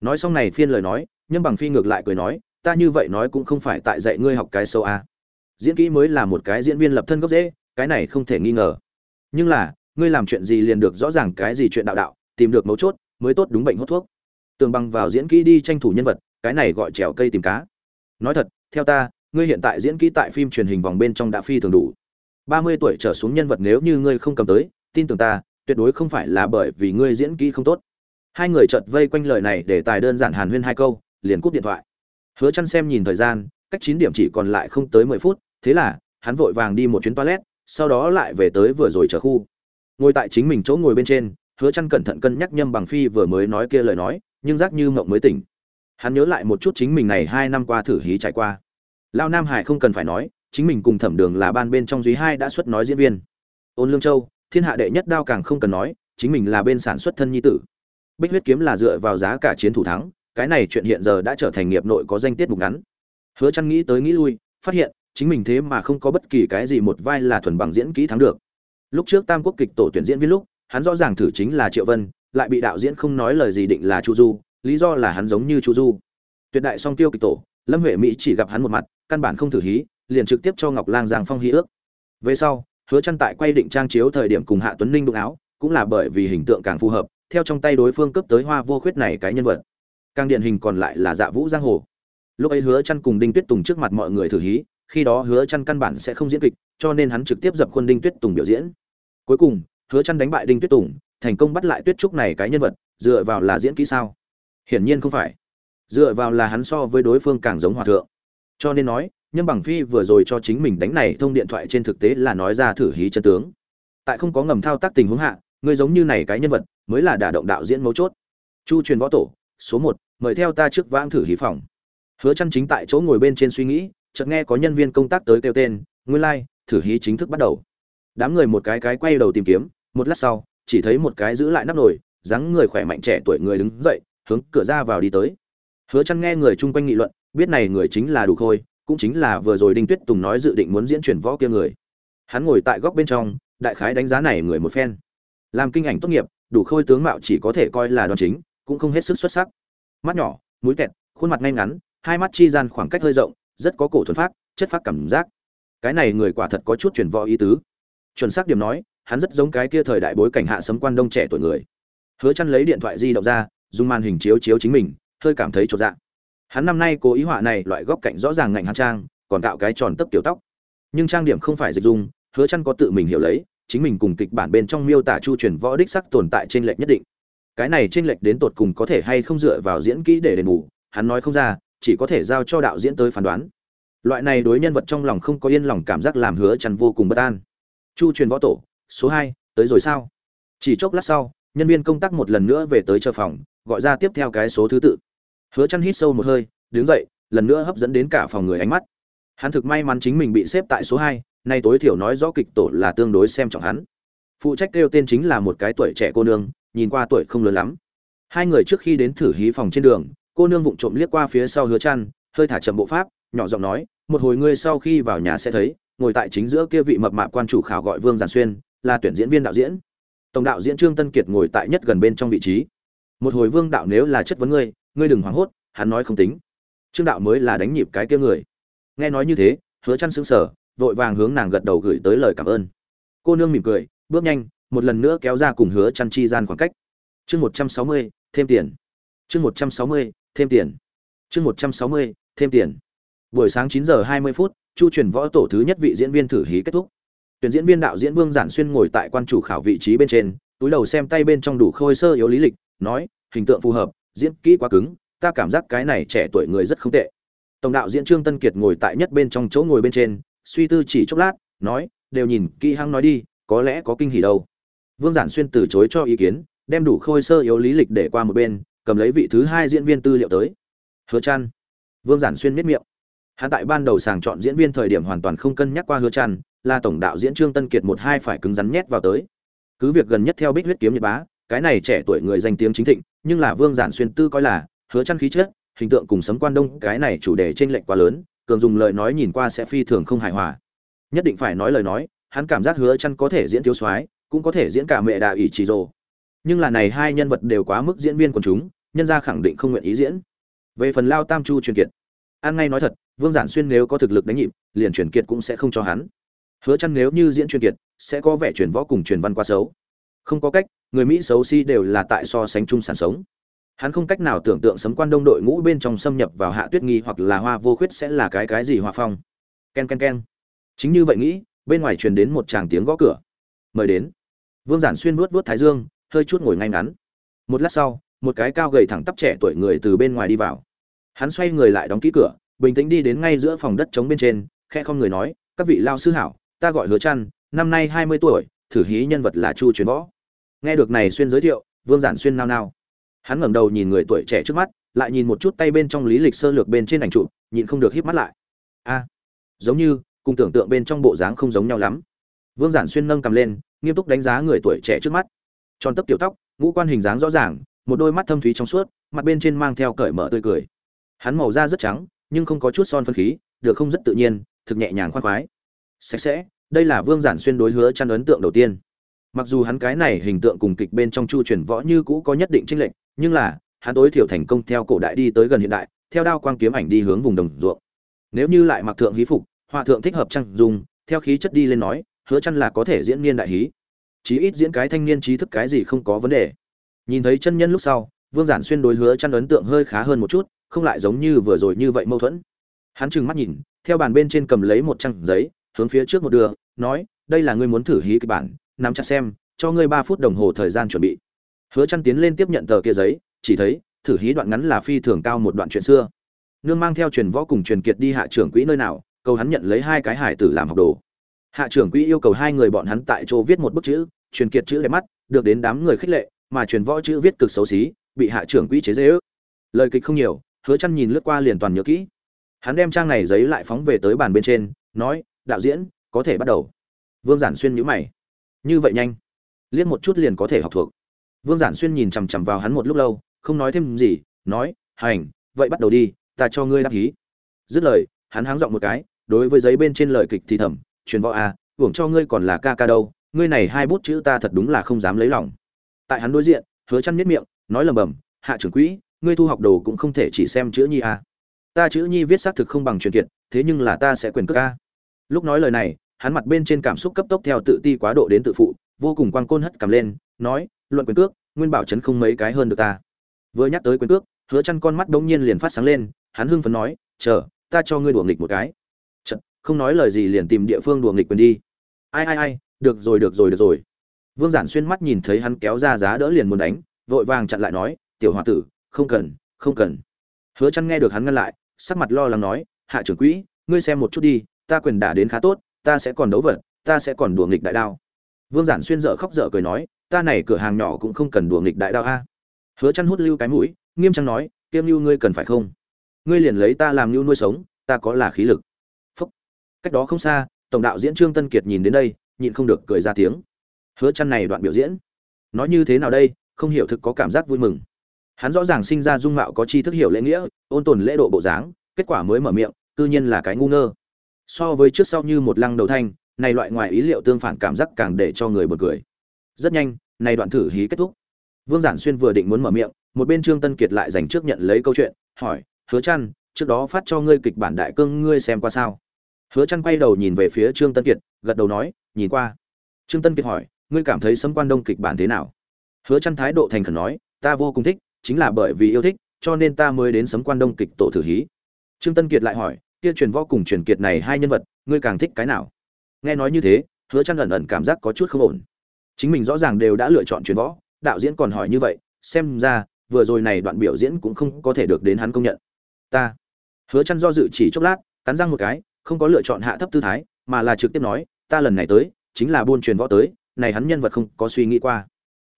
nói xong này phiên lời nói nhưng bằng phi ngược lại cười nói, ta như vậy nói cũng không phải tại dạy ngươi học cái sâu a. Diễn kỹ mới là một cái diễn viên lập thân gốc dễ cái này không thể nghi ngờ. Nhưng là, ngươi làm chuyện gì liền được rõ ràng cái gì chuyện đạo đạo, tìm được mấu chốt, mới tốt đúng bệnh hút thuốc. Tường bằng vào diễn kỹ đi tranh thủ nhân vật, cái này gọi trèo cây tìm cá. Nói thật, theo ta, ngươi hiện tại diễn kỹ tại phim truyền hình vòng bên trong đã phi thường đủ. Ba mươi tuổi trở xuống nhân vật nếu như ngươi không cầm tới, tin tưởng ta, tuyệt đối không phải là bởi vì ngươi diễn kỹ không tốt hai người chợt vây quanh lời này để tài đơn giản hàn huyên hai câu, liền cúp điện thoại. Hứa chăn xem nhìn thời gian, cách chín điểm chỉ còn lại không tới mười phút, thế là, hắn vội vàng đi một chuyến toilet, sau đó lại về tới vừa rồi chờ khu. Ngồi tại chính mình chỗ ngồi bên trên, hứa chăn cẩn thận cân nhắc nhâm bằng phi vừa mới nói kia lời nói, nhưng giác như mộng mới tỉnh. Hắn nhớ lại một chút chính mình này hai năm qua thử hí trải qua. Lao nam hải không cần phải nói, chính mình cùng thẩm đường là ban bên trong duy hai đã xuất nói diễn viên. Ôn lương châu, thiên hạ đệ nhất đao càng không cần nói, chính mình là bên sản xuất thân nhi tử bích huyết kiếm là dựa vào giá cả chiến thủ thắng, cái này chuyện hiện giờ đã trở thành nghiệp nội có danh tiết mục ngắn. Hứa chăn nghĩ tới nghĩ lui, phát hiện, chính mình thế mà không có bất kỳ cái gì một vai là thuần bằng diễn kỹ thắng được. Lúc trước tam quốc kịch tổ tuyển diễn viên lúc, hắn rõ ràng thử chính là triệu vân, lại bị đạo diễn không nói lời gì định là chu du, lý do là hắn giống như chu du. Tuyệt đại song tiêu kịch tổ, lâm huệ mỹ chỉ gặp hắn một mặt, căn bản không thử hí, liền trực tiếp cho ngọc lang giang phong hí ước. Về sau, hứa chăn tại quay định trang chiếu thời điểm cùng hạ tuấn ninh đụng áo, cũng là bởi vì hình tượng càng phù hợp theo trong tay đối phương cấp tới hoa vô khuyết này cái nhân vật. Càng điển hình còn lại là dạ vũ giang hồ. Lúc ấy hứa chăn cùng đinh tuyết tùng trước mặt mọi người thử hí, khi đó hứa chăn căn bản sẽ không diễn kịch, cho nên hắn trực tiếp dập khuôn đinh tuyết tùng biểu diễn. Cuối cùng, hứa chăn đánh bại đinh tuyết tùng, thành công bắt lại tuyết trúc này cái nhân vật, dựa vào là diễn kỹ sao? Hiển nhiên không phải. Dựa vào là hắn so với đối phương càng giống hòa thượng. Cho nên nói nhân bằng phi vừa rồi cho chính mình đánh này thông điện thoại trên thực tế là nói ra thử hí chân tướng. Tại không có ngầm thao tác tình huống hạ người giống như này cái nhân vật mới là đả động đạo diễn mấu chốt. Chu truyền võ tổ số một mời theo ta trước vãng thử hí phòng. Hứa chăn chính tại chỗ ngồi bên trên suy nghĩ chợt nghe có nhân viên công tác tới kêu tên nguyên lai like, thử hí chính thức bắt đầu. Đám người một cái cái quay đầu tìm kiếm một lát sau chỉ thấy một cái giữ lại nắp nồi dáng người khỏe mạnh trẻ tuổi người đứng dậy hướng cửa ra vào đi tới. Hứa chăn nghe người chung quanh nghị luận biết này người chính là đủ khôi cũng chính là vừa rồi đinh tuyết tùng nói dự định muốn diễn chuyển võ kia người. Hắn ngồi tại góc bên trong đại khái đánh giá này người một phen. Làm kinh ảnh tốt nghiệp đủ khôi tướng mạo chỉ có thể coi là đoan chính, cũng không hết sức xuất sắc. Mắt nhỏ, mũi kẹt, khuôn mặt ngay ngắn, hai mắt chi gian khoảng cách hơi rộng, rất có cổ thuần phát chất phát cảm giác. Cái này người quả thật có chút truyền võ ý tứ. Chuẩn xác điểm nói, hắn rất giống cái kia thời đại bối cảnh hạ sấm quan đông trẻ tuổi người. Hứa Chân lấy điện thoại di động ra, dùng màn hình chiếu chiếu chính mình, hơi cảm thấy chột dạ. Hắn năm nay cố ý họa này loại góc cạnh rõ ràng ngạnh hắn trang, còn tạo cái tròn tấp tiểu tóc. Nhưng trang điểm không phải dịch dung, hứa Chân có tự mình hiểu lấy chính mình cùng kịch bản bên trong miêu tả chu truyền võ đích sắc tồn tại trên lệch nhất định. Cái này trên lệch đến tột cùng có thể hay không dựa vào diễn kỹ để đền bù hắn nói không ra chỉ có thể giao cho đạo diễn tới phán đoán. Loại này đối nhân vật trong lòng không có yên lòng cảm giác làm hứa chăn vô cùng bất an. Chu truyền võ tổ số 2, tới rồi sao? Chỉ chốc lát sau nhân viên công tác một lần nữa về tới chờ phòng gọi ra tiếp theo cái số thứ tự. Hứa chăn hít sâu một hơi đứng dậy lần nữa hấp dẫn đến cả phòng người ánh mắt. Hắn thực may mắn chính mình bị xếp tại số 2, nay tối thiểu nói rõ kịch tổ là tương đối xem trọng hắn. Phụ trách kêu tên chính là một cái tuổi trẻ cô nương, nhìn qua tuổi không lớn lắm. Hai người trước khi đến thử hí phòng trên đường, cô nương vụng trộm liếc qua phía sau hứa chăn, hơi thả chậm bộ pháp, nhỏ giọng nói, một hồi ngươi sau khi vào nhà sẽ thấy, ngồi tại chính giữa kia vị mập mạp quan chủ khảo gọi vương giản xuyên, là tuyển diễn viên đạo diễn. Tổng đạo diễn trương tân kiệt ngồi tại nhất gần bên trong vị trí. Một hồi vương đạo nếu là chất vấn ngươi ngươi đừng hoảng hốt, hắn nói không tính. Trương đạo mới là đánh nhịp cái kia người. Nghe nói như thế, hứa chăn sững sờ vội vàng hướng nàng gật đầu gửi tới lời cảm ơn. Cô nương mỉm cười bước nhanh một lần nữa kéo ra cùng hứa chăn chi gian khoảng cách. Chương 160, thêm tiền. Chương 160, thêm tiền. Chương 160, thêm tiền. Buổi sáng 9 giờ 20 phút chu truyền võ tổ thứ nhất vị diễn viên thử hí kết thúc. Tuyển diễn viên đạo diễn vương giản xuyên ngồi tại quan chủ khảo vị trí bên trên túi đầu xem tay bên trong đủ khôi sơ yếu lý lịch nói hình tượng phù hợp diễn kỹ quá cứng ta cảm giác cái này trẻ tuổi người rất không tệ. Tổng đạo diễn trương tân kiệt ngồi tại nhất bên trong chỗ ngồi bên trên suy tư chỉ chốc lát nói đều nhìn kỹ hăng nói đi có lẽ có kinh hỉ đâu. Vương giản xuyên từ chối cho ý kiến đem đủ khôi sơ yếu lý lịch để qua một bên cầm lấy vị thứ hai diễn viên tư liệu tới. Hứa Trăn. vương giản xuyên miết miệng. Hắn tại ban đầu sàng chọn diễn viên thời điểm hoàn toàn không cân nhắc qua hứa Trăn, là tổng đạo diễn trương tân kiệt một hai phải cứng rắn nhét vào tới. Cứ việc gần nhất theo bích huyết kiếm nhật bá cái này trẻ tuổi người danh tiếng chính thịnh nhưng là vương giản xuyên tư coi là hứa Trăn khí chất hình tượng cùng sấm quan đông cái này chủ đề trên lệnh quá lớn cường dùng lời nói nhìn qua sẽ phi thường không hài hòa. Nhất định phải nói lời nói, hắn cảm giác hứa chăn có thể diễn thiếu soái, cũng có thể diễn cả mẹ đại ủy chỉ rồ. Nhưng là này hai nhân vật đều quá mức diễn viên của chúng, nhân gia khẳng định không nguyện ý diễn. Về phần lao tam chu truyền kiệt an ngay nói thật, vương giản xuyên nếu có thực lực đánh nhịp, liền truyền kiệt cũng sẽ không cho hắn. Hứa chăn nếu như diễn truyền kiệt, sẽ có vẻ truyền võ cùng truyền văn quá xấu. Không có cách, người mỹ xấu xí si đều là tại so sánh chung sản sống hắn không cách nào tưởng tượng sấm quan đông đội ngũ bên trong xâm nhập vào hạ tuyết nghi hoặc là hoa vô khuyết sẽ là cái cái gì hoa phong. Ken ken ken. Chính như vậy nghĩ, bên ngoài truyền đến một tràng tiếng gõ cửa. Mời đến. Vương giản xuyên vuốt vuốt thái dương, hơi chút ngồi ngay ngắn. Một lát sau, một cái cao gầy thẳng tắp trẻ tuổi người từ bên ngoài đi vào. Hắn xoay người lại đóng ký cửa, bình tĩnh đi đến ngay giữa phòng đất trống bên trên khe không người nói, các vị lao sư hảo, ta gọi hứa trăn, năm nay hai mươi tuổi, thử hí nhân vật là chu truyền võ. Nghe được này xuyên giới thiệu, vương giản xuyên nao nao hắn ngẩng đầu nhìn người tuổi trẻ trước mắt, lại nhìn một chút tay bên trong lý lịch sơ lược bên trên ảnh chụp, nhịn không được híp mắt lại. A, giống như, cùng tưởng tượng bên trong bộ dáng không giống nhau lắm. Vương giản xuyên nâng cầm lên, nghiêm túc đánh giá người tuổi trẻ trước mắt. Tròn tấp tiểu tóc, ngũ quan hình dáng rõ ràng, một đôi mắt thâm thúy trong suốt, mặt bên trên mang theo cởi mở tươi cười. Hắn màu da rất trắng, nhưng không có chút son phân khí, được không rất tự nhiên, thực nhẹ nhàng khoan khoái. Sạch sẽ, đây là vương giản xuyên đối hứa chăn ấn tượng đầu tiên. Mặc dù hắn cái này hình tượng cùng kịch bên trong chu truyền võ như cũ có nhất định trinh lệch nhưng là, hắn tối thiểu thành công theo cổ đại đi tới gần hiện đại, theo đao quang kiếm ảnh đi hướng vùng đồng ruộng. Nếu như lại mặc thượng hí phục, họa thượng thích hợp trang dùng theo khí chất đi lên nói, hứa chăn là có thể diễn niên đại hí. Chí ít diễn cái thanh niên trí thức cái gì không có vấn đề. Nhìn thấy chân nhân lúc sau, vương giản xuyên đối hứa chăn ấn tượng hơi khá hơn một chút, không lại giống như vừa rồi như vậy mâu thuẫn. Hắn trừng mắt nhìn, theo bàn bên trên cầm lấy một trang giấy, hướng phía trước một đường, nói, đây là ngươi muốn thử hí kịch bản, nắm chặt xem, cho ngươi ba phút đồng hồ thời gian chuẩn bị hứa chăn tiến lên tiếp nhận tờ kia giấy, chỉ thấy, thử hí đoạn ngắn là phi thường cao một đoạn chuyện xưa. Nương mang theo truyền võ cùng truyền kiệt đi hạ trưởng quỹ nơi nào, cầu hắn nhận lấy hai cái hải tử làm học đồ. Hạ trưởng quỹ yêu cầu hai người bọn hắn tại chỗ viết một bức chữ, truyền kiệt chữ đẹp mắt, được đến đám người khích lệ, mà truyền võ chữ viết cực xấu xí, bị hạ trưởng quỹ chế dễ ước. Lời kịch không nhiều, hứa chăn nhìn lướt qua liền toàn nhớ kỹ. Hắn đem trang này giấy lại phóng về tới bàn bên trên, nói, đạo diễn, có thể bắt đầu. Vương giản xuyên nhíu mày. Như vậy nhanh? Liếc một chút liền có thể học thuộc vương giản xuyên nhìn chằm chằm vào hắn một lúc lâu không nói thêm gì nói hành vậy bắt đầu đi ta cho ngươi đáp hí dứt lời hắn háng giọng một cái đối với giấy bên trên lời kịch thì thầm truyền võ a à, hưởng cho ngươi còn là ca ca đâu ngươi này hai bút chữ ta thật đúng là không dám lấy lòng. Tại hắn đối diện hứa chăn miết miệng nói lầm bầm hạ trưởng quỹ ngươi thu học đồ cũng không thể chỉ xem chữ nhi a à. ta chữ nhi viết xác thực không bằng truyền kiệt thế nhưng là ta sẽ quyền cước ca lúc nói lời này hắn mặt bên trên cảm xúc cấp tốc theo tự ti quá độ đến tự phụ vô cùng quang côn hất cầm lên nói luận quyền cước nguyên bảo chấn không mấy cái hơn được ta. Vừa nhắc tới quyền cước hứa chăn con mắt đống nhiên liền phát sáng lên hắn hưng phấn nói chờ ta cho ngươi đùa nghịch một cái. Chật, không nói lời gì liền tìm địa phương đùa nghịch quyền đi. Ai ai ai được rồi được rồi được rồi. Vương giản xuyên mắt nhìn thấy hắn kéo ra giá đỡ liền muốn đánh vội vàng chặn lại nói tiểu hòa tử không cần không cần. Hứa chăn nghe được hắn ngăn lại sắc mặt lo lắng nói hạ trưởng quỹ ngươi xem một chút đi ta quyền đả đến khá tốt ta sẽ còn đấu vật ta sẽ còn đùa nghịch đại đao. Vương giản xuyên dở khóc dở cười nói ta này cửa hàng nhỏ cũng không cần đùa nghịch đại đao a. Hứa chăn hút lưu cái mũi, nghiêm trang nói, kiêm lưu ngươi cần phải không? Ngươi liền lấy ta làm lưu nuôi sống, ta có là khí lực. Phúc. cách đó không xa, tổng đạo diễn trương tân kiệt nhìn đến đây, nhịn không được cười ra tiếng. Hứa chăn này đoạn biểu diễn, nói như thế nào đây, không hiểu thực có cảm giác vui mừng. Hắn rõ ràng sinh ra dung mạo có tri thức hiểu lễ nghĩa, ôn tồn lễ độ bộ dáng, kết quả mới mở miệng tự nhiên là cái ngu ngơ. So với trước sau như một lăng đầu thanh, này loại ngoài ý liệu tương phản cảm giác càng để cho người bật cười rất nhanh, này đoạn thử hí kết thúc. Vương giản xuyên vừa định muốn mở miệng, một bên trương tân kiệt lại dành trước nhận lấy câu chuyện, hỏi, hứa chăn trước đó phát cho ngươi kịch bản đại cương ngươi xem qua sao? Hứa chăn quay đầu nhìn về phía trương tân kiệt, gật đầu nói, nhìn qua. Trương tân kiệt hỏi, ngươi cảm thấy sấm quan đông kịch bản thế nào? Hứa chăn thái độ thành khẩn nói, ta vô cùng thích, chính là bởi vì yêu thích, cho nên ta mới đến sấm quan đông kịch tổ thử hí. Trương tân kiệt lại hỏi, kia truyền võ cùng truyền kiệt này hai nhân vật, ngươi càng thích cái nào? Nghe nói như thế, hứa chăn ẩn ẩn cảm giác có chút không ổn chính mình rõ ràng đều đã lựa chọn truyền võ, đạo diễn còn hỏi như vậy, xem ra, vừa rồi này đoạn biểu diễn cũng không có thể được đến hắn công nhận. Ta. Hứa chăn do dự chỉ chốc lát, cắn răng một cái, không có lựa chọn hạ thấp tư thái, mà là trực tiếp nói, ta lần này tới, chính là buôn truyền võ tới, này hắn nhân vật không có suy nghĩ qua.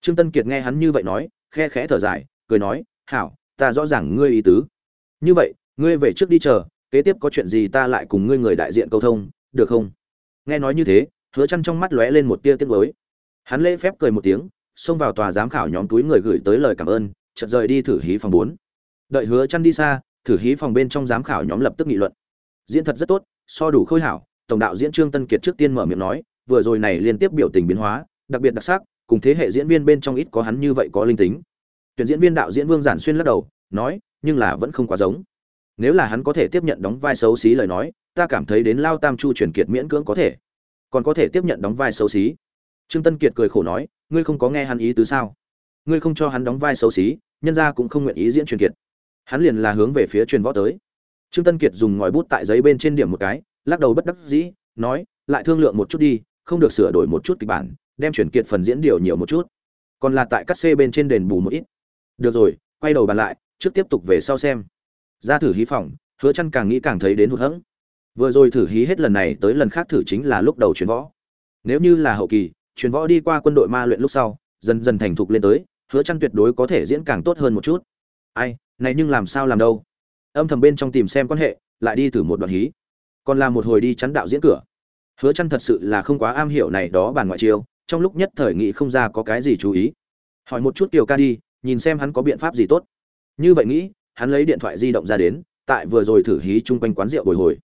Trương tân kiệt nghe hắn như vậy nói, khe khẽ thở dài, cười nói, hảo, ta rõ ràng ngươi ý tứ. Như vậy, ngươi về trước đi chờ, kế tiếp có chuyện gì ta lại cùng ngươi người đại diện câu thông, được không? Nghe nói như thế, hứa chăn trong mắt lóe lên một tia tiếc nuối hắn lễ phép cười một tiếng, xông vào tòa giám khảo nhóm túi người gửi tới lời cảm ơn, chợt rời đi thử hí phòng bốn. đợi hứa chăn đi xa, thử hí phòng bên trong giám khảo nhóm lập tức nghị luận. Diễn thật rất tốt, so đủ khôi hảo, tổng đạo diễn trương tân kiệt trước tiên mở miệng nói, vừa rồi này liên tiếp biểu tình biến hóa, đặc biệt đặc sắc, cùng thế hệ diễn viên bên trong ít có hắn như vậy có linh tính. Tuyển diễn viên đạo diễn vương giản xuyên lắc đầu, nói, nhưng là vẫn không quá giống. Nếu là hắn có thể tiếp nhận đóng vai xấu xí lời nói, ta cảm thấy đến lao tam chu truyền kiệt miễn cưỡng có thể. Còn có thể tiếp nhận đóng vai xấu xí trương tân kiệt cười khổ nói, ngươi không có nghe hắn ý tứ sao? Ngươi không cho hắn đóng vai xấu xí, nhân ra cũng không nguyện ý diễn truyền kiệt. Hắn liền là hướng về phía truyền võ tới. Trương tân kiệt dùng ngòi bút tại giấy bên trên điểm một cái, lắc đầu bất đắc dĩ, nói, lại thương lượng một chút đi, không được sửa đổi một chút kịch bản, đem truyền kiệt phần diễn điều nhiều một chút. Còn là tại cắt xê bên trên đền bù một ít. Được rồi, quay đầu bàn lại, trước tiếp tục về sau xem. Ra thử hí phòng hứa chăn càng nghĩ càng thấy đến hụt hẫng. Vừa rồi thử hí hết lần này tới lần khác thử chính là lúc đầu chuyển võ. Nếu như là hậu kỳ chuyển võ đi qua quân đội ma luyện lúc sau, dần dần thành thục lên tới, hứa chăn tuyệt đối có thể diễn càng tốt hơn một chút. Ai, này nhưng làm sao làm đâu? Âm thầm bên trong tìm xem quan hệ, lại đi thử một đoạn hí. Còn làm một hồi đi chắn đạo diễn cửa. Hứa chăn thật sự là không quá am hiểu này đó bàn ngoại chiêu, trong lúc nhất thời nghị không ra có cái gì chú ý. Hỏi một chút kiều ca đi, nhìn xem hắn có biện pháp gì tốt. Như vậy nghĩ, hắn lấy điện thoại di động ra đến, tại vừa rồi thử hí chung quanh quán rượu bồi hồi.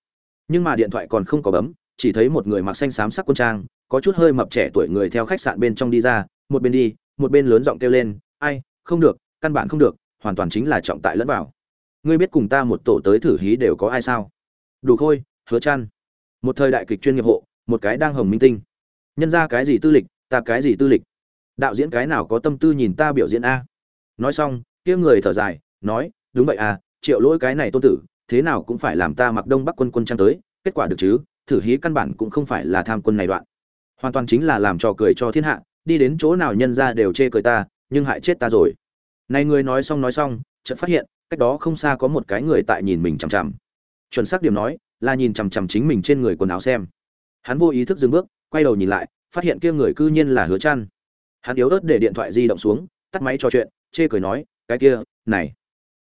Nhưng mà điện thoại còn không có bấm, chỉ thấy một người mặc xanh xám sắc quân trang có chút hơi mập trẻ tuổi người theo khách sạn bên trong đi ra, một bên đi, một bên lớn giọng kêu lên, ai, không được, căn bản không được, hoàn toàn chính là trọng tại lẫn vào. Ngươi biết cùng ta một tổ tới thử hí đều có ai sao? Đủ khôi, hứa chăn. Một thời đại kịch chuyên nghiệp hộ, một cái đang hồng minh tinh. Nhân ra cái gì tư lịch, ta cái gì tư lịch? Đạo diễn cái nào có tâm tư nhìn ta biểu diễn a? Nói xong, kia người thở dài, nói, đúng vậy à triệu lỗi cái này tôn tử, thế nào cũng phải làm ta mặc đông bắc quân quân trang tới, kết quả được chứ, thử hí căn bản cũng không phải là tham quân này đoạn hoàn toàn chính là làm trò cười cho thiên hạ, đi đến chỗ nào nhân ra đều chê cười ta, nhưng hại chết ta rồi. Này người nói xong nói xong, chợt phát hiện, cách đó không xa có một cái người tại nhìn mình chằm chằm. Chuẩn xác điểm nói, là nhìn chằm chằm chính mình trên người quần áo xem. Hắn vô ý thức dừng bước, quay đầu nhìn lại, phát hiện kia người cư nhiên là hứa chăn. Hắn yếu ớt để điện thoại di động xuống, tắt máy trò chuyện, chê cười nói, cái kia, này.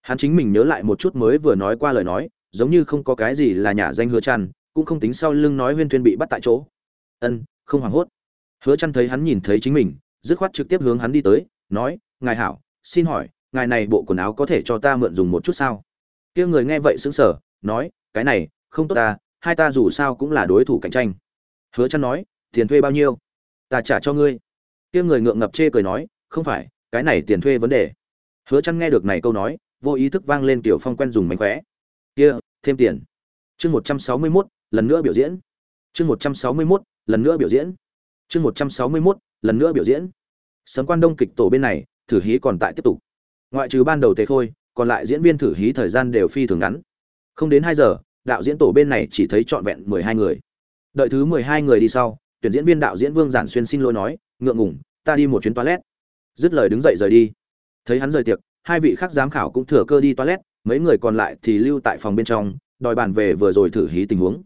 Hắn chính mình nhớ lại một chút mới vừa nói qua lời nói, giống như không có cái gì là nhà danh hứa chăn, cũng không tính sau lưng nói huyên thuyên bị bắt tại chỗ. Ân không hoảng hốt. Hứa chăn thấy hắn nhìn thấy chính mình dứt khoát trực tiếp hướng hắn đi tới nói ngài hảo xin hỏi ngài này bộ quần áo có thể cho ta mượn dùng một chút sao? Kia người nghe vậy sững sờ nói cái này không tốt ta hai ta dù sao cũng là đối thủ cạnh tranh. Hứa chăn nói tiền thuê bao nhiêu? Ta trả cho ngươi. Kia người ngượng ngập chê cười nói không phải cái này tiền thuê vấn đề. Hứa chăn nghe được này câu nói vô ý thức vang lên tiểu phong quen dùng mánh khóe. Kia thêm tiền. Chương 161, lần nữa biểu diễn. Chương 161, lần nữa biểu diễn. Chương 161, lần nữa biểu diễn. Sấm quan đông kịch tổ bên này thử hí còn tại tiếp tục. Ngoại trừ ban đầu tề khôi còn lại diễn viên thử hí thời gian đều phi thường ngắn. Không đến hai giờ đạo diễn tổ bên này chỉ thấy trọn vẹn mười hai người. Đợi thứ mười hai người đi sau tuyển diễn viên đạo diễn vương giản xuyên xin lỗi nói ngượng ngủng ta đi một chuyến toilet. Dứt lời đứng dậy rời đi. Thấy hắn rời tiệc hai vị khác giám khảo cũng thừa cơ đi toilet mấy người còn lại thì lưu tại phòng bên trong đòi bàn về vừa rồi thử hí tình huống.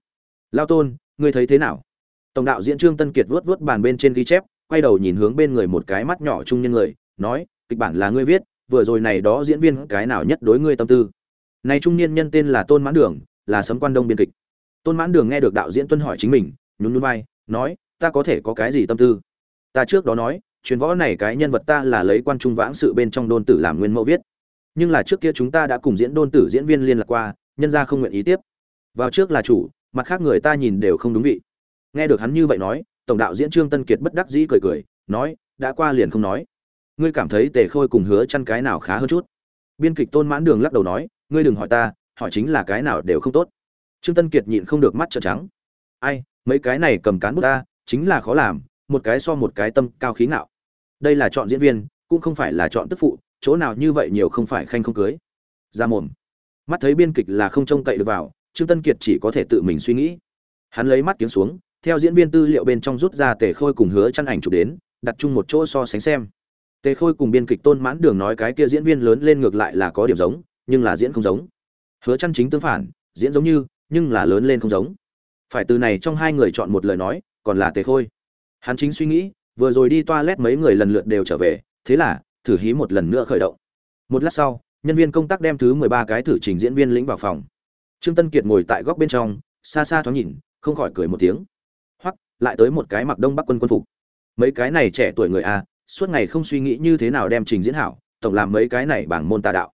Lao tôn ngươi thấy thế nào? Tổng đạo diễn trương tân kiệt vuốt vuốt bàn bên trên ghi chép, quay đầu nhìn hướng bên người một cái mắt nhỏ trung nhân người, nói, kịch bản là ngươi viết, vừa rồi này đó diễn viên cái nào nhất đối ngươi tâm tư? Này trung niên nhân tên là tôn mãn đường, là sấm quan đông biên kịch. Tôn mãn đường nghe được đạo diễn tuân hỏi chính mình, nhún nhún vai, nói, ta có thể có cái gì tâm tư? Ta trước đó nói, truyền võ này cái nhân vật ta là lấy quan trung vãng sự bên trong đôn tử làm nguyên mẫu viết. Nhưng là trước kia chúng ta đã cùng diễn đôn tử diễn viên liên lạc qua, nhân ra không nguyện ý tiếp. Vào trước là chủ, mặt khác người ta nhìn đều không đúng vị nghe được hắn như vậy nói, tổng đạo diễn trương tân kiệt bất đắc dĩ cười cười, nói, đã qua liền không nói. Ngươi cảm thấy tề khôi cùng hứa chăn cái nào khá hơn chút? Biên kịch tôn mãn đường lắc đầu nói, ngươi đừng hỏi ta, hỏi chính là cái nào đều không tốt. Trương tân kiệt nhịn không được mắt trợn trắng. Ai, mấy cái này cầm cán bút ta, chính là khó làm, một cái so một cái tâm cao khí ngạo. Đây là chọn diễn viên, cũng không phải là chọn tức phụ, chỗ nào như vậy nhiều không phải khanh không cưới. Ra mồm. Mắt thấy biên kịch là không trông cậy được vào, trương tân kiệt chỉ có thể tự mình suy nghĩ. Hắn lấy mắt kiếm xuống theo diễn viên tư liệu bên trong rút ra tề khôi cùng hứa chăn ảnh chụp đến, đặt chung một chỗ so sánh xem. Tề khôi cùng biên kịch tôn mãn đường nói cái kia diễn viên lớn lên ngược lại là có điểm giống, nhưng là diễn không giống. Hứa chăn chính tương phản, diễn giống như, nhưng là lớn lên không giống. Phải từ này trong hai người chọn một lời nói, còn là tề khôi. Hắn chính suy nghĩ, vừa rồi đi toilet mấy người lần lượt đều trở về, thế là, thử hí một lần nữa khởi động. Một lát sau, nhân viên công tác đem thứ mười ba cái thử trình diễn viên lĩnh vào phòng. Trương tân kiệt ngồi tại góc bên trong, xa xa thoáng nhìn, không khỏi cười một tiếng lại tới một cái mặc đông bắc quân quân phục. Mấy cái này trẻ tuổi người a, suốt ngày không suy nghĩ như thế nào đem trình diễn hảo, tổng làm mấy cái này bảng môn tà đạo.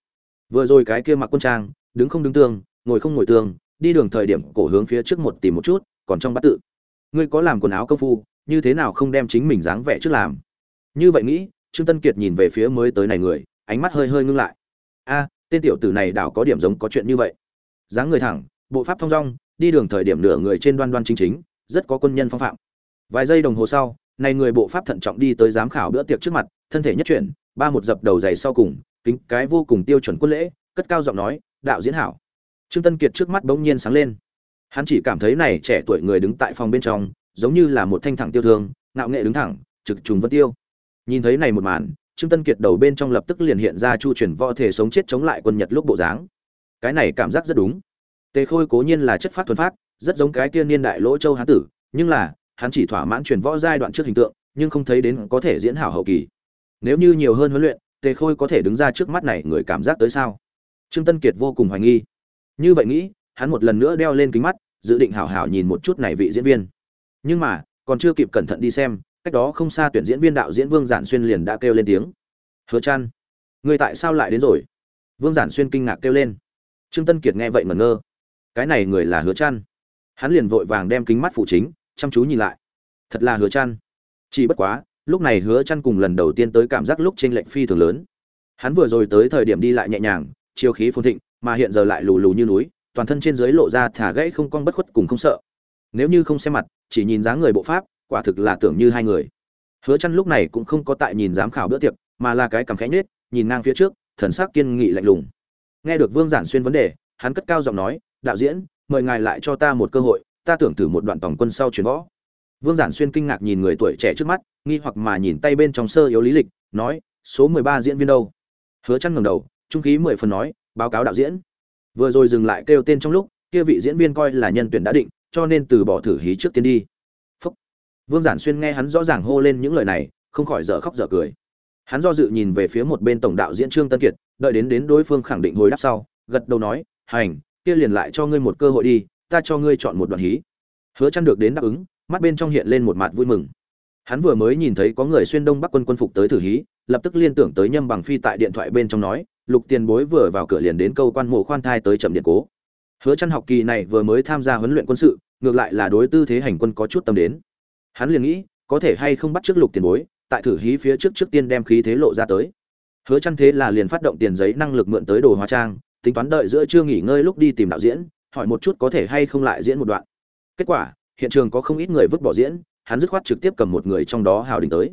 Vừa rồi cái kia mặc quân trang, đứng không đứng tương, ngồi không ngồi tương, đi đường thời điểm cổ hướng phía trước một tìm một chút, còn trong bát tự. Ngươi có làm quần áo công phu, như thế nào không đem chính mình dáng vẻ trước làm? Như vậy nghĩ, trương tân kiệt nhìn về phía mới tới này người, ánh mắt hơi hơi ngưng lại. A, tên tiểu tử này đảo có điểm giống có chuyện như vậy. Dáng người thẳng, bộ pháp thong dong, đi đường thời điểm nửa người trên đoan đoan chính chính rất có quân nhân phong phạm. Vài giây đồng hồ sau, này người bộ pháp thận trọng đi tới giám khảo bữa tiệc trước mặt, thân thể nhất chuyển, ba một dập đầu dày sau cùng, kính cái vô cùng tiêu chuẩn quân lễ, cất cao giọng nói, đạo diễn hảo. Trương tân kiệt trước mắt bỗng nhiên sáng lên. Hắn chỉ cảm thấy này trẻ tuổi người đứng tại phòng bên trong, giống như là một thanh thẳng tiêu thương, ngạo nghệ đứng thẳng, trực trùng vân tiêu. Nhìn thấy này một màn, trương tân kiệt đầu bên trong lập tức liền hiện ra chu truyền võ thể sống chết chống lại quân nhật lúc bộ dáng. Cái này cảm giác rất đúng. Tề khôi cố nhiên là chất phát thuần phát rất giống cái kia niên đại lỗ châu hán tử nhưng là hắn chỉ thỏa mãn truyền võ giai đoạn trước hình tượng nhưng không thấy đến có thể diễn hảo hậu kỳ. Nếu như nhiều hơn huấn luyện tề khôi có thể đứng ra trước mắt này người cảm giác tới sao? Trương tân kiệt vô cùng hoài nghi. Như vậy nghĩ hắn một lần nữa đeo lên kính mắt dự định hảo hảo nhìn một chút này vị diễn viên. Nhưng mà còn chưa kịp cẩn thận đi xem cách đó không xa tuyển diễn viên đạo diễn vương giản xuyên liền đã kêu lên tiếng. Hứa trăn, người tại sao lại đến rồi? Vương giản xuyên kinh ngạc kêu lên. Trương tân kiệt nghe vậy mẩn ngơ. Cái này người là hứa trăn hắn liền vội vàng đem kính mắt phụ chính, chăm chú nhìn lại. Thật là hứa chăn. Chỉ bất quá, lúc này hứa chăn cùng lần đầu tiên tới cảm giác lúc trên lệnh phi thường lớn. Hắn vừa rồi tới thời điểm đi lại nhẹ nhàng, chiêu khí phồn thịnh, mà hiện giờ lại lù lù như núi, toàn thân trên dưới lộ ra thả gãy không cong bất khuất cùng không sợ. Nếu như không xem mặt, chỉ nhìn dáng người bộ pháp, quả thực là tưởng như hai người. Hứa chăn lúc này cũng không có tại nhìn giám khảo bữa tiệc, mà là cái cằm khẽ nết nhìn ngang phía trước, thần sắc kiên nghị lạnh lùng. Nghe được vương giản xuyên vấn đề, hắn cất cao giọng nói, đạo diễn mời ngài lại cho ta một cơ hội, ta tưởng thử một đoạn tổng quân sau chuyến võ. Vương giản xuyên kinh ngạc nhìn người tuổi trẻ trước mắt, nghi hoặc mà nhìn tay bên trong sơ yếu lý lịch, nói, số 13 diễn viên đâu? Hứa chăn ngẩng đầu, trung khí mười phần nói, báo cáo đạo diễn. Vừa rồi dừng lại kêu tên trong lúc, kia vị diễn viên coi là nhân tuyển đã định, cho nên từ bỏ thử hí trước tiên đi. Phúc. vương giản xuyên nghe hắn rõ ràng hô lên những lời này, không khỏi dở khóc dở cười. Hắn do dự nhìn về phía một bên tổng đạo diễn trương tân kiệt, đợi đến đến đối phương khẳng định hồi đáp sau, gật đầu nói, hành kia liền lại cho ngươi một cơ hội đi, ta cho ngươi chọn một đoạn hí. Hứa chăn được đến đáp ứng, mắt bên trong hiện lên một mặt vui mừng. Hắn vừa mới nhìn thấy có người xuyên đông bắc quân quân phục tới thử hí, lập tức liên tưởng tới nhâm bằng phi tại điện thoại bên trong nói, lục tiền bối vừa vào cửa liền đến câu quan mộ khoan thai tới chậm điện cố. Hứa chăn học kỳ này vừa mới tham gia huấn luyện quân sự, ngược lại là đối tư thế hành quân có chút tâm đến. Hắn liền nghĩ, có thể hay không bắt trước lục tiền bối, tại thử hí phía trước trước tiên đem khí thế lộ ra tới. Hứa chăn thế là liền phát động tiền giấy năng lực mượn tới đồ hóa trang tính toán đợi giữa chưa nghỉ ngơi lúc đi tìm đạo diễn, hỏi một chút có thể hay không lại diễn một đoạn. Kết quả, hiện trường có không ít người vứt bỏ diễn, hắn dứt khoát trực tiếp cầm một người trong đó hào đình tới.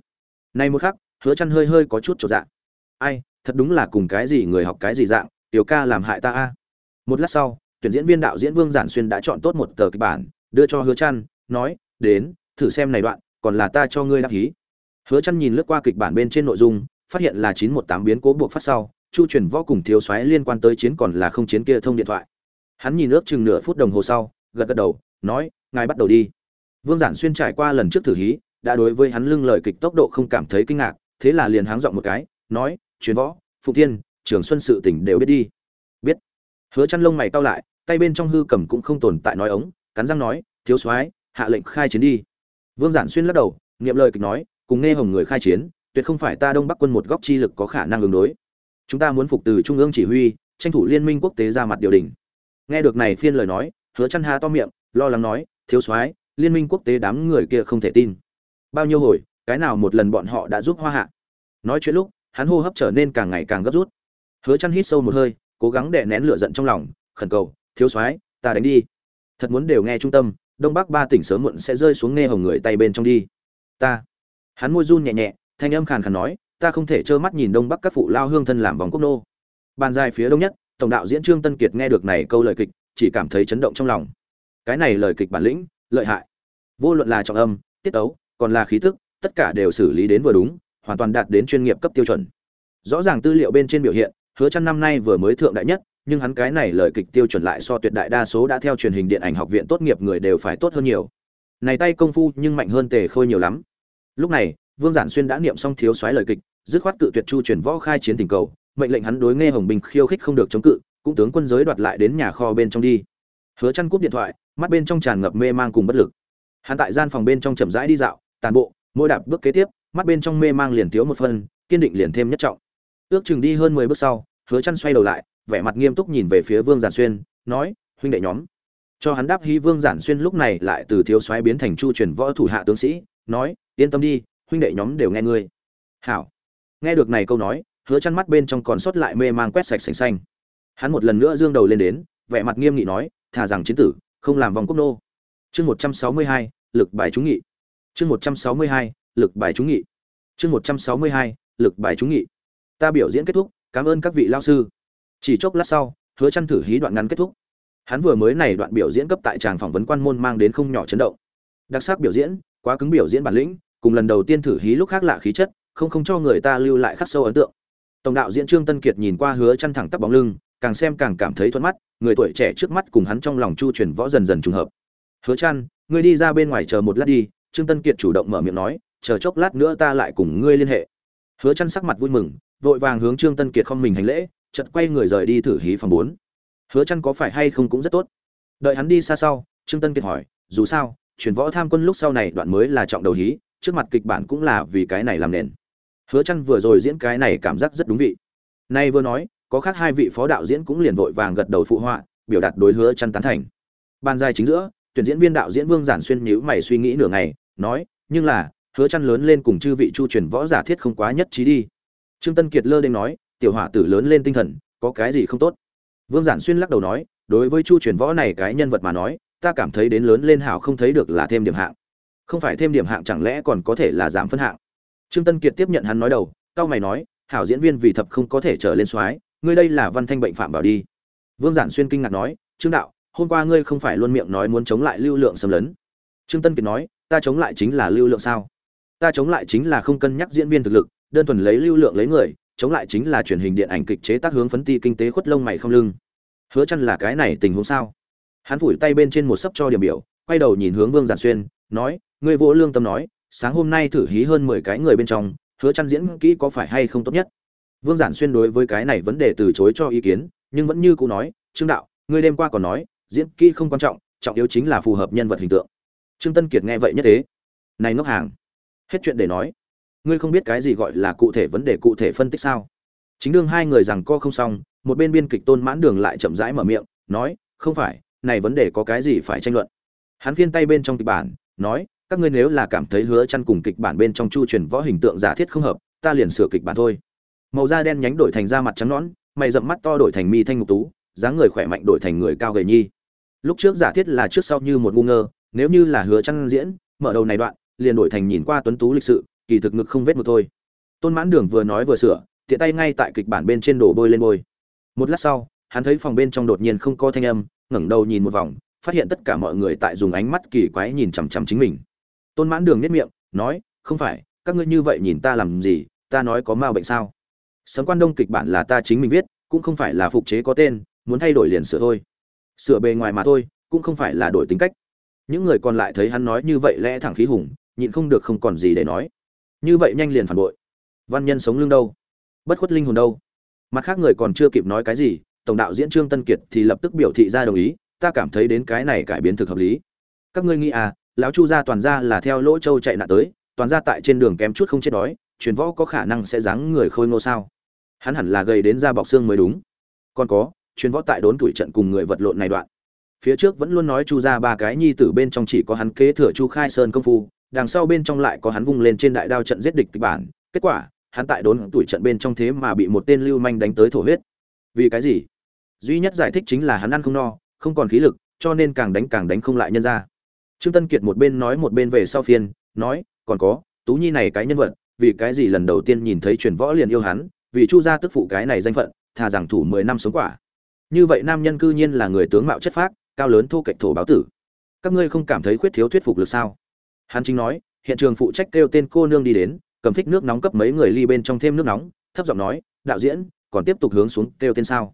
Nay một khắc, hứa chăn hơi hơi có chút trột dạ ai, thật đúng là cùng cái gì người học cái gì dạng, tiểu ca làm hại ta a. Một lát sau, tuyển diễn viên đạo diễn vương giản xuyên đã chọn tốt một tờ kịch bản, đưa cho hứa chăn, nói, đến, thử xem này đoạn, còn là ta cho ngươi đáp hí hứa chăn nhìn lướt qua kịch bản bên trên nội dung, phát hiện là 918 biến cố buộc phát sau chu truyền võ cùng thiếu soái liên quan tới chiến còn là không chiến kia thông điện thoại. Hắn nhìn ước chừng nửa phút đồng hồ sau, gật gật đầu, nói, ngài bắt đầu đi. Vương giản xuyên trải qua lần trước thử hí, đã đối với hắn lưng lời kịch tốc độ không cảm thấy kinh ngạc, thế là liền háng giọng một cái, nói, truyền võ phụ thiên, trường xuân sự tỉnh đều biết đi. Biết. Hứa chăn lông mày cau lại, tay bên trong hư cầm cũng không tồn tại nói ống, cắn răng nói, thiếu soái, hạ lệnh khai chiến đi. Vương giản xuyên lắc đầu, niệm lời kịch nói, cùng nghe hồng người khai chiến, tuyệt không phải ta đông bắc quân một góc chi lực có khả năng ứng đối chúng ta muốn phục từ trung ương chỉ huy, tranh thủ liên minh quốc tế ra mặt điều đình. Nghe được này phiên lời nói, hứa chăn ha to miệng, lo lắng nói, thiếu soái, liên minh quốc tế đám người kia không thể tin. Bao nhiêu hồi, cái nào một lần bọn họ đã giúp hoa hạ? Nói chuyện lúc, hắn hô hấp trở nên càng ngày càng gấp rút. Hứa chăn hít sâu một hơi, cố gắng đè nén lửa giận trong lòng, khẩn cầu, thiếu soái, ta đánh đi. Thật muốn đều nghe trung tâm, đông bắc ba tỉnh sớm muộn sẽ rơi xuống nghe hồng người tay bên trong đi. Ta. Hắn môi run nhẹ nhẹ, thanh âm khàn khàn nói ta không thể trơ mắt nhìn đông bắc các phụ lao hương thân làm vòng quốc nô. Bàn dài phía đông nhất, tổng đạo diễn trương tân kiệt nghe được này câu lời kịch, chỉ cảm thấy chấn động trong lòng. Cái này lời kịch bản lĩnh, lợi hại. Vô luận là trọng âm, tiết ấu, còn là khí thức, tất cả đều xử lý đến vừa đúng, hoàn toàn đạt đến chuyên nghiệp cấp tiêu chuẩn. Rõ ràng tư liệu bên trên biểu hiện, hứa chăn năm nay vừa mới thượng đại nhất, nhưng hắn cái này lời kịch tiêu chuẩn lại so tuyệt đại đa số đã theo truyền hình điện ảnh học viện tốt nghiệp người đều phải tốt hơn nhiều. Này tay công phu nhưng mạnh hơn tề khôi nhiều lắm. Lúc này, vương giản xuyên đã niệm xong thiếu soái lời kịch dứt khoát cự tuyệt chu truyền võ khai chiến tình cầu, mệnh lệnh hắn đối nghe hồng bình khiêu khích không được chống cự, cũng tướng quân giới đoạt lại đến nhà kho bên trong đi. Hứa chăn cúp điện thoại, mắt bên trong tràn ngập mê mang cùng bất lực. Hắn tại gian phòng bên trong chậm rãi đi dạo, tàn bộ, mỗi đạp bước kế tiếp, mắt bên trong mê mang liền thiếu một phần, kiên định liền thêm nhất trọng. Ước chừng đi hơn mười bước sau, hứa chăn xoay đầu lại, vẻ mặt nghiêm túc nhìn về phía vương giản xuyên, nói, huynh đệ nhóm. Cho hắn đáp hí vương giản xuyên lúc này lại từ thiếu soái biến thành chu truyền võ thủ hạ tướng sĩ, nói, yên tâm đi, huynh đệ nhóm đều nghe ngươi. Hảo nghe được này câu nói hứa chăn mắt bên trong còn sót lại mê mang quét sạch sành xanh. Hắn một lần nữa dương đầu lên đến vẻ mặt nghiêm nghị nói thà rằng chiến tử không làm vòng quốc nô. Chương 162, lực bài trúng nghị. Chương 162, lực bài trúng nghị. Chương 162, lực bài trúng nghị. Ta biểu diễn kết thúc cảm ơn các vị lao sư. Chỉ chốc lát sau hứa chăn thử hí đoạn ngắn kết thúc. Hắn vừa mới này đoạn biểu diễn cấp tại tràng phỏng vấn quan môn mang đến không nhỏ chấn động. Đặc sắc biểu diễn quá cứng biểu diễn bản lĩnh cùng lần đầu tiên thử hí lúc khác lạ khí chất không không cho người ta lưu lại khắc sâu ấn tượng. Tổng đạo diễn trương tân kiệt nhìn qua hứa chăn thẳng tắp bóng lưng, càng xem càng cảm thấy thuận mắt, người tuổi trẻ trước mắt cùng hắn trong lòng chu truyền võ dần dần trùng hợp. Hứa chăn, ngươi đi ra bên ngoài chờ một lát đi, trương tân kiệt chủ động mở miệng nói, chờ chốc lát nữa ta lại cùng ngươi liên hệ. Hứa chăn sắc mặt vui mừng, vội vàng hướng trương tân kiệt không mình hành lễ, chợt quay người rời đi thử hí phòng 4. hứa chăn có phải hay không cũng rất tốt. Đợi hắn đi xa sau, trương tân kiệt hỏi, dù sao, truyền võ tham quân lúc sau này đoạn mới là trọng đầu hí, trước mặt kịch bản cũng là vì cái này làm nền hứa chăn vừa rồi diễn cái này cảm giác rất đúng vị. Nay vừa nói, có khác hai vị phó đạo diễn cũng liền vội vàng gật đầu phụ họa, biểu đạt đối hứa chăn tán thành. Ban dài chính giữa, tuyển diễn viên đạo diễn vương giản xuyên nhíu mày suy nghĩ nửa ngày, nói, nhưng là, hứa chăn lớn lên cùng chư vị chu truyền võ giả thiết không quá nhất trí đi. Trương tân kiệt lơ đênh nói, tiểu hỏa tử lớn lên tinh thần, có cái gì không tốt? Vương giản xuyên lắc đầu nói, đối với chu truyền võ này cái nhân vật mà nói, ta cảm thấy đến lớn lên hảo không thấy được là thêm điểm hạng. Không phải thêm điểm hạng chẳng lẽ còn có thể là giảm phân hạng? Trương tân kiệt tiếp nhận hắn nói đầu cao mày nói, hảo diễn viên vì thập không có thể trở lên soái, ngươi đây là văn thanh bệnh phạm vào đi. Vương giản xuyên kinh ngạc nói, trương đạo, hôm qua ngươi không phải luôn miệng nói muốn chống lại lưu lượng xâm lấn. Trương tân kiệt nói, ta chống lại chính là lưu lượng sao? Ta chống lại chính là không cân nhắc diễn viên thực lực, đơn thuần lấy lưu lượng lấy người, chống lại chính là truyền hình điện ảnh kịch chế tác hướng phấn ti kinh tế khuất lông mày không lưng. Hứa chăn là cái này tình huống sao? Hắn phủi tay bên trên một sấp cho điểm biểu, quay đầu nhìn hướng vương giản xuyên, nói, ngươi vỗ lương tâm nói sáng hôm nay thử hí hơn 10 cái người bên trong, hứa chăn diễn kỹ có phải hay không tốt nhất? Vương giản xuyên đối với cái này vấn đề từ chối cho ý kiến, nhưng vẫn như cũ nói, trương đạo, ngươi đêm qua còn nói, diễn kỹ không quan trọng trọng yếu chính là phù hợp nhân vật hình tượng. Trương tân kiệt nghe vậy nhất thế. Này ngốc hàng, hết chuyện để nói. Ngươi không biết cái gì gọi là cụ thể vấn đề cụ thể phân tích sao? Chính đương hai người rằng co không xong, một bên biên kịch tôn mãn đường lại chậm rãi mở miệng, nói, không phải, này vấn đề có cái gì phải tranh luận? Hắn phiên tay bên trong kịch bản, nói các ngươi nếu là cảm thấy hứa chăn cùng kịch bản bên trong chu truyền võ hình tượng giả thiết không hợp, ta liền sửa kịch bản thôi. Màu da đen nhánh đổi thành da mặt trắng nõn, mày rậm mắt to đổi thành mi thanh ngục tú, dáng người khỏe mạnh đổi thành người cao gầy nhi. Lúc trước giả thiết là trước sau như một ngu ngơ, nếu như là hứa chăn diễn, mở đầu này đoạn, liền đổi thành nhìn qua tuấn tú lịch sự, kỳ thực ngực không vết một thôi. Tôn mãn đường vừa nói vừa sửa, tiện tay ngay tại kịch bản bên trên đổ bôi lên bôi. Một lát sau, hắn thấy phòng bên trong đột nhiên không có thanh âm, ngẩng đầu nhìn một vòng, phát hiện tất cả mọi người tại dùng ánh mắt kỳ quái nhìn chằm chằm chính mình tôn mãn đường nhất miệng, nói, không phải, các ngươi như vậy nhìn ta làm gì? Ta nói có ma bệnh sao? Sấm quan đông kịch bản là ta chính mình viết, cũng không phải là phục chế có tên, muốn thay đổi liền sửa thôi. Sửa bề ngoài mà thôi, cũng không phải là đổi tính cách. Những người còn lại thấy hắn nói như vậy lẽ thẳng khí hùng, nhịn không được không còn gì để nói. Như vậy nhanh liền phản bội. Văn nhân sống lưng đâu? Bất khuất linh hồn đâu? Mặt khác người còn chưa kịp nói cái gì, tổng đạo diễn trương tân kiệt thì lập tức biểu thị ra đồng ý, ta cảm thấy đến cái này cải biến thực hợp lý. Các ngươi nghĩ à lão chu gia toàn gia là theo lỗ châu chạy nạn tới, toàn gia tại trên đường kém chút không chết đói, truyền võ có khả năng sẽ dáng người khôi ngô sao? Hắn hẳn là gầy đến da bọc xương mới đúng. Còn có, truyền võ tại đốn tuổi trận cùng người vật lộn này đoạn. Phía trước vẫn luôn nói chu ra ba cái nhi tử bên trong chỉ có hắn kế thừa chu khai sơn công phu, đằng sau bên trong lại có hắn vung lên trên đại đao trận giết địch kịch bản. Kết quả, hắn tại đốn tuổi trận bên trong thế mà bị một tên lưu manh đánh tới thổ huyết. Vì cái gì? Duy nhất giải thích chính là hắn ăn không no, không còn khí lực, cho nên càng đánh càng đánh không lại nhân ra trương tân kiệt một bên nói một bên về sau phiên, nói, còn có, tú nhi này cái nhân vật, vì cái gì lần đầu tiên nhìn thấy truyền võ liền yêu hắn, vì chu gia tức phụ cái này danh phận, thà rằng thủ mười năm sống quả. Như vậy nam nhân cư nhiên là người tướng mạo chất phác, cao lớn thu kệch thổ báo tử. Các ngươi không cảm thấy khuyết thiếu thuyết phục lực sao? Hắn chính nói, hiện trường phụ trách kêu tên cô nương đi đến, cầm phích nước nóng cấp mấy người ly bên trong thêm nước nóng, thấp giọng nói, đạo diễn, còn tiếp tục hướng xuống kêu tên sao?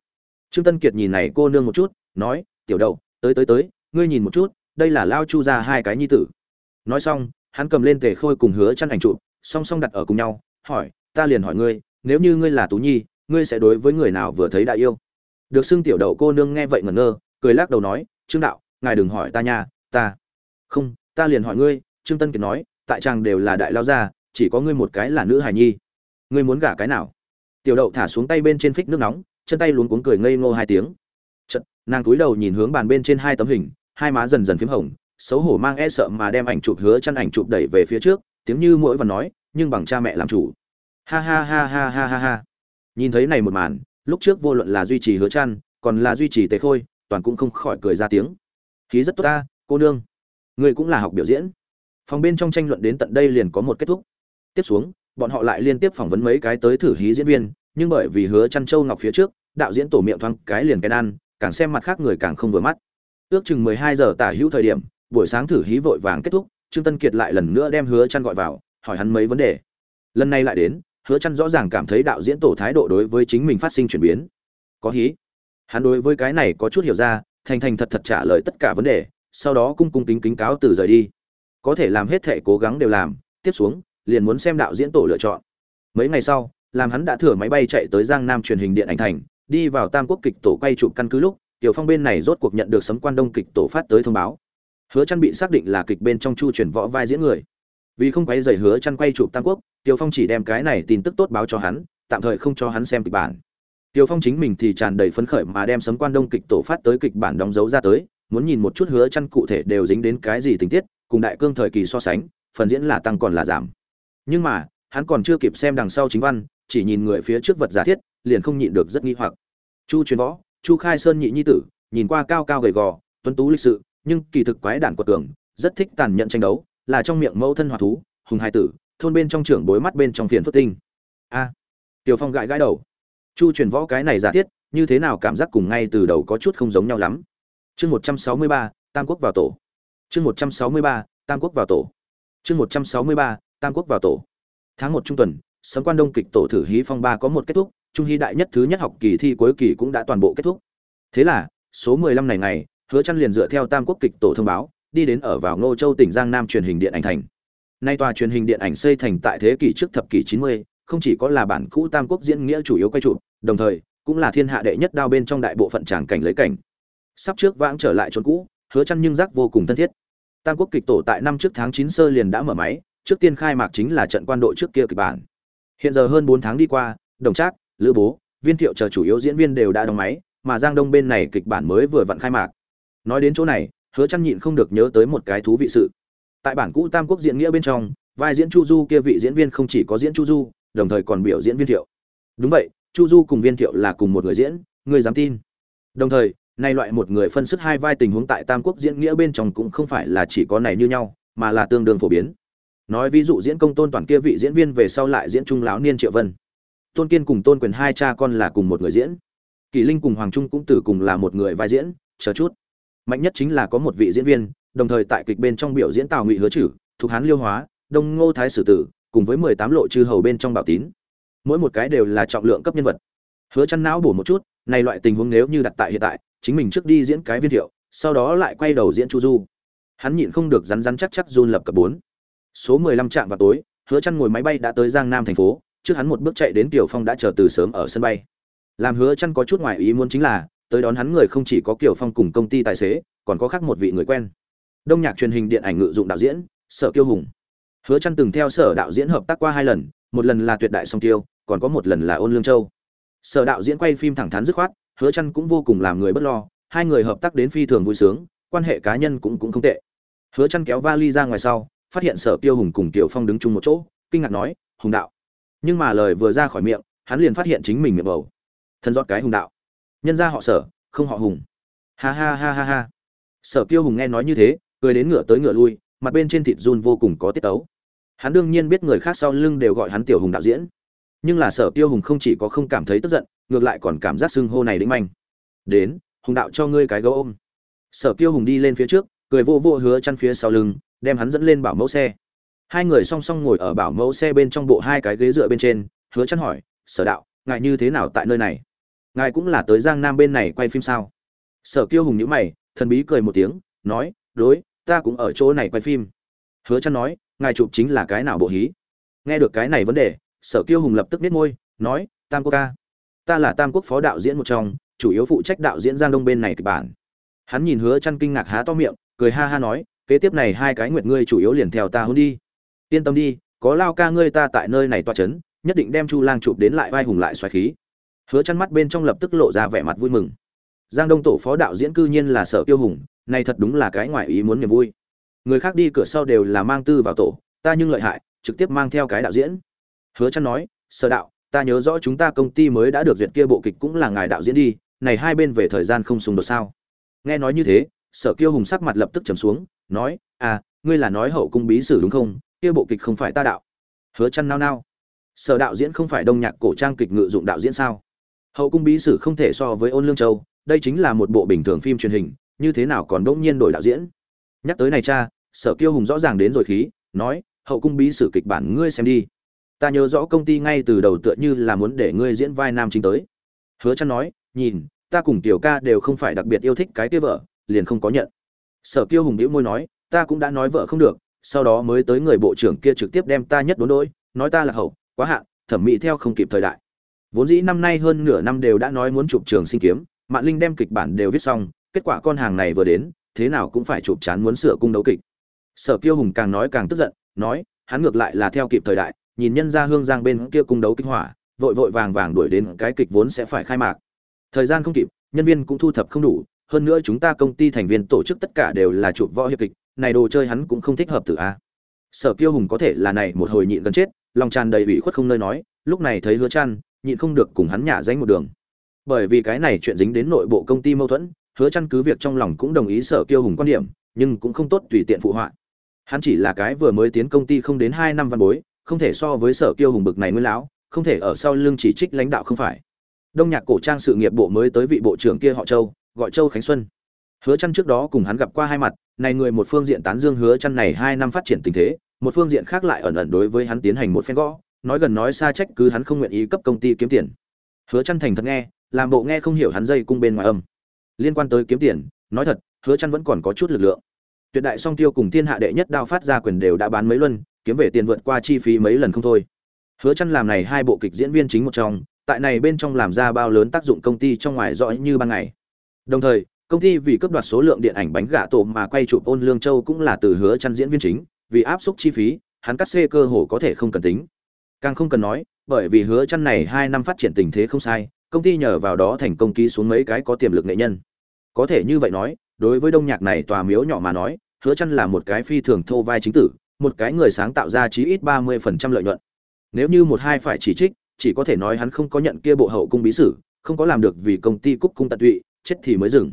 Trương tân kiệt nhìn này cô nương một chút, nói, tiểu đậu tới tới tới, ngươi nhìn một chút đây là lao chu ra hai cái nhi tử. Nói xong hắn cầm lên tề khôi cùng hứa chăn ảnh chụp song song đặt ở cùng nhau hỏi ta liền hỏi ngươi nếu như ngươi là tú nhi ngươi sẽ đối với người nào vừa thấy đại yêu? Được xưng tiểu đậu cô nương nghe vậy ngẩn ngơ cười lắc đầu nói trương đạo ngài đừng hỏi ta nha ta không ta liền hỏi ngươi trương tân kiệt nói tại chàng đều là đại lao gia chỉ có ngươi một cái là nữ hài nhi. Ngươi muốn gả cái nào? Tiểu đậu thả xuống tay bên trên phích nước nóng chân tay luống cuống cười ngây ngô hai tiếng. Chật, nàng cúi đầu nhìn hướng bàn bên trên hai tấm hình hai má dần dần phím hồng, xấu hổ mang e sợ mà đem ảnh chụp hứa chăn ảnh chụp đẩy về phía trước, tiếng như mỗi và nói, nhưng bằng cha mẹ làm chủ. Ha ha ha ha ha ha ha. Nhìn thấy này một màn, lúc trước vô luận là duy trì hứa chăn, còn là duy trì tế khôi, toàn cũng không khỏi cười ra tiếng. Khí rất tốt ta, cô nương. Người cũng là học biểu diễn. Phòng bên trong tranh luận đến tận đây liền có một kết thúc. Tiếp xuống, bọn họ lại liên tiếp phỏng vấn mấy cái tới thử hí diễn viên, nhưng bởi vì hứa chăn châu ngọc phía trước, đạo diễn tổ miệng thoáng cái liền cái ăn càng xem mặt khác người càng không vừa mắt ước chừng 12 giờ tả hữu thời điểm, buổi sáng thử hí vội vàng kết thúc, trương tân kiệt lại lần nữa đem hứa chăn gọi vào, hỏi hắn mấy vấn đề. Lần này lại đến, hứa chăn rõ ràng cảm thấy đạo diễn tổ thái độ đối với chính mình phát sinh chuyển biến. Có hí. Hắn đối với cái này có chút hiểu ra, thành thành thật thật trả lời tất cả vấn đề, sau đó cung cung kính kính cáo từ rời đi. Có thể làm hết thể cố gắng đều làm, tiếp xuống, liền muốn xem đạo diễn tổ lựa chọn. Mấy ngày sau, làm hắn đã thừa máy bay chạy tới giang nam truyền hình điện ảnh thành, đi vào tam quốc kịch tổ quay chụp căn cứ lúc tiểu phong bên này rốt cuộc nhận được sấm quan đông kịch tổ phát tới thông báo. Hứa chăn bị xác định là kịch bên trong chu truyền võ vai diễn người. Vì không quấy rầy hứa chăn quay chụp tam quốc, tiểu phong chỉ đem cái này tin tức tốt báo cho hắn, tạm thời không cho hắn xem kịch bản. Tiểu phong chính mình thì tràn đầy phấn khởi mà đem sấm quan đông kịch tổ phát tới kịch bản đóng dấu ra tới, muốn nhìn một chút hứa chăn cụ thể đều dính đến cái gì tình tiết, cùng đại cương thời kỳ so sánh, phần diễn là tăng còn là giảm. Nhưng mà, hắn còn chưa kịp xem đằng sau chính văn, chỉ nhìn người phía trước vật giả thiết, liền không nhịn được rất nghi hoặc. Chu truyền võ chu khai sơn nhị nhi tử, nhìn qua cao cao gầy gò, tuấn tú lịch sự, nhưng kỳ thực quái đản của tường rất thích tàn nhẫn tranh đấu, là trong miệng mẫu thân hoạt thú, hùng hai tử, thôn bên trong trưởng bối mắt bên trong phiền phức tinh. A, tiểu phong gãi gãi đầu. Chu truyền võ cái này giả thiết, như thế nào cảm giác cùng ngay từ đầu có chút không giống nhau lắm. Chương một trăm sáu mươi ba, tam quốc vào tổ. Chương một trăm sáu mươi ba, tam quốc vào tổ. Chương một trăm sáu mươi ba, tam quốc vào tổ. Tháng một trung tuần, sấm quan đông kịch tổ thử hí phong ba có một kết thúc trung hy đại nhất thứ nhất học kỳ thi cuối kỳ cũng đã toàn bộ kết thúc. Thế là số mười lăm này ngày hứa chăn liền dựa theo tam quốc kịch tổ thông báo đi đến ở vào ngô châu tỉnh giang nam truyền hình điện ảnh thành. Nay tòa truyền hình điện ảnh xây thành tại thế kỷ trước thập kỷ chín mươi, không chỉ có là bản cũ tam quốc diễn nghĩa chủ yếu quay chụp đồng thời cũng là thiên hạ đệ nhất đao bên trong đại bộ phận tràng cảnh lấy cảnh. Sắp trước vãng trở lại chốn cũ hứa chăn nhưng giác vô cùng thân thiết. Tam quốc kịch tổ tại năm trước tháng chín sơ liền đã mở máy trước tiên khai mạc chính là trận quan đội trước kia kịch bản. Hiện giờ hơn bốn tháng đi qua đồng trác lữ bố, viên thiệu chờ chủ yếu diễn viên đều đã đóng máy, mà giang đông bên này kịch bản mới vừa vặn khai mạc. Nói đến chỗ này, hứa chăn nhịn không được nhớ tới một cái thú vị sự. Tại bản cũ tam quốc diễn nghĩa bên trong, vai diễn chu du kia vị diễn viên không chỉ có diễn chu du, đồng thời còn biểu diễn viên thiệu. Đúng vậy, chu du cùng viên thiệu là cùng một người diễn, người dám tin. Đồng thời, nay loại một người phân sức hai vai tình huống tại tam quốc diễn nghĩa bên trong cũng không phải là chỉ có này như nhau, mà là tương đương phổ biến. Nói ví dụ diễn công tôn toàn kia vị diễn viên về sau lại diễn trung lão niên triệu vân tôn kiên cùng tôn quyền hai cha con là cùng một người diễn. Kỳ linh cùng hoàng trung cũng từ cùng là một người vai diễn, chờ chút. Mạnh nhất chính là có một vị diễn viên, đồng thời tại kịch bên trong biểu diễn tào ngụy hứa chử, thuộc hán liêu hóa, đông ngô thái sử tử, cùng với mười tám lộ chư hầu bên trong bảo tín. Mỗi một cái đều là trọng lượng cấp nhân vật. Hứa chăn não bổ một chút, này loại tình huống nếu như đặt tại hiện tại, chính mình trước đi diễn cái viên thiệu, sau đó lại quay đầu diễn chu du. Hắn nhịn không được rắn rắn chắc chắc run lập cập bốn. Số mười lăm trạm vào tối, hứa chăn ngồi máy bay đã tới giang nam thành phố trước hắn một bước chạy đến tiểu phong đã chờ từ sớm ở sân bay làm hứa Chân có chút ngoài ý muốn chính là tới đón hắn người không chỉ có Kiều Phong cùng công ty tài xế, còn có khác một vị người quen. Đông nhạc truyền hình điện ảnh ngự dụng đạo diễn, Sở Kiêu Hùng. Hứa Chân từng theo Sở đạo diễn hợp tác qua hai lần, một lần là Tuyệt đại song tiêu, còn có một lần là Ôn Lương Châu. Sở đạo diễn quay phim thẳng thắn dứt khoát, Hứa Chân cũng vô cùng làm người bất lo, hai người hợp tác đến phi thường vui sướng, quan hệ cá nhân cũng cũng không tệ. Hứa Chân kéo vali ra ngoài sau, phát hiện Sở Kiêu Hùng cùng Kiều Phong đứng chung một chỗ, kinh ngạc nói, "Hùng đạo." Nhưng mà lời vừa ra khỏi miệng, hắn liền phát hiện chính mình miệng bầu. Thân rót cái Hùng đạo. Nhân ra họ sở không họ hùng. Ha ha ha ha ha. Sở kiêu hùng nghe nói như thế cười đến ngựa tới ngựa lui mặt bên trên thịt run vô cùng có tiết tấu. Hắn đương nhiên biết người khác sau lưng đều gọi hắn tiểu hùng đạo diễn. Nhưng là sở kiêu hùng không chỉ có không cảm thấy tức giận ngược lại còn cảm giác xưng hô này đĩnh manh. Đến hùng đạo cho ngươi cái gấu ôm. Sở kiêu hùng đi lên phía trước cười vô vô hứa chăn phía sau lưng đem hắn dẫn lên bảo mẫu xe hai người song song ngồi ở bảo mẫu xe bên trong bộ hai cái ghế dựa bên trên, hứa chăn hỏi, sở đạo ngại như thế nào tại nơi này? Ngài cũng là tới giang nam bên này quay phim sao? Sở kiêu hùng nhíu mày, thần bí cười một tiếng, nói, đối, ta cũng ở chỗ này quay phim. Hứa chăn nói, ngài chụp chính là cái nào bộ hí? Nghe được cái này vấn đề, sở kiêu hùng lập tức biết môi, nói, tam quốc ca. Ta là tam quốc phó đạo diễn một trong, chủ yếu phụ trách đạo diễn giang đông bên này kịch bản. Hắn nhìn hứa chăn kinh ngạc há to miệng, cười ha ha nói, kế tiếp này hai cái nguyệt ngươi chủ yếu liền theo ta hôn đi yên tâm đi, có lao ca ngươi ta tại nơi này toa chấn, nhất định đem chu lang chụp đến lại vai hùng lại xoáy khí. Hứa chăn mắt bên trong lập tức lộ ra vẻ mặt vui mừng. Giang đông tổ phó đạo diễn cư nhiên là sở tiêu hùng, này thật đúng là cái ngoài ý muốn niềm vui. Người khác đi cửa sau đều là mang tư vào tổ, ta nhưng lợi hại, trực tiếp mang theo cái đạo diễn. Hứa chăn nói, sở đạo, ta nhớ rõ chúng ta công ty mới đã được duyệt kia bộ kịch cũng là ngài đạo diễn đi, này hai bên về thời gian không xung đột sao? Nghe nói như thế sở kiêu hùng sắc mặt lập tức trầm xuống, nói à ngươi là nói hậu cung bí sử đúng không? Kia bộ kịch không phải ta đạo. Hứa chăn nao nao. Sở đạo diễn không phải đông nhạc cổ trang kịch ngự dụng đạo diễn sao? Hậu cung bí sử không thể so với ôn lương châu, đây chính là một bộ bình thường phim truyền hình, như thế nào còn đỗng nhiên đổi đạo diễn? Nhắc tới này cha, sở kiêu hùng rõ ràng đến rồi khí, nói, hậu cung bí sử kịch bản ngươi xem đi. Ta nhớ rõ công ty ngay từ đầu tựa như là muốn để ngươi diễn vai nam chính tới. Hứa chăn nói, nhìn, ta cùng tiểu ca đều không phải đặc biệt yêu thích cái kia vợ, liền không có nhận. Sở kiêu hùng nhíu môi nói, ta cũng đã nói vợ không được sau đó mới tới người bộ trưởng kia trực tiếp đem ta nhất đốn đôi nói ta là hậu, quá hạn, thẩm mỹ theo không kịp thời đại. Vốn dĩ năm nay hơn nửa năm đều đã nói muốn chụp trường sinh kiếm mạng linh đem kịch bản đều viết xong, kết quả con hàng này vừa đến, thế nào cũng phải chụp chán muốn sửa cung đấu kịch. Sở kiêu hùng càng nói càng tức giận, nói, hắn ngược lại là theo kịp thời đại, nhìn nhân ra hương giang bên kia cung đấu kích hỏa, vội vội vàng vàng đuổi đến cái kịch vốn sẽ phải khai mạc. Thời gian không kịp, nhân viên cũng thu thập không đủ, hơn nữa chúng ta công ty thành viên tổ chức tất cả đều là chụp võ hiệp kịch này đồ chơi hắn cũng không thích hợp từ a. Sở kiêu hùng có thể là này một hồi nhịn gần chết, lòng tràn đầy ủy khuất không nơi nói, lúc này thấy hứa chăn, nhịn không được cùng hắn nhả danh một đường. Bởi vì cái này chuyện dính đến nội bộ công ty mâu thuẫn, hứa chăn cứ việc trong lòng cũng đồng ý sở kiêu hùng quan điểm, nhưng cũng không tốt tùy tiện phụ họa. Hắn chỉ là cái vừa mới tiến công ty không đến 2 năm văn bối, không thể so với sở kiêu hùng bực này nguyên lão, không thể ở sau lưng chỉ trích lãnh đạo không phải. Đông nhạc cổ trang sự nghiệp bộ mới tới vị bộ trưởng kia họ châu, gọi châu khánh xuân. Hứa chăn trước đó cùng hắn gặp qua hai mặt này người một phương diện tán dương hứa chăn này hai năm phát triển tình thế, một phương diện khác lại ẩn ẩn đối với hắn tiến hành một phen gõ, nói gần nói xa trách cứ hắn không nguyện ý cấp công ty kiếm tiền. Hứa chăn thành thật nghe, làm bộ nghe không hiểu hắn dây cung bên ngoài âm. Liên quan tới kiếm tiền, nói thật, hứa chăn vẫn còn có chút lực lượng. Tuyệt đại song tiêu cùng thiên hạ đệ nhất đao phát ra quyền đều đã bán mấy luân, kiếm về tiền vượt qua chi phí mấy lần không thôi. Hứa chăn làm này hai bộ kịch diễn viên chính một trong, tại này bên trong làm ra bao lớn tác dụng công ty trong ngoài rõ như ban ngày. Đồng thời công ty vì cấp đoạt số lượng điện ảnh bánh gà tổ mà quay chụp ôn lương châu cũng là từ hứa chăn diễn viên chính, vì áp suất chi phí, hắn cắt xê cơ hồ có thể không cần tính. Càng không cần nói, bởi vì hứa chăn này hai năm phát triển tình thế không sai, công ty nhờ vào đó thành công ký xuống mấy cái có tiềm lực nghệ nhân. Có thể như vậy nói, đối với đông nhạc này tòa miếu nhỏ mà nói, hứa chăn là một cái phi thường thô vai chính tử, một cái người sáng tạo ra chí ít 30% lợi nhuận. Nếu như một hai phải chỉ trích, chỉ có thể nói hắn không có nhận kia bộ hậu cung bí sử, không có làm được vì công ty cúc cung tận tụy, chết thì mới dừng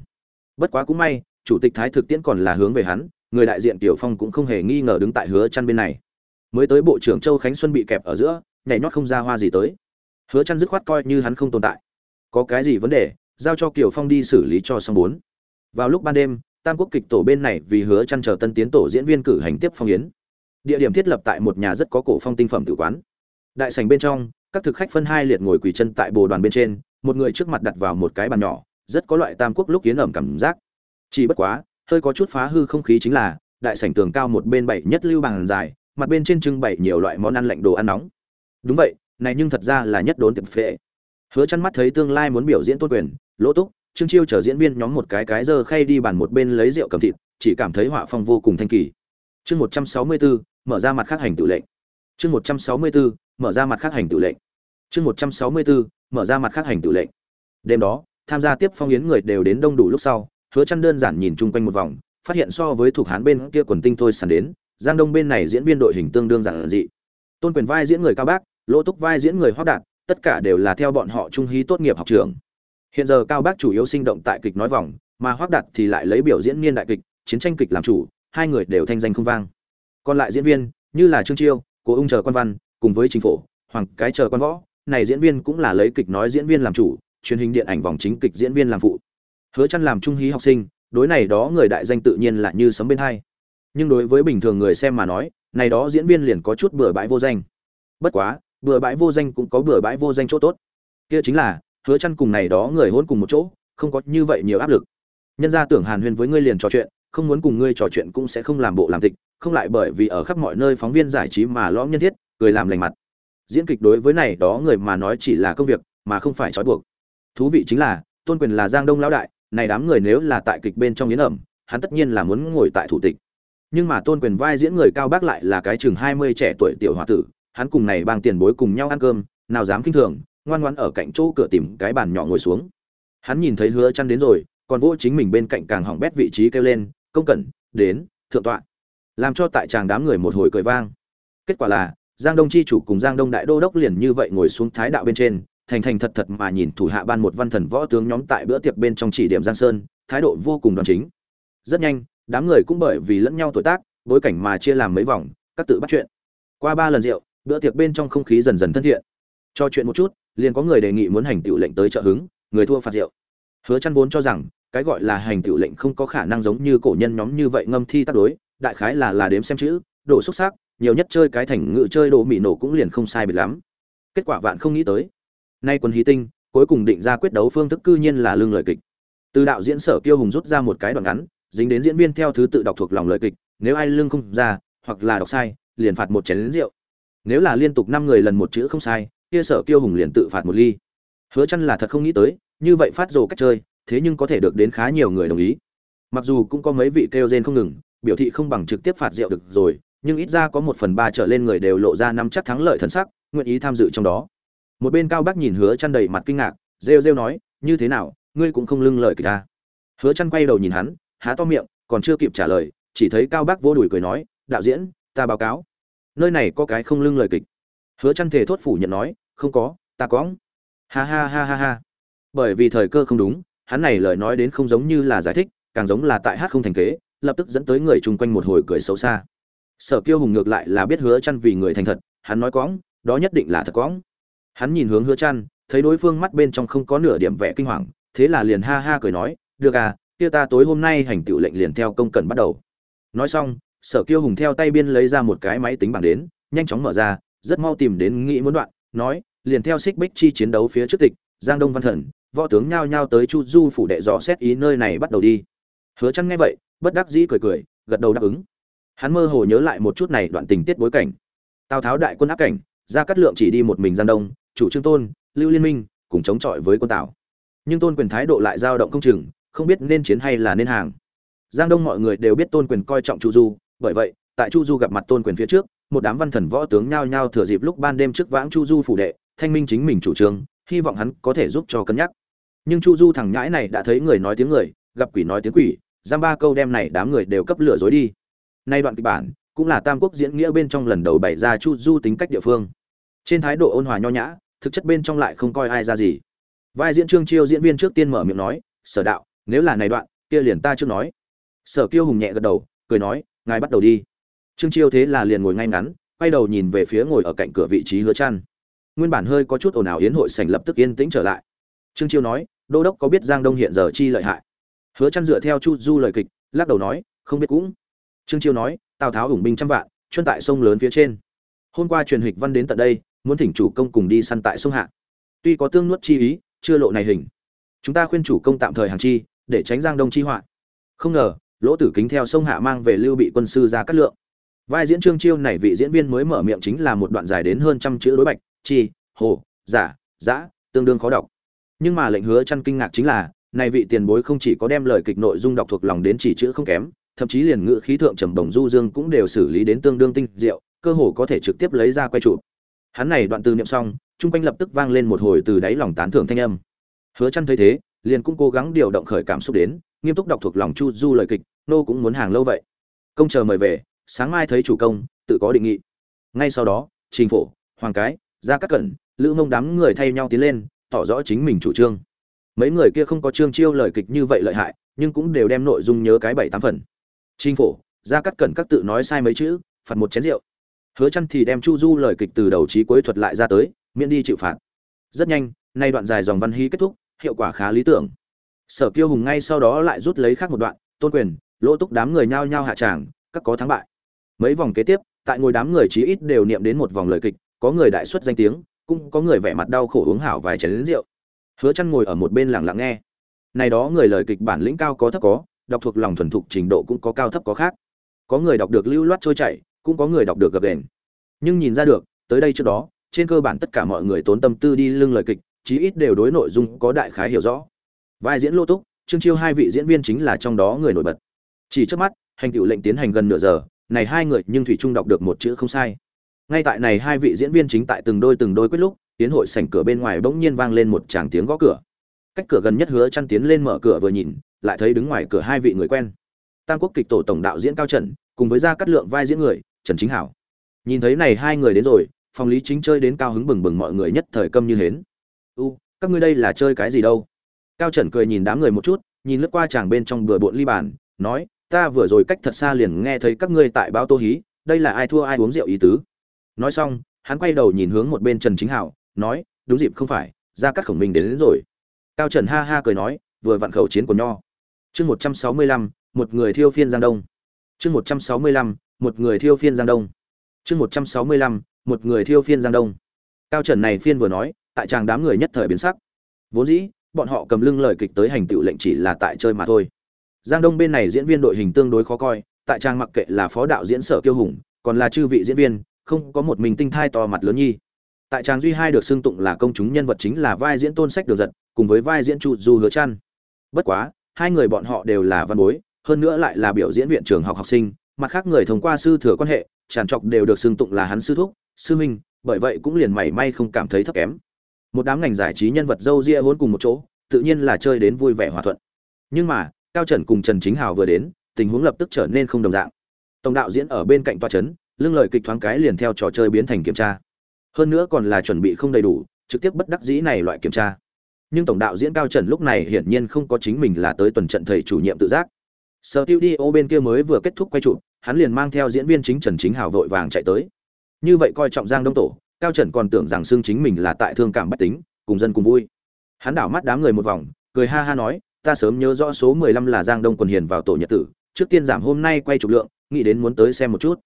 bất quá cũng may, chủ tịch thái thực tiễn còn là hướng về hắn, người đại diện tiểu phong cũng không hề nghi ngờ đứng tại hứa chăn bên này. Mới tới bộ trưởng châu khánh xuân bị kẹp ở giữa, nhảy nhót không ra hoa gì tới. Hứa chăn dứt khoát coi như hắn không tồn tại. Có cái gì vấn đề, giao cho kiều phong đi xử lý cho xong bốn. Vào lúc ban đêm, tam quốc kịch tổ bên này vì hứa chăn chờ tân tiến tổ diễn viên cử hành tiếp phong yến. Địa điểm thiết lập tại một nhà rất có cổ phong tinh phẩm tử quán. Đại sảnh bên trong, các thực khách phân hai liệt ngồi quỳ chân tại bồ đoàn bên trên, một người trước mặt đặt vào một cái bàn nhỏ rất có loại tam quốc lúc yến ẩm cảm giác. Chỉ bất quá hơi có chút phá hư không khí chính là đại sảnh tường cao một bên bảy nhất lưu bằng dài mặt bên trên trưng bày nhiều loại món ăn lạnh đồ ăn nóng. Đúng vậy này nhưng thật ra là nhất đốn tiệp phệ. Hứa chăn mắt thấy tương lai muốn biểu diễn tôn quyền lỗ túc trương chiêu chở diễn viên nhóm một cái cái giờ khay đi bàn một bên lấy rượu cầm thịt chỉ cảm thấy họa phong vô cùng thanh kỳ. Chương 164, mở ra mặt khác hành tự lệnh. Chương 164, mở ra mặt khác hành tự lệnh. Chương 164, mở ra mặt khác hành tự lệnh. Đêm đó tham gia tiếp phong yến người đều đến đông đủ lúc sau, hứa chăn đơn giản nhìn chung quanh một vòng, phát hiện so với thuộc hán bên kia quần tinh thôi sàn đến, giang đông bên này diễn viên đội hình tương đương giản dị. Tôn quyền vai diễn người cao bác, lỗ túc vai diễn người hoác đạt, tất cả đều là theo bọn họ trung hí tốt nghiệp học trường. Hiện giờ cao bác chủ yếu sinh động tại kịch nói vòng, mà hoác đạt thì lại lấy biểu diễn niên đại kịch, chiến tranh kịch làm chủ, hai người đều thanh danh không vang. Còn lại diễn viên, như là trương chiêu, cố ung chờ quan văn, cùng với chính phủ hoàng cái chờ quan võ, này diễn viên cũng là lấy kịch nói diễn viên làm chủ truyền hình điện ảnh vòng chính kịch diễn viên làm phụ. Hứa chăn làm trung hí học sinh, đối này đó người đại danh tự nhiên là như sấm bên hai. Nhưng đối với bình thường người xem mà nói, này đó diễn viên liền có chút bừa bãi vô danh. Bất quá, bừa bãi vô danh cũng có bừa bãi vô danh chỗ tốt. Kia chính là, hứa chăn cùng này đó người hôn cùng một chỗ, không có như vậy nhiều áp lực. Nhân gia tưởng hàn huyên với ngươi liền trò chuyện, không muốn cùng ngươi trò chuyện cũng sẽ không làm bộ làm tịch, không lại bởi vì ở khắp mọi nơi phóng viên giải trí mà lõm nhân thiết, cười làm lành mặt. Diễn kịch đối với này đó người mà nói chỉ là công việc, mà không phải trói buộc thú vị chính là, tôn quyền là giang đông lão đại, này đám người nếu là tại kịch bên trong yến ẩm, hắn tất nhiên là muốn ngồi tại thủ tịch. Nhưng mà tôn quyền vai diễn người cao bác lại là cái chừng hai mươi trẻ tuổi tiểu h tử, hắn cùng này bằng tiền bối cùng nhau ăn cơm, nào dám kinh thường, ngoan ngoãn ở cạnh chỗ cửa tìm cái bàn nhỏ ngồi xuống. Hắn nhìn thấy hứa chăn đến rồi, còn vỗ chính mình bên cạnh càng hỏng bét vị trí kêu lên, công cẩn, đến, thượng tọa. Làm cho tại chàng đám người một hồi cười vang. Kết quả là, giang đông chi chủ cùng giang đông đại đô đốc liền như vậy ngồi xuống thái đạo bên trên thành thành thật thật mà nhìn thủ hạ ban một văn thần võ tướng nhóm tại bữa tiệc bên trong chỉ điểm giang sơn, thái độ vô cùng đoàn chính. Rất nhanh, đám người cũng bởi vì lẫn nhau tuổi tác, bối cảnh mà chia làm mấy vòng, các tự bắt chuyện. Qua ba lần rượu, bữa tiệc bên trong không khí dần dần thân thiện. Cho chuyện một chút, liền có người đề nghị muốn hành tiểu lệnh tới trợ hứng, người thua phạt rượu. Hứa chăn vốn cho rằng, cái gọi là hành tiểu lệnh không có khả năng giống như cổ nhân nhóm như vậy ngâm thi tác đối, đại khái là là đếm xem chữ, độ xuất sắc, nhiều nhất chơi cái thành ngự chơi đồ mị nổ cũng liền không sai biệt lắm. Kết quả vạn không nghĩ tới nay quân hí tinh, cuối cùng định ra quyết đấu phương thức cư nhiên là lương lời kịch. Từ đạo diễn sở kiêu hùng rút ra một cái đoạn ngắn, dính đến diễn viên theo thứ tự đọc thuộc lòng lời kịch, nếu ai lương không ra, hoặc là đọc sai, liền phạt một chén lính rượu. Nếu là liên tục năm người lần một chữ không sai, kia sở kiêu hùng liền tự phạt một ly. Hứa chăn là thật không nghĩ tới, như vậy phát rồ cách chơi, thế nhưng có thể được đến khá nhiều người đồng ý. Mặc dù cũng có mấy vị kêu rên không ngừng, biểu thị không bằng trực tiếp phạt rượu được rồi, nhưng ít ra có một phần ba trở lên người đều lộ ra năm chắc thắng lợi thần sắc, nguyện ý tham dự trong đó một bên cao bác nhìn hứa chăn đầy mặt kinh ngạc, rêu rêu nói, như thế nào, ngươi cũng không lưng lời kịch ta? Hứa chăn quay đầu nhìn hắn, há to miệng, còn chưa kịp trả lời, chỉ thấy cao bác vô đùi cười nói, đạo diễn, ta báo cáo. Nơi này có cái không lưng lời kịch. Hứa chăn thể thốt phủ nhận nói, không có, ta có. Ha ha ha ha ha. Bởi vì thời cơ không đúng, hắn này lời nói đến không giống như là giải thích, càng giống là tại hát không thành kế, lập tức dẫn tới người chung quanh một hồi cười xấu xa. Sở kiêu hùng ngược lại là biết hứa chăn vì người thành thật, hắn nói quõng đó nhất định là thật quõng hắn nhìn hướng hứa chăn thấy đối phương mắt bên trong không có nửa điểm vẻ kinh hoàng, thế là liền ha ha cười nói, được à kia ta tối hôm nay hành tiểu lệnh liền theo công cần bắt đầu. Nói xong, sở kiêu hùng theo tay biên lấy ra một cái máy tính bảng đến, nhanh chóng mở ra, rất mau tìm đến nghĩ muốn đoạn, nói, liền theo xích bích chi chiến đấu phía trước tịch, giang đông văn thần, võ tướng nhao nhao tới chu du phủ đệ dò xét ý nơi này bắt đầu đi. Hứa chăn nghe vậy, bất đắc dĩ cười cười, gật đầu đáp ứng. Hắn mơ hồ nhớ lại một chút này đoạn tình tiết bối cảnh. Tào tháo đại quân áp cảnh ra cắt lượng chỉ đi một mình giang đông chủ trương tôn, lưu liên minh, cùng chống chọi với quân tào. Nhưng tôn quyền thái độ lại dao động không chừng, không biết nên chiến hay là nên hàng. Giang đông mọi người đều biết tôn quyền coi trọng chu du, bởi vậy, tại chu du gặp mặt tôn quyền phía trước, một đám văn thần võ tướng nhao nhao thừa dịp lúc ban đêm trước vãng chu du phủ đệ, thanh minh chính mình chủ trương, hy vọng hắn có thể giúp cho cân nhắc. Nhưng chu du thằng nhãi này đã thấy người nói tiếng người, gặp quỷ nói tiếng quỷ, giam ba câu đem này đám người đều cấp lửa dối đi. Nay đoạn kịch bản, cũng là tam quốc diễn nghĩa bên trong lần đầu bày ra chu du tính cách địa phương. Trên thái độ ôn hòa nho nhã thực chất bên trong lại không coi ai ra gì. Vai diễn trương chiêu diễn viên trước tiên mở miệng nói, sở đạo, nếu là này đoạn, kia liền ta trước nói. Sở kiêu hùng nhẹ gật đầu, cười nói, ngài bắt đầu đi. Trương chiêu thế là liền ngồi ngay ngắn, quay đầu nhìn về phía ngồi ở cạnh cửa vị trí hứa trăn. Nguyên bản hơi có chút ồn ào yến hội sảnh lập tức yên tĩnh trở lại. Trương chiêu nói, đô đốc có biết giang đông hiện giờ chi lợi hại? Hứa trăn dựa theo chu du lời kịch, lắc đầu nói, không biết cũng. Trương chiêu nói, tào tháo ủng binh trăm vạn, chuyên tại sông lớn phía trên. Hôm qua truyền hịch văn đến tận đây muốn thỉnh chủ công cùng đi săn tại sông hạ. Tuy có tương nuốt chi ý, chưa lộ này hình. Chúng ta khuyên chủ công tạm thời hàng chi, để tránh giang đông chi họa. Không ngờ, lỗ tử kính theo sông hạ mang về lưu bị quân sư ra cắt lượng. Vai diễn trương chiêu này vị diễn viên mới mở miệng chính là một đoạn dài đến hơn trăm chữ đối bạch, chi, hồ, giả, giã, tương đương khó đọc. Nhưng mà lệnh hứa chăn kinh ngạc chính là, này vị tiền bối không chỉ có đem lời kịch nội dung đọc thuộc lòng đến chỉ chữ không kém, thậm chí liền ngữ khí thượng trầm bổng du dương cũng đều xử lý đến tương đương tinh diệu, cơ hồ có thể trực tiếp lấy ra quay chụp hắn này đoạn từ niệm xong trung quanh lập tức vang lên một hồi từ đáy lòng tán thưởng thanh âm. Hứa chăn thấy thế, liền cũng cố gắng điều động khởi cảm xúc đến, nghiêm túc đọc thuộc lòng chu du lời kịch, nô cũng muốn hàng lâu vậy. Công chờ mời về, sáng mai thấy chủ công, tự có định nghị. Ngay sau đó, trình phổ, hoàng cái ra các cẩn, lữ mông đám người thay nhau tiến lên, tỏ rõ chính mình chủ trương. Mấy người kia không có trương chiêu lời kịch như vậy lợi hại, nhưng cũng đều đem nội dung nhớ cái bảy tám phần. Trình phổ ra các cẩn các tự nói sai mấy chữ, phạt một chén rượu hứa chăn thì đem chu du lời kịch từ đầu chí cuối thuật lại ra tới, miễn đi chịu phạt. Rất nhanh, nay đoạn dài dòng văn hí kết thúc, hiệu quả khá lý tưởng. Sở kiêu hùng ngay sau đó lại rút lấy khác một đoạn, tôn quyền, lỗ túc đám người nhao nhao hạ tràng, các có thắng bại. Mấy vòng kế tiếp, tại ngồi đám người chí ít đều niệm đến một vòng lời kịch, có người đại xuất danh tiếng, cũng có người vẻ mặt đau khổ uống hảo vài chén lính rượu. Hứa chăn ngồi ở một bên lặng lặng nghe. Này đó người lời kịch bản lĩnh cao có thấp có, đọc thuộc lòng thuần thục trình độ cũng có cao thấp có khác. Có người đọc được lưu loát trôi chảy cũng có người đọc được gập đèn nhưng nhìn ra được, tới đây trước đó, trên cơ bản tất cả mọi người tốn tâm tư đi lưng lời kịch, chí ít đều đối nội dung có đại khái hiểu rõ. Vai diễn lô túc trương chiêu hai vị diễn viên chính là trong đó người nổi bật. Chỉ trước mắt, hành tựu lệnh tiến hành gần nửa giờ, này hai người nhưng thủy trung đọc được một chữ không sai. Ngay tại này hai vị diễn viên chính tại từng đôi từng đôi quyết lúc, tiến hội sảnh cửa bên ngoài bỗng nhiên vang lên một tràng tiếng gõ cửa. Cách cửa gần nhất hứa chăn tiến lên mở cửa vừa nhìn, lại thấy đứng ngoài cửa hai vị người quen. Tam quốc kịch tổ tổng đạo diễn cao trần, cùng với gia cát lượng vai diễn người trần chính hảo. Nhìn thấy này hai người đến rồi phòng lý chính chơi đến cao hứng bừng bừng mọi người nhất thời câm như hến. U các ngươi đây là chơi cái gì đâu? Cao trần cười nhìn đám người một chút nhìn lướt qua chàng bên trong bừa bộn ly bàn nói ta vừa rồi cách thật xa liền nghe thấy các ngươi tại bao tô hí đây là ai thua ai uống rượu ý tứ. Nói xong hắn quay đầu nhìn hướng một bên trần chính hảo nói đúng dịp không phải ra cắt khổng minh đến, đến rồi. Cao trần ha ha cười nói vừa vặn khẩu chiến của nho. Chương một trăm sáu mươi lăm một người thiêu phiên giang đông chương một trăm sáu mươi lăm, một người thiêu phiên giang đông. Chương một trăm sáu mươi lăm, một người thiêu phiên giang đông. Cao trần này phiên vừa nói, tại chàng đám người nhất thời biến sắc. Vốn dĩ, bọn họ cầm lưng lời kịch tới hành tựu lệnh chỉ là tại chơi mà thôi. Giang đông bên này diễn viên đội hình tương đối khó coi, tại trang mặc kệ là phó đạo diễn sở kiêu hùng, còn là chư vị diễn viên, không có một mình tinh thai to mặt lớn nhi. Tại trang duy hai được xưng tụng là công chúng nhân vật chính là vai diễn tôn sách được giật, cùng với vai diễn chu du hứa chăn bất quá, hai người bọn họ đều là văn bối hơn nữa lại là biểu diễn viện trường học học sinh, mặt khác người thông qua sư thừa quan hệ, tràn trọc đều được xưng tụng là hắn sư thúc, sư minh bởi vậy cũng liền mảy may không cảm thấy thấp kém. Một đám ngành giải trí nhân vật dâu ria hôn cùng một chỗ, tự nhiên là chơi đến vui vẻ hòa thuận. Nhưng mà, cao trần cùng trần chính hào vừa đến, tình huống lập tức trở nên không đồng dạng. Tổng đạo diễn ở bên cạnh toa trấn lưng lời kịch thoáng cái liền theo trò chơi biến thành kiểm tra. Hơn nữa còn là chuẩn bị không đầy đủ, trực tiếp bất đắc dĩ này loại kiểm tra. Nhưng tổng đạo diễn cao trần lúc này hiển nhiên không có chính mình là tới tuần trận thầy chủ nhiệm tự giác sở tiêu đi ô bên kia mới vừa kết thúc quay chụp, hắn liền mang theo diễn viên chính trần chính hào vội vàng chạy tới. Như vậy coi trọng giang đông tổ, cao trần còn tưởng rằng xương chính mình là tại thương cảm bách tính, cùng dân cùng vui. Hắn đảo mắt đám người một vòng, cười ha ha nói, ta sớm nhớ rõ số mười lăm là giang đông quần hiền vào tổ nhật tử, trước tiên giảm hôm nay quay chụp lượng, nghĩ đến muốn tới xem một chút.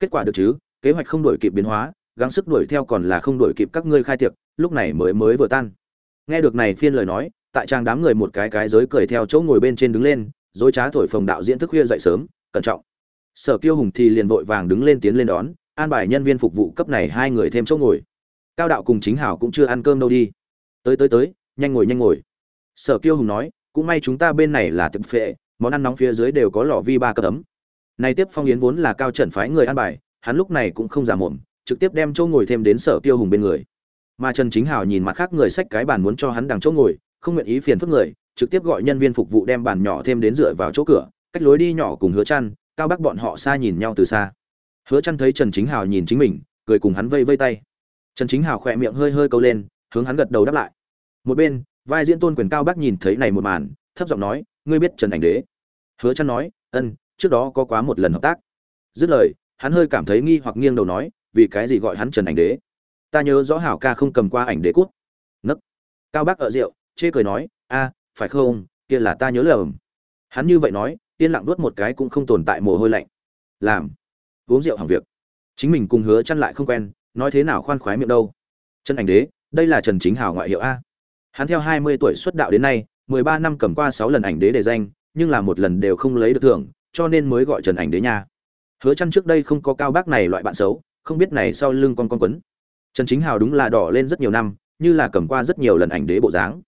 Kết quả được chứ, kế hoạch không đổi kịp biến hóa, gắng sức đuổi theo còn là không đổi kịp các ngươi khai tiệc, lúc này mới mới vừa tan. Nghe được này phiên lời nói, tại trang đám người một cái cái giới cười theo chỗ ngồi bên trên đứng lên dối trá thổi phồng đạo diễn thức khuya dậy sớm, cẩn trọng. Sở kiêu hùng thì liền vội vàng đứng lên tiến lên đón, an bài nhân viên phục vụ cấp này hai người thêm chỗ ngồi. Cao đạo cùng chính hảo cũng chưa ăn cơm đâu đi. Tới tới tới, nhanh ngồi nhanh ngồi. Sở kiêu hùng nói, cũng may chúng ta bên này là thực phệ, món ăn nóng phía dưới đều có lò vi ba cấp ấm. Này tiếp phong yến vốn là cao trần phái người ăn bài, hắn lúc này cũng không giả mồm, trực tiếp đem chỗ ngồi thêm đến sở kiêu hùng bên người. Mà trần chính hảo nhìn mặt khác người sách cái bàn muốn cho hắn đằng chỗ ngồi, không nguyện ý phiền phức người trực tiếp gọi nhân viên phục vụ đem bàn nhỏ thêm đến dựa vào chỗ cửa, cách lối đi nhỏ cùng hứa chăn, cao bác bọn họ xa nhìn nhau từ xa. Hứa chăn thấy trần chính hào nhìn chính mình, cười cùng hắn vây vây tay. Trần chính hào khoe miệng hơi hơi câu lên, hướng hắn gật đầu đáp lại. Một bên, vai diễn tôn quyền cao bác nhìn thấy này một màn, thấp giọng nói, ngươi biết trần ảnh đế? Hứa chăn nói, ân, trước đó có quá một lần hợp tác. Dứt lời, hắn hơi cảm thấy nghi hoặc nghiêng đầu nói, vì cái gì gọi hắn trần ảnh đế? Ta nhớ rõ hảo ca không cầm qua ảnh đế cút. Nấc. Cao bác ở rượu, chê cười nói, a phải không? Kia là ta nhớ lầm. Hắn như vậy nói, yên lặng nuốt một cái cũng không tồn tại mồ hôi lạnh. Làm. Uống rượu hỏng việc. Chính mình cùng hứa chăn lại không quen, nói thế nào khoan khoái miệng đâu. Chân ảnh đế, đây là trần chính hào ngoại hiệu a. Hắn theo 20 tuổi xuất đạo đến nay 13 năm cầm qua 6 lần ảnh đế để danh, nhưng là một lần đều không lấy được thưởng, cho nên mới gọi trần ảnh đế nha. Hứa chăn trước đây không có cao bác này loại bạn xấu, không biết này sau lưng con con quấn. Trần chính hào đúng là đỏ lên rất nhiều năm, như là cầm qua rất nhiều lần ảnh đế bộ dáng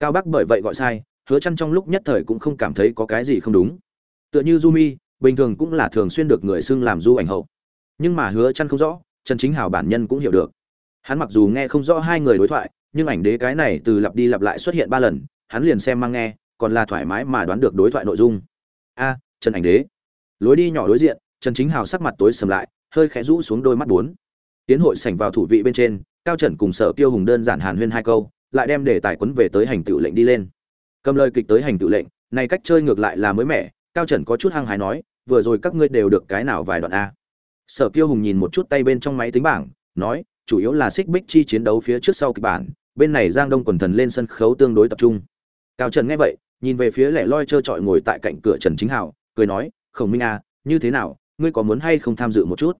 cao bác bởi vậy gọi sai, hứa chăn trong lúc nhất thời cũng không cảm thấy có cái gì không đúng. Tựa như du mi, bình thường cũng là thường xuyên được người xưng làm du ảnh hậu. Nhưng mà hứa chăn không rõ, trần chính hào bản nhân cũng hiểu được. Hắn mặc dù nghe không rõ hai người đối thoại, nhưng ảnh đế cái này từ lặp đi lặp lại xuất hiện ba lần, hắn liền xem mang nghe, còn là thoải mái mà đoán được đối thoại nội dung. A, trần ảnh đế. Lối đi nhỏ đối diện, trần chính hào sắc mặt tối sầm lại, hơi khẽ rũ xuống đôi mắt bốn. Tiến hội sảnh vào thủ vị bên trên, cao trần cùng sở tiêu hùng đơn giản hàn huyên hai câu lại đem đề tài quấn về tới hành tự lệnh đi lên. Cầm lời kịch tới hành tự lệnh, này cách chơi ngược lại là mới mẻ, cao trần có chút hăng hái nói, vừa rồi các ngươi đều được cái nào vài đoạn a. Sở kiêu hùng nhìn một chút tay bên trong máy tính bảng, nói, chủ yếu là xích bích chi chiến đấu phía trước sau kịch bản, bên này giang đông quần thần lên sân khấu tương đối tập trung. Cao trần nghe vậy, nhìn về phía lẻ loi trơ trọi ngồi tại cạnh cửa trần chính hảo, cười nói, khổng minh a, như thế nào, ngươi có muốn hay không tham dự một chút?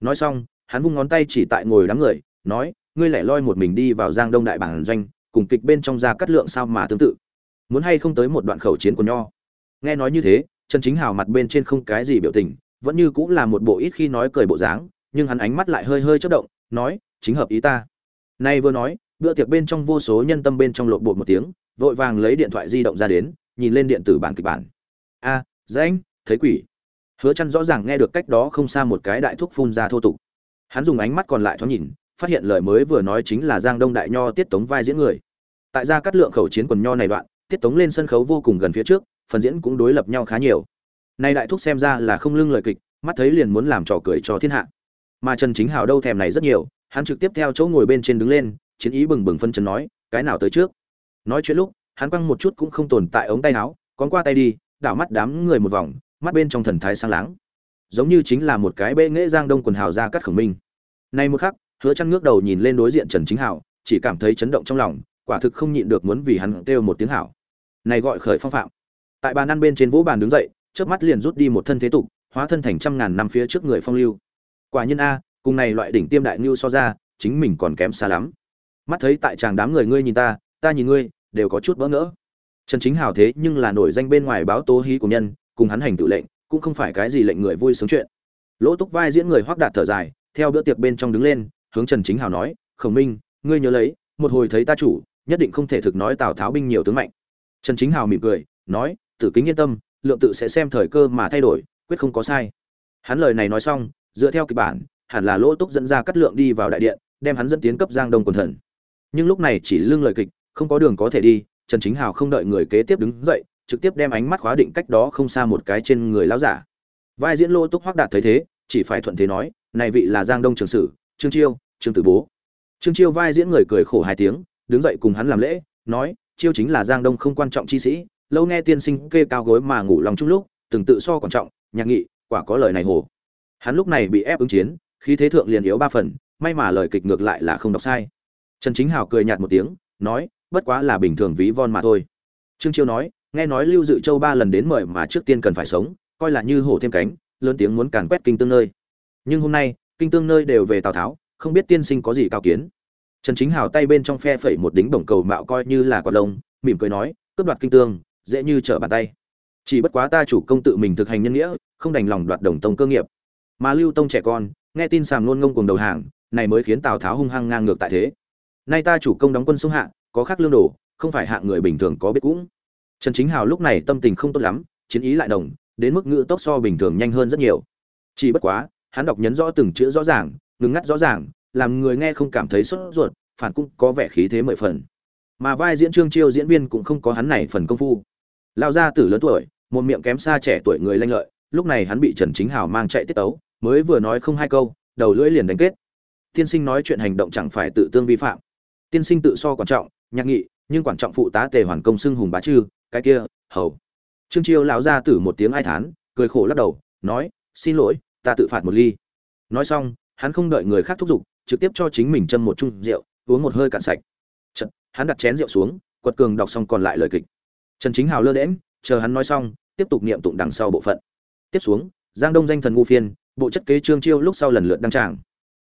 Nói xong, hắn vung ngón tay chỉ tại ngồi đám người, nói, ngươi lẻ loi một mình đi vào giang đông đại bản doanh cùng kịch bên trong ra cắt lượng sao mà tương tự. Muốn hay không tới một đoạn khẩu chiến của nho? Nghe nói như thế trần chính hào mặt bên trên không cái gì biểu tình vẫn như cũng là một bộ ít khi nói cười bộ dáng nhưng hắn ánh mắt lại hơi hơi chớp động nói chính hợp ý ta. Nay vừa nói bữa tiệc bên trong vô số nhân tâm bên trong lộn bột một tiếng vội vàng lấy điện thoại di động ra đến nhìn lên điện tử bản kịch bản. A dạ à, danh thấy quỷ. Hứa chăn rõ ràng nghe được cách đó không xa một cái đại thuốc phun ra thô tục. Hắn dùng ánh mắt còn lại thoáng nhìn phát hiện lời mới vừa nói chính là giang đông đại nho tiết tống vai diễn người tại ra cắt lượng khẩu chiến quần nho này đoạn, tiết tống lên sân khấu vô cùng gần phía trước, phần diễn cũng đối lập nhau khá nhiều. Nay đại thúc xem ra là không lưng lời kịch, mắt thấy liền muốn làm trò cười cho thiên hạ. Mà trần chính hào đâu thèm này rất nhiều, hắn trực tiếp theo chỗ ngồi bên trên đứng lên, chiến ý bừng bừng phân trần nói, cái nào tới trước? Nói chuyện lúc, hắn quăng một chút cũng không tồn tại ống tay áo con qua tay đi, đảo mắt đám người một vòng, mắt bên trong thần thái sáng láng. Giống như chính là một cái bệ nghệ giang đông quần hào ra cắt khổng minh. Nay một khắc, hứa chăn ngước đầu nhìn lên đối diện trần chính hào chỉ cảm thấy chấn động trong lòng quả thực không nhịn được muốn vì hắn kêu một tiếng hảo. Này gọi khởi phong phạm. Tại bàn ăn bên trên vỗ bàn đứng dậy, chớp mắt liền rút đi một thân thế tục, hóa thân thành trăm ngàn năm phía trước người phong lưu. Quả nhân a, cùng này loại đỉnh tiêm đại lưu so ra, chính mình còn kém xa lắm. Mắt thấy tại chàng đám người ngươi nhìn ta ta nhìn ngươi, đều có chút bỡ ngỡ. Trần chính hào thế nhưng là nổi danh bên ngoài báo tố hí của nhân, cùng hắn hành tự lệnh, cũng không phải cái gì lệnh người vui sướng chuyện. Lỗ túc vai diễn người hoác đạt thở dài, theo bữa tiệc bên trong đứng lên, hướng trần chính hào nói, khổng minh, ngươi nhớ lấy, một hồi thấy ta chủ nhất định không thể thực nói tào tháo binh nhiều tướng mạnh. Trần chính hào mỉm cười, nói, tử kính yên tâm, lượng tự sẽ xem thời cơ mà thay đổi, quyết không có sai. Hắn lời này nói xong, dựa theo kịch bản, hẳn là lỗ túc dẫn ra cắt lượng đi vào đại điện, đem hắn dẫn tiến cấp giang đông quần thần. Nhưng lúc này chỉ lưng lời kịch, không có đường có thể đi, trần chính hào không đợi người kế tiếp đứng dậy, trực tiếp đem ánh mắt khóa định cách đó không xa một cái trên người lão giả. Vai diễn lỗ túc hoắc đạt thấy thế, chỉ phải thuận thế nói, này vị là giang đông trường sử, trương chiêu, trương tử bố. Trương chiêu vai diễn người cười khổ hai tiếng đứng dậy cùng hắn làm lễ, nói, chiêu chính là giang đông không quan trọng chi sĩ, lâu nghe tiên sinh kê cao gối mà ngủ lòng chung lúc, từng tự so quan trọng, nhạc nghị, quả có lời này hồ. Hắn lúc này bị ép ứng chiến, khí thế thượng liền yếu ba phần, may mà lời kịch ngược lại là không đọc sai. Trần chính hào cười nhạt một tiếng, nói, bất quá là bình thường ví von mà thôi. Trương chiêu nói, nghe nói lưu dự châu ba lần đến mời mà trước tiên cần phải sống, coi là như hổ thêm cánh, lớn tiếng muốn càn quét kinh tương nơi. Nhưng hôm nay, kinh tương nơi đều về tào tháo, không biết tiên sinh có gì cao kiến trần chính hào tay bên trong phe phẩy một đính bổng cầu mạo coi như là quạt lông, mỉm cười nói, cướp đoạt kinh tương, dễ như trở bàn tay. Chỉ bất quá ta chủ công tự mình thực hành nhân nghĩa, không đành lòng đoạt đồng tông cơ nghiệp. Mà lưu tông trẻ con, nghe tin sàm luôn ngông cuồng đầu hàng, này mới khiến tào tháo hung hăng ngang ngược tại thế. Nay ta chủ công đóng quân sông hạ, có khác lương đồ, không phải hạng người bình thường có biết cũng. Trần chính hào lúc này tâm tình không tốt lắm, chiến ý lại đồng đến mức ngữ tốc so bình thường nhanh hơn rất nhiều. Chỉ bất quá, hắn đọc nhấn rõ từng chữ rõ ràng ngừng ngắt rõ ràng làm người nghe không cảm thấy sốt ruột, phản cũng có vẻ khí thế mười phần. Mà vai diễn trương chiêu diễn viên cũng không có hắn này phần công phu. Lao gia tử lớn tuổi, một miệng kém xa trẻ tuổi người lanh lợi, lúc này hắn bị trần chính hào mang chạy tiết tấu, mới vừa nói không hai câu, đầu lưỡi liền đánh kết. Tiên sinh nói chuyện hành động chẳng phải tự tương vi phạm. Tiên sinh tự so quan trọng, nhạc nghị, nhưng quan trọng phụ tá tề hoàn công xưng hùng bá chư, cái kia, hầu. Trương chiêu lão gia tử một tiếng ai thán, cười khổ lắc đầu, nói, xin lỗi, ta tự phạt một ly. Nói xong, hắn không đợi người khác thúc giục trực tiếp cho chính mình châm một chung rượu uống một hơi cạn sạch. Chật, hắn đặt chén rượu xuống quật cường đọc xong còn lại lời kịch. Trần chính hào lơ đễm chờ hắn nói xong tiếp tục niệm tụng đằng sau bộ phận. Tiếp xuống giang đông danh thần ngu phiên bộ chất kế trương chiêu lúc sau lần lượt đăng tràng.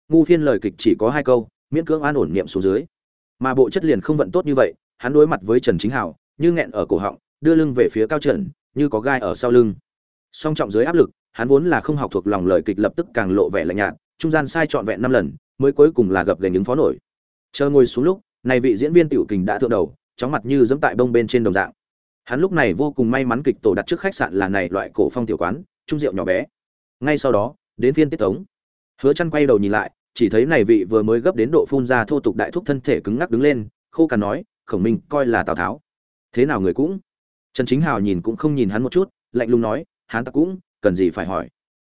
Ngu phiên lời kịch chỉ có hai câu miễn cưỡng an ổn niệm xuống dưới. Mà bộ chất liền không vận tốt như vậy hắn đối mặt với trần chính hào như nghẹn ở cổ họng đưa lưng về phía cao trần như có gai ở sau lưng. Song trọng dưới áp lực hắn vốn là không học thuộc lòng lời kịch lập tức càng lộ vẻ lạnh nhạt trung gian sai trọn vẹn năm lần mới cuối cùng là gặp gành những phó nổi. Chờ ngồi xuống lúc, này vị diễn viên tiểu kình đã thượng đầu, chóng mặt như dẫm tại bông bên trên đồng dạng. Hắn lúc này vô cùng may mắn kịch tổ đặt trước khách sạn là này loại cổ phong tiểu quán, trung rượu nhỏ bé. Ngay sau đó, đến phiên tiết tống. Hứa chăn quay đầu nhìn lại, chỉ thấy này vị vừa mới gấp đến độ phun ra thô tục đại thúc thân thể cứng ngắc đứng lên, khô cằn nói, khổng minh, coi là tào tháo. Thế nào người cũng? Trần chính hào nhìn cũng không nhìn hắn một chút, lạnh lùng nói hắn ta cũng, cần gì phải hỏi?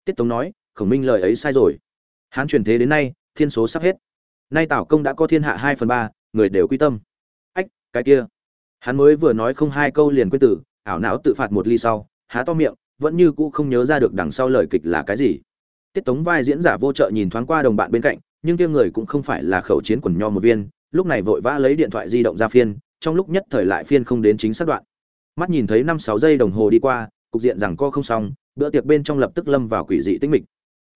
Tiết tống nói, khổng minh lời ấy sai rồi. Hắn truyền thế đến nay thiên số sắp hết. Nay tào công đã có thiên hạ hai phần ba, người đều quy tâm. Ách, cái kia. Hắn mới vừa nói không hai câu liền quên tử, ảo não tự phạt một ly sau, há to miệng, vẫn như cũ không nhớ ra được đằng sau lời kịch là cái gì. Tiết tống vai diễn giả vô trợ nhìn thoáng qua đồng bạn bên cạnh, nhưng kia người cũng không phải là khẩu chiến quần nho một viên, lúc này vội vã lấy điện thoại di động ra phiên, trong lúc nhất thời lại phiên không đến chính xác đoạn. Mắt nhìn thấy năm sáu giây đồng hồ đi qua, cục diện rằng co không xong, bữa tiệc bên trong lập tức lâm vào quỷ dị tĩnh mịch.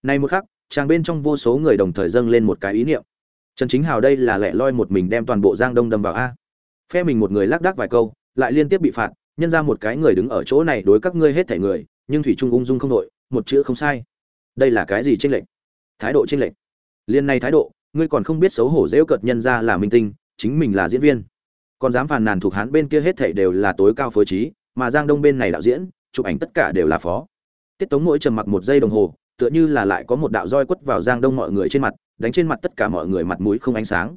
Nay một khắc chàng bên trong vô số người đồng thời dâng lên một cái ý niệm. Trần chính hào đây là lẻ loi một mình đem toàn bộ giang đông đâm vào a. Phe mình một người lác đác vài câu, lại liên tiếp bị phạt, nhân ra một cái người đứng ở chỗ này đối các ngươi hết thể người, nhưng thủy trung ung dung không đội, một chữ không sai. Đây là cái gì tranh lệch? Thái độ tranh lệch. Liên này thái độ, ngươi còn không biết xấu hổ dễ cợt nhân ra là minh tinh, chính mình là diễn viên. Còn dám phàn nàn thuộc hán bên kia hết thảy đều là tối cao phối trí, mà giang đông bên này đạo diễn, chụp ảnh tất cả đều là phó. Tiết tống mỗi trầm mặc một giây đồng hồ tựa như là lại có một đạo roi quất vào giang đông mọi người trên mặt đánh trên mặt tất cả mọi người mặt mũi không ánh sáng.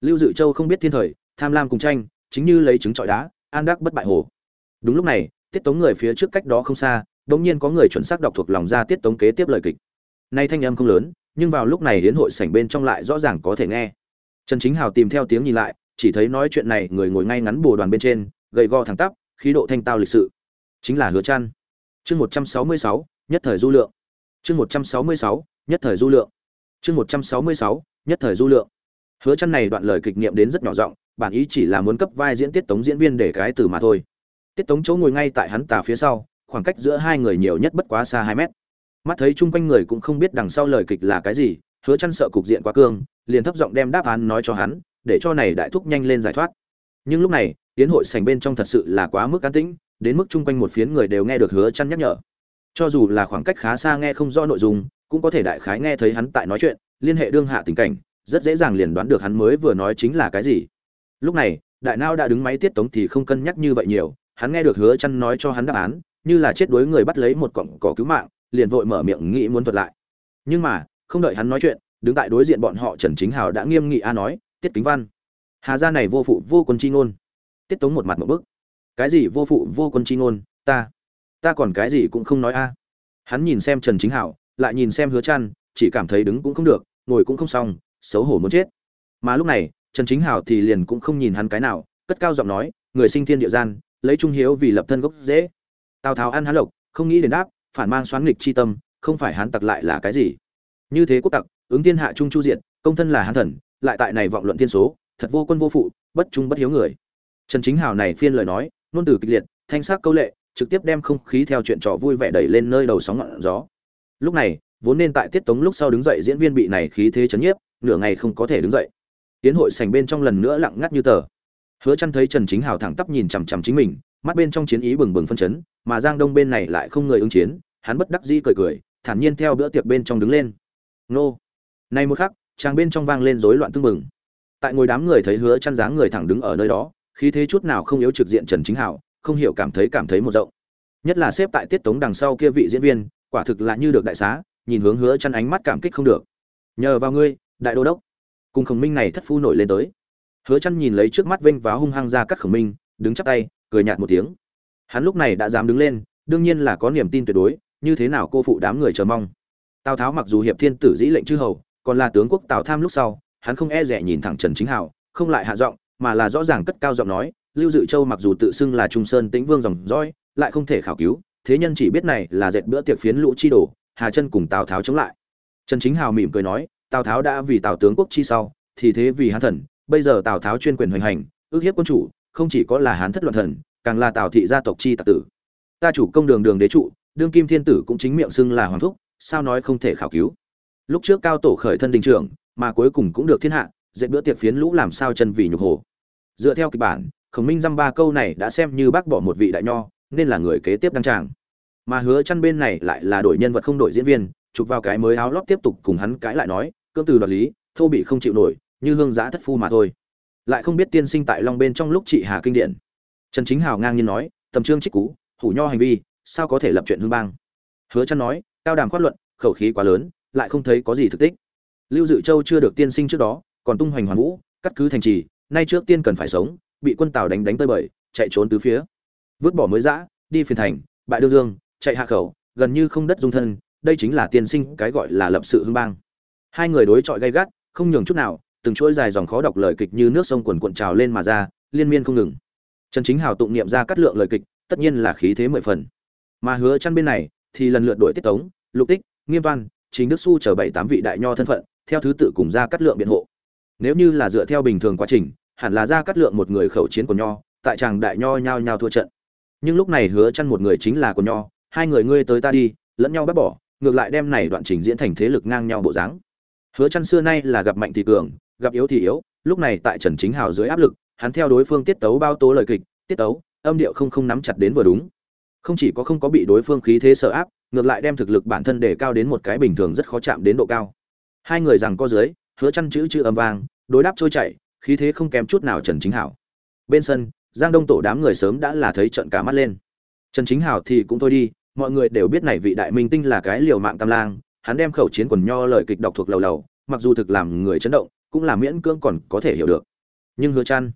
Lưu dự châu không biết thiên thời tham lam cùng tranh chính như lấy trứng trọi đá an đắc bất bại hồ. Đúng lúc này tiết tống người phía trước cách đó không xa đ nhiên có người chuẩn xác đọc thuộc lòng ra tiết tống kế tiếp lời kịch. Nay thanh âm không lớn nhưng vào lúc này hiến hội sảnh bên trong lại rõ ràng có thể nghe. Trần chính hào tìm theo tiếng nhìn lại chỉ thấy nói chuyện này người ngồi ngay ngắn bồ đoàn bên trên gầy go thẳng tắp khí độ thanh tao lịch sự. Chính là hứa trăn. Chương 166, nhất thời du lượng chương 166, nhất thời du lượng. Chương 166, nhất thời du lượng. Hứa chăn này đoạn lời kịch niệm đến rất nhỏ giọng bản ý chỉ là muốn cấp vai diễn tiết tống diễn viên để cái từ mà thôi. Tiết tống chỗ ngồi ngay tại hắn tà phía sau khoảng cách giữa hai người nhiều nhất bất quá xa hai mét. Mắt thấy chung quanh người cũng không biết đằng sau lời kịch là cái gì hứa chăn sợ cục diện quá cương liền thấp giọng đem đáp án nói cho hắn để cho này đại thúc nhanh lên giải thoát. Nhưng lúc này tiến hội sảnh bên trong thật sự là quá mức an tĩnh đến mức chung quanh một phiến người đều nghe được hứa chăn nhắc nhở cho dù là khoảng cách khá xa nghe không rõ nội dung, cũng có thể đại khái nghe thấy hắn tại nói chuyện, liên hệ đương hạ tình cảnh, rất dễ dàng liền đoán được hắn mới vừa nói chính là cái gì. Lúc này, đại nao đã đứng máy tiết tống thì không cân nhắc như vậy nhiều, hắn nghe được hứa chăn nói cho hắn đáp án, như là chết đuối người bắt lấy một cọng cỏ cứu mạng, liền vội mở miệng nghĩ muốn thuật lại. Nhưng mà, không đợi hắn nói chuyện, đứng tại đối diện bọn họ trần chính hào đã nghiêm nghị a nói, tiết kính văn, hà gia này vô phụ vô quân chi ngôn. Tiết tống một mặt một bức, cái gì vô phụ vô quân chi ngôn, ta ta còn cái gì cũng không nói a. Hắn nhìn xem trần chính hảo, lại nhìn xem hứa trăn, chỉ cảm thấy đứng cũng không được, ngồi cũng không xong, xấu hổ muốn chết. Mà lúc này, trần chính hảo thì liền cũng không nhìn hắn cái nào, cất cao giọng nói, người sinh thiên địa gian, lấy trung hiếu vì lập thân gốc dễ. Tào tháo ăn hắn lộc, không nghĩ đến đáp, phản mang xoán nghịch chi tâm, không phải hắn tặc lại là cái gì. Như thế quốc tặc, ứng thiên hạ trung chu diện công thân là hắn thần, lại tại này vọng luận thiên số, thật vô quân vô phụ, bất trung bất hiếu người. Trần chính hào này phiên lời nói nôn từ kịch liệt, thanh sắc câu lệ trực tiếp đem không khí theo chuyện trò vui vẻ đẩy lên nơi đầu sóng ngọn gió. Lúc này, vốn nên tại tiết tống lúc sau đứng dậy diễn viên bị này khí thế chấn nhiếp, nửa ngày không có thể đứng dậy. Tiến hội sành bên trong lần nữa lặng ngắt như tờ. Hứa Chân thấy trần chính hào thẳng tắp nhìn chằm chằm chính mình, mắt bên trong chiến ý bừng bừng phân chấn, mà giang đông bên này lại không người ứng chiến, hắn bất đắc dĩ cười cười, thản nhiên theo bữa tiệc bên trong đứng lên. Nô. Này một khắc chàng bên trong vang lên rối loạn tương mừng tại ngồi đám người thấy hứa Chân dáng người thẳng đứng ở nơi đó, khí thế chút nào không yếu trực diện trần chính hảo không hiểu cảm thấy cảm thấy một rộng. Nhất là xếp tại tiết tống đằng sau kia vị diễn viên, quả thực là như được đại xá, nhìn hướng hứa chăn ánh mắt cảm kích không được. Nhờ vào ngươi, đại đô đốc. Cùng khổng minh này thất phu nổi lên tới. Hứa chăn nhìn lấy trước mắt vinh váo hung hăng ra cắt khổng minh, đứng chắp tay, cười nhạt một tiếng. Hắn lúc này đã dám đứng lên, đương nhiên là có niềm tin tuyệt đối, như thế nào cô phụ đám người chờ mong. Tào tháo mặc dù hiệp thiên tử dĩ lệnh chư hầu, còn là tướng quốc tào tham lúc sau, hắn không e dè nhìn thẳng trần chính hào không lại hạ giọng, mà là rõ ràng cất cao giọng nói lưu dự châu mặc dù tự xưng là trung sơn tĩnh vương dòng dõi, lại không thể khảo cứu, thế nhân chỉ biết này là dệt bữa tiệc phiến lũ chi đổ hà chân cùng tào tháo chống lại. Trần chính hào mỉm cười nói, tào tháo đã vì tào tướng quốc chi sau, thì thế vì hán thần, bây giờ tào tháo chuyên quyền hoành hành, ước hiếp quân chủ, không chỉ có là hán thất loạn thần, càng là tào thị gia tộc chi tặc tử. Ta chủ công đường đường đế trụ, đương kim thiên tử cũng chính miệng xưng là hoàng thúc, sao nói không thể khảo cứu? Lúc trước cao tổ khởi thân đình trưởng, mà cuối cùng cũng được thiên hạ, dệt bữa tiệc phiến lũ làm sao chân vì nhục hồ? Dựa theo kịch bản khổng minh dăm ba câu này đã xem như bác bỏ một vị đại nho, nên là người kế tiếp đăng tràng. Mà hứa chăn bên này lại là đổi nhân vật không đổi diễn viên, chụp vào cái mới áo lót tiếp tục cùng hắn cãi lại nói cương từ đoạt lý, thô bị không chịu nổi, như hương giá thất phu mà thôi. Lại không biết tiên sinh tại long bên trong lúc trị hà kinh điển trần chính hào ngang nhiên nói, tầm trương trích cú hủ nho hành vi, sao có thể lập chuyện hương bang? Hứa chăn nói, cao đàm khoát luận, khẩu khí quá lớn, lại không thấy có gì thực tích. Lưu dự châu chưa được tiên sinh trước đó, còn tung hoành hoàn vũ, cắt cứ thành trì, nay trước tiên cần phải sống bị quân tào đánh đánh tơi bời, chạy trốn tứ phía. Vứt bỏ mới dã, đi phiền thành, bại đương dương, chạy hạ khẩu, gần như không đất dung thân, đây chính là tiên sinh cái gọi là lập sự hưng bang. Hai người đối chọi gay gắt, không nhường chút nào, từng chuỗi dài dòng khó đọc lời kịch như nước sông quần cuộn trào lên mà ra, liên miên không ngừng. Trần chính hào tụng niệm ra cắt lượng lời kịch, tất nhiên là khí thế mười phần. Mà hứa chăn bên này, thì lần lượt đổi tiết tống, lục tích, nghiêm văn chính đức su chờ bảy tám vị đại nho thân phận, theo thứ tự cùng ra cắt lượng biện hộ. Nếu như là dựa theo bình thường quá trình hẳn là ra cắt lượng một người khẩu chiến của nho, tại chàng đại nho nhao nhao thua trận. Nhưng lúc này hứa chăn một người chính là của nho, hai người ngươi tới ta đi, lẫn nhau bắt bỏ, ngược lại đem này đoạn trình diễn thành thế lực ngang nhau bộ dáng. Hứa chăn xưa nay là gặp mạnh thì cường, gặp yếu thì yếu, lúc này tại trần chính hào dưới áp lực, hắn theo đối phương tiết tấu bao tố lời kịch, tiết tấu, âm điệu không không nắm chặt đến vừa đúng. Không chỉ có không có bị đối phương khí thế sợ áp, ngược lại đem thực lực bản thân để cao đến một cái bình thường rất khó chạm đến độ cao. Hai người rằng có dưới, hứa chăn chữ chữ âm vang, đối đáp trôi chảy khí thế không kém chút nào trần chính hảo. Bên sân, giang đông tổ đám người sớm đã là thấy trận cả mắt lên. Trần chính hảo thì cũng thôi đi, mọi người đều biết này vị đại minh tinh là cái liều mạng tam lang, hắn đem khẩu chiến quần nho lời kịch đọc thuộc lầu lầu, mặc dù thực làm người chấn động, cũng là miễn cưỡng còn có thể hiểu được. Nhưng hứa chăn,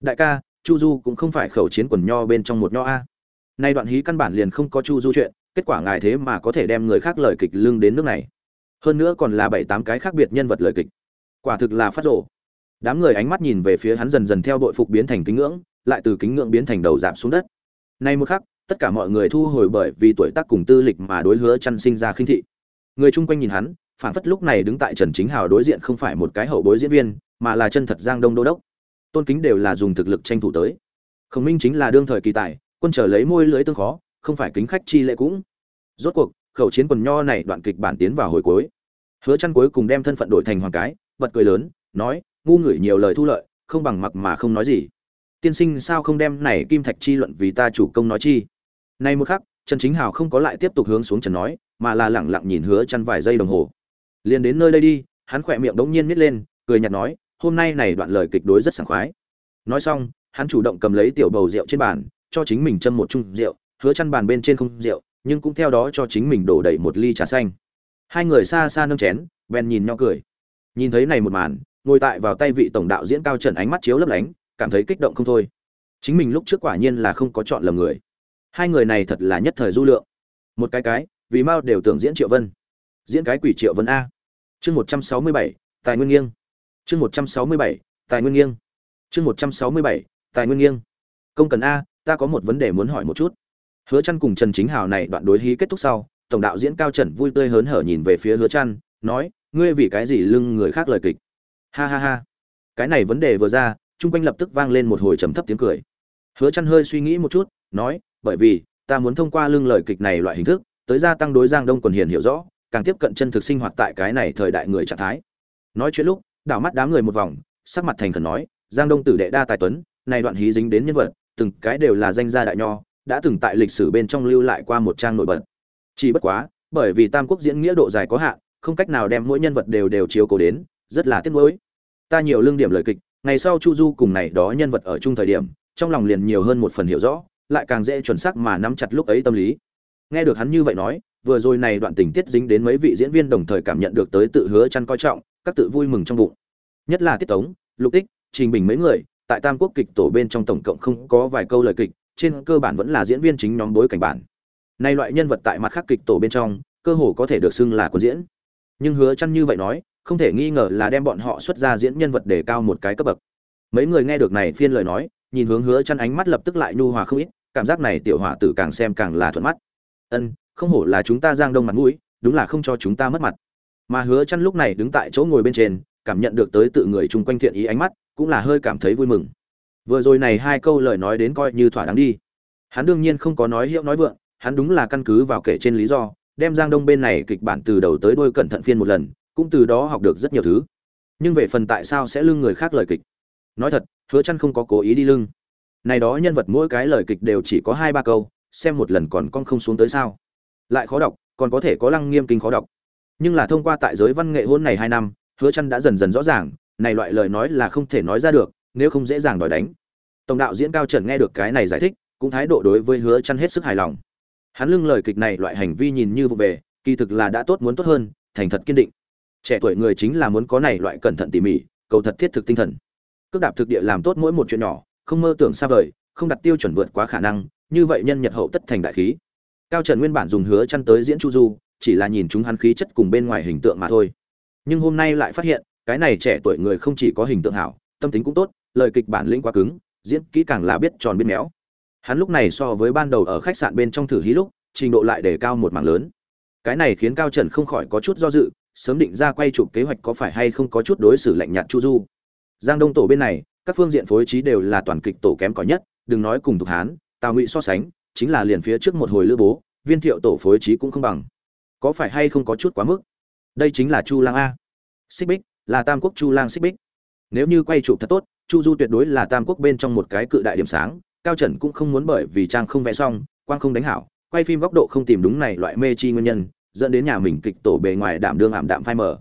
đại ca, chu du cũng không phải khẩu chiến quần nho bên trong một nho a. Nay đoạn hí căn bản liền không có chu du chuyện, kết quả ngài thế mà có thể đem người khác lời kịch lưng đến nước này. Hơn nữa còn là bảy tám cái khác biệt nhân vật lời kịch. Quả thực là phát rộ đám người ánh mắt nhìn về phía hắn dần dần theo đội phục biến thành kính ngưỡng, lại từ kính ngưỡng biến thành đầu giảm xuống đất. Nay một khắc, tất cả mọi người thu hồi bởi vì tuổi tác cùng tư lịch mà đối hứa chăn sinh ra khinh thị. Người chung quanh nhìn hắn phản phất lúc này đứng tại trần chính hào đối diện không phải một cái hậu bối diễn viên, mà là chân thật giang đông đô đốc. Tôn kính đều là dùng thực lực tranh thủ tới. Khổng minh chính là đương thời kỳ tài, quân trở lấy môi lưới tương khó, không phải kính khách chi lệ cũng. Rốt cuộc, khẩu chiến quần nho này đoạn kịch bản tiến vào hồi cuối. Hứa chăn cuối cùng đem thân phận đổi thành hoàng cái, bật cười lớn, nói ngu ngửi nhiều lời thu lợi, không bằng mặc mà không nói gì. Tiên sinh sao không đem này kim thạch chi luận vì ta chủ công nói chi? Nay một khắc, trần chính hào không có lại tiếp tục hướng xuống trần nói, mà là lẳng lặng nhìn hứa chăn vài giây đồng hồ. Liền đến nơi đây đi, hắn khỏe miệng đống nhiên nít lên, cười nhạt nói, hôm nay này đoạn lời kịch đối rất sảng khoái. Nói xong, hắn chủ động cầm lấy tiểu bầu rượu trên bàn, cho chính mình châm một chung rượu, hứa chăn bàn bên trên không rượu, nhưng cũng theo đó cho chính mình đổ đầy một ly trà xanh. Hai người xa xa nâng chén, bèn nhìn nhau cười. Nhìn thấy này một màn ngồi tại vào tay vị tổng đạo diễn cao trần ánh mắt chiếu lấp lánh, cảm thấy kích động không thôi. Chính mình lúc trước quả nhiên là không có chọn lầm người. Hai người này thật là nhất thời du lượng. Một cái cái, vì mao đều tưởng diễn triệu vân. Diễn cái quỷ triệu vân a. Chương một trăm sáu mươi bảy, tài nguyên nghiêng. Chương một trăm sáu mươi bảy, tài nguyên nghiêng. Chương một trăm sáu mươi bảy, tài nguyên nghiêng. Công cần a, ta có một vấn đề muốn hỏi một chút. Hứa chăn cùng trần chính hào này đoạn đối hí kết thúc sau, tổng đạo diễn cao trần vui tươi hớn hở nhìn về phía hứa chăn nói, ngươi vì cái gì lưng người khác lời kịch? Ha ha ha. Cái này vấn đề vừa ra, chung quanh lập tức vang lên một hồi trầm thấp tiếng cười. Hứa chăn hơi suy nghĩ một chút, nói, bởi vì, ta muốn thông qua lương lời kịch này loại hình thức, tới gia tăng đối giang đông quần hiền hiểu rõ, càng tiếp cận chân thực sinh hoạt tại cái này thời đại người trạng thái. Nói chuyện lúc, đảo mắt đám người một vòng, sắc mặt thành khẩn nói, giang đông tử đệ đa tài tuấn, này đoạn hí dính đến nhân vật, từng cái đều là danh gia đại nho, đã từng tại lịch sử bên trong lưu lại qua một trang nổi bật. Chỉ bất quá, bởi vì tam quốc diễn nghĩa độ dài có hạn, không cách nào đem mỗi nhân vật đều đều chiếu cố đến rất là tiếc nuối. Ta nhiều lương điểm lời kịch, ngày sau chu du cùng này đó nhân vật ở chung thời điểm, trong lòng liền nhiều hơn một phần hiểu rõ, lại càng dễ chuẩn xác mà nắm chặt lúc ấy tâm lý. Nghe được hắn như vậy nói, vừa rồi này đoạn tình tiết dính đến mấy vị diễn viên đồng thời cảm nhận được tới tự hứa chăn coi trọng, các tự vui mừng trong bụng. Nhất là tiết tống, lục tích, trình bình mấy người, tại tam quốc kịch tổ bên trong tổng cộng không có vài câu lời kịch, trên cơ bản vẫn là diễn viên chính nhóm bối cảnh bản. Nay loại nhân vật tại mặt khác kịch tổ bên trong, cơ hồ có thể được xưng là quân diễn. Nhưng hứa chăn như vậy nói không thể nghi ngờ là đem bọn họ xuất ra diễn nhân vật để cao một cái cấp bậc. Mấy người nghe được này phiên lời nói, nhìn hướng hứa chăn ánh mắt lập tức lại nhu hòa không ít, cảm giác này tiểu hỏa tử càng xem càng là thuận mắt. Ân, không hổ là chúng ta giang đông mặt mũi, đúng là không cho chúng ta mất mặt. Mà hứa chăn lúc này đứng tại chỗ ngồi bên trên, cảm nhận được tới tự người chung quanh thiện ý ánh mắt, cũng là hơi cảm thấy vui mừng. Vừa rồi này hai câu lời nói đến coi như thỏa đáng đi. Hắn đương nhiên không có nói hiệu nói vượng, hắn đúng là căn cứ vào kể trên lý do, đem giang đông bên này kịch bản từ đầu tới đuôi cẩn thận phiên một lần cũng từ đó học được rất nhiều thứ. Nhưng về phần tại sao sẽ lưng người khác lời kịch? Nói thật, hứa chăn không có cố ý đi lưng. Này đó nhân vật mỗi cái lời kịch đều chỉ có hai ba câu, xem một lần còn con không xuống tới sao. Lại khó đọc, còn có thể có lăng nghiêm kinh khó đọc. Nhưng là thông qua tại giới văn nghệ hôn này hai năm, hứa chăn đã dần dần rõ ràng, này loại lời nói là không thể nói ra được, nếu không dễ dàng đòi đánh. Tổng đạo diễn cao trần nghe được cái này giải thích, cũng thái độ đối với hứa chăn hết sức hài lòng. Hắn lưng lời kịch này loại hành vi nhìn như vụ về, kỳ thực là đã tốt muốn tốt hơn, thành thật kiên định trẻ tuổi người chính là muốn có này loại cẩn thận tỉ mỉ, cầu thật thiết thực tinh thần. Cước đạp thực địa làm tốt mỗi một chuyện nhỏ, không mơ tưởng xa vời, không đặt tiêu chuẩn vượt quá khả năng, như vậy nhân nhật hậu tất thành đại khí. Cao trần nguyên bản dùng hứa chăn tới diễn chu du, chỉ là nhìn chúng hắn khí chất cùng bên ngoài hình tượng mà thôi. Nhưng hôm nay lại phát hiện, cái này trẻ tuổi người không chỉ có hình tượng hảo, tâm tính cũng tốt, lời kịch bản lĩnh quá cứng, diễn kỹ càng là biết tròn biết méo. Hắn lúc này so với ban đầu ở khách sạn bên trong thử hí lúc, trình độ lại đề cao một mảng lớn. Cái này khiến cao trần không khỏi có chút do dự sớm định ra quay chụp kế hoạch có phải hay không có chút đối xử lạnh nhạt chu du. Giang đông tổ bên này, các phương diện phối trí đều là toàn kịch tổ kém cỏi nhất, đừng nói cùng thuộc hán, tào ngụy so sánh, chính là liền phía trước một hồi lữ bố, viên thiệu tổ phối trí cũng không bằng. Có phải hay không có chút quá mức? Đây chính là chu lang a. Xích bích, là tam quốc chu lang xích bích. Nếu như quay chụp thật tốt, chu du tuyệt đối là tam quốc bên trong một cái cự đại điểm sáng, cao trần cũng không muốn bởi vì trang không vẽ xong, quang không đánh hảo, quay phim góc độ không tìm đúng này loại mê chi nguyên nhân dẫn đến nhà mình kịch tổ bề ngoài đảm đương ảm đạm phai mờ.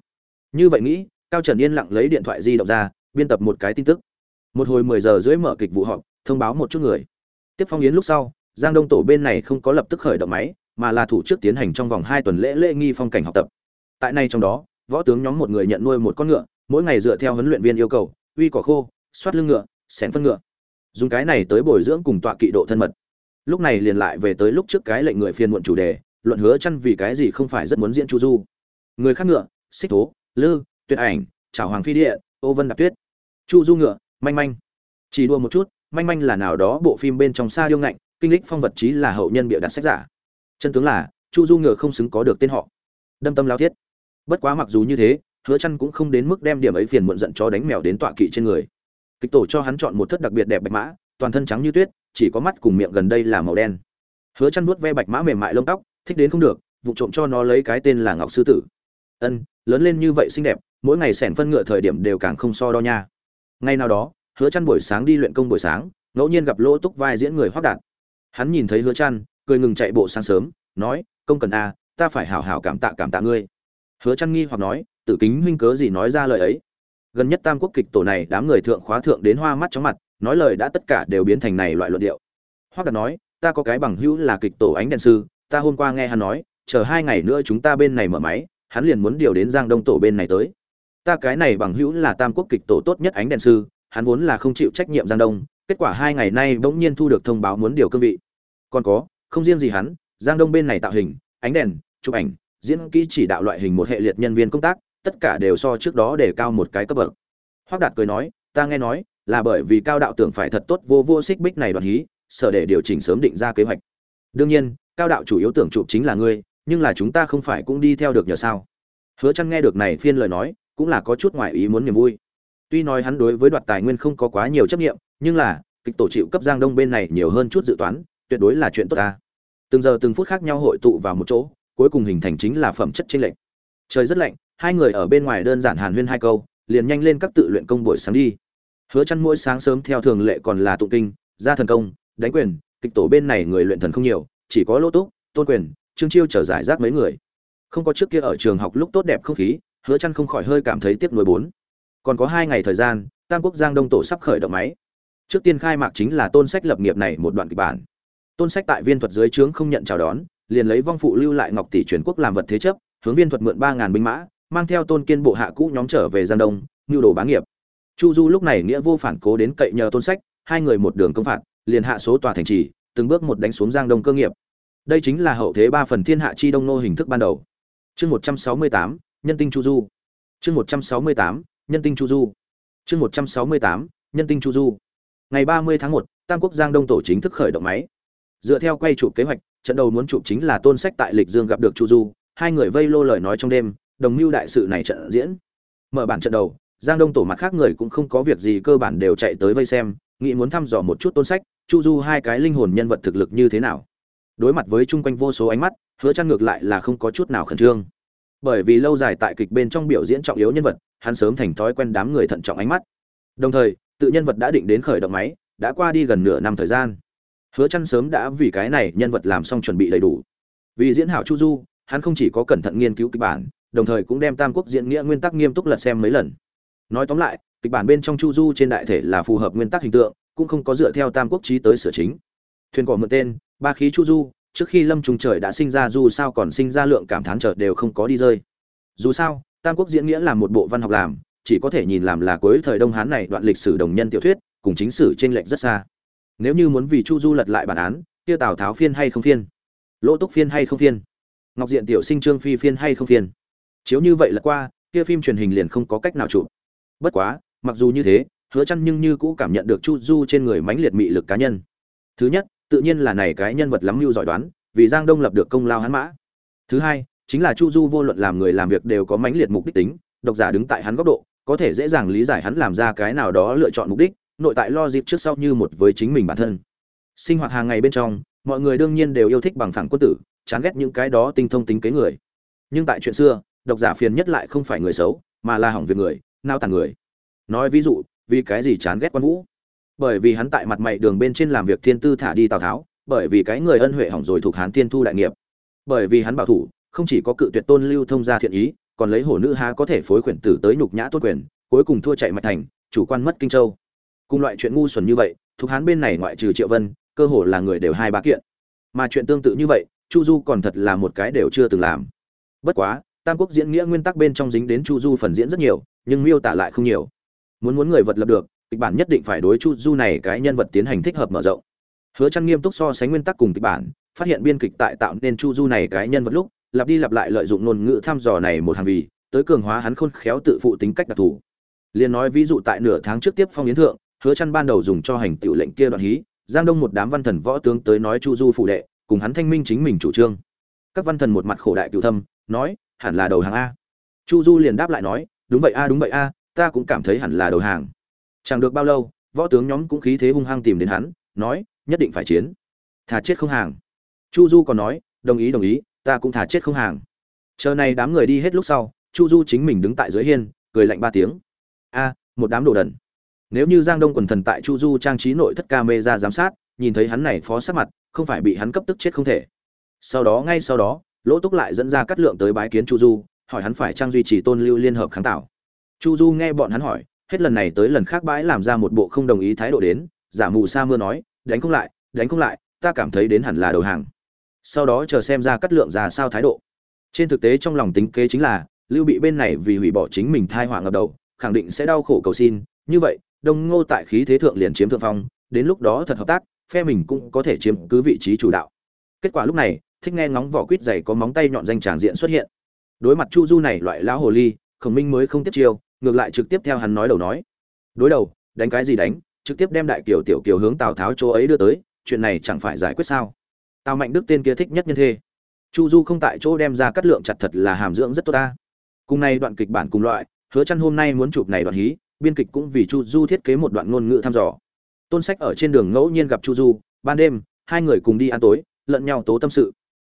Như vậy nghĩ, cao trần yên lặng lấy điện thoại di động ra, biên tập một cái tin tức. Một hồi mười giờ rưỡi mở kịch vụ họp, thông báo một chút người. Tiếp phong yến lúc sau, giang đông tổ bên này không có lập tức khởi động máy, mà là thủ trước tiến hành trong vòng hai tuần lễ lễ nghi phong cảnh học tập. Tại này trong đó, võ tướng nhóm một người nhận nuôi một con ngựa, mỗi ngày dựa theo huấn luyện viên yêu cầu, uy cỏ khô, xoát lưng ngựa xén phân ngựa. Dùng cái này tới bồi dưỡng cùng tọa kỵ độ thân mật. Lúc này liền lại về tới lúc trước cái lệnh người phiên muộn chủ đề luận hứa chăn vì cái gì không phải rất muốn diễn chu du. Người khác ngựa, xích thố lư, tuyệt ảnh, chảo hoàng phi địa, ô vân đạp tuyết. Chu du ngựa, manh manh. Chỉ đua một chút, manh manh là nào đó bộ phim bên trong xa điêu ngạnh, kinh lịch phong vật chí là hậu nhân bịa đặt sách giả. Chân tướng là, chu du ngựa không xứng có được tên họ. Đâm tâm lao thiết. Bất quá mặc dù như thế, hứa chăn cũng không đến mức đem điểm ấy phiền muộn giận cho đánh mèo đến tọa kỵ trên người. Kịch tổ cho hắn chọn một thất đặc biệt đẹp bạch mã, toàn thân trắng như tuyết, chỉ có mắt cùng miệng gần đây là màu đen. Hứa chăn nuốt ve bạch mã mềm mại lông tóc thích đến không được, vụ trộm cho nó lấy cái tên là ngọc sư tử. Ân, lớn lên như vậy xinh đẹp, mỗi ngày sẻn phân ngựa thời điểm đều càng không so đo nha. Ngày nào đó, hứa chăn buổi sáng đi luyện công buổi sáng, ngẫu nhiên gặp lỗ túc vai diễn người hoắc đạt. Hắn nhìn thấy hứa chăn cười ngừng chạy bộ sáng sớm, nói, công cần a ta phải hảo hảo cảm tạ cảm tạ ngươi. Hứa chăn nghi hoặc nói, tử kính huynh cớ gì nói ra lời ấy? Gần nhất tam quốc kịch tổ này, đám người thượng khóa thượng đến hoa mắt chóng mặt, nói lời đã tất cả đều biến thành này loại luận điệu. Hoắc đạt nói, ta có cái bằng hữu là kịch tổ ánh đèn sư ta hôm qua nghe hắn nói, chờ hai ngày nữa chúng ta bên này mở máy, hắn liền muốn điều đến giang đông tổ bên này tới. Ta cái này bằng hữu là tam quốc kịch tổ tốt nhất ánh đèn sư, hắn vốn là không chịu trách nhiệm giang đông, kết quả hai ngày nay bỗng nhiên thu được thông báo muốn điều cương vị. Còn có, không riêng gì hắn, giang đông bên này tạo hình, ánh đèn, chụp ảnh, diễn kỹ chỉ đạo loại hình một hệ liệt nhân viên công tác, tất cả đều so trước đó để cao một cái cấp bậc. Hoắc đạt cười nói, ta nghe nói, là bởi vì cao đạo tưởng phải thật tốt vô vô xích bích này đoạn hí, sở để điều chỉnh sớm định ra kế hoạch. Đương nhiên cao đạo chủ yếu tưởng chụp chính là ngươi, nhưng là chúng ta không phải cũng đi theo được nhờ sao? Hứa chăn nghe được này phiên lời nói, cũng là có chút ngoại ý muốn niềm vui. Tuy nói hắn đối với đoạt tài nguyên không có quá nhiều chấp niệm, nhưng là, kịch tổ chịu cấp giang đông bên này nhiều hơn chút dự toán, tuyệt đối là chuyện tốt ta. Từng giờ từng phút khác nhau hội tụ vào một chỗ, cuối cùng hình thành chính là phẩm chất chênh lệch. Trời rất lạnh, hai người ở bên ngoài đơn giản hàn huyên hai câu, liền nhanh lên các tự luyện công buổi sáng đi. Hứa chăn mỗi sáng sớm theo thường lệ còn là tụng kinh, ra thần công, đánh quyền, kịch tổ bên này người luyện thần không nhiều chỉ có lỗ túc, tôn quyền, trương chiêu trở giải rác mấy người. Không có trước kia ở trường học lúc tốt đẹp không khí, hứa chăn không khỏi hơi cảm thấy tiếc nuối bốn. Còn có hai ngày thời gian, tam quốc giang đông tổ sắp khởi động máy. Trước tiên khai mạc chính là tôn sách lập nghiệp này một đoạn kịch bản. Tôn sách tại viên thuật dưới trướng không nhận chào đón, liền lấy vong phụ lưu lại ngọc tỷ truyền quốc làm vật thế chấp, hướng viên thuật mượn ba ngàn binh mã, mang theo tôn kiên bộ hạ cũ nhóm trở về giang đông nhu đồ bá nghiệp. Chu du lúc này nghĩa vô phản cố đến cậy nhờ tôn sách, hai người một đường công phạt, liền hạ số tòa thành trì, từng bước một đánh xuống giang đông cơ nghiệp đây chính là hậu thế ba phần thiên hạ chi đông nô hình thức ban đầu. Chương một trăm sáu mươi tám, nhân tinh chu du. Chương một trăm sáu mươi tám, nhân tinh chu du. Chương một trăm sáu mươi tám, nhân tinh chu du. Ngày ba mươi tháng một, tam quốc giang đông tổ chính thức khởi động máy. Dựa theo quay chụp kế hoạch, trận đầu muốn chụp chính là tôn sách tại lịch dương gặp được chu du. Hai người vây lô lời nói trong đêm, đồng mưu đại sự này trận diễn. Mở bản trận đầu, giang đông tổ mặt khác người cũng không có việc gì cơ bản đều chạy tới vây xem, nghĩ muốn thăm dò một chút tôn sách, chu du hai cái linh hồn nhân vật thực lực như thế nào đối mặt với chung quanh vô số ánh mắt, hứa chăn ngược lại là không có chút nào khẩn trương. Bởi vì lâu dài tại kịch bên trong biểu diễn trọng yếu nhân vật, hắn sớm thành thói quen đám người thận trọng ánh mắt. Đồng thời, tự nhân vật đã định đến khởi động máy, đã qua đi gần nửa năm thời gian. Hứa chăn sớm đã vì cái này nhân vật làm xong chuẩn bị đầy đủ. Vì diễn hảo chu du, hắn không chỉ có cẩn thận nghiên cứu kịch bản, đồng thời cũng đem tam quốc diễn nghĩa nguyên tắc nghiêm túc lật xem mấy lần. Nói tóm lại, kịch bản bên trong chu du trên đại thể là phù hợp nguyên tắc hình tượng, cũng không có dựa theo tam quốc trí tới sửa chính. Thuyền cỏ mượn tên ba khí chu du, trước khi lâm trùng trời đã sinh ra du sao còn sinh ra lượng cảm thán chợt đều không có đi rơi. Dù sao, tam quốc diễn nghĩa là một bộ văn học làm, chỉ có thể nhìn làm là cuối thời đông hán này đoạn lịch sử đồng nhân tiểu thuyết, cùng chính sử trên lệnh rất xa. Nếu như muốn vì chu du lật lại bản án, kia tào tháo phiên hay không phiên? Lỗ túc phiên hay không phiên? Ngọc diện tiểu sinh trương phi phiên hay không phiên? Chiếu như vậy lật qua, kia phim truyền hình liền không có cách nào chụp. Bất quá, mặc dù như thế, hứa chăn nhưng như cũ cảm nhận được chu du trên người mãnh liệt mị lực cá nhân. Thứ nhất tự nhiên là này cái nhân vật lắm mưu giỏi đoán, vì giang đông lập được công lao hắn mã. Thứ hai, chính là chu du vô luận làm người làm việc đều có mãnh liệt mục đích tính, độc giả đứng tại hắn góc độ, có thể dễ dàng lý giải hắn làm ra cái nào đó lựa chọn mục đích, nội tại lo dịp trước sau như một với chính mình bản thân. Sinh hoạt hàng ngày bên trong, mọi người đương nhiên đều yêu thích bằng phẳng quân tử, chán ghét những cái đó tinh thông tính kế người. Nhưng tại chuyện xưa, độc giả phiền nhất lại không phải người xấu, mà là hỏng việc người, nao tàn người. Nói ví dụ, vì cái gì chán ghét quan vũ? Bởi vì hắn tại mặt mày đường bên trên làm việc thiên tư thả đi tào tháo, bởi vì cái người ân huệ hỏng rồi thuộc hán tiên thu đại nghiệp. Bởi vì hắn bảo thủ, không chỉ có cự tuyệt tôn lưu thông gia thiện ý, còn lấy hổ nữ há có thể phối quyển tử tới nhục nhã tốt quyền, cuối cùng thua chạy mạch thành, chủ quan mất kinh châu. Cùng loại chuyện ngu xuẩn như vậy, thuộc hán bên này ngoại trừ triệu vân, cơ hồ là người đều hai ba kiện. Mà chuyện tương tự như vậy, chu du còn thật là một cái đều chưa từng làm. Bất quá, tam quốc diễn nghĩa nguyên tắc bên trong dính đến chu du phần diễn rất nhiều, nhưng miêu tả lại không nhiều. Muốn muốn người vật lập được kịch bản nhất định phải đối chu du này cái nhân vật tiến hành thích hợp mở rộng. Hứa trăn nghiêm túc so sánh nguyên tắc cùng kịch bản, phát hiện biên kịch tại tạo nên chu du này cái nhân vật lúc, lặp đi lặp lại lợi dụng ngôn ngữ thăm dò này một hàng vì, tới cường hóa hắn khôn khéo tự phụ tính cách đặc thù. Liền nói ví dụ tại nửa tháng trước tiếp phong yến thượng, hứa trăn ban đầu dùng cho hành tiểu lệnh kia đoạn hí, giang đông một đám văn thần võ tướng tới nói chu du phụ đệ, cùng hắn thanh minh chính mình chủ trương. Các văn thần một mặt khổ đại cựu thâm, nói, hẳn là đầu hàng a. Chu du liền đáp lại nói, đúng vậy a, đúng vậy a, ta cũng cảm thấy hẳn là đầu hàng chẳng được bao lâu, võ tướng nhóm cũng khí thế hung hăng tìm đến hắn, nói, nhất định phải chiến. Thà chết không hàng. Chu du còn nói, đồng ý đồng ý, ta cũng thà chết không hàng. Chờ này đám người đi hết lúc sau, chu du chính mình đứng tại dưới hiên, cười lạnh ba tiếng. A, một đám đồ đần. Nếu như giang đông quần thần tại chu du trang trí nội thất ca mê ra giám sát, nhìn thấy hắn này phó sát mặt, không phải bị hắn cấp tức chết không thể. Sau đó, ngay sau đó, lỗ túc lại dẫn ra cắt lượng tới bái kiến chu du, hỏi hắn phải trang duy trì tôn lưu liên hợp kháng tạo. Chu du nghe bọn hắn hỏi hết lần này tới lần khác bãi làm ra một bộ không đồng ý thái độ đến, giả mù sa mưa nói, đánh không lại, đánh không lại, ta cảm thấy đến hẳn là đầu hàng. Sau đó chờ xem ra cắt lượng ra sao thái độ. Trên thực tế trong lòng tính kế chính là, lưu bị bên này vì hủy bỏ chính mình thai hoàng ngập đầu, khẳng định sẽ đau khổ cầu xin. Như vậy, đông ngô tại khí thế thượng liền chiếm thượng phong, đến lúc đó thật hợp tác, phe mình cũng có thể chiếm cứ vị trí chủ đạo. Kết quả lúc này, thích nghe ngóng vỏ quýt dày có móng tay nhọn danh tràng diện xuất hiện. Đối mặt chu du này loại lão hồ ly, khổng minh mới không tiếp chiêu ngược lại trực tiếp theo hắn nói đầu nói. Đối đầu, đánh cái gì đánh, trực tiếp đem đại kiều tiểu kiều hướng tào tháo chỗ ấy đưa tới, chuyện này chẳng phải giải quyết sao? Tào mạnh đức tên kia thích nhất nhân thê. Chu du không tại chỗ đem ra cắt lượng chặt thật là hàm dưỡng rất tốt ta. Cùng này đoạn kịch bản cùng loại, hứa chăn hôm nay muốn chụp này đoạn hí, biên kịch cũng vì chu du thiết kế một đoạn ngôn ngữ thăm dò. Tôn sách ở trên đường ngẫu nhiên gặp chu du, ban đêm, hai người cùng đi ăn tối, lẫn nhau tố tâm sự.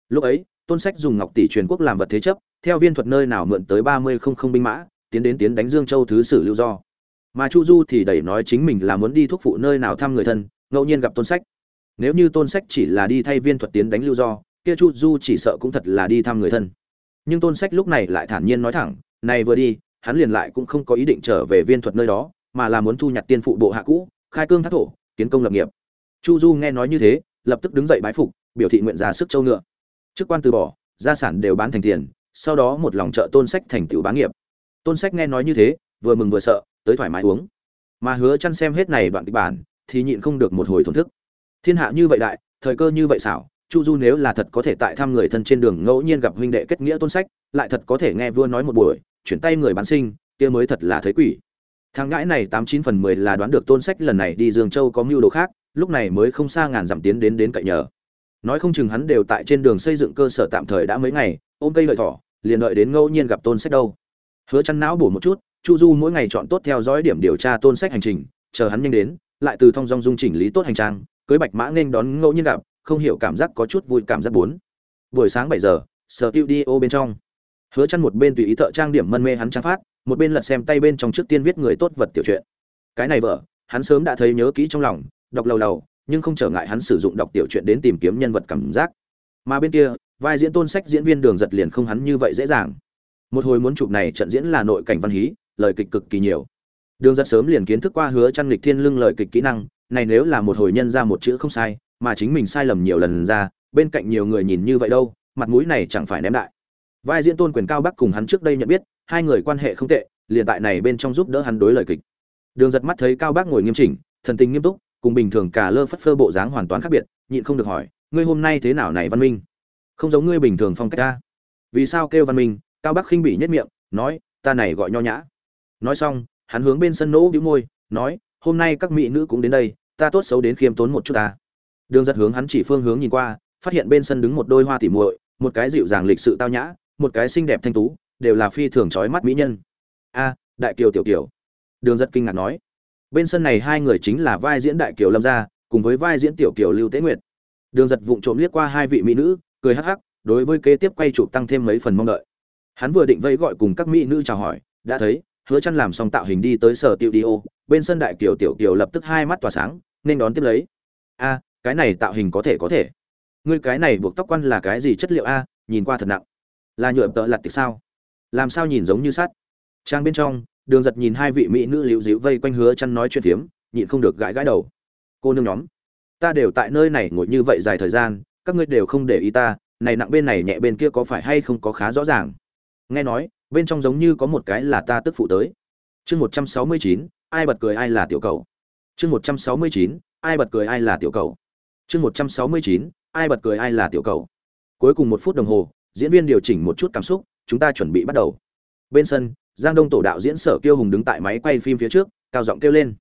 Lúc ấy, tôn sách dùng ngọc tỷ truyền quốc làm vật thế chấp, theo viên thuật nơi nào mượn tới ba mươi không không binh mã tiến đến tiến đánh dương châu thứ sử lưu do. Mà chu du thì đẩy nói chính mình là muốn đi thuốc phụ nơi nào thăm người thân, ngẫu nhiên gặp tôn sách. Nếu như tôn sách chỉ là đi thay viên thuật tiến đánh lưu do, kia chu du chỉ sợ cũng thật là đi thăm người thân. Nhưng tôn sách lúc này lại thản nhiên nói thẳng, này vừa đi, hắn liền lại cũng không có ý định trở về viên thuật nơi đó, mà là muốn thu nhặt tiên phụ bộ hạ cũ, khai cương thác thổ, kiến công lập nghiệp. Chu du nghe nói như thế, lập tức đứng dậy bái phục, biểu thị nguyện ra sức châu ngựa. Chức quan từ bỏ, gia sản đều bán thành tiền, sau đó một lòng trợ tôn sách thành tựu bá nghiệp tôn sách nghe nói như thế, vừa mừng vừa sợ, tới thoải mái uống. Mà hứa chăn xem hết này đoạn kịch bản, thì nhịn không được một hồi thổn thức. Thiên hạ như vậy đại, thời cơ như vậy xảo, chu du nếu là thật có thể tại thăm người thân trên đường ngẫu nhiên gặp huynh đệ kết nghĩa tôn sách, lại thật có thể nghe vua nói một buổi, chuyển tay người bán sinh, kia mới thật là thấy quỷ. Thằng ngãi này tám chín phần mười là đoán được tôn sách lần này đi dương châu có mưu đồ khác, lúc này mới không xa ngàn dặm tiến đến đến cậy nhờ. Nói không chừng hắn đều tại trên đường xây dựng cơ sở tạm thời đã mấy ngày, ôm cây lợi thỏ, liền đợi đến ngẫu nhiên gặp tôn sách đâu hứa chăn não bổ một chút, chu du mỗi ngày chọn tốt theo dõi điểm điều tra tôn sách hành trình, chờ hắn nhanh đến, lại từ thông dong dung chỉnh lý tốt hành trang, cưới bạch mã nên đón ngẫu nhiên gặp, không hiểu cảm giác có chút vui, cảm giác bốn buổi sáng 7 giờ, sở tiêu đi ô bên trong. Hứa chăn một bên tùy ý thợ trang điểm mân mê hắn trang phát, một bên lật xem tay bên trong trước tiên viết người tốt vật tiểu truyện. Cái này vợ, hắn sớm đã thấy nhớ kỹ trong lòng, đọc lâu lâu nhưng không trở ngại hắn sử dụng đọc tiểu truyện đến tìm kiếm nhân vật cảm giác. Mà bên kia, vai diễn tôn sách diễn viên đường giật liền không hắn như vậy dễ dàng một hồi muốn chụp này trận diễn là nội cảnh văn hí, lời kịch cực kỳ nhiều. Đường giật sớm liền kiến thức qua hứa chăn lịch thiên lưng lời kịch kỹ năng, này nếu là một hồi nhân ra một chữ không sai, mà chính mình sai lầm nhiều lần ra, bên cạnh nhiều người nhìn như vậy đâu, mặt mũi này chẳng phải ném đại. Vai diễn tôn quyền cao bắc cùng hắn trước đây nhận biết, hai người quan hệ không tệ, liền tại này bên trong giúp đỡ hắn đối lời kịch. Đường giật mắt thấy cao bác ngồi nghiêm chỉnh, thần tình nghiêm túc, cùng bình thường cả lơ phất phơ bộ dáng hoàn toàn khác biệt, nhịn không được hỏi, ngươi hôm nay thế nào này văn minh? Không giống ngươi bình thường phong cách ta. Vì sao kêu văn minh? Cao bắc khinh bỉ nhất miệng, nói, ta này gọi nho nhã. Nói xong, hắn hướng bên sân nỗ bĩu môi, nói, hôm nay các mỹ nữ cũng đến đây, ta tốt xấu đến khiêm tốn một chút ta. Đường giật hướng hắn chỉ phương hướng nhìn qua, phát hiện bên sân đứng một đôi hoa tỉ muội, một cái dịu dàng lịch sự tao nhã, một cái xinh đẹp thanh tú, đều là phi thường trói mắt mỹ nhân. A, đại kiều tiểu kiều. Đường giật kinh ngạc nói. Bên sân này hai người chính là vai diễn đại kiều lâm gia, cùng với vai diễn tiểu kiều lưu tế nguyệt. Đường giật vụng trộm liếc qua hai vị mỹ nữ, cười hắc hắc, đối với kế tiếp quay chụp tăng thêm mấy phần mong đợi hắn vừa định vây gọi cùng các mỹ nữ chào hỏi, đã thấy, hứa chăn làm xong tạo hình đi tới sở tiêu diêu bên sân đại kiều tiểu kiều lập tức hai mắt tỏa sáng, nên đón tiếp lấy. A, cái này tạo hình có thể có thể. Ngươi cái này buộc tóc quan là cái gì chất liệu a, nhìn qua thật nặng. Là nhựa tợ lặt thì sao? Làm sao nhìn giống như sắt? Trang bên trong, đường giật nhìn hai vị mỹ nữ liễu dịu vây quanh hứa chăn nói chuyện phiếm, nhịn không được gãi gãi đầu. Cô nương nhóm, ta đều tại nơi này ngồi như vậy dài thời gian, các ngươi đều không để ý ta, này nặng bên này nhẹ bên kia có phải hay không có khá rõ ràng? Nghe nói, bên trong giống như có một cái là ta tức phụ tới. Chương một trăm sáu mươi chín, ai bật cười ai là tiểu cầu. Chương một trăm sáu mươi chín, ai bật cười ai là tiểu cầu. Chương một trăm sáu mươi chín, ai bật cười ai là tiểu cầu. Cuối cùng một phút đồng hồ, diễn viên điều chỉnh một chút cảm xúc, chúng ta chuẩn bị bắt đầu. Bên sân, giang đông tổ đạo diễn sở kiêu hùng đứng tại máy quay phim phía trước, cao giọng kêu lên.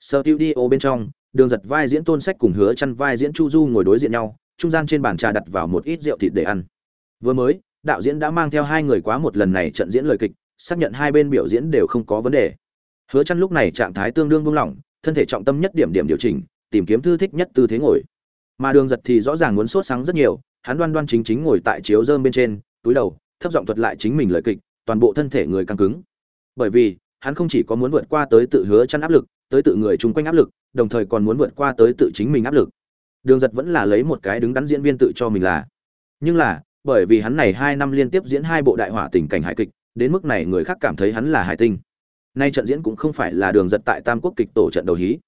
Sở tiêu đi ô bên trong, đường giật vai diễn tôn sách cùng hứa chăn vai diễn chu du ngồi đối diện nhau, trung gian trên bàn trà đặt vào một ít rượu thịt để ăn. Vừa mới đạo diễn đã mang theo hai người quá một lần này trận diễn lời kịch, xác nhận hai bên biểu diễn đều không có vấn đề. Hứa chăn lúc này trạng thái tương đương buông lỏng, thân thể trọng tâm nhất điểm điểm điều chỉnh, tìm kiếm thư thích nhất tư thế ngồi. Mà đường giật thì rõ ràng muốn sốt sáng rất nhiều, hắn đoan đoan chính chính ngồi tại chiếu dơm bên trên, túi đầu, thấp giọng thuật lại chính mình lời kịch, toàn bộ thân thể người căng cứng. Bởi vì, hắn không chỉ có muốn vượt qua tới tự hứa chăn áp lực, tới tự người chung quanh áp lực, đồng thời còn muốn vượt qua tới tự chính mình áp lực. Đường giật vẫn là lấy một cái đứng đắn diễn viên tự cho mình là. Nhưng là bởi vì hắn này hai năm liên tiếp diễn hai bộ đại hỏa tình cảnh hài kịch, đến mức này người khác cảm thấy hắn là hải tinh. Nay trận diễn cũng không phải là đường giật tại tam quốc kịch tổ trận đầu hí.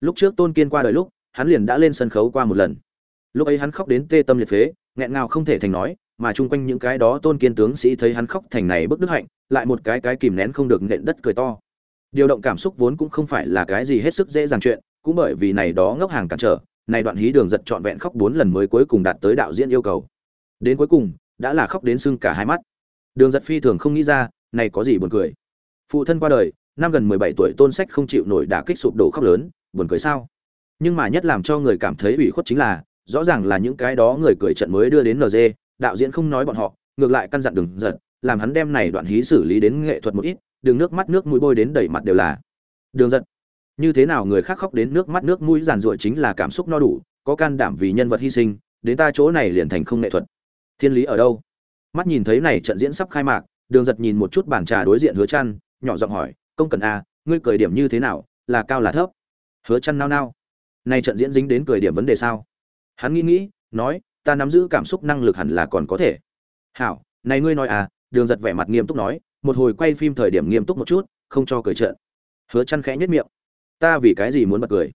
Lúc trước tôn kiên qua đời lúc, hắn liền đã lên sân khấu qua một lần. Lúc ấy hắn khóc đến tê tâm liệt phế, nghẹn ngào không thể thành nói, mà chung quanh những cái đó tôn kiên tướng sĩ thấy hắn khóc thành này bức đức hạnh, lại một cái cái kìm nén không được nện đất cười to. Điều động cảm xúc vốn cũng không phải là cái gì hết sức dễ dàng chuyện, cũng bởi vì này đó ngốc hàng cản trở, này đoạn hí đường giật trọn vẹn khóc bốn lần mới cuối cùng đạt tới đạo diễn yêu cầu đến cuối cùng, đã là khóc đến sưng cả hai mắt. Đường giật phi thường không nghĩ ra, này có gì buồn cười. Phụ thân qua đời, năm gần mười bảy tuổi tôn sách không chịu nổi đả kích sụp đổ khóc lớn, buồn cười sao? Nhưng mà nhất làm cho người cảm thấy ủy khuất chính là, rõ ràng là những cái đó người cười trận mới đưa đến nd đạo diễn không nói bọn họ, ngược lại căn dặn Đường giật, làm hắn đem này đoạn hí xử lý đến nghệ thuật một ít đường nước mắt nước mũi bôi đến đầy mặt đều là. Đường giật, như thế nào người khác khóc đến nước mắt nước mũi giàn ruội chính là cảm xúc no đủ, có can đảm vì nhân vật hy sinh, đến ta chỗ này liền thành không nghệ thuật thiên lý ở đâu? Mắt nhìn thấy này trận diễn sắp khai mạc, đường giật nhìn một chút bàn trà đối diện hứa chăn nhỏ giọng hỏi, công cần a, ngươi cười điểm như thế nào? Là cao là thấp? Hứa chăn nao nao. Nay trận diễn dính đến cười điểm vấn đề sao? Hắn nghĩ nghĩ, nói, ta nắm giữ cảm xúc năng lực hẳn là còn có thể. Hảo, này ngươi nói à? Đường giật vẻ mặt nghiêm túc nói, một hồi quay phim thời điểm nghiêm túc một chút, không cho cười trợn hứa chăn khẽ nhất miệng. Ta vì cái gì muốn bật cười?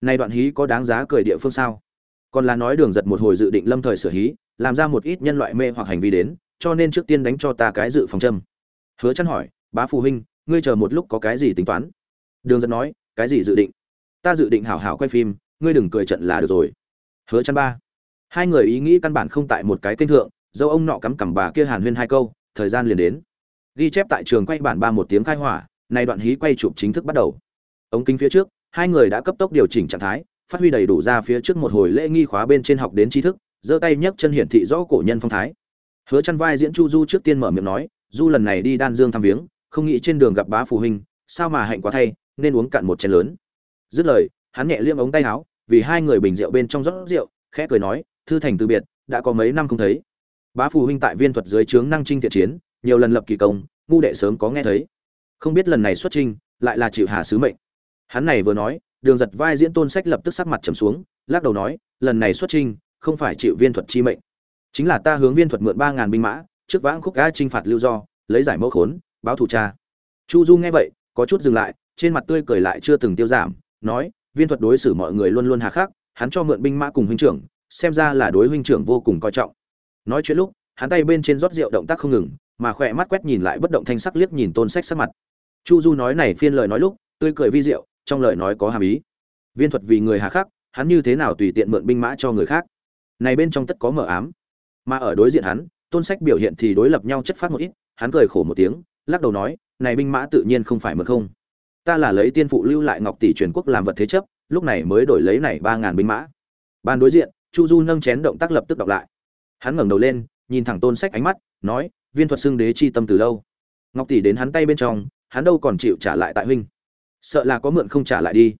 Này đoạn hí có đáng giá cười địa phương sao? Còn là nói đường giật một hồi dự định lâm thời sửa hí, làm ra một ít nhân loại mê hoặc hành vi đến, cho nên trước tiên đánh cho ta cái dự phòng châm. Hứa chăn hỏi, bá phụ huynh, ngươi chờ một lúc có cái gì tính toán? Đường giật nói, cái gì dự định? Ta dự định hảo hảo quay phim, ngươi đừng cười trận là được rồi. Hứa chăn ba, hai người ý nghĩ căn bản không tại một cái kênh thượng, dâu ông nọ cắm cằm bà kia hàn huyên hai câu, thời gian liền đến. Ghi chép tại trường quay bản ba một tiếng khai hỏa nay đoạn hí quay chụp chính thức bắt đầu. Ống kính phía trước, hai người đã cấp tốc điều chỉnh trạng thái phát huy đầy đủ ra phía trước một hồi lễ nghi khóa bên trên học đến tri thức, giơ tay nhấc chân hiển thị rõ cổ nhân phong thái. Hứa chăn vai diễn chu du trước tiên mở miệng nói, du lần này đi đan dương thăm viếng, không nghĩ trên đường gặp bá phù huynh, sao mà hạnh quá thay, nên uống cạn một chén lớn. Dứt lời, hắn nhẹ liêm ống tay áo, vì hai người bình rượu bên trong rót rượu, khẽ cười nói, thư thành từ biệt, đã có mấy năm không thấy. Bá phù huynh tại viên thuật dưới trướng năng trinh thiện chiến, nhiều lần lập kỳ công, ngu đệ sớm có nghe thấy. Không biết lần này xuất trinh lại là chịu hà sứ mệnh. Hắn này vừa nói đường giật vai diễn tôn sách lập tức sắc mặt trầm xuống, lắc đầu nói, lần này xuất trinh không phải chịu viên thuật chi mệnh. Chính là ta hướng viên thuật mượn ba ngàn binh mã, trước vãng khúc ga trinh phạt lưu do, lấy giải mẫu khốn, báo thủ cha. Chu du nghe vậy, có chút dừng lại, trên mặt tươi cười lại chưa từng tiêu giảm, nói, viên thuật đối xử mọi người luôn luôn hà khắc, hắn cho mượn binh mã cùng huynh trưởng, xem ra là đối huynh trưởng vô cùng coi trọng. Nói chuyện lúc, hắn tay bên trên rót rượu động tác không ngừng, mà khỏe mắt quét nhìn lại bất động thanh sắc liếc nhìn tôn sách sắc mặt. Chu du nói này phiên lời nói lúc, tươi cười vi diệu trong lời nói có hàm ý. Viên thuật vì người hà khắc, hắn như thế nào tùy tiện mượn binh mã cho người khác? Này bên trong tất có mở ám. Mà ở đối diện hắn, tôn sách biểu hiện thì đối lập nhau chất phát một ít, hắn cười khổ một tiếng, lắc đầu nói, này binh mã tự nhiên không phải mượn không. Ta là lấy tiên phụ lưu lại ngọc tỷ truyền quốc làm vật thế chấp, lúc này mới đổi lấy này ba ngàn binh mã. Ban đối diện, chu du nâng chén động tác lập tức đọc lại. Hắn ngẩng đầu lên, nhìn thẳng tôn sách ánh mắt, nói, viên thuật xưng đế chi tâm từ lâu. Ngọc tỷ đến hắn tay bên trong, hắn đâu còn chịu trả lại tại huynh sợ là có mượn không trả lại đi.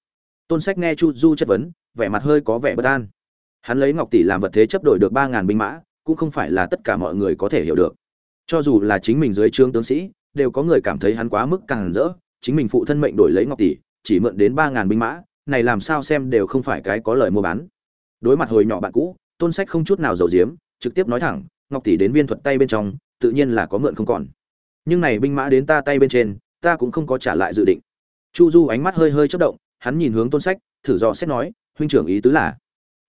Tôn sách nghe chu du chất vấn, vẻ mặt hơi có vẻ bất an. Hắn lấy ngọc tỷ làm vật thế chấp đổi được ba ngàn binh mã, cũng không phải là tất cả mọi người có thể hiểu được. Cho dù là chính mình dưới trướng tướng sĩ, đều có người cảm thấy hắn quá mức càng rỡ, chính mình phụ thân mệnh đổi lấy ngọc tỷ, chỉ mượn đến ba ngàn binh mã, này làm sao xem đều không phải cái có lời mua bán. Đối mặt hồi nhỏ bạn cũ, tôn sách không chút nào giàu diếm trực tiếp nói thẳng, ngọc tỷ đến viên thuật tay bên trong, tự nhiên là có mượn không còn. Nhưng này binh mã đến ta tay bên trên, ta cũng không có trả lại dự định chu du ánh mắt hơi hơi chất động, hắn nhìn hướng tôn sách, thử dò xét nói, huynh trưởng ý tứ là?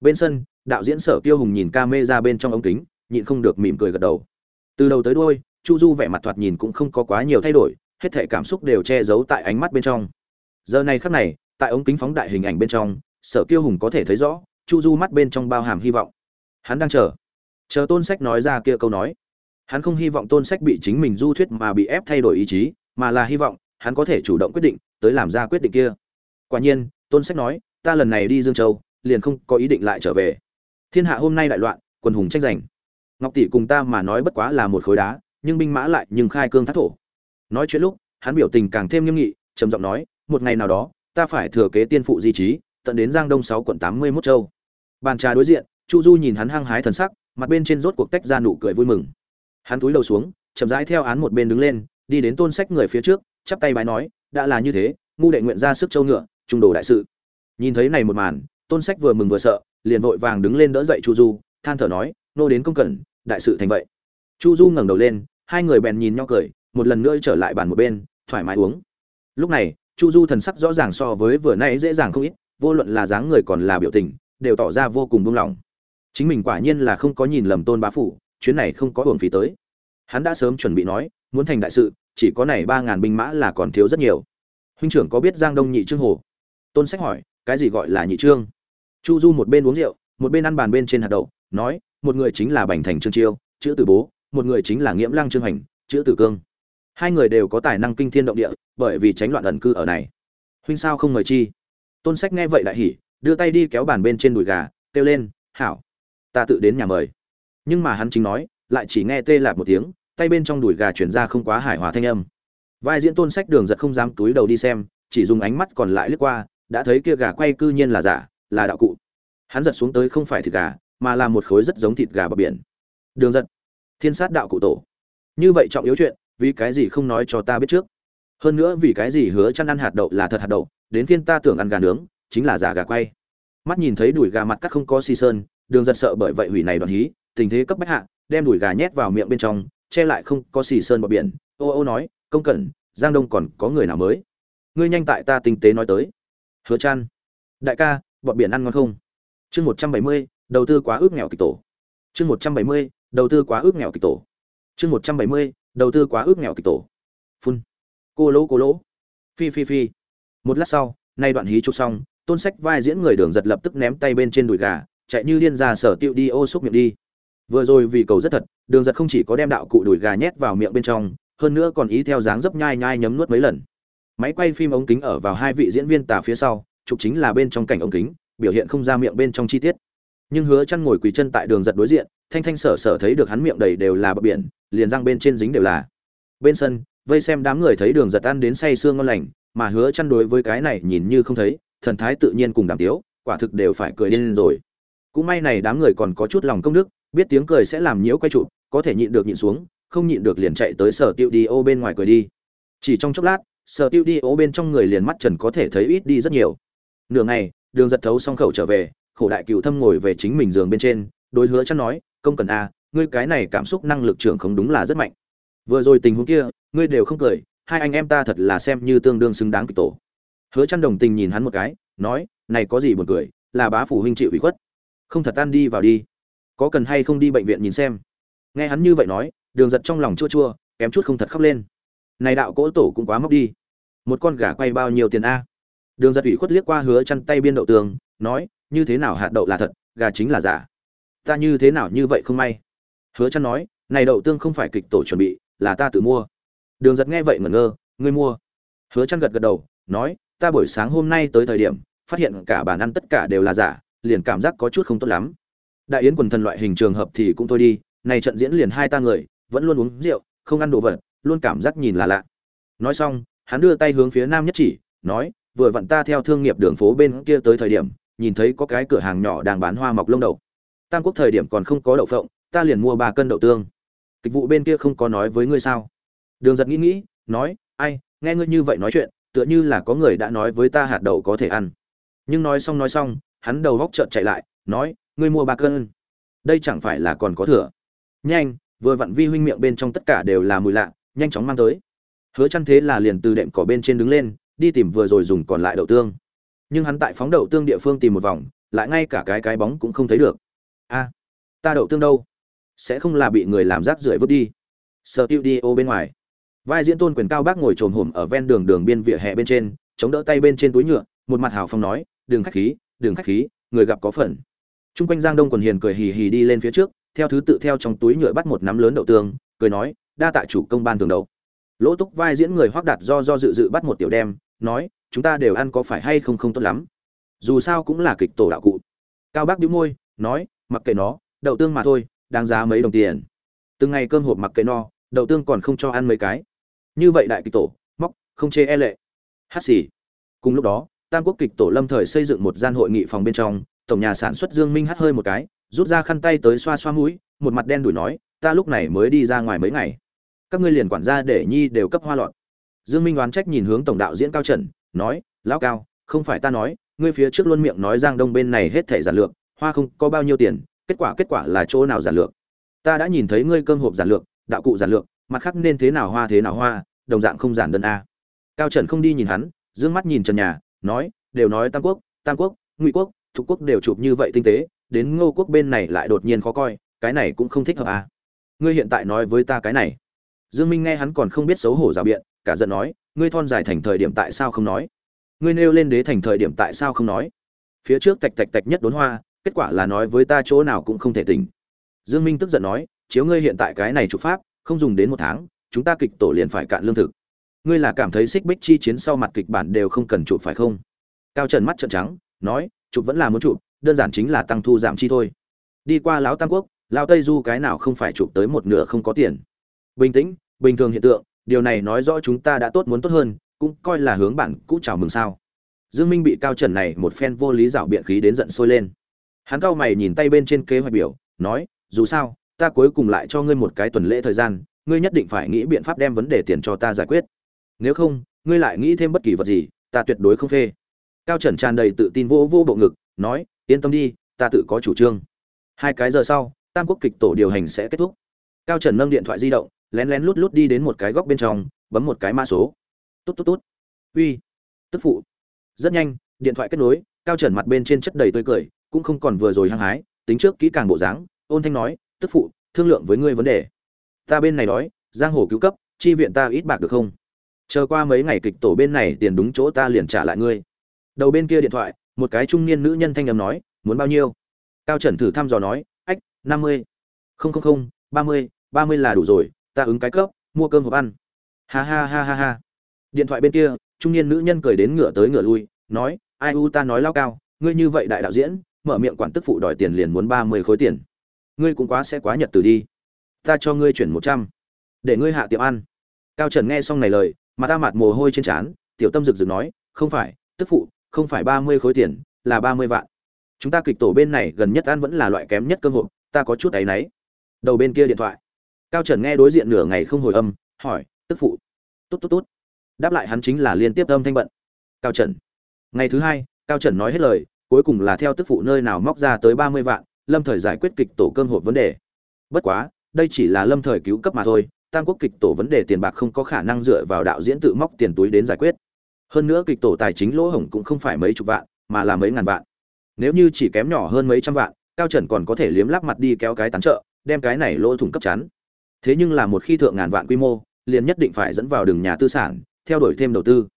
Bên sân, đạo diễn sở tiêu hùng nhìn ca mê ra bên trong ống kính, nhịn không được mỉm cười gật đầu. Từ đầu tới đuôi, chu du vẻ mặt thoạt nhìn cũng không có quá nhiều thay đổi, hết thể cảm xúc đều che giấu tại ánh mắt bên trong. Giờ này khắc này, tại ống kính phóng đại hình ảnh bên trong, sở tiêu hùng có thể thấy rõ, chu du mắt bên trong bao hàm hy vọng. Hắn đang chờ. Chờ tôn sách nói ra kia câu nói. Hắn không hy vọng tôn sách bị chính mình du thuyết mà bị ép thay đổi ý chí, mà là hy vọng hắn có thể chủ động quyết định tới làm ra quyết định kia. Quả nhiên, tôn sách nói, ta lần này đi dương châu, liền không có ý định lại trở về. Thiên hạ hôm nay đại loạn, quần hùng tranh giành. Ngọc tỷ cùng ta mà nói bất quá là một khối đá, nhưng binh mã lại nhưng khai cương thác thổ. Nói chuyện lúc, hắn biểu tình càng thêm nghiêm nghị, trầm giọng nói, một ngày nào đó, ta phải thừa kế tiên phụ di trí, tận đến giang đông sáu quận tám mươi mốt châu. Bàn trà đối diện, chu du nhìn hắn hăng hái thần sắc, mặt bên trên rốt cuộc tách ra nụ cười vui mừng. Hắn túi đầu xuống, chậm rãi theo án một bên đứng lên, đi đến tôn sách người phía trước chắp tay bái nói, đã là như thế, ngu đệ nguyện ra sức châu ngựa trung đồ đại sự. Nhìn thấy này một màn, tôn sách vừa mừng vừa sợ, liền vội vàng đứng lên đỡ dậy chu du, than thở nói, nô đến công cẩn, đại sự thành vậy. Chu du ngẩng đầu lên, hai người bèn nhìn nhau cười, một lần nữa trở lại bàn một bên, thoải mái uống. Lúc này, chu du thần sắc rõ ràng so với vừa nãy dễ dàng không ít, vô luận là dáng người còn là biểu tình, đều tỏ ra vô cùng buông lỏng. Chính mình quả nhiên là không có nhìn lầm tôn bá phủ, chuyến này không có hưởng phí tới. Hắn đã sớm chuẩn bị nói, muốn thành đại sự chỉ có này ba ngàn binh mã là còn thiếu rất nhiều. Huynh trưởng có biết giang đông nhị trương hồ? Tôn sách hỏi, cái gì gọi là nhị trương? Chu du một bên uống rượu, một bên ăn bàn bên trên hạt đậu, nói, một người chính là bành thành trương chiêu, chữ tử bố, một người chính là nghiễm lăng trương hành, chữ tử cương. Hai người đều có tài năng kinh thiên động địa, bởi vì tránh loạn ẩn cư ở này. Huynh sao không mời chi? Tôn sách nghe vậy đại hỉ, đưa tay đi kéo bàn bên trên đùi gà, kêu lên, hảo, ta tự đến nhà mời. Nhưng mà hắn chính nói, lại chỉ nghe tê lạp một tiếng tay bên trong đùi gà chuyển ra không quá hài hòa thanh âm. Vai diễn tôn sách đường giật không dám túi đầu đi xem, chỉ dùng ánh mắt còn lại lướt qua, đã thấy kia gà quay cư nhiên là giả, là đạo cụ. Hắn giật xuống tới không phải thịt gà, mà là một khối rất giống thịt gà bờ biển. Đường giật, thiên sát đạo cụ tổ. Như vậy trọng yếu chuyện, vì cái gì không nói cho ta biết trước? Hơn nữa vì cái gì hứa chăn ăn hạt đậu là thật hạt đậu, đến phiên ta tưởng ăn gà nướng, chính là giả gà quay. Mắt nhìn thấy đùi gà mặt cắt không có xi sơn, đường giật sợ bởi vậy hủy này đoạn hí, tình thế cấp bách hạ, đem đùi gà nhét vào miệng bên trong che lại không có xì sơn bờ biển. Ô ô nói, công cẩn, giang đông còn có người nào mới? Ngươi nhanh tại ta tinh tế nói tới. Hứa chan đại ca, bọn biển ăn ngon không? Chương một trăm bảy mươi, đầu tư quá ước nghèo kịch tổ. Chương một trăm bảy mươi, đầu tư quá ước nghèo kịch tổ. Chương một trăm bảy mươi, đầu tư quá ước nghèo kịch tổ. Phun. Cô lỗ cô lỗ. Phi phi phi. Một lát sau, nay đoạn hí chụp xong, tôn sách vai diễn người đường giật lập tức ném tay bên trên đùi gà, chạy như điên ra sở tiệu đi ô xúc miệng đi vừa rồi vì cầu rất thật, đường giật không chỉ có đem đạo cụ đùi gà nhét vào miệng bên trong, hơn nữa còn ý theo dáng dấp nhai nhai nhấm nuốt mấy lần. Máy quay phim ống kính ở vào hai vị diễn viên tà phía sau chụp chính là bên trong cảnh ống kính, biểu hiện không ra miệng bên trong chi tiết. Nhưng hứa chăn ngồi quỳ chân tại đường giật đối diện, thanh thanh sở sở thấy được hắn miệng đầy đều là bờ biển, liền răng bên trên dính đều là. Bên sân, vây xem đám người thấy đường giật ăn đến say xương ngon lành, mà hứa chăn đối với cái này nhìn như không thấy, thần thái tự nhiên cùng đàm tiếu, quả thực đều phải cười điên rồi. Cũng may này đám người còn có chút lòng công đức biết tiếng cười sẽ làm nhiễu quay trụ, có thể nhịn được nhịn xuống, không nhịn được liền chạy tới sở tiêu đi ô bên ngoài cười đi. Chỉ trong chốc lát, sở tiêu đi ô bên trong người liền mắt trần có thể thấy ít đi rất nhiều. Nửa ngày, đường giật thấu xong khẩu trở về, khổ đại cựu thâm ngồi về chính mình giường bên trên, đối hứa chắc nói, công cần a, ngươi cái này cảm xúc năng lực trưởng không đúng là rất mạnh. Vừa rồi tình huống kia, ngươi đều không cười, hai anh em ta thật là xem như tương đương xứng đáng kịch tổ. Hứa chăn đồng tình nhìn hắn một cái, nói, này có gì buồn cười, là bá phủ huynh chịu ủy khuất. Không thật tan đi vào đi có cần hay không đi bệnh viện nhìn xem. Nghe hắn như vậy nói, đường giật trong lòng chua chua, kém chút không thật khóc lên. Này đạo cỗ tổ cũng quá móc đi. Một con gà quay bao nhiêu tiền a? Đường giật ủy khuất liếc qua hứa chăn tay biên đậu tường, nói, như thế nào hạt đậu là thật, gà chính là giả. Ta như thế nào như vậy không may? Hứa chăn nói, này đậu tương không phải kịch tổ chuẩn bị, là ta tự mua. Đường giật nghe vậy ngẩn ngơ, ngươi mua. Hứa chăn gật gật đầu, nói, ta buổi sáng hôm nay tới thời điểm, phát hiện cả bàn ăn tất cả đều là giả, liền cảm giác có chút không tốt lắm đại yến quần thần loại hình trường hợp thì cũng thôi đi, này trận diễn liền hai ta người, vẫn luôn uống rượu, không ăn đồ vật, luôn cảm giác nhìn là lạ. Nói xong, hắn đưa tay hướng phía nam nhất chỉ, nói, vừa vặn ta theo thương nghiệp đường phố bên kia tới thời điểm, nhìn thấy có cái cửa hàng nhỏ đang bán hoa mọc lông đậu. Tam quốc thời điểm còn không có đậu phộng, ta liền mua ba cân đậu tương. Kịch vụ bên kia không có nói với ngươi sao? Đường giật nghĩ nghĩ, nói, ai, nghe ngươi như vậy nói chuyện, tựa như là có người đã nói với ta hạt đậu có thể ăn. Nhưng nói xong nói xong, hắn đầu góc trợn chạy lại, nói ngươi mua ba cân. Đây chẳng phải là còn có thừa. Nhanh, vừa vặn vi huynh miệng bên trong tất cả đều là mùi lạ, nhanh chóng mang tới. Hứa chăn thế là liền từ đệm cỏ bên trên đứng lên, đi tìm vừa rồi dùng còn lại đậu tương. Nhưng hắn tại phóng đậu tương địa phương tìm một vòng, lại ngay cả cái cái bóng cũng không thấy được. A, ta đậu tương đâu? Sẽ không là bị người làm rác rưởi vứt đi. Sở tiêu đi ô bên ngoài. Vai diễn tôn quyền cao bác ngồi trồm hổm ở ven đường đường biên vỉa hè bên trên, chống đỡ tay bên trên túi nhựa, một mặt hào phong nói đường khách khí đường khách khí, người gặp có phần. Trung quanh Giang Đông quần hiền cười hì hì đi lên phía trước, theo thứ tự theo trong túi nhựa bắt một nắm lớn đậu tương, cười nói đa tạ chủ công ban thường đầu lỗ túc vai diễn người hoắc đạt do do dự dự bắt một tiểu đem nói chúng ta đều ăn có phải hay không không tốt lắm? Dù sao cũng là kịch tổ đạo cụ. Cao bác nhíu môi nói mặc kệ nó đậu tương mà thôi đáng giá mấy đồng tiền. Từng ngày cơm hộp mặc kệ no đậu tương còn không cho ăn mấy cái. Như vậy đại kịch tổ móc không chê e lệ. Hát xì. Cùng lúc đó tam quốc kịch tổ lâm thời xây dựng một gian hội nghị phòng bên trong tổng nhà sản xuất dương minh hắt hơi một cái, rút ra khăn tay tới xoa xoa mũi, một mặt đen đủi nói, ta lúc này mới đi ra ngoài mấy ngày. Các ngươi liền quản gia để nhi đều cấp hoa lọt. Dương minh oán trách nhìn hướng tổng đạo diễn cao trần, nói, lão cao, không phải ta nói, ngươi phía trước luôn miệng nói giang đông bên này hết thể giản lược, hoa không có bao nhiêu tiền, kết quả kết quả là chỗ nào giản lược? Ta đã nhìn thấy ngươi cơm hộp giản lược, đạo cụ giản lược, mặt khác nên thế nào hoa thế nào hoa, đồng dạng không giản đơn a. Cao trần không đi nhìn hắn, dương mắt nhìn trần nhà, nói, đều nói tam quốc tam quốc, ngụy quốc thuộc quốc đều chụp như vậy tinh tế, đến ngô quốc bên này lại đột nhiên khó coi, cái này cũng không thích hợp à? ngươi hiện tại nói với ta cái này. Dương minh nghe hắn còn không biết xấu hổ rào biện, cả giận nói, ngươi thon dài thành thời điểm tại sao không nói? Ngươi nêu lên đế thành thời điểm tại sao không nói? Phía trước tạch tạch tạch nhất đốn hoa, kết quả là nói với ta chỗ nào cũng không thể tỉnh. Dương minh tức giận nói, chiếu ngươi hiện tại cái này chụp pháp, không dùng đến một tháng, chúng ta kịch tổ liền phải cạn lương thực. Ngươi là cảm thấy xích bích chi chiến sau mặt kịch bản đều không cần chụp phải không? Cao trần mắt trợn trắng, nói chụp vẫn là muốn chụp, đơn giản chính là tăng thu giảm chi thôi. Đi qua lão tam quốc, lão tây du cái nào không phải chụp tới một nửa không có tiền. Bình tĩnh, bình thường hiện tượng, điều này nói rõ chúng ta đã tốt muốn tốt hơn, cũng coi là hướng bản cũ chào mừng sao. Dương minh bị cao trần này một phen vô lý dạo biện khí đến giận sôi lên. Hắn cao mày nhìn tay bên trên kế hoạch biểu, nói, dù sao, ta cuối cùng lại cho ngươi một cái tuần lễ thời gian, ngươi nhất định phải nghĩ biện pháp đem vấn đề tiền cho ta giải quyết. Nếu không, ngươi lại nghĩ thêm bất kỳ vật gì, ta tuyệt đối không phê cao trần tràn đầy tự tin vô vô bộ ngực, nói, yên tâm đi, ta tự có chủ trương. Hai cái giờ sau, tam quốc kịch tổ điều hành sẽ kết thúc. Cao trần nâng điện thoại di động, lén lén lút lút đi đến một cái góc bên trong, bấm một cái mã số. Tốt tốt tốt uy. Tức phụ. Rất nhanh, điện thoại kết nối, cao trần mặt bên trên chất đầy tươi cười, cũng không còn vừa rồi hăng hái, tính trước kỹ càng bộ dáng, ôn thanh nói, tức phụ, thương lượng với ngươi vấn đề. Ta bên này đói, giang hồ cứu cấp, chi viện ta ít bạc được không? Chờ qua mấy ngày kịch tổ bên này tiền đúng chỗ ta liền trả lại ngươi đầu bên kia điện thoại, một cái trung niên nữ nhân thanh âm nói, muốn bao nhiêu? Cao trần thử thăm dò nói, ách, năm mươi. Không không không, ba mươi ba mươi là đủ rồi, ta ứng cái cấp, mua cơm hộp ăn. Ha ha ha ha ha. Điện thoại bên kia, trung niên nữ nhân cười đến ngửa tới ngửa lui, nói, ai u ta nói lao cao, ngươi như vậy đại đạo diễn, mở miệng quản tức phụ đòi tiền liền muốn ba mươi khối tiền. Ngươi cũng quá sẽ quá nhật từ đi. Ta cho ngươi chuyển một trăm, để ngươi hạ tiệm ăn. Cao trần nghe xong này lời, mà ta mặt mồ hôi trên trán, tiểu tâm rực rực nói, không phải, tức phụ không phải ba mươi khối tiền, là ba mươi vạn. Chúng ta kịch tổ bên này gần nhất ăn vẫn là loại kém nhất cơm hộp, ta có chút áy náy. Đầu bên kia điện thoại. Cao trần nghe đối diện nửa ngày không hồi âm, hỏi, tức phụ. Tốt tốt tốt. Đáp lại hắn chính là liên tiếp âm thanh bận. Cao trần. Ngày thứ hai, cao trần nói hết lời, cuối cùng là theo tức phụ nơi nào móc ra tới ba mươi vạn, lâm thời giải quyết kịch tổ cơm hộp vấn đề. Bất quá, đây chỉ là lâm thời cứu cấp mà thôi, tam quốc kịch tổ vấn đề tiền bạc không có khả năng dựa vào đạo diễn tự móc tiền túi đến giải quyết hơn nữa kịch tổ tài chính lỗ hổng cũng không phải mấy chục vạn, mà là mấy ngàn vạn. Nếu như chỉ kém nhỏ hơn mấy trăm vạn, cao trần còn có thể liếm lắp mặt đi kéo cái tán trợ, đem cái này lỗ thủng cấp chắn. Thế nhưng là một khi thượng ngàn vạn quy mô, liền nhất định phải dẫn vào đường nhà tư sản, theo đuổi thêm đầu tư.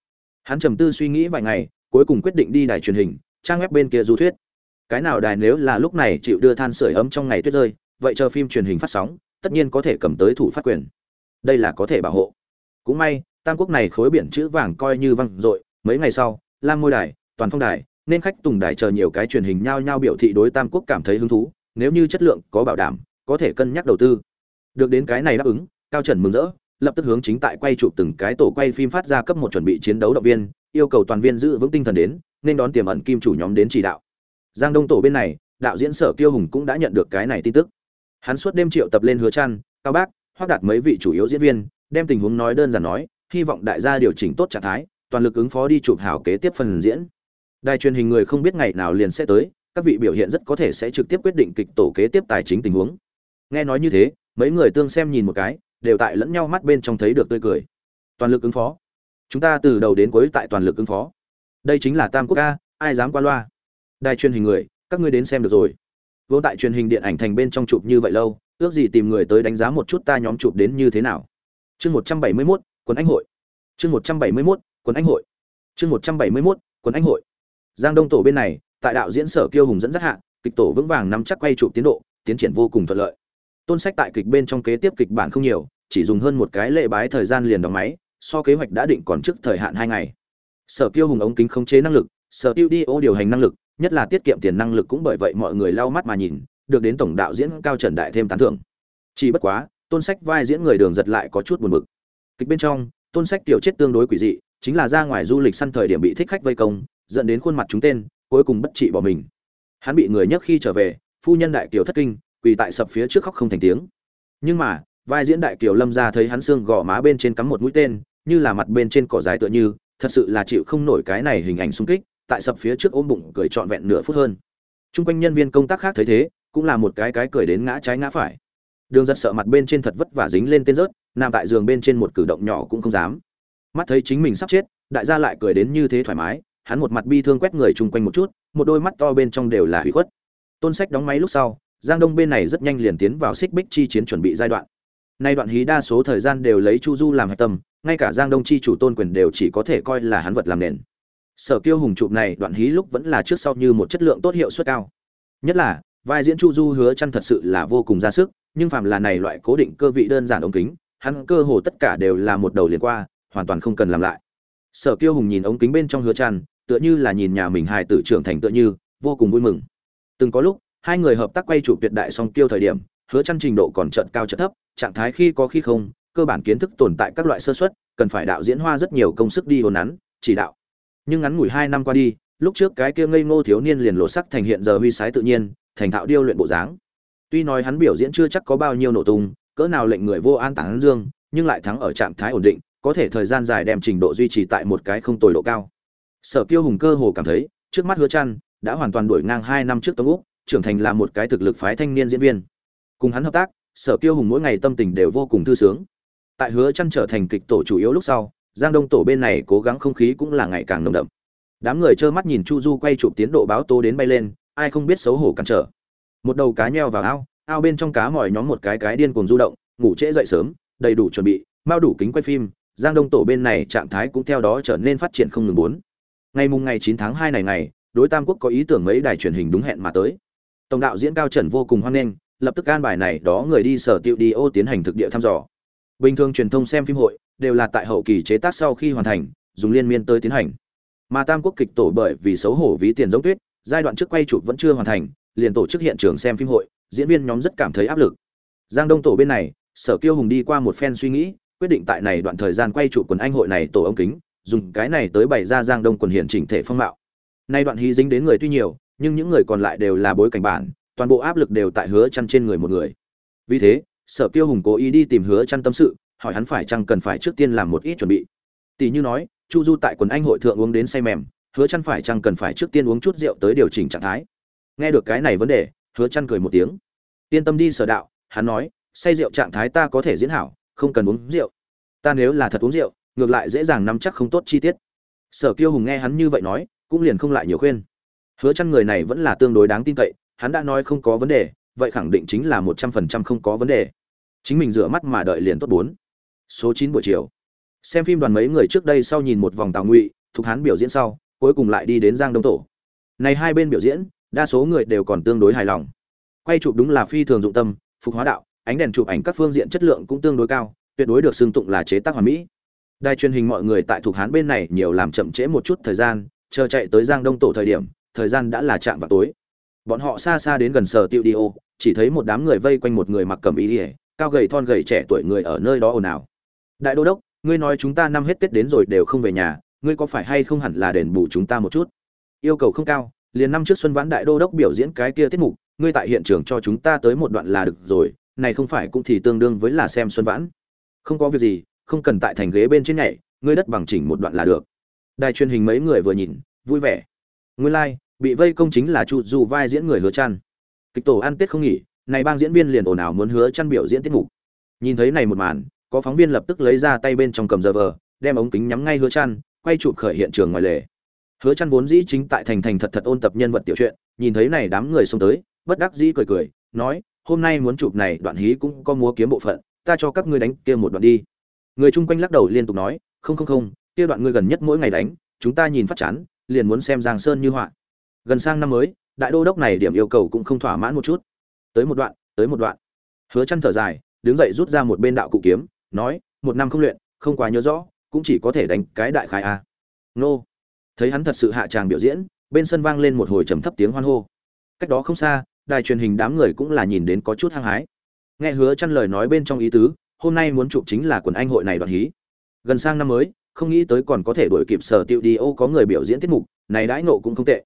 Hắn trầm tư suy nghĩ vài ngày, cuối cùng quyết định đi đài truyền hình, trang web bên kia du thuyết. Cái nào đài nếu là lúc này chịu đưa than sửa ấm trong ngày tuyết rơi, vậy chờ phim truyền hình phát sóng, tất nhiên có thể cầm tới thủ phát quyền. Đây là có thể bảo hộ. Cũng may tam quốc này khối biển chữ vàng coi như văng dội, mấy ngày sau, lam ngôi đài, toàn phong đài, nên khách tùng đài chờ nhiều cái truyền hình nhau nhau biểu thị đối tam quốc cảm thấy hứng thú, nếu như chất lượng có bảo đảm, có thể cân nhắc đầu tư. Được đến cái này đáp ứng, cao trần mừng rỡ, lập tức hướng chính tại quay chụp từng cái tổ quay phim phát ra cấp một chuẩn bị chiến đấu động viên, yêu cầu toàn viên giữ vững tinh thần đến, nên đón tiềm ẩn kim chủ nhóm đến chỉ đạo. Giang đông tổ bên này, đạo diễn sở kiêu hùng cũng đã nhận được cái này tin tức. Hắn suốt đêm triệu tập lên hứa trăn, cao bác, hoác đạt mấy vị chủ yếu diễn viên, đem tình huống nói đơn giản nói hy vọng đại gia điều chỉnh tốt trạng thái toàn lực ứng phó đi chụp hảo kế tiếp phần diễn. Đài truyền hình người không biết ngày nào liền sẽ tới các vị biểu hiện rất có thể sẽ trực tiếp quyết định kịch tổ kế tiếp tài chính tình huống. Nghe nói như thế mấy người tương xem nhìn một cái đều tại lẫn nhau mắt bên trong thấy được tươi cười. Toàn lực ứng phó. Chúng ta từ đầu đến cuối tại toàn lực ứng phó. Đây chính là tam quốc ca ai dám qua loa? Đài truyền hình người các ngươi đến xem được rồi. Vô tại truyền hình điện ảnh thành bên trong chụp như vậy lâu ước gì tìm người tới đánh giá một chút ta nhóm chụp đến như thế nào. Chương một trăm bảy mươi 171, quần anh hội. Chương một trăm bảy mươi 171, quần anh hội. Chương một trăm bảy mươi 171, quần anh hội. Giang đông tổ bên này tại đạo diễn sở kiêu hùng dẫn dắt hạ kịch tổ vững vàng nắm chắc quay chụp tiến độ tiến triển vô cùng thuận lợi. Tôn sách tại kịch bên trong kế tiếp kịch bản không nhiều chỉ dùng hơn một cái lệ bái thời gian liền đóng máy so kế hoạch đã định còn trước thời hạn hai ngày. Sở kiêu hùng ống kính khống chế năng lực sở tiêu đi ô điều hành năng lực nhất là tiết kiệm tiền năng lực cũng bởi vậy mọi người lau mắt mà nhìn được đến tổng đạo diễn cao trần đại thêm tán thưởng. Chỉ bất quá tôn sách vai diễn người đường giật lại có chút buồn bực kịch bên trong tôn sách tiểu chết tương đối quỷ dị chính là ra ngoài du lịch săn thời điểm bị thích khách vây công dẫn đến khuôn mặt chúng tên cuối cùng bất trị bỏ mình. Hắn bị người nhấc khi trở về phu nhân đại kiều thất kinh quỳ tại sập phía trước khóc không thành tiếng. Nhưng mà vai diễn đại kiều lâm ra thấy hắn xương gò má bên trên cắm một mũi tên như là mặt bên trên cỏ dài tựa như thật sự là chịu không nổi cái này hình ảnh sung kích tại sập phía trước ôm bụng cười trọn vẹn nửa phút hơn. Trung quanh nhân viên công tác khác thấy thế, cũng là một cái cái cười đến ngã trái ngã phải. Đường giật sợ mặt bên trên thật vất vả dính lên tên rớt, nằm tại giường bên trên một cử động nhỏ cũng không dám. Mắt thấy chính mình sắp chết, đại gia lại cười đến như thế thoải mái, hắn một mặt bi thương quét người chung quanh một chút, một đôi mắt to bên trong đều là hủy khuất. Tôn Sách đóng máy lúc sau, Giang Đông bên này rất nhanh liền tiến vào xích bích chi chiến chuẩn bị giai đoạn. Nay đoạn hí đa số thời gian đều lấy Chu Du làm hạch tâm, ngay cả Giang Đông chi chủ Tôn Quyền đều chỉ có thể coi là hắn vật làm nền sở kiêu hùng chụp này đoạn hí lúc vẫn là trước sau như một chất lượng tốt hiệu suất cao nhất là vai diễn chu du hứa chăn thật sự là vô cùng ra sức nhưng phàm là này loại cố định cơ vị đơn giản ống kính hắn cơ hồ tất cả đều là một đầu liền qua, hoàn toàn không cần làm lại. Sở kiêu hùng nhìn ống kính bên trong hứa chăn tựa như là nhìn nhà mình hài tử trưởng thành tựa như, vô cùng vui mừng. Từng có lúc, hai người hợp tác quay chụp tuyệt đại song kiêu thời điểm, hứa chăn trình độ còn trận cao trận thấp, trạng thái khi có khi không, cơ bản kiến thức tồn tại các loại sơ suất, cần phải đạo diễn hoa rất nhiều công sức đi hồn nắn, chỉ đạo. Nhưng ngắn ngủi hai năm qua đi, lúc trước cái kia ngây ngô thiếu niên liền lộ sắc thành hiện giờ huy sái tự nhiên, thành thạo điêu luyện bộ dáng. Tuy nói hắn biểu diễn chưa chắc có bao nhiêu nổ tung cỡ nào lệnh người vô an tán dương, nhưng lại thắng ở trạng thái ổn định, có thể thời gian dài đem trình độ duy trì tại một cái không tồi độ cao. Sở kiêu hùng cơ hồ cảm thấy, trước mắt hứa chăn đã hoàn toàn đuổi ngang hai năm trước tống úc, trưởng thành là một cái thực lực phái thanh niên diễn viên. Cùng hắn hợp tác, sở kiêu hùng mỗi ngày tâm tình đều vô cùng thư sướng. Tại hứa chăn trở thành kịch tổ chủ yếu lúc sau, giang đông tổ bên này cố gắng không khí cũng là ngày càng nồng đậm. Đám người trơ mắt nhìn chu du quay chụp tiến độ báo tố đến bay lên, ai không biết xấu hổ cản trở. Một đầu cá nheo vào ao ao bên trong cá mỏi nhóm một cái cái điên cuồng du động, ngủ trễ dậy sớm, đầy đủ chuẩn bị, mau đủ kính quay phim, giang đông tổ bên này trạng thái cũng theo đó trở nên phát triển không ngừng bốn. Ngày mùng ngày 9 tháng 2 này ngày, đối tam quốc có ý tưởng mấy đài truyền hình đúng hẹn mà tới. Tổng đạo diễn cao trần vô cùng hoan nghênh, lập tức an bài này đó người đi sở tiệu đi ô tiến hành thực địa thăm dò. Bình thường truyền thông xem phim hội, đều là tại hậu kỳ chế tác sau khi hoàn thành, dùng liên miên tới tiến hành. Mà tam quốc kịch tổ bởi vì xấu hổ ví tiền giống tuyết, giai đoạn trước quay chụp vẫn chưa hoàn thành, liền tổ chức hiện trường xem phim hội diễn viên nhóm rất cảm thấy áp lực. Giang đông tổ bên này, sở kiêu hùng đi qua một phen suy nghĩ, quyết định tại này đoạn thời gian quay trụ quần anh hội này tổ ống kính, dùng cái này tới bày ra giang đông quần hiện chỉnh thể phong mạo. Nay đoạn hy dính đến người tuy nhiều, nhưng những người còn lại đều là bối cảnh bản, toàn bộ áp lực đều tại hứa chăn trên người một người. Vì thế, sở kiêu hùng cố ý đi tìm hứa chăn tâm sự, hỏi hắn phải chăng cần phải trước tiên làm một ít chuẩn bị. Tỷ như nói, chu du tại quần anh hội thượng uống đến say mềm, hứa chăn phải chăng cần phải trước tiên uống chút rượu tới điều chỉnh trạng thái. Nghe được cái này vấn đề hứa chăn cười một tiếng. Yên tâm đi, sở đạo, hắn nói, say rượu trạng thái ta có thể diễn hảo, không cần uống rượu. Ta nếu là thật uống rượu, ngược lại dễ dàng nắm chắc không tốt chi tiết. Sở kiêu hùng nghe hắn như vậy nói, cũng liền không lại nhiều khuyên. Hứa chăn người này vẫn là tương đối đáng tin cậy, hắn đã nói không có vấn đề, vậy khẳng định chính là một trăm phần trăm không có vấn đề. Chính mình rửa mắt mà đợi liền tốt bốn. Số chín buổi chiều. Xem phim đoàn mấy người trước đây sau nhìn một vòng tào ngụy, thuộc hắn biểu diễn sau, cuối cùng lại đi đến giang đông tổ. Này hai bên biểu diễn đa số người đều còn tương đối hài lòng. Quay chụp đúng là phi thường dụng tâm, phục hóa đạo, ánh đèn chụp ảnh các phương diện chất lượng cũng tương đối cao, tuyệt đối được xưng tụng là chế tác hoàn mỹ. Đài truyền hình mọi người tại thuộc hán bên này nhiều làm chậm trễ một chút thời gian, chờ chạy tới giang đông tổ thời điểm, thời gian đã là chạm vào tối. Bọn họ xa xa đến gần sở tiêu đi ô, chỉ thấy một đám người vây quanh một người mặc cầm ý ỉa cao gầy thon gầy trẻ tuổi người ở nơi đó ồn ào. Đại đô đốc, ngươi nói chúng ta năm hết tết đến rồi đều không về nhà, ngươi có phải hay không hẳn là đền bù chúng ta một chút? Yêu cầu không cao liền năm trước xuân vãn đại đô đốc biểu diễn cái kia tiết mục ngươi tại hiện trường cho chúng ta tới một đoạn là được rồi này không phải cũng thì tương đương với là xem xuân vãn. Không có việc gì không cần tại thành ghế bên trên nhảy ngươi đất bằng chỉnh một đoạn là được. Đài truyền hình mấy người vừa nhìn vui vẻ. Nguyên lai like, bị vây công chính là chu dù vai diễn người hứa chăn. Kịch tổ ăn tết không nghỉ này bang diễn viên liền ồn ào muốn hứa chăn biểu diễn tiết mục. Nhìn thấy này một màn có phóng viên lập tức lấy ra tay bên trong cầm giờ vờ đem ống kính nhắm ngay hứa chăn quay chụp khởi hiện trường ngoài lề hứa chăn vốn dĩ chính tại thành thành thật thật ôn tập nhân vật tiểu truyện, nhìn thấy này đám người xông tới, bất đắc dĩ cười cười, nói, hôm nay muốn chụp này, đoạn hí cũng có múa kiếm bộ phận, ta cho các ngươi đánh kia một đoạn đi. Người chung quanh lắc đầu liên tục nói, không không không, kia đoạn ngươi gần nhất mỗi ngày đánh, chúng ta nhìn phát chán, liền muốn xem giang sơn như họa. Gần sang năm mới, đại đô đốc này điểm yêu cầu cũng không thỏa mãn một chút. Tới một đoạn, tới một đoạn. Hứa chăn thở dài, đứng dậy rút ra một bên đạo cụ kiếm, nói, một năm không luyện, không quá nhớ rõ, cũng chỉ có thể đánh cái đại khai a. Nô thấy hắn thật sự hạ tràng biểu diễn, bên sân vang lên một hồi trầm thấp tiếng hoan hô. Cách đó không xa, đài truyền hình đám người cũng là nhìn đến có chút hăng hái. Nghe hứa chăn lời nói bên trong ý tứ, hôm nay muốn chụp chính là quần anh hội này đoạn hí. Gần sang năm mới, không nghĩ tới còn có thể đuổi kịp sở tiệu đi, ô, có người biểu diễn tiết mục, này đãi nộ cũng không tệ.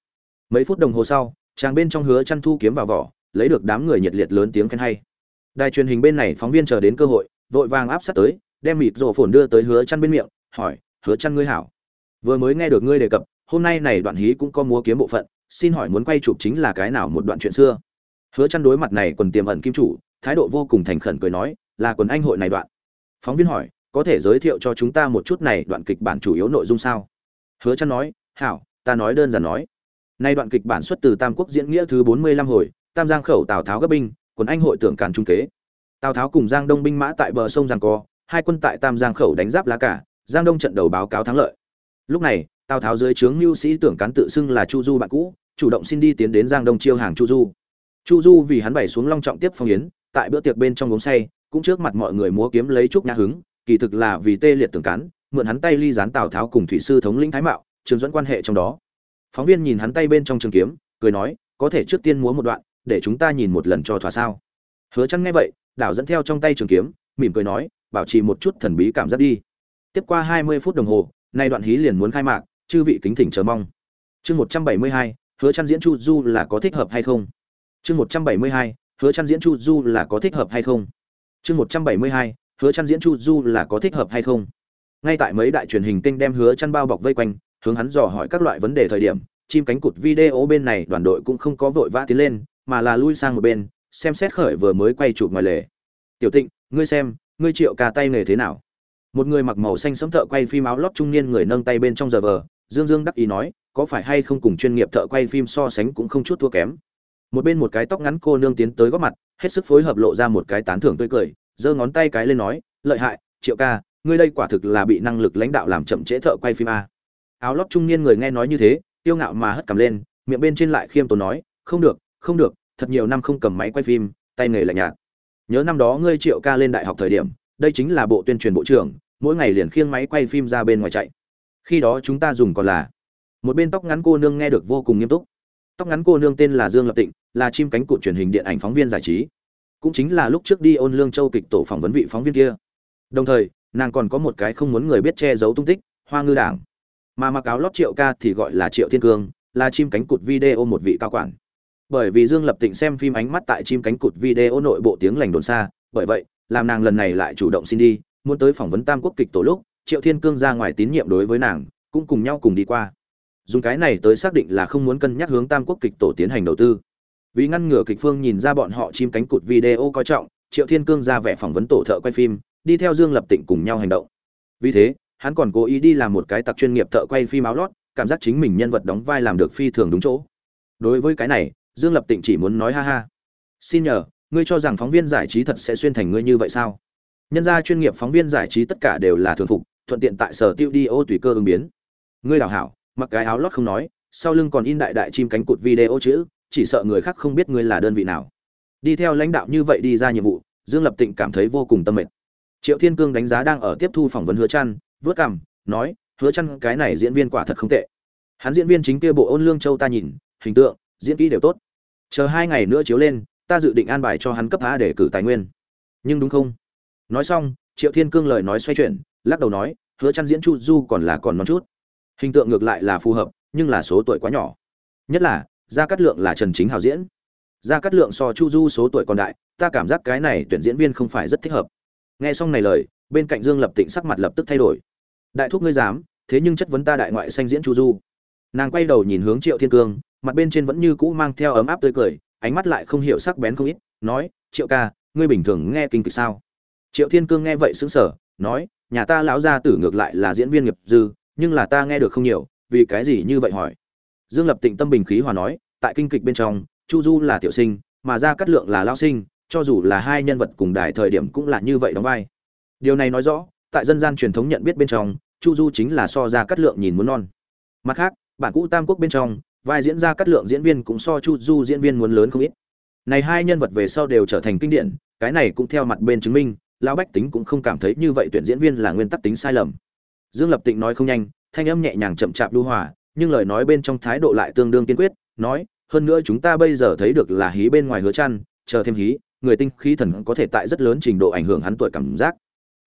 Mấy phút đồng hồ sau, chàng bên trong hứa chăn thu kiếm vào vỏ, lấy được đám người nhiệt liệt lớn tiếng khen hay. Đài truyền hình bên này phóng viên chờ đến cơ hội, vội vàng áp sát tới, đem mịt rổ phồn đưa tới hứa chăn bên miệng, hỏi, hứa chăn ngươi hảo? Vừa mới nghe được ngươi đề cập, hôm nay này đoạn hí cũng có múa kiếm bộ phận, xin hỏi muốn quay chụp chính là cái nào một đoạn chuyện xưa? Hứa chăn đối mặt này quần tiềm ẩn kim chủ, thái độ vô cùng thành khẩn cười nói, là quần anh hội này đoạn. Phóng viên hỏi, có thể giới thiệu cho chúng ta một chút này đoạn kịch bản chủ yếu nội dung sao? Hứa chăn nói, hảo, ta nói đơn giản nói. Nay đoạn kịch bản xuất từ tam quốc diễn nghĩa thứ 45 hồi, tam giang khẩu tào tháo gấp binh, quần anh hội tưởng càn trung kế. Tào tháo cùng giang đông binh mã tại bờ sông giang co, hai quân tại tam giang khẩu đánh giáp lá cả, giang đông trận đầu báo cáo thắng lợi lúc này, tào tháo dưới trướng mưu sĩ tưởng cán tự xưng là chu du bạn cũ, chủ động xin đi tiến đến giang đông chiêu hàng chu du. Chu du vì hắn bày xuống long trọng tiếp phong yến, tại bữa tiệc bên trong gốm say, cũng trước mặt mọi người múa kiếm lấy trúc nhã hứng, kỳ thực là vì tê liệt tưởng cán, mượn hắn tay ly gián tào tháo cùng thủy sư thống lĩnh thái mạo, trường dẫn quan hệ trong đó. Phóng viên nhìn hắn tay bên trong trường kiếm, cười nói, có thể trước tiên múa một đoạn, để chúng ta nhìn một lần cho thỏa sao? Hứa chăn nghe vậy, đảo dẫn theo trong tay trường kiếm, mỉm cười nói, bảo trì một chút thần bí cảm giác đi. Tiếp qua 20 phút đồng hồ nay đoạn hí liền muốn khai mạc chư vị kính thỉnh chờ mong. Chương 172, hứa chăn diễn chu du là có thích hợp hay không? Chương 172, hứa chăn diễn chu du là có thích hợp hay không? Chương 172, hứa chăn diễn chu du là có thích hợp hay không? Ngay tại mấy đại truyền hình kênh đem hứa chăn bao bọc vây quanh hướng hắn dò hỏi các loại vấn đề thời điểm chim cánh cụt video bên này đoàn đội cũng không có vội vã tiến lên mà là lui sang một bên xem xét khởi vừa mới quay chụp ngoài lề. Tiểu tịnh ngươi xem ngươi triệu ca tay nghề thế nào? Một người mặc màu xanh sẫm thợ quay phim áo lót trung niên người nâng tay bên trong giờ vờ, dương dương đắc ý nói, có phải hay không cùng chuyên nghiệp thợ quay phim so sánh cũng không chút thua kém. Một bên một cái tóc ngắn cô nương tiến tới góp mặt, hết sức phối hợp lộ ra một cái tán thưởng tươi cười, giơ ngón tay cái lên nói, lợi hại, triệu ca, ngươi đây quả thực là bị năng lực lãnh đạo làm chậm trễ thợ quay phim a. Áo lót trung niên người nghe nói như thế, tiêu ngạo mà hất cầm lên, miệng bên trên lại khiêm tốn nói, không được không được, thật nhiều năm không cầm máy quay phim, tay nghề lạnh nhạt. Nhớ năm đó ngươi triệu ca lên đại học thời điểm, đây chính là bộ tuyên truyền bộ trưởng mỗi ngày liền khiêng máy quay phim ra bên ngoài chạy. Khi đó chúng ta dùng còn là, một bên tóc ngắn cô nương nghe được vô cùng nghiêm túc. Tóc ngắn cô nương tên là dương lập tịnh, là chim cánh cụt truyền hình điện ảnh phóng viên giải trí. Cũng chính là lúc trước đi ôn lương châu kịch tổ phỏng vấn vị phóng viên kia. Đồng thời, nàng còn có một cái không muốn người biết che giấu tung tích, hoa ngư đảng. Mà mặc áo lót triệu ca thì gọi là triệu thiên cương, là chim cánh cụt video một vị cao quản. Bởi vì dương lập tịnh xem phim ánh mắt tại chim cánh cụt video nội bộ tiếng lành đồn xa, bởi vậy, làm nàng lần này lại chủ động xin đi muốn tới phỏng vấn tam quốc kịch tổ lúc, triệu thiên cương ra ngoài tín nhiệm đối với nàng, cũng cùng nhau cùng đi qua. Dùng cái này tới xác định là không muốn cân nhắc hướng tam quốc kịch tổ tiến hành đầu tư. Vì ngăn ngừa kịch phương nhìn ra bọn họ chim cánh cụt video coi trọng, triệu thiên cương ra vẻ phỏng vấn tổ thợ quay phim, đi theo dương lập tịnh cùng nhau hành động. Vì thế, hắn còn cố ý đi làm một cái tặc chuyên nghiệp thợ quay phim áo lót, cảm giác chính mình nhân vật đóng vai làm được phi thường đúng chỗ. Đối với cái này, dương lập tịnh chỉ muốn nói ha ha. Xin nhờ, ngươi cho rằng phóng viên giải trí thật sẽ xuyên thành ngươi như vậy sao? Nhân gia chuyên nghiệp phóng viên giải trí tất cả đều là thường phục, thuận tiện tại sở tiêu đi ô tùy cơ ứng biến. Ngươi đào hảo, mặc cái áo lót không nói, sau lưng còn in đại đại chim cánh cụt video chữ, chỉ sợ người khác không biết ngươi là đơn vị nào. Đi theo lãnh đạo như vậy đi ra nhiệm vụ, dương lập tịnh cảm thấy vô cùng tâm mệt. Triệu thiên cương đánh giá đang ở tiếp thu phỏng vấn hứa trăn, vớt cằm, nói, hứa trăn, cái này diễn viên quả thật không tệ. Hắn diễn viên chính kia bộ ôn lương châu ta nhìn, hình tượng, diễn kỹ đều tốt. Chờ hai ngày nữa chiếu lên, ta dự định an bài cho hắn cấp phá để cử tài nguyên. Nhưng đúng không? Nói xong, triệu thiên cương lời nói xoay chuyển, lắc đầu nói, hứa chăn diễn chu du còn là còn non chút. Hình tượng ngược lại là phù hợp, nhưng là số tuổi quá nhỏ. Nhất là, gia cát lượng là trần chính hào diễn. Gia cát lượng so chu du số tuổi còn đại, ta cảm giác cái này tuyển diễn viên không phải rất thích hợp. Nghe xong này lời, bên cạnh dương lập tịnh sắc mặt lập tức thay đổi. Đại thúc ngươi dám, thế nhưng chất vấn ta đại ngoại xanh diễn chu du. Nàng quay đầu nhìn hướng triệu thiên cương, mặt bên trên vẫn như cũ mang theo ấm áp tươi cười, ánh mắt lại không hiểu sắc bén không ít, nói, triệu ca, ngươi bình thường nghe kinh kịch sao? Triệu thiên cương nghe vậy sững sờ, nói, nhà ta lão gia tử ngược lại là diễn viên nghiệp dư, nhưng là ta nghe được không nhiều, vì cái gì như vậy hỏi? Dương lập tịnh tâm bình khí hòa nói, tại kinh kịch bên trong, chu du là tiểu sinh, mà Ra cát lượng là lao sinh, cho dù là hai nhân vật cùng đài thời điểm cũng là như vậy đóng vai. Điều này nói rõ, tại dân gian truyền thống nhận biết bên trong, chu du chính là so Ra cát lượng nhìn muốn non. Mặt khác, bản cũ tam quốc bên trong, vai diễn ra cát lượng diễn viên cũng so chu du diễn viên muốn lớn không ít. Này hai nhân vật về sau đều trở thành kinh điển, cái này cũng theo mặt bên chứng minh lão bách tính cũng không cảm thấy như vậy tuyển diễn viên là nguyên tắc tính sai lầm. Dương lập tịnh nói không nhanh, thanh âm nhẹ nhàng chậm chạp lưu hòa, nhưng lời nói bên trong thái độ lại tương đương kiên quyết, nói, hơn nữa chúng ta bây giờ thấy được là hí bên ngoài hứa chăn, chờ thêm hí, người tinh khí thần có thể tại rất lớn trình độ ảnh hưởng hắn tuổi cảm giác.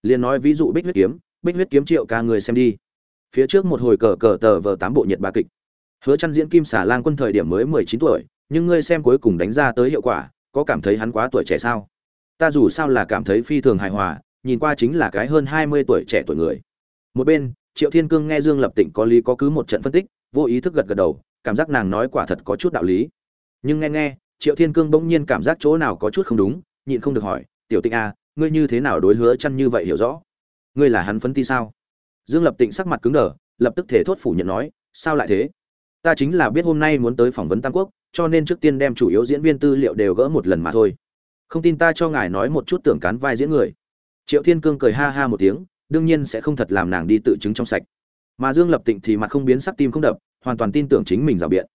Liền nói ví dụ bích huyết kiếm, bích huyết kiếm triệu ca người xem đi. Phía trước một hồi cờ cờ tờ vờ tám bộ nhiệt ba kịch. Hứa chăn diễn kim xả lang quân thời điểm mới 19 tuổi, nhưng ngươi xem cuối cùng đánh ra tới hiệu quả, có cảm thấy hắn quá tuổi trẻ sao? Ta dù sao là cảm thấy phi thường hài hòa nhìn qua chính là cái hơn 20 tuổi trẻ tuổi người. Một bên triệu thiên cương nghe dương lập tịnh có lý có cứ một trận phân tích vô ý thức gật gật đầu cảm giác nàng nói quả thật có chút đạo lý. Nhưng nghe nghe triệu thiên cương bỗng nhiên cảm giác chỗ nào có chút không đúng nhịn không được hỏi tiểu tịnh a à, ngươi như thế nào đối hứa chăn như vậy hiểu rõ? Ngươi là hắn phấn ti sao? Dương lập tịnh sắc mặt cứng đờ lập tức thể thốt phủ nhận nói sao lại thế? Ta chính là biết hôm nay muốn tới phỏng vấn tam quốc cho nên trước tiên đem chủ yếu diễn viên tư liệu đều gỡ một lần mà thôi không tin ta cho ngài nói một chút tưởng cán vai diễn người. Triệu thiên cương cười ha ha một tiếng, đương nhiên sẽ không thật làm nàng đi tự chứng trong sạch. Mà dương lập tịnh thì mặt không biến sắc tim không đập, hoàn toàn tin tưởng chính mình rào biện.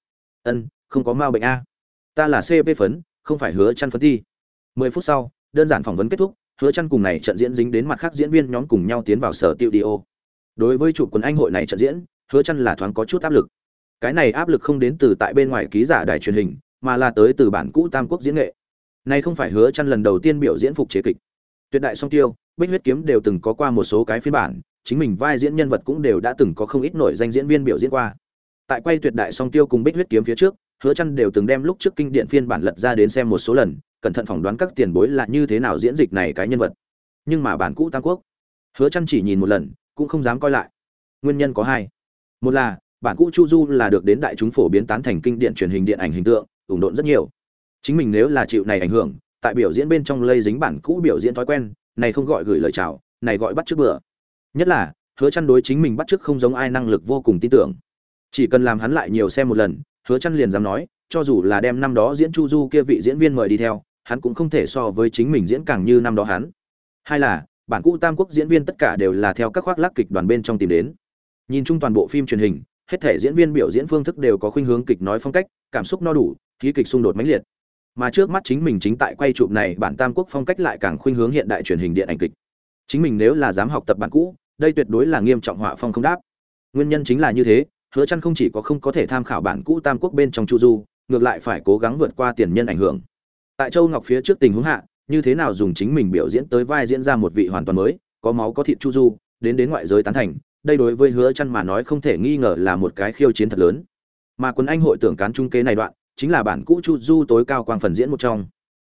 Ân, không có ma bệnh a. Ta là cp phấn, không phải hứa chăn phấn thi. Mười phút sau, đơn giản phỏng vấn kết thúc, hứa chăn cùng này trận diễn dính đến mặt khác diễn viên nhóm cùng nhau tiến vào sở tiêu đi ô. Đối với chủ quần anh hội này trận diễn, hứa chăn là thoáng có chút áp lực. Cái này áp lực không đến từ tại bên ngoài ký giả đài truyền hình, mà là tới từ bản cũ tam quốc diễn nghệ này không phải hứa chăn lần đầu tiên biểu diễn phục chế kịch. Tuyệt đại song tiêu, bích huyết kiếm đều từng có qua một số cái phiên bản, chính mình vai diễn nhân vật cũng đều đã từng có không ít nổi danh diễn viên biểu diễn qua. Tại quay tuyệt đại song tiêu cùng bích huyết kiếm phía trước, hứa chăn đều từng đem lúc trước kinh điển phiên bản lật ra đến xem một số lần, cẩn thận phỏng đoán các tiền bối là như thế nào diễn dịch này cái nhân vật. Nhưng mà bản cũ tam quốc, hứa chăn chỉ nhìn một lần, cũng không dám coi lại. Nguyên nhân có hai. Một là, bản cũ chu du là được đến đại chúng phổ biến tán thành kinh điển truyền hình điện ảnh hình tượng, ủng độn rất nhiều chính mình nếu là chịu này ảnh hưởng, tại biểu diễn bên trong lây dính bản cũ biểu diễn thói quen, này không gọi gửi lời chào, này gọi bắt trước bữa nhất là, hứa chăn đối chính mình bắt trước không giống ai năng lực vô cùng tin tưởng. Chỉ cần làm hắn lại nhiều xem một lần, hứa chăn liền dám nói, cho dù là đem năm đó diễn chu du kia vị diễn viên mời đi theo, hắn cũng không thể so với chính mình diễn càng như năm đó hắn. Hai là, bản cũ tam quốc diễn viên tất cả đều là theo các khoác lác kịch đoàn bên trong tìm đến. Nhìn chung toàn bộ phim truyền hình, hết thể diễn viên biểu diễn phương thức đều có khuynh hướng kịch nói phong cách, cảm xúc no đủ, khí kịch xung đột mãnh liệt mà trước mắt chính mình chính tại quay chụp này, bản tam quốc phong cách lại càng khuynh hướng hiện đại truyền hình điện ảnh kịch. Chính mình nếu là dám học tập bản cũ, đây tuyệt đối là nghiêm trọng họa phong không đáp. Nguyên nhân chính là như thế, hứa chăn không chỉ có không có thể tham khảo bản cũ tam quốc bên trong chu du, ngược lại phải cố gắng vượt qua tiền nhân ảnh hưởng. Tại châu ngọc phía trước tình huống hạ, như thế nào dùng chính mình biểu diễn tới vai diễn ra một vị hoàn toàn mới, có máu có thịt chu du, đến đến ngoại giới tán thành, đây đối với hứa chăn mà nói không thể nghi ngờ là một cái khiêu chiến thật lớn. Mà quân anh hội tưởng cán trung kế này đoạn chính là bản cũ chu du tối cao quang phần diễn một trong.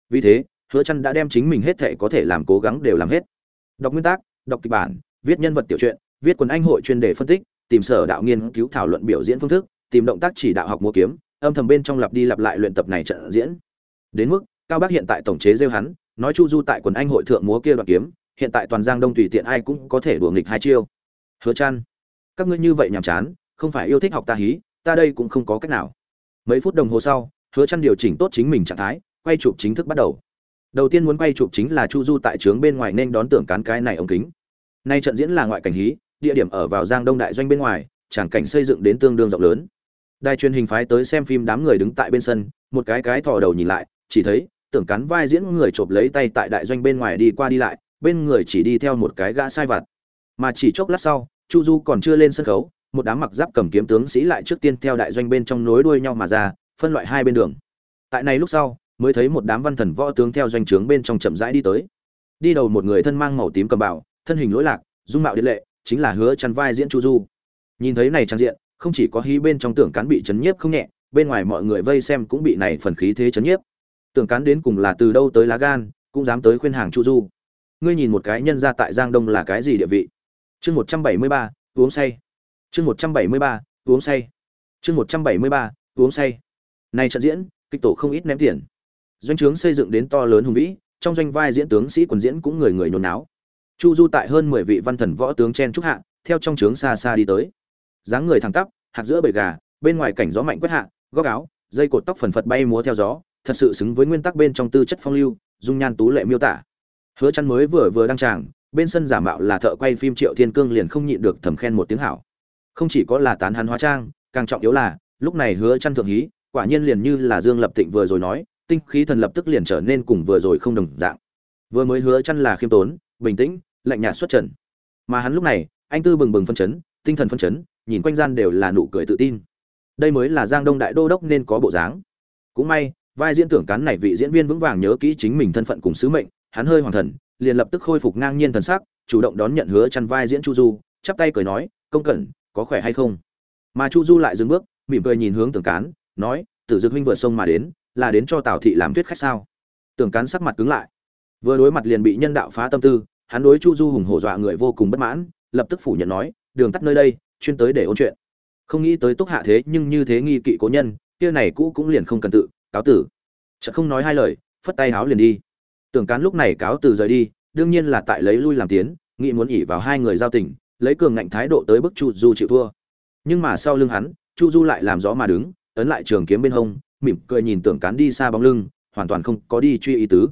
Vì thế, hứa chăn đã đem chính mình hết thể có thể làm cố gắng đều làm hết. Đọc nguyên tác, đọc kịch bản, viết nhân vật tiểu truyện, viết quần anh hội chuyên đề phân tích, tìm sở đạo nghiên cứu thảo luận biểu diễn phương thức, tìm động tác chỉ đạo học múa kiếm, âm thầm bên trong lặp đi lặp lại luyện tập này trận diễn. Đến mức, cao bác hiện tại tổng chế rêu hắn, nói chu du tại quần anh hội thượng múa kia đoạn kiếm, hiện tại toàn giang đông tùy tiện ai cũng có thể đùa nghịch hai chiêu. Hứa chăn, các ngươi như vậy nhàm chán, không phải yêu thích học ta hí, ta đây cũng không có cách nào mấy phút đồng hồ sau, hứa chăn điều chỉnh tốt chính mình trạng thái, quay chụp chính thức bắt đầu. Đầu tiên muốn quay chụp chính là chu du tại trướng bên ngoài nên đón tưởng cán cái này ống kính. Nay trận diễn là ngoại cảnh hí, địa điểm ở vào giang đông đại doanh bên ngoài, tràng cảnh xây dựng đến tương đương rộng lớn. Đài truyền hình phái tới xem phim đám người đứng tại bên sân, một cái cái thò đầu nhìn lại, chỉ thấy tưởng cắn vai diễn người chộp lấy tay tại đại doanh bên ngoài đi qua đi lại, bên người chỉ đi theo một cái gã sai vặt. Mà chỉ chốc lát sau, chu du còn chưa lên sân khấu một đám mặc giáp cầm kiếm tướng sĩ lại trước tiên theo đại doanh bên trong nối đuôi nhau mà ra, phân loại hai bên đường. Tại này lúc sau, mới thấy một đám văn thần võ tướng theo doanh trướng bên trong chậm rãi đi tới. Đi đầu một người thân mang màu tím cầm bảo thân hình lỗi lạc, dung mạo điện lệ, chính là hứa chăn vai diễn chu du. Nhìn thấy này trang diện, không chỉ có hí bên trong tưởng cán bị chấn nhiếp không nhẹ, bên ngoài mọi người vây xem cũng bị này phần khí thế chấn nhiếp. Tưởng cán đến cùng là từ đâu tới lá gan, cũng dám tới khuyên hàng chu du. Ngươi nhìn một cái nhân gia tại giang đông là cái gì địa vị? Chương một trăm bảy mươi ba, uống say chương một trăm bảy mươi ba, uống say. Chương một trăm bảy mươi ba, uống say. Này trận diễn, kịch tổ không ít ném tiền. Doanh trướng xây dựng đến to lớn hùng vĩ, trong doanh vai diễn tướng sĩ quần diễn cũng người người nhốn náo. Chu du tại hơn mười vị văn thần võ tướng chen trúc hạ, theo trong trướng xa xa đi tới. Dáng người thẳng tắp hạt giữa bầy gà, bên ngoài cảnh gió mạnh quét hạ, góc áo, dây cột tóc phần phật bay múa theo gió, thật sự xứng với nguyên tắc bên trong tư chất phong lưu, dung nhan tú lệ miêu tả. Hứa chăn mới vừa vừa đăng tràng, bên sân giả mạo là thợ quay phim triệu thiên cương liền không nhịn được thầm khen một tiếng hảo không chỉ có là tán hắn hóa trang, càng trọng yếu là, lúc này hứa chăn thượng hí, quả nhiên liền như là dương lập tịnh vừa rồi nói, tinh khí thần lập tức liền trở nên cùng vừa rồi không đồng dạng. Vừa mới hứa chăn là khiêm tốn, bình tĩnh, lạnh nhạt xuất trần. Mà hắn lúc này, anh tư bừng bừng phân chấn, tinh thần phân chấn, nhìn quanh gian đều là nụ cười tự tin. Đây mới là giang đông đại đô đốc nên có bộ dáng. Cũng may, vai diễn tưởng cán này vị diễn viên vững vàng nhớ kỹ chính mình thân phận cùng sứ mệnh, hắn hơi hoàng thần, liền lập tức khôi phục ngang nhiên thần sắc, chủ động đón nhận hứa chăn vai diễn chu du, chắp tay cười nói, công cẩn có khỏe hay không? Mà chu du lại dừng bước, mỉm cười nhìn hướng tưởng cán, nói, tử dực huynh vượt sông mà đến, là đến cho tào thị làm thuyết khách sao? Tưởng cán sắc mặt cứng lại. Vừa đối mặt liền bị nhân đạo phá tâm tư, hắn đối chu du hùng hổ dọa người vô cùng bất mãn, lập tức phủ nhận nói, đường tắt nơi đây, chuyên tới để ôn chuyện. Không nghĩ tới túc hạ thế nhưng như thế nghi kỵ cố nhân, kia này cũ cũng liền không cần tự, cáo tử. Chợt không nói hai lời, phất tay háo liền đi. Tưởng cán lúc này cáo từ rời đi, đương nhiên là tại lấy lui làm tiến nghĩ muốn ỉ vào hai người giao tình lấy cường ngạnh thái độ tới bức chu du chịu thua. Nhưng mà sau lưng hắn, chu du lại làm rõ mà đứng, ấn lại trường kiếm bên hông, mỉm cười nhìn tưởng cán đi xa bóng lưng, hoàn toàn không có đi truy ý tứ.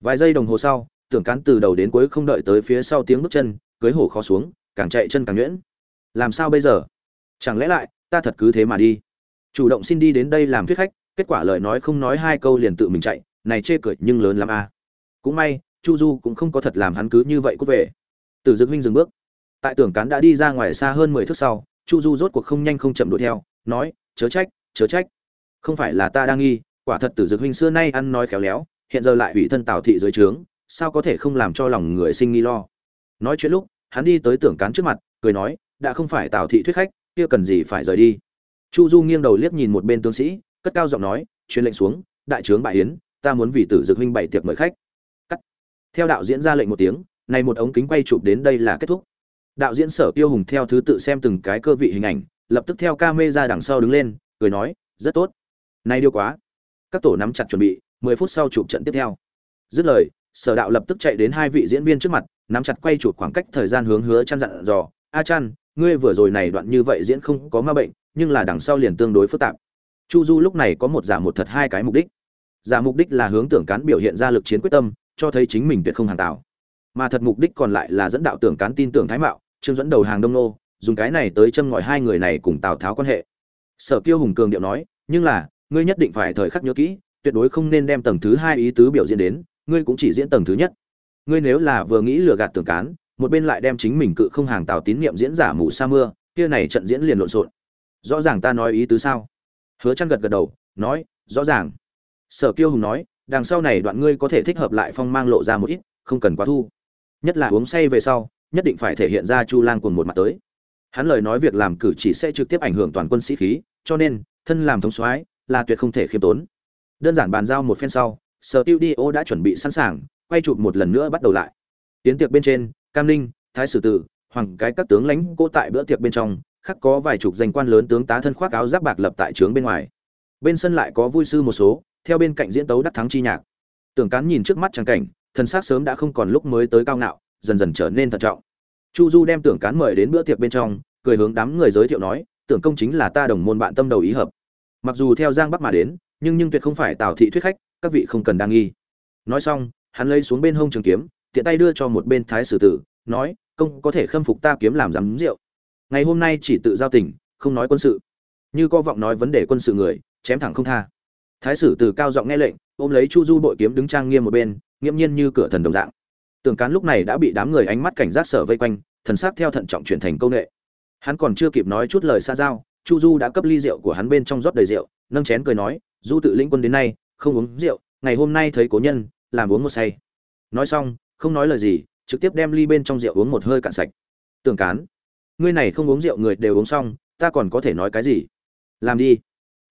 Vài giây đồng hồ sau, tưởng cán từ đầu đến cuối không đợi tới phía sau tiếng bước chân, cưới hổ khó xuống, càng chạy chân càng nhuyễn. Làm sao bây giờ? Chẳng lẽ lại, ta thật cứ thế mà đi? Chủ động xin đi đến đây làm thuyết khách, kết quả lời nói không nói hai câu liền tự mình chạy, này chê cười nhưng lớn lắm a à. cũng may, chu du cũng không có thật làm hắn cứ như vậy cút về. Từ dực huynh dừng bước tại tưởng cán đã đi ra ngoài xa hơn mười thước sau, chu du rốt cuộc không nhanh không chậm đuổi theo, nói, chớ trách chớ trách. Không phải là ta đang nghi, quả thật tử dực huynh xưa nay ăn nói khéo léo, hiện giờ lại ủy thân tào thị dưới trướng, sao có thể không làm cho lòng người sinh nghi lo? Nói chuyện lúc, hắn đi tới tưởng cán trước mặt, cười nói, đã không phải tào thị thuyết khách, kia cần gì phải rời đi? Chu du nghiêng đầu liếc nhìn một bên tướng sĩ, cất cao giọng nói, truyền lệnh xuống, đại trướng bại yến, ta muốn vì tử dực huynh bày tiệc mời khách. Cắt. Theo đạo diễn ra lệnh một tiếng, này một ống kính quay chụp đến đây là kết thúc đạo diễn sở tiêu hùng theo thứ tự xem từng cái cơ vị hình ảnh, lập tức theo ca mê ra đằng sau đứng lên, cười nói, rất tốt. Nay điêu quá. Các tổ nắm chặt chuẩn bị, mười phút sau chụp trận tiếp theo. Dứt lời, sở đạo lập tức chạy đến hai vị diễn viên trước mặt, nắm chặt quay chụp khoảng cách thời gian hướng hứa chăn dặn dò, a chăn ngươi vừa rồi này đoạn như vậy diễn không có ma bệnh, nhưng là đằng sau liền tương đối phức tạp. Chu du lúc này có một giả một thật hai cái mục đích. Giả mục đích là hướng tưởng cán biểu hiện ra lực chiến quyết tâm, cho thấy chính mình tuyệt không hàng tạo mà thật mục đích còn lại là dẫn đạo tưởng cán tin tưởng thái mạo trương dẫn đầu hàng đông nô, dùng cái này tới châm ngòi hai người này cùng tào tháo quan hệ. Sở kiêu hùng cường điệu nói, nhưng là, ngươi nhất định phải thời khắc nhớ kỹ, tuyệt đối không nên đem tầng thứ hai ý tứ biểu diễn đến, ngươi cũng chỉ diễn tầng thứ nhất. Ngươi nếu là vừa nghĩ lừa gạt tưởng cán, một bên lại đem chính mình cự không hàng tào tín nhiệm diễn giả mù sa mưa, kia này trận diễn liền lộn xộn. Rõ ràng ta nói ý tứ sao? Hứa trăn gật gật đầu, nói, rõ ràng. Sở kiêu hùng nói, đằng sau này đoạn ngươi có thể thích hợp lại phong mang lộ ra một ít, không cần quá thu. Nhất là uống say về sau nhất định phải thể hiện ra chu lang cùng một mặt tới. Hắn lời nói việc làm cử chỉ sẽ trực tiếp ảnh hưởng toàn quân sĩ khí, cho nên, thân làm thống soái là tuyệt không thể khiêm tốn. Đơn giản bàn giao một phen sau, sở tiêu đi ô đã chuẩn bị sẵn sàng, quay chụp một lần nữa bắt đầu lại. Tiến tiệc bên trên, cam ninh, thái sử tử, hoàng cái các tướng lãnh cô tại bữa tiệc bên trong, khắc có vài chục danh quan lớn tướng tá thân khoác áo giáp bạc lập tại trướng bên ngoài. Bên sân lại có vui sư một số, theo bên cạnh diễn tấu đắc thắng chi nhạc. Tưởng cán nhìn trước mắt trang cảnh, thần sắc sớm đã không còn lúc mới tới cao ngạo dần dần trở nên thận trọng. Chu du đem tưởng cán mời đến bữa tiệc bên trong, cười hướng đám người giới thiệu nói, tưởng công chính là ta đồng môn bạn tâm đầu ý hợp. Mặc dù theo giang bắc mà đến, nhưng nhưng tuyệt không phải tào thị thuyết khách, các vị không cần đa nghi. Nói xong, hắn lấy xuống bên hông trường kiếm, tiện tay đưa cho một bên thái sử tử, nói, công có thể khâm phục ta kiếm làm giám rượu. Ngày hôm nay chỉ tự giao tình, không nói quân sự. Như co vọng nói vấn đề quân sự người, chém thẳng không tha. Thái sử tử cao giọng nghe lệnh, ôm lấy chu du bội kiếm đứng trang nghiêm một bên, nghiễm nhiên như cửa thần đồng dạng tưởng cán lúc này đã bị đám người ánh mắt cảnh giác sở vây quanh, thần sắc theo thận trọng chuyển thành câu nệ. hắn còn chưa kịp nói chút lời xa giao, chu du đã cấp ly rượu của hắn bên trong rót đầy rượu, nâng chén cười nói, du tự lĩnh quân đến nay, không uống rượu, ngày hôm nay thấy cố nhân, làm uống một say. Nói xong, không nói lời gì, trực tiếp đem ly bên trong rượu uống một hơi cạn sạch. Tưởng cán, ngươi này không uống rượu người đều uống xong, ta còn có thể nói cái gì? Làm đi.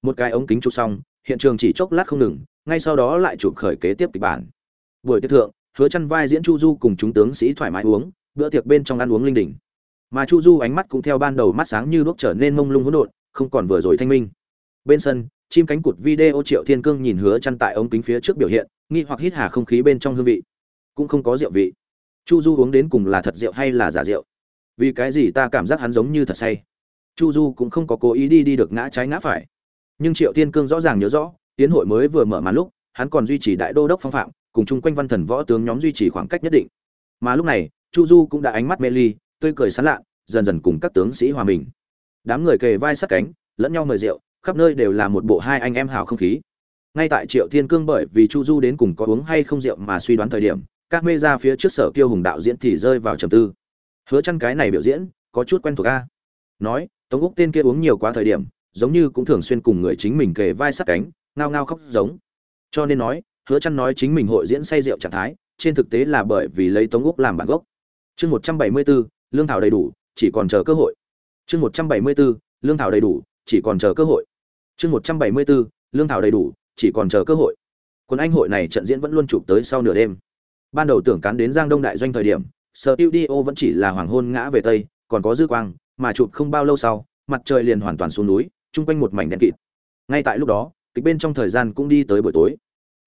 Một cái ống kính chụp xong, hiện trường chỉ chốc lát không ngừng, ngay sau đó lại chụp khởi kế tiếp kịch bản. Buổi tiệc thượng hứa chăn vai diễn chu du cùng chúng tướng sĩ thoải mái uống, bữa tiệc bên trong ăn uống linh đình. Mà chu du ánh mắt cũng theo ban đầu mắt sáng như đuốc trở nên mông lung hỗn độn, không còn vừa rồi thanh minh. Bên sân, chim cánh cụt video triệu thiên cương nhìn hứa chăn tại ống kính phía trước biểu hiện, nghi hoặc hít hà không khí bên trong hương vị. Cũng không có rượu vị. Chu du uống đến cùng là thật rượu hay là giả rượu? Vì cái gì ta cảm giác hắn giống như thật say? Chu du cũng không có cố ý đi đi được ngã trái ngã phải. Nhưng triệu thiên cương rõ ràng nhớ rõ, tiến hội mới vừa mở màn lúc, hắn còn duy trì đại đô đốc phong phạm cùng chung quanh văn thần võ tướng nhóm duy trì khoảng cách nhất định. Mà lúc này, chu du cũng đã ánh mắt mê ly, tươi cười sán lạ dần dần cùng các tướng sĩ hòa mình. Đám người kề vai sát cánh, lẫn nhau mời rượu, khắp nơi đều là một bộ hai anh em hào không khí. Ngay tại triệu thiên cương bởi vì chu du đến cùng có uống hay không rượu mà suy đoán thời điểm, các mê ra phía trước sở kiêu hùng đạo diễn thì rơi vào trầm tư. Hứa chăn cái này biểu diễn, có chút quen thuộc a. Nói, tống úc tên kia uống nhiều quá thời điểm, giống như cũng thường xuyên cùng người chính mình kề vai sát cánh, ngao ngao khóc giống. Cho nên nói hứa chăn nói chính mình hội diễn say rượu trạng thái trên thực tế là bởi vì lấy tống úc làm bản gốc. Chương 174, lương thảo đầy đủ chỉ còn chờ cơ hội. Chương 174, lương thảo đầy đủ chỉ còn chờ cơ hội. Chương 174, lương thảo đầy đủ chỉ còn chờ cơ hội. Quân anh hội này trận diễn vẫn luôn chụp tới sau nửa đêm. Ban đầu tưởng cán đến giang đông đại doanh thời điểm sở tiêu đi vẫn chỉ là hoàng hôn ngã về tây còn có dư quang mà chụp không bao lâu sau mặt trời liền hoàn toàn xuống núi chung quanh một mảnh đen kịt. Ngay tại lúc đó kịch bên trong thời gian cũng đi tới buổi tối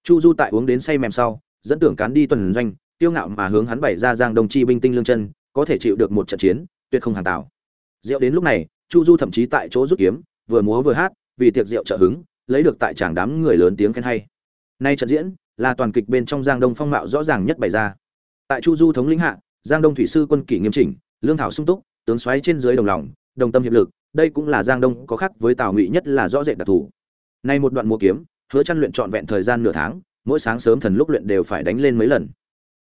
chu du tại uống đến say mềm sau, dẫn tưởng cán đi tuần doanh tiêu ngạo mà hướng hắn bày ra giang đông chi binh tinh lương chân, có thể chịu được một trận chiến, tuyệt không hàng tạo rượu đến lúc này, chu du thậm chí tại chỗ rút kiếm, vừa múa vừa hát, vì tiệc rượu trợ hứng, lấy được tại tràng đám người lớn tiếng khen hay. Nay trận diễn, là toàn kịch bên trong giang đông phong mạo rõ ràng nhất bày ra. Tại chu du thống lĩnh hạ, giang đông thủy sư quân kỷ nghiêm chỉnh, lương thảo sung túc, tướng xoáy trên dưới đồng lòng, đồng tâm hiệp lực, đây cũng là giang đông có khác với tào ngụy nhất là rõ rệt đặc thù. Nay một đoạn mua kiếm hứa chăn luyện trọn vẹn thời gian nửa tháng mỗi sáng sớm thần lúc luyện đều phải đánh lên mấy lần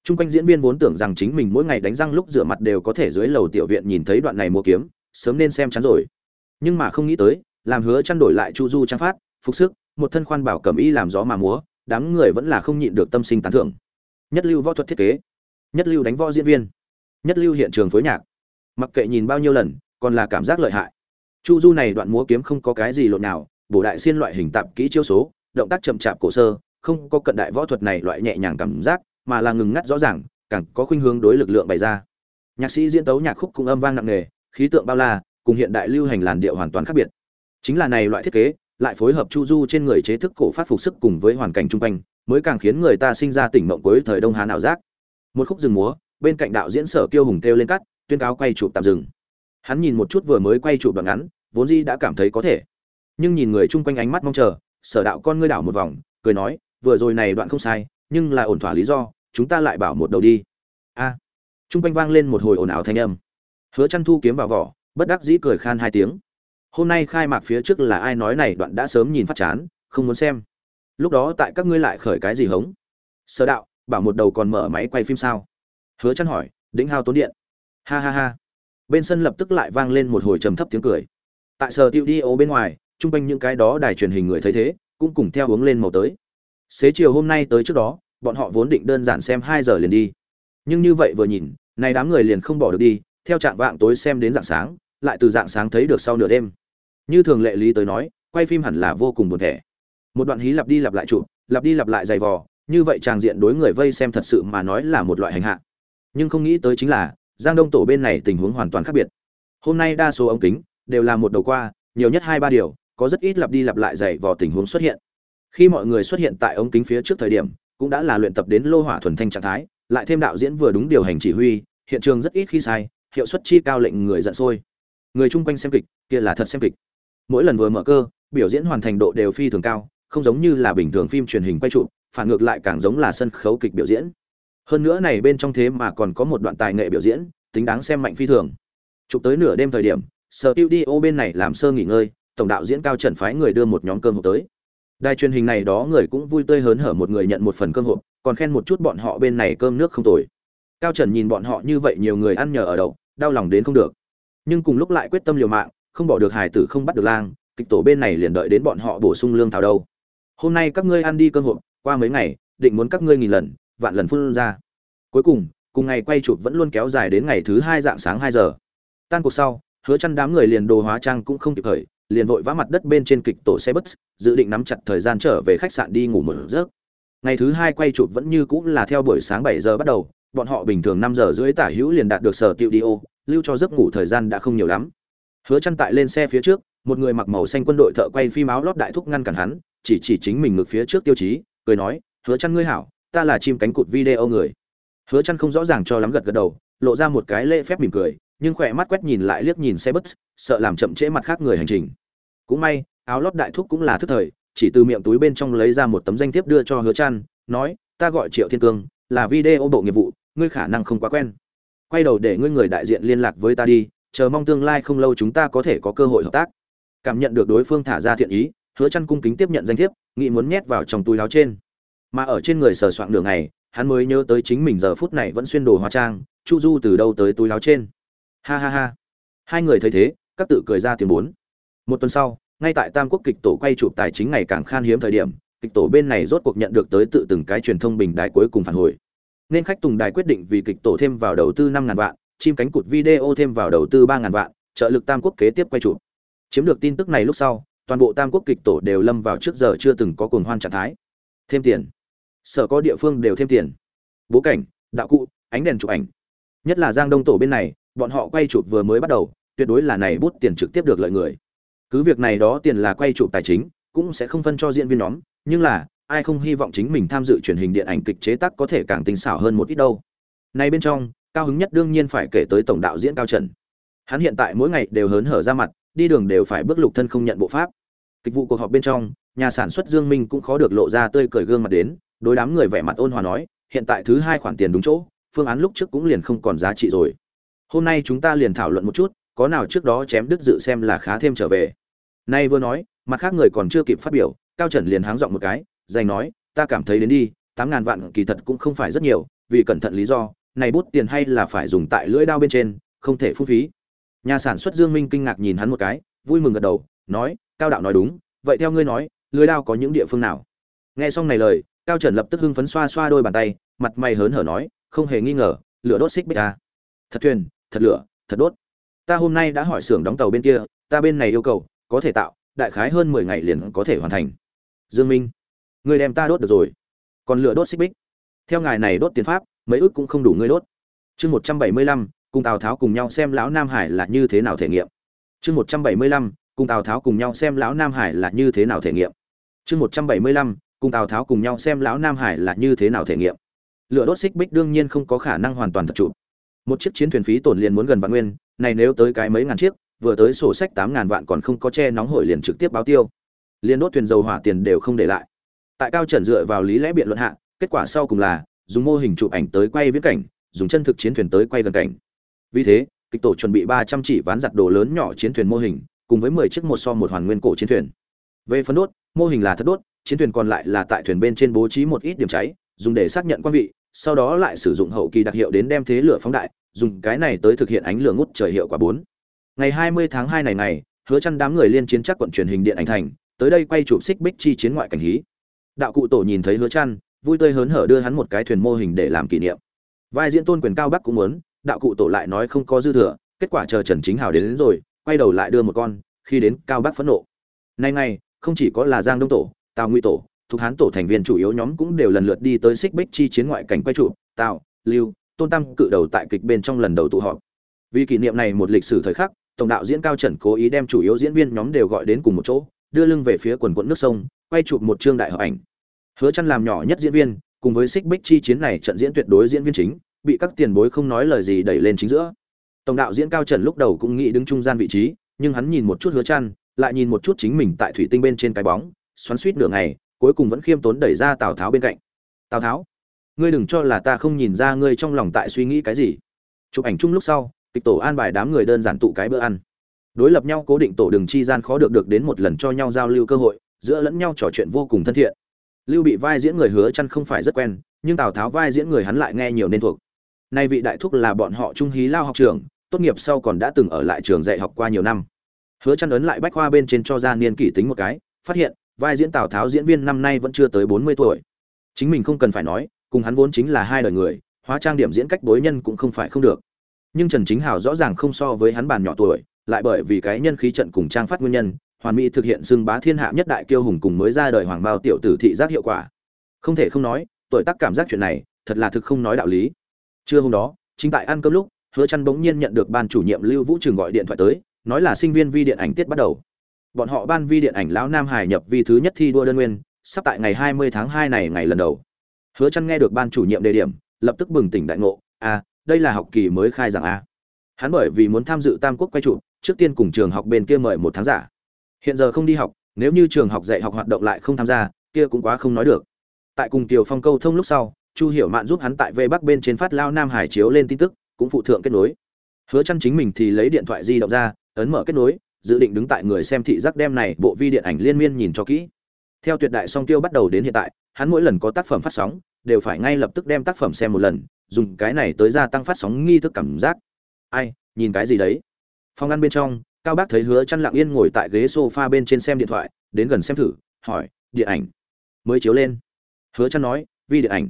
Trung quanh diễn viên vốn tưởng rằng chính mình mỗi ngày đánh răng lúc rửa mặt đều có thể dưới lầu tiểu viện nhìn thấy đoạn này mua kiếm, sớm nên xem chán rồi. Nhưng mà không nghĩ tới, làm hứa chăn đổi lại Chu Du trang phát, phục sức, một thân khoan bảo cẩm y làm gió mà múa, đám người vẫn là không nhịn được tâm sinh tán thưởng. Nhất lưu võ thuật thiết kế, nhất lưu đánh võ diễn viên, nhất lưu hiện trường phối nhạc. Mặc kệ nhìn bao nhiêu lần, còn là cảm giác lợi hại. Chu Du này đoạn múa kiếm không có cái gì lộn nào, bổ đại xiên loại hình tạp kỹ chiêu số, động tác chậm chạp cổ sơ, không có cận đại võ thuật này loại nhẹ nhàng cảm giác, mà là ngừng ngắt rõ ràng, càng có khuynh hướng đối lực lượng bày ra. Nhạc sĩ diễn tấu nhạc khúc cũng âm vang nặng nề, khí tượng bao la, cùng hiện đại lưu hành làn điệu hoàn toàn khác biệt. Chính là này loại thiết kế, lại phối hợp chu du trên người chế thức cổ phát phục sức cùng với hoàn cảnh chung quanh, mới càng khiến người ta sinh ra tỉnh mộng cuối thời Đông Hán ảo giác. Một khúc dừng múa, bên cạnh đạo diễn Sở Kiêu Hùng kêu lên cắt, tuyên cáo quay chụp tạm dừng. Hắn nhìn một chút vừa mới quay chụp đoạn ngắn, vốn dĩ đã cảm thấy có thể. Nhưng nhìn người chung quanh ánh mắt mong chờ, Sở Đạo con ngươi đảo một vòng, cười nói, vừa rồi này đoạn không sai, nhưng là ổn thỏa lý do, chúng ta lại bảo một đầu đi. A. À, trung quanh vang lên một hồi ồn ào thanh âm. Hứa chăn thu kiếm vào vỏ bất đắc dĩ cười khan hai tiếng. Hôm nay khai mạc phía trước là ai nói này đoạn đã sớm nhìn phát chán không muốn xem. Lúc đó tại các ngươi lại khởi cái gì hống? Sở đạo bảo một đầu còn mở máy quay phim sao? Hứa chăn hỏi đĩnh hao tốn điện. Ha ha ha. Bên sân lập tức lại vang lên một hồi trầm thấp tiếng cười. Tại sở tiêu đi ô bên ngoài chung quanh những cái đó đài truyền hình người thấy thế, cũng cùng theo hướng lên màu tới. Xế chiều hôm nay tới trước đó, bọn họ vốn định đơn giản xem hai giờ liền đi. Nhưng như vậy vừa nhìn, này đám người liền không bỏ được đi, theo trạng vạng tối xem đến dạng sáng, lại từ dạng sáng thấy được sau nửa đêm. Như thường lệ lý tới nói, quay phim hẳn là vô cùng buồn thẻ. Một đoạn hí lặp đi lặp lại chụp, lặp đi lặp lại dày vò, như vậy tràng diện đối người vây xem thật sự mà nói là một loại hành hạ. Nhưng không nghĩ tới chính là, giang đông tổ bên này tình huống hoàn toàn khác biệt. Hôm nay đa số ống kính đều là một đầu qua, nhiều nhất hai ba điều có rất ít lặp đi lặp lại dày vò tình huống xuất hiện. Khi mọi người xuất hiện tại ống kính phía trước thời điểm cũng đã là luyện tập đến lô hỏa thuần thanh trạng thái lại thêm đạo diễn vừa đúng điều hành chỉ huy hiện trường rất ít khi sai hiệu suất chi cao lệnh người giận sôi. Người chung quanh xem kịch kia là thật xem kịch. Mỗi lần vừa mở cơ biểu diễn hoàn thành độ đều phi thường cao không giống như là bình thường phim truyền hình quay chụp, phản ngược lại càng giống là sân khấu kịch biểu diễn. Hơn nữa này bên trong thế mà còn có một đoạn tài nghệ biểu diễn tính đáng xem mạnh phi thường. Chụp tới nửa đêm thời điểm studio bên này làm sơ nghỉ ngơi tổng đạo diễn cao trần phái người đưa một nhóm cơm hộp tới. Đài truyền hình này đó người cũng vui tươi hớn hở một người nhận một phần cơm hộp, còn khen một chút bọn họ bên này cơm nước không tồi. Cao trần nhìn bọn họ như vậy nhiều người ăn nhờ ở đậu, đau lòng đến không được. Nhưng cùng lúc lại quyết tâm liều mạng, không bỏ được hài tử không bắt được lang, kịch tổ bên này liền đợi đến bọn họ bổ sung lương thảo đâu. Hôm nay các ngươi ăn đi cơm hộp, qua mấy ngày, định muốn các ngươi nghìn lần, vạn lần phun ra. Cuối cùng cùng ngày quay chụp vẫn luôn kéo dài đến ngày thứ hai dạng sáng hai giờ. Tan cuộc sau, hứa chăn đám người liền đồ hóa trang cũng không kịp thời liền vội vã mặt đất bên trên kịch tổ xe bus, dự định nắm chặt thời gian trở về khách sạn đi ngủ một giấc. Ngày thứ hai quay chụp vẫn như cũ là theo buổi sáng 7 giờ bắt đầu, bọn họ bình thường 5 giờ rưỡi tả hữu liền đạt được sở studio, lưu cho giấc ngủ thời gian đã không nhiều lắm. Hứa chân tại lên xe phía trước, một người mặc màu xanh quân đội thợ quay phim áo lót đại thúc ngăn cản hắn, chỉ chỉ chính mình ngược phía trước tiêu chí, cười nói, "Hứa chân ngươi hảo, ta là chim cánh cụt video người." Hứa chân không rõ ràng cho lắm gật gật đầu, lộ ra một cái lễ phép mỉm cười, nhưng khỏe mắt quét nhìn lại liếc nhìn xe bus, sợ làm chậm trễ mặt khác người hành trình. Cũng may, áo lót đại thúc cũng là thức thời, chỉ từ miệng túi bên trong lấy ra một tấm danh thiếp đưa cho Hứa Trăn, nói, "Ta gọi Triệu Thiên Cương, là video bộ nghiệp vụ, ngươi khả năng không quá quen. Quay đầu để ngươi người đại diện liên lạc với ta đi, chờ mong tương lai không lâu chúng ta có thể có cơ hội hợp tác." Cảm nhận được đối phương thả ra thiện ý, Hứa Trăn cung kính tiếp nhận danh thiếp, nghĩ muốn nhét vào trong túi áo trên. Mà ở trên người sờ soạng đường này, hắn mới nhớ tới chính mình giờ phút này vẫn xuyên đồ hóa trang chu du từ đâu tới túi áo trên ha ha ha. Hai người thấy thế, các tự cười ra tiếng bốn. Một tuần sau, ngay tại tam quốc kịch tổ quay chụp tài chính ngày càng khan hiếm thời điểm, kịch tổ bên này rốt cuộc nhận được tới tự từng cái truyền thông bình đài cuối cùng phản hồi. Nên khách tùng đài quyết định vì kịch tổ thêm vào đầu tư năm ngàn vạn, chim cánh cụt video thêm vào đầu tư ba ngàn vạn, trợ lực tam quốc kế tiếp quay chụp. Chiếm được tin tức này lúc sau, toàn bộ tam quốc kịch tổ đều lâm vào trước giờ chưa từng có cuồng hoan trạng thái. Thêm tiền. Sở có địa phương đều thêm tiền. Bố cảnh, đạo cụ, ánh đèn chụp ảnh. Nhất là giang đông tổ bên này bọn họ quay chụp vừa mới bắt đầu, tuyệt đối là này bút tiền trực tiếp được lợi người. Cứ việc này đó tiền là quay chụp tài chính, cũng sẽ không phân cho diễn viên nhóm, nhưng là, ai không hy vọng chính mình tham dự truyền hình điện ảnh kịch chế tác có thể càng tinh xảo hơn một ít đâu. Nay bên trong, cao hứng nhất đương nhiên phải kể tới tổng đạo diễn cao trần. Hắn hiện tại mỗi ngày đều hớn hở ra mặt, đi đường đều phải bước lục thân không nhận bộ pháp. Kịch vụ cuộc họp bên trong, nhà sản xuất dương minh cũng khó được lộ ra tươi cười gương mặt đến, đối đám người vẻ mặt ôn hòa nói, hiện tại thứ hai khoản tiền đúng chỗ, phương án lúc trước cũng liền không còn giá trị rồi hôm nay chúng ta liền thảo luận một chút, có nào trước đó chém đứt dự xem là khá thêm trở về. Nay vừa nói, mặt khác người còn chưa kịp phát biểu, cao trần liền háng giọng một cái, dành nói, ta cảm thấy đến đi, tám ngàn vạn kỳ thật cũng không phải rất nhiều, vì cẩn thận lý do, này bút tiền hay là phải dùng tại lưỡi đao bên trên, không thể phung phí. Nhà sản xuất dương minh kinh ngạc nhìn hắn một cái, vui mừng gật đầu, nói, cao đạo nói đúng, vậy theo ngươi nói, lưỡi đao có những địa phương nào? Nghe xong này lời, cao trần lập tức hưng phấn xoa xoa đôi bàn tay, mặt mày hớn hở nói, không hề nghi ngờ, lửa đốt xích bích ta thật thuyền thật lửa, thật đốt. Ta hôm nay đã hỏi xưởng đóng tàu bên kia, ta bên này yêu cầu, có thể tạo, đại khái hơn mười ngày liền có thể hoàn thành. Dương minh người đem ta đốt được rồi. Còn lửa đốt xích bích. Theo ngài này đốt tiền pháp, mấy ước cũng không đủ ngươi đốt. Chương một trăm bảy mươi lăm, cùng tào tháo cùng nhau xem lão nam hải là như thế nào thể nghiệm. Chương một trăm bảy mươi lăm, cùng tào tháo cùng nhau xem lão nam hải là như thế nào thể nghiệm. Chương một trăm bảy mươi lăm, cùng tào tháo cùng nhau xem lão nam hải là như thế nào thể nghiệm. Lửa đốt xích bích đương nhiên không có khả năng hoàn toàn thật chụp một chiếc chiến thuyền phí tổn liền muốn gần vạn nguyên, này nếu tới cái mấy ngàn chiếc, vừa tới sổ sách tám ngàn vạn còn không có che nóng hổi liền trực tiếp báo tiêu. Liền đốt thuyền dầu hỏa tiền đều không để lại. Tại cao trần dựa vào lý lẽ biện luận hạ, kết quả sau cùng là, dùng mô hình chụp ảnh tới quay viễn cảnh, dùng chân thực chiến thuyền tới quay gần cảnh. Vì thế, kịch tổ chuẩn bị ba trăm chỉ ván giặt đồ lớn nhỏ chiến thuyền mô hình, cùng với mười chiếc một so một hoàn nguyên cổ chiến thuyền. Về phân đốt, mô hình là thất đốt, chiến thuyền còn lại là tại thuyền bên trên bố trí một ít điểm cháy, dùng để xác nhận quan vị, sau đó lại sử dụng hậu kỳ đặc hiệu đến đem thế lửa phóng đại dùng cái này tới thực hiện ánh lửa ngút trời hiệu quả bốn. Ngày hai mươi tháng hai này ngày hứa chăn đám người liên chiến chắc quận truyền hình điện ảnh thành tới đây quay chụp xích bích chi chiến ngoại cảnh hí. Đạo cụ tổ nhìn thấy hứa chăn vui tươi hớn hở đưa hắn một cái thuyền mô hình để làm kỷ niệm. Vai diễn tôn quyền cao bắc cũng muốn đạo cụ tổ lại nói không có dư thừa kết quả chờ trần chính hào đến, đến rồi quay đầu lại đưa một con khi đến cao bắc phẫn nộ. Nay ngày không chỉ có là giang đông tổ tào nguy tổ thuộc hán tổ thành viên chủ yếu nhóm cũng đều lần lượt đi tới xích bích chi chiến ngoại cảnh quay trụ tào lưu tôn tam cự đầu tại kịch bên trong lần đầu tụ họp. Vì kỷ niệm này một lịch sử thời khắc, tổng đạo diễn cao trần cố ý đem chủ yếu diễn viên nhóm đều gọi đến cùng một chỗ, đưa lưng về phía quần quận nước sông, quay chụp một chương đại hợp ảnh. Hứa chăn làm nhỏ nhất diễn viên, cùng với xích bích chi chiến này trận diễn tuyệt đối diễn viên chính, bị các tiền bối không nói lời gì đẩy lên chính giữa. Tổng đạo diễn cao trần lúc đầu cũng nghĩ đứng trung gian vị trí, nhưng hắn nhìn một chút hứa chăn lại nhìn một chút chính mình tại thủy tinh bên trên cái bóng, xoắn xuýt nửa ngày, cuối cùng vẫn khiêm tốn đẩy ra tào tháo bên cạnh. Tào tháo ngươi đừng cho là ta không nhìn ra ngươi trong lòng tại suy nghĩ cái gì. Chụp ảnh chung lúc sau, kịch tổ an bài đám người đơn giản tụ cái bữa ăn. Đối lập nhau cố định tổ đường chi gian khó được được đến một lần cho nhau giao lưu cơ hội, giữa lẫn nhau trò chuyện vô cùng thân thiện. Lưu bị vai diễn người hứa chăn không phải rất quen, nhưng tào tháo vai diễn người hắn lại nghe nhiều nên thuộc. Nay vị đại thúc là bọn họ trung hí lao học trường, tốt nghiệp sau còn đã từng ở lại trường dạy học qua nhiều năm. Hứa chăn ấn lại bách khoa bên trên cho ra niên kỷ tính một cái, phát hiện, vai diễn tào tháo diễn viên năm nay vẫn chưa tới 40 tuổi. Chính mình không cần phải nói cùng hắn vốn chính là hai đời người, hóa trang điểm diễn cách bối nhân cũng không phải không được. Nhưng trần chính hào rõ ràng không so với hắn bàn nhỏ tuổi, lại bởi vì cái nhân khí trận cùng trang phát nguyên nhân, hoàn mỹ thực hiện xưng bá thiên hạ nhất đại kiêu hùng cùng mới ra đời hoàng bao tiểu tử thị giác hiệu quả. Không thể không nói, tuổi tác cảm giác chuyện này, thật là thực không nói đạo lý. Trưa hôm đó, chính tại ăn cơm lúc, hứa chăn bỗng nhiên nhận được ban chủ nhiệm lưu vũ trường gọi điện thoại tới, nói là sinh viên vi điện ảnh tiết bắt đầu. Bọn họ ban vi điện ảnh lão nam hải nhập vi thứ nhất thi đua đơn nguyên, sắp tại ngày 20 tháng 2 này ngày lần đầu hứa chăn nghe được ban chủ nhiệm đề điểm, lập tức bừng tỉnh đại ngộ à đây là học kỳ mới khai giảng a. À. hắn bởi vì muốn tham dự tam quốc quay trụ trước tiên cùng trường học bên kia mời một tháng giả. Hiện giờ không đi học, nếu như trường học dạy học hoạt động lại không tham gia, kia cũng quá không nói được. Tại cùng tiểu phong câu thông lúc sau, chu hiểu mạn giúp hắn tại vây bắc bên trên phát lao nam hải chiếu lên tin tức, cũng phụ thượng kết nối. Hứa chăn chính mình thì lấy điện thoại di động ra, ấn mở kết nối, dự định đứng tại người xem thị giác đem này bộ vi điện ảnh liên miên nhìn cho kỹ theo tuyệt đại song tiêu bắt đầu đến hiện tại, hắn mỗi lần có tác phẩm phát sóng, đều phải ngay lập tức đem tác phẩm xem một lần, dùng cái này tới gia tăng phát sóng nghi thức cảm giác. Ai, nhìn cái gì đấy? Phòng ăn bên trong, cao bác thấy hứa chăn lặng yên ngồi tại ghế sofa bên trên xem điện thoại, đến gần xem thử, hỏi, điện ảnh? Mới chiếu lên. Hứa chăn nói, vi điện ảnh.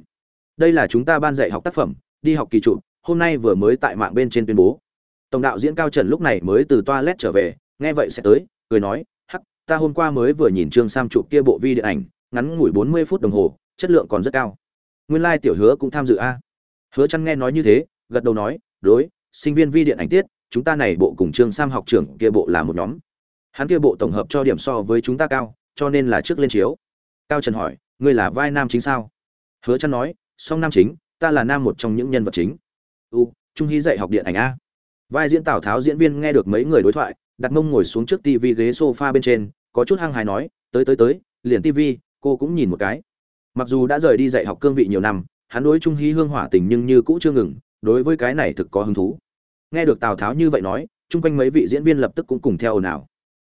Đây là chúng ta ban dạy học tác phẩm, đi học kỳ trụ, hôm nay vừa mới tại mạng bên trên tuyên bố. Tổng đạo diễn cao trần lúc này mới từ toilet trở về, nghe vậy sẽ tới, cười nói ta hôm qua mới vừa nhìn trương sam chụp kia bộ vi điện ảnh, ngắn ngủi 40 phút đồng hồ, chất lượng còn rất cao. Nguyên lai like tiểu hứa cũng tham dự a. Hứa chăn nghe nói như thế, gật đầu nói, đối, sinh viên vi điện ảnh tiết, chúng ta này bộ cùng trương sam học trưởng kia bộ là một nhóm. Hắn kia bộ tổng hợp cho điểm so với chúng ta cao, cho nên là trước lên chiếu. Cao trần hỏi, ngươi là vai nam chính sao? Hứa chăn nói, song nam chính, ta là nam một trong những nhân vật chính. U, trung hy dạy học điện ảnh a. Vai diễn tào tháo diễn viên nghe được mấy người đối thoại, đặt mông ngồi xuống trước tivi ghế sofa bên trên có chút hăng hài nói, tới tới tới, liền tivi cô cũng nhìn một cái. Mặc dù đã rời đi dạy học cương vị nhiều năm, hắn đối trung hy hương hỏa tình nhưng như cũ chưa ngừng, đối với cái này thực có hứng thú. Nghe được tào tháo như vậy nói, chung quanh mấy vị diễn viên lập tức cũng cùng theo ồn ào.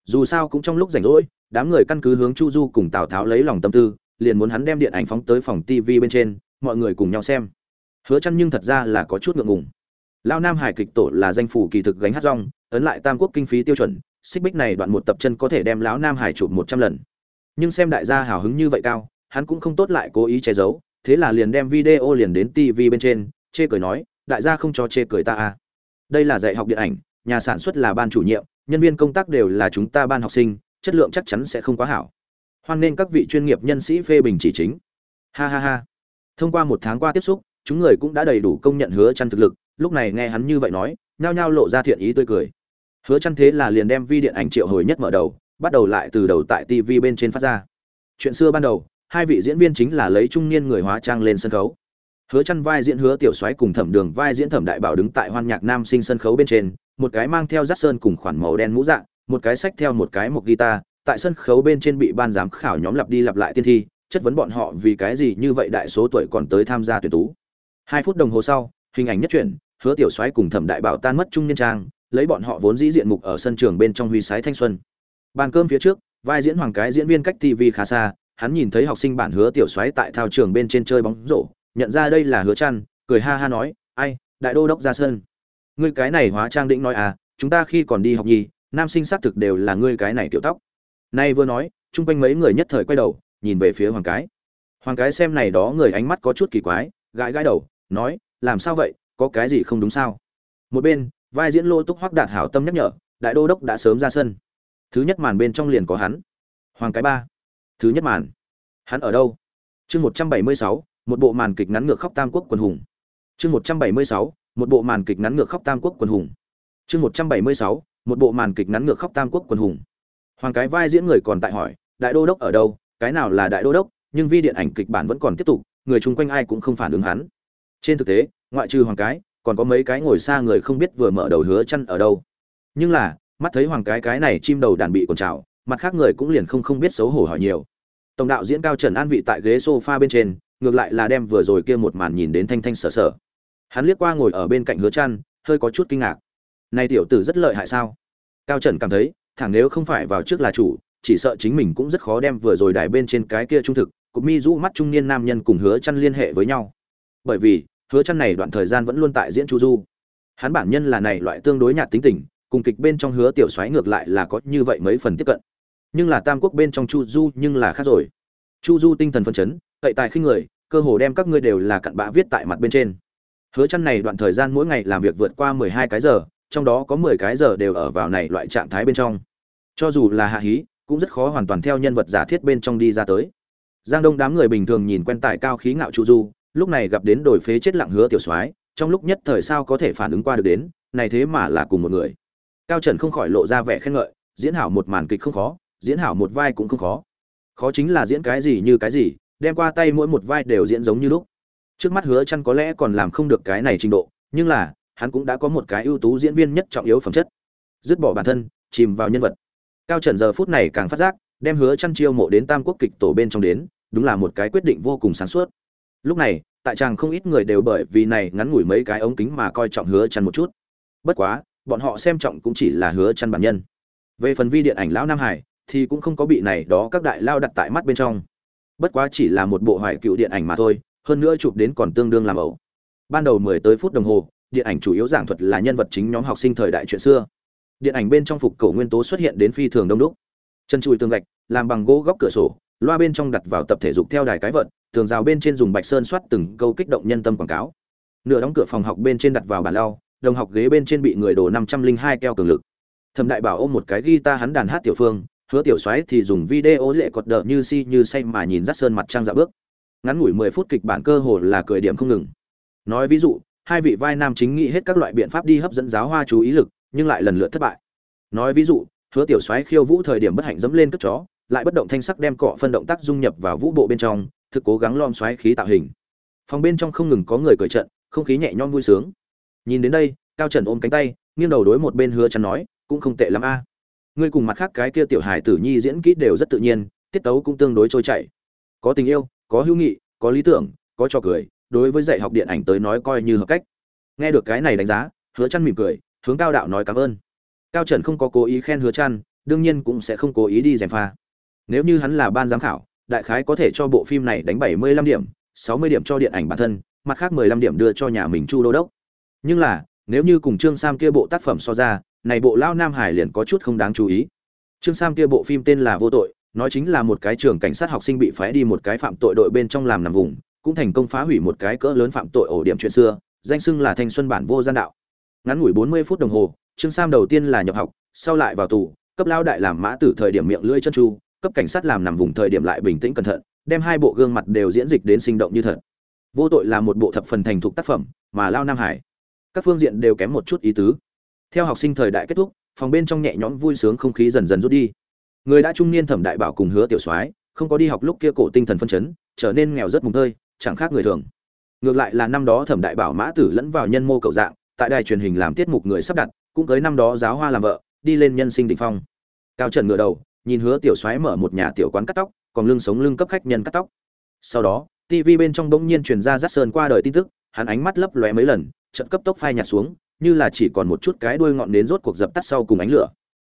Dù sao cũng trong lúc rảnh rỗi, đám người căn cứ hướng chu du cùng tào tháo lấy lòng tâm tư, liền muốn hắn đem điện ảnh phóng tới phòng tv bên trên, mọi người cùng nhau xem. Hứa chăn nhưng thật ra là có chút ngượng ngùng. Lao nam hải kịch tổ là danh phủ kỳ thực gánh hát rong, ấn lại tam quốc kinh phí tiêu chuẩn xích bích này đoạn một tập chân có thể đem lão nam hải chụp một trăm lần. Nhưng xem đại gia hào hứng như vậy cao, hắn cũng không tốt lại cố ý che giấu, thế là liền đem video liền đến tv bên trên, chê cười nói, đại gia không cho chê cười ta à. Đây là dạy học điện ảnh, nhà sản xuất là ban chủ nhiệm, nhân viên công tác đều là chúng ta ban học sinh, chất lượng chắc chắn sẽ không quá hảo. Hoan nên các vị chuyên nghiệp nhân sĩ phê bình chỉ chính. Ha ha ha. Thông qua một tháng qua tiếp xúc, chúng người cũng đã đầy đủ công nhận hứa chăn thực lực, lúc này nghe hắn như vậy nói, nhao nhao lộ ra thiện ý tươi cười hứa chăn thế là liền đem vi điện ảnh triệu hồi nhất mở đầu, bắt đầu lại từ đầu tại tv bên trên phát ra. Chuyện xưa ban đầu, hai vị diễn viên chính là lấy trung niên người hóa trang lên sân khấu. Hứa chăn vai diễn hứa tiểu soái cùng thẩm đường vai diễn thẩm đại bảo đứng tại hoan nhạc nam sinh sân khấu bên trên, một cái mang theo rát sơn cùng khoản màu đen mũ dạng, một cái sách theo một cái một guitar, tại sân khấu bên trên bị ban giám khảo nhóm lặp đi lặp lại tiên thi, chất vấn bọn họ vì cái gì như vậy đại số tuổi còn tới tham gia tuyển tú. Hai phút đồng hồ sau, hình ảnh nhất chuyển, hứa tiểu soái cùng thẩm đại bảo tan mất trung niên trang lấy bọn họ vốn dĩ diện mục ở sân trường bên trong huy sái thanh xuân. Bàn cơm phía trước, vai diễn hoàng cái diễn viên cách tv khá xa, hắn nhìn thấy học sinh bản hứa tiểu soái tại thao trường bên trên chơi bóng rổ, nhận ra đây là hứa chăn, cười ha ha nói, ai, đại đô đốc ra sân. Ngươi cái này hóa trang định nói à chúng ta khi còn đi học nhì, nam sinh xác thực đều là ngươi cái này tiểu tóc. Nay vừa nói, chung quanh mấy người nhất thời quay đầu, nhìn về phía hoàng cái. Hoàng cái xem này đó người ánh mắt có chút kỳ quái, gãi gãi đầu, nói, làm sao vậy, có cái gì không đúng sao? Một bên vai diễn lô túc hoắc đạt hảo tâm nhắc nhở, đại đô đốc đã sớm ra sân. Thứ nhất màn bên trong liền có hắn. Hoàng cái ba. Thứ nhất màn. Hắn ở đâu? Chương một trăm bảy mươi sáu, một bộ màn kịch ngắn ngược khóc tam quốc quần hùng. Chương một trăm bảy mươi sáu, một bộ màn kịch ngắn ngược khóc tam quốc quần hùng. Chương một trăm bảy mươi sáu, một bộ màn kịch ngắn ngược khóc tam quốc quần hùng. Hoàng cái vai diễn người còn tại hỏi, đại đô đốc ở đâu? Cái nào là đại đô đốc? Nhưng vi điện ảnh kịch bản vẫn còn tiếp tục, người chung quanh ai cũng không phản ứng hắn. Trên thực tế, ngoại trừ hoàng cái còn có mấy cái ngồi xa người không biết vừa mở đầu hứa chăn ở đâu. Nhưng là, mắt thấy hoàng cái cái này chim đầu đàn bị còn chảo mặt khác người cũng liền không không biết xấu hổ hỏi nhiều. Tổng đạo diễn cao trần an vị tại ghế sofa bên trên, ngược lại là đem vừa rồi kia một màn nhìn đến thanh thanh sở sở. Hắn liếc qua ngồi ở bên cạnh hứa chăn, hơi có chút kinh ngạc. Này tiểu tử rất lợi hại sao? Cao trần cảm thấy, thẳng nếu không phải vào trước là chủ, chỉ sợ chính mình cũng rất khó đem vừa rồi đài bên trên cái kia trung thực, cục mi rũ mắt trung niên nam nhân cùng hứa chăn liên hệ với nhau. Bởi vì hứa chăn này đoạn thời gian vẫn luôn tại diễn chu du. Hắn bản nhân là này loại tương đối nhạt tính tình, cùng kịch bên trong hứa tiểu xoáy ngược lại là có như vậy mấy phần tiếp cận. Nhưng là tam quốc bên trong chu du nhưng là khác rồi. Chu du tinh thần phân chấn, cậy tài khinh người, cơ hồ đem các ngươi đều là cặn bã viết tại mặt bên trên. Hứa chăn này đoạn thời gian mỗi ngày làm việc vượt qua 12 cái giờ, trong đó có 10 cái giờ đều ở vào này loại trạng thái bên trong. Cho dù là hạ hí, cũng rất khó hoàn toàn theo nhân vật giả thiết bên trong đi ra tới. Giang đông đám người bình thường nhìn quen tài cao khí ngạo chu du lúc này gặp đến đổi phế chết lặng hứa tiểu soái, trong lúc nhất thời sao có thể phản ứng qua được đến, này thế mà là cùng một người. Cao trần không khỏi lộ ra vẻ khen ngợi, diễn hảo một màn kịch không khó, diễn hảo một vai cũng không khó. Khó chính là diễn cái gì như cái gì, đem qua tay mỗi một vai đều diễn giống như lúc. Trước mắt hứa chăn có lẽ còn làm không được cái này trình độ, nhưng là, hắn cũng đã có một cái ưu tú diễn viên nhất trọng yếu phẩm chất. Dứt bỏ bản thân, chìm vào nhân vật. Cao trần giờ phút này càng phát giác, đem hứa chăn chiêu mộ đến tam quốc kịch tổ bên trong đến, đúng là một cái quyết định vô cùng sáng suốt lúc này, tại tràng không ít người đều bởi vì này ngắn ngủi mấy cái ống kính mà coi trọng hứa chăn một chút. Bất quá, bọn họ xem trọng cũng chỉ là hứa chăn bản nhân. Về phần vi điện ảnh lão nam hải, thì cũng không có bị này đó các đại lao đặt tại mắt bên trong. Bất quá chỉ là một bộ hoài cựu điện ảnh mà thôi, hơn nữa chụp đến còn tương đương làm ẩu. Ban đầu mười tới phút đồng hồ, điện ảnh chủ yếu giảng thuật là nhân vật chính nhóm học sinh thời đại chuyện xưa. Điện ảnh bên trong phục cổ nguyên tố xuất hiện đến phi thường đông đúc. Chân chùi tường gạch, làm bằng gỗ góc cửa sổ, loa bên trong đặt vào tập thể dục theo đài cái vận tường rào bên trên dùng bạch sơn soát từng câu kích động nhân tâm quảng cáo. Nửa đóng cửa phòng học bên trên đặt vào bàn lau, đồng học ghế bên trên bị người đổ năm trăm linh hai keo cường lực. Thẩm đại bảo ôm một cái guitar hắn đàn hát tiểu phương, hứa tiểu soái thì dùng video dễ cọt đờ như si như say mà nhìn rắt sơn mặt trang dạ bước. Ngắn ngủi mười phút kịch bản cơ hồ là cười điểm không ngừng. Nói ví dụ, hai vị vai nam chính nghĩ hết các loại biện pháp đi hấp dẫn giáo hoa chú ý lực, nhưng lại lần lượt thất bại. Nói ví dụ, hứa tiểu soái khiêu vũ thời điểm bất hạnh dẫm lên cất chó, lại bất động thanh sắc đem cọ phân động tác dung nhập vào vũ bộ bên trong thực cố gắng lom xoáy khí tạo hình. Phòng bên trong không ngừng có người cười trận, không khí nhẹ nhõm vui sướng. Nhìn đến đây, cao trần ôm cánh tay, nghiêng đầu đối một bên hứa chắn nói, cũng không tệ lắm a. Ngươi cùng mặt khác cái kia tiểu hài tử nhi diễn kỹ đều rất tự nhiên, tiết tấu cũng tương đối trôi chảy. Có tình yêu, có hữu nghị, có lý tưởng, có trò cười, đối với dạy học điện ảnh tới nói coi như hợp cách. Nghe được cái này đánh giá, hứa chăn mỉm cười, hướng cao đạo nói cảm ơn. Cao trần không có cố ý khen hứa chăn đương nhiên cũng sẽ không cố ý đi gièm pha. Nếu như hắn là ban giám khảo đại khái có thể cho bộ phim này đánh 75 điểm 60 điểm cho điện ảnh bản thân, mặt khác 15 điểm đưa cho nhà mình chu đô đốc. Nhưng là, nếu như cùng trương sam kia bộ tác phẩm so ra, này bộ lao nam hải liền có chút không đáng chú ý. Trương sam kia bộ phim tên là vô tội, nói chính là một cái trường cảnh sát học sinh bị phái đi một cái phạm tội đội bên trong làm nằm vùng, cũng thành công phá hủy một cái cỡ lớn phạm tội ổ điểm chuyện xưa, danh xưng là thanh xuân bản vô gian đạo. Ngắn ngủi 40 phút đồng hồ, trương sam đầu tiên là nhập học, sau lại vào tù, cấp lao đại làm mã tử thời điểm miệng lưỡi chân chu cấp cảnh sát làm nằm vùng thời điểm lại bình tĩnh cẩn thận, đem hai bộ gương mặt đều diễn dịch đến sinh động như thật. Vô tội là một bộ thập phần thành thục tác phẩm, mà lao nam hải, các phương diện đều kém một chút ý tứ. Theo học sinh thời đại kết thúc, phòng bên trong nhẹ nhõm vui sướng không khí dần dần rút đi. Người đã trung niên thẩm đại bảo cùng hứa tiểu soái, không có đi học lúc kia cổ tinh thần phân chấn, trở nên nghèo rất mùng tơi, chẳng khác người thường. Ngược lại là năm đó thẩm đại bảo mã tử lẫn vào nhân mô cầu dạng, tại đài truyền hình làm tiết mục người sắp đặt, cũng tới năm đó giáo hoa làm vợ, đi lên nhân sinh đỉnh phong. Cao trần ngửa đầu nhìn hứa tiểu soái mở một nhà tiểu quán cắt tóc, còn lưng sống lưng cấp khách nhân cắt tóc. Sau đó tv bên trong bỗng nhiên truyền ra rát sơn qua đời tin tức, hắn ánh mắt lấp lóe mấy lần trận cấp tốc phai nhạt xuống, như là chỉ còn một chút cái đuôi ngọn nến rốt cuộc dập tắt sau cùng ánh lửa.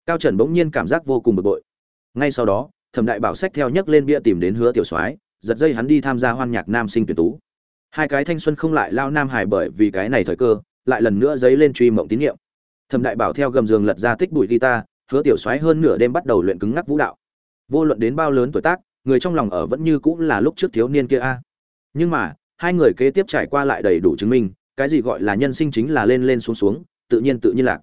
Cao trần bỗng nhiên cảm giác vô cùng bực bội. Ngay sau đó, thẩm đại bảo sách theo nhấc lên bia tìm đến hứa tiểu soái, giật dây hắn đi tham gia hoan nhạc nam sinh tuyển tú. Hai cái thanh xuân không lại lao nam hải bởi vì cái này thời cơ, lại lần nữa dấy lên truy mộng tín nhiệm. Thẩm đại bảo theo gầm giường lật ra tích bụi guitar hứa tiểu soái hơn nửa đêm bắt đầu luyện cứng ngắc vũ đạo. Vô luận đến bao lớn tuổi tác, người trong lòng ở vẫn như cũng là lúc trước thiếu niên kia a. Nhưng mà, hai người kế tiếp trải qua lại đầy đủ chứng minh, cái gì gọi là nhân sinh chính là lên lên xuống xuống, tự nhiên tự nhiên lạc.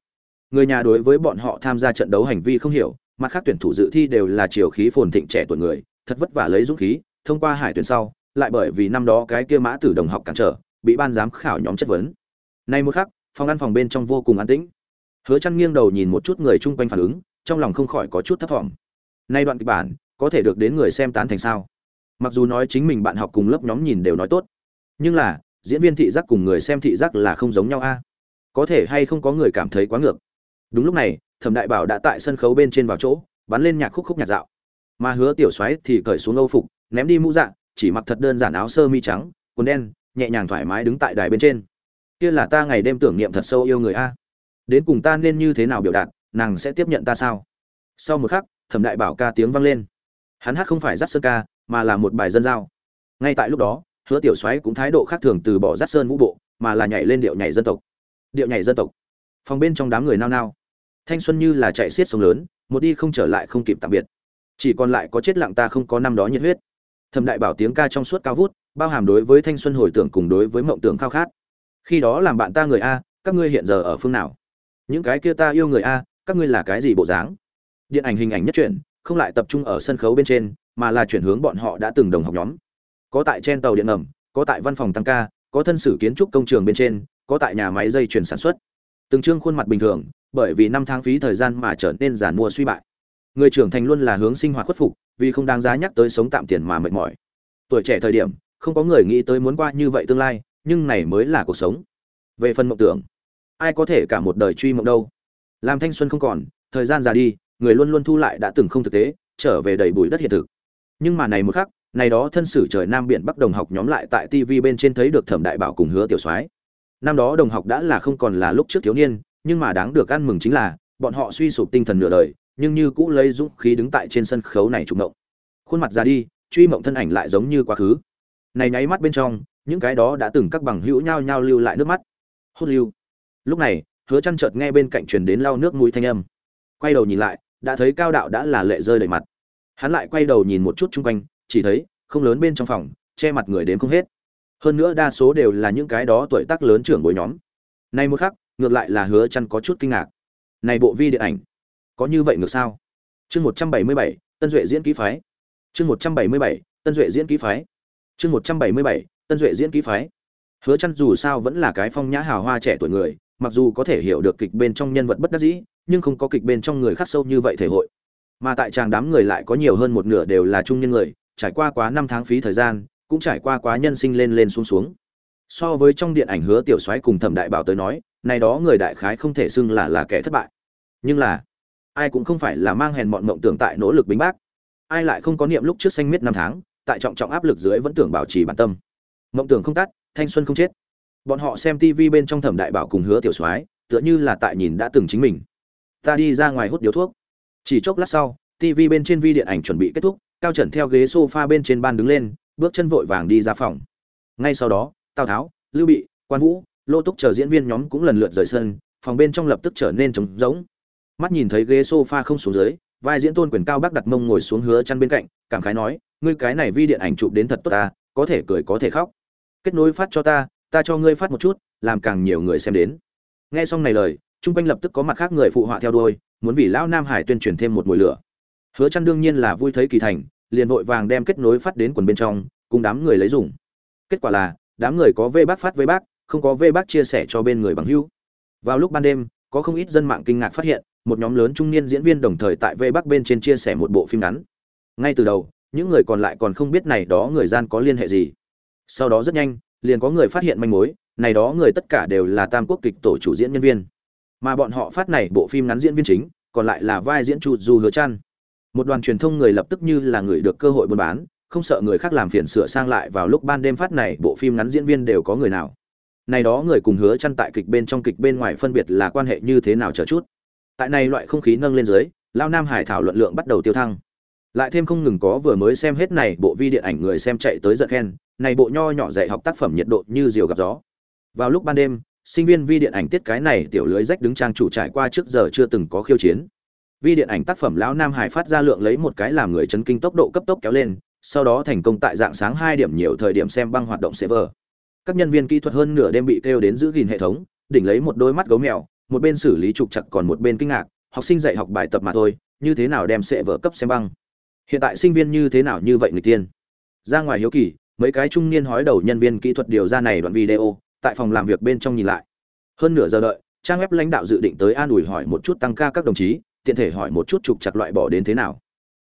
Người nhà đối với bọn họ tham gia trận đấu hành vi không hiểu, mặt khác tuyển thủ dự thi đều là chiều khí phồn thịnh trẻ tuổi người, thật vất vả lấy dũng khí, thông qua hải tuyển sau, lại bởi vì năm đó cái kia mã tử đồng học cản trở, bị ban giám khảo nhóm chất vấn. Nay một khắc, phòng ăn phòng bên trong vô cùng an tĩnh hứa chăn nghiêng đầu nhìn một chút người chung quanh phản ứng, trong lòng không khỏi có chút thất vọng nay đoạn kịch bản, có thể được đến người xem tán thành sao? Mặc dù nói chính mình bạn học cùng lớp nhóm nhìn đều nói tốt, nhưng là, diễn viên thị giác cùng người xem thị giác là không giống nhau a. Có thể hay không có người cảm thấy quá ngược? Đúng lúc này, thẩm đại bảo đã tại sân khấu bên trên vào chỗ, bắn lên nhạc khúc khúc nhạc dạo. Mà hứa tiểu soái thì cởi xuống âu phục, ném đi mũ dạ chỉ mặc thật đơn giản áo sơ mi trắng, quần đen, nhẹ nhàng thoải mái đứng tại đài bên trên. Kia là ta ngày đêm tưởng niệm thật sâu yêu người a đến cùng ta nên như thế nào biểu đạt, nàng sẽ tiếp nhận ta sao? Sau một khắc, thẩm đại bảo ca tiếng vang lên. Hắn hát không phải dắt sơn ca, mà là một bài dân giao. Ngay tại lúc đó, hứa tiểu soái cũng thái độ khác thường từ bỏ dắt sơn vũ bộ, mà là nhảy lên điệu nhảy dân tộc. Điệu nhảy dân tộc. Phòng bên trong đám người nao nao. Thanh xuân như là chạy xiết sông lớn, một đi không trở lại không kịp tạm biệt. Chỉ còn lại có chết lặng ta không có năm đó nhiệt huyết. Thẩm đại bảo tiếng ca trong suốt cao vút, bao hàm đối với thanh xuân hồi tưởng cùng đối với mộng tưởng khao khát. Khi đó làm bạn ta người a, các ngươi hiện giờ ở phương nào? Những cái kia ta yêu người a, các ngươi là cái gì bộ dáng? Điện ảnh hình ảnh nhất truyện, không lại tập trung ở sân khấu bên trên, mà là chuyển hướng bọn họ đã từng đồng học nhóm. Có tại trên tàu điện ngầm, có tại văn phòng tăng ca, có thân sử kiến trúc công trường bên trên, có tại nhà máy dây chuyển sản xuất. Từng trương khuôn mặt bình thường, bởi vì năm tháng phí thời gian mà trở nên giản mua suy bại. Người trưởng thành luôn là hướng sinh hoạt khuất phục, vì không đáng giá nhắc tới sống tạm tiền mà mệt mỏi. Tuổi trẻ thời điểm, không có người nghĩ tới muốn qua như vậy tương lai, nhưng này mới là cuộc sống. Về phần mộng tưởng ai có thể cả một đời truy mộng đâu. Làm thanh xuân không còn, thời gian già đi, người luôn luôn thu lại đã từng không thực tế, trở về đầy bụi đất hiện thực. Nhưng mà này một khắc, này đó thân sử trời nam biển bắc đồng học nhóm lại tại tv bên trên thấy được thẩm đại bảo cùng hứa tiểu soái. Năm đó đồng học đã là không còn là lúc trước thiếu niên, nhưng mà đáng được ăn mừng chính là, bọn họ suy sụp tinh thần nửa đời, nhưng như cũ lấy dũng khí đứng tại trên sân khấu này trục mộng. Khuôn mặt ra đi, truy mộng thân ảnh lại giống như quá khứ. Này nháy mắt bên trong, những cái đó đã từng các bằng hữu nhao nhao lưu lại nước mắt. Hốt lưu lúc này hứa chăn chợt nghe bên cạnh truyền đến lau nước mũi thanh âm. Quay đầu nhìn lại đã thấy cao đạo đã là lệ rơi đầy mặt. Hắn lại quay đầu nhìn một chút chung quanh chỉ thấy không lớn bên trong phòng che mặt người đến không hết. Hơn nữa đa số đều là những cái đó tuổi tác lớn trưởng bối nhóm. Nay một khắc ngược lại là hứa chăn có chút kinh ngạc. Này bộ vi điện ảnh có như vậy ngược sao? Chương 177, tân duệ diễn ký phái. Chương 177, tân duệ diễn ký phái. Chương 177, tân duệ diễn ký phái. Hứa chăn dù sao vẫn là cái phong nhã hào hoa trẻ tuổi người mặc dù có thể hiểu được kịch bên trong nhân vật bất đắc dĩ, nhưng không có kịch bên trong người khác sâu như vậy thể hội. Mà tại tràng đám người lại có nhiều hơn một nửa đều là trung nhân người, trải qua quá năm tháng phí thời gian, cũng trải qua quá nhân sinh lên lên xuống xuống. So với trong điện ảnh hứa tiểu soái cùng thẩm đại bảo tới nói, này đó người đại khái không thể xưng là là kẻ thất bại. Nhưng là, ai cũng không phải là mang hèn mọn mộng tưởng tại nỗ lực bính bác. Ai lại không có niệm lúc trước xanh miết năm tháng, tại trọng trọng áp lực dưới vẫn tưởng bảo trì bản tâm. Mộng tưởng không tắt, thanh xuân không chết bọn họ xem tv bên trong thẩm đại bảo cùng hứa tiểu soái, tựa như là tại nhìn đã từng chính mình. Ta đi ra ngoài hút điếu thuốc. Chỉ chốc lát sau tv bên trên vi điện ảnh chuẩn bị kết thúc, cao trần theo ghế sofa bên trên ban đứng lên, bước chân vội vàng đi ra phòng. Ngay sau đó, tào tháo, lưu bị, quan vũ, lô túc chờ diễn viên nhóm cũng lần lượt rời sân, phòng bên trong lập tức trở nên trống rỗng. Mắt nhìn thấy ghế sofa không xuống dưới, vai diễn tôn quyền cao bác đặt mông ngồi xuống hứa chăn bên cạnh, cảm khái nói, ngươi cái này vi điện ảnh chụp đến thật tốt ta, có thể cười có thể khóc. Kết nối phát cho ta ta cho ngươi phát một chút, làm càng nhiều người xem đến. Nghe xong này lời trung quanh lập tức có mặt khác người phụ họa theo đuôi, muốn vì lão nam hải tuyên truyền thêm một mùi lửa. Hứa chăn đương nhiên là vui thấy kỳ thành, liền vội vàng đem kết nối phát đến quần bên trong, cùng đám người lấy dùng. Kết quả là, đám người có vê bác phát với bác, không có vê bác chia sẻ cho bên người bằng hữu. Vào lúc ban đêm, có không ít dân mạng kinh ngạc phát hiện, một nhóm lớn trung niên diễn viên đồng thời tại vê bác bên trên chia sẻ một bộ phim ngắn. Ngay từ đầu, những người còn lại còn không biết này đó người gian có liên hệ gì. Sau đó rất nhanh liền có người phát hiện manh mối, này đó người tất cả đều là tam quốc kịch tổ chủ diễn nhân viên. Mà bọn họ phát này bộ phim ngắn diễn viên chính, còn lại là vai diễn chu du hứa chăn một đoàn truyền thông người lập tức như là người được cơ hội buôn bán, không sợ người khác làm phiền sửa sang lại vào lúc ban đêm phát này bộ phim ngắn diễn viên đều có người nào. Này đó người cùng hứa chăn tại kịch bên trong kịch bên ngoài phân biệt là quan hệ như thế nào chờ chút. Tại này loại không khí nâng lên dưới, lao nam hải thảo luận lượng bắt đầu tiêu thăng. Lại thêm không ngừng có vừa mới xem hết này bộ vi điện ảnh người xem chạy tới giật khen này bộ nho nhỏ dạy học tác phẩm nhiệt độ như diều gặp gió. Vào lúc ban đêm, sinh viên vi điện ảnh tiết cái này tiểu lưới rách đứng trang chủ trải qua trước giờ chưa từng có khiêu chiến. Vi điện ảnh tác phẩm lão nam hải phát ra lượng lấy một cái làm người chấn kinh tốc độ cấp tốc kéo lên, sau đó thành công tại dạng sáng hai điểm nhiều thời điểm xem băng hoạt động server. Các nhân viên kỹ thuật hơn nửa đêm bị kêu đến giữ gìn hệ thống, đỉnh lấy một đôi mắt gấu mèo, một bên xử lý trục chặt còn một bên kinh ngạc, học sinh dạy học bài tập mà thôi, như thế nào đem server vỡ cấp xem băng? Hiện tại sinh viên như thế nào như vậy người tiên? Ra ngoài hiếu kỳ mấy cái trung niên hói đầu nhân viên kỹ thuật điều ra này đoạn video, tại phòng làm việc bên trong nhìn lại. Hơn nửa giờ đợi, trang web lãnh đạo dự định tới an ủi hỏi một chút tăng ca các đồng chí, tiện thể hỏi một chút trục chặt loại bỏ đến thế nào.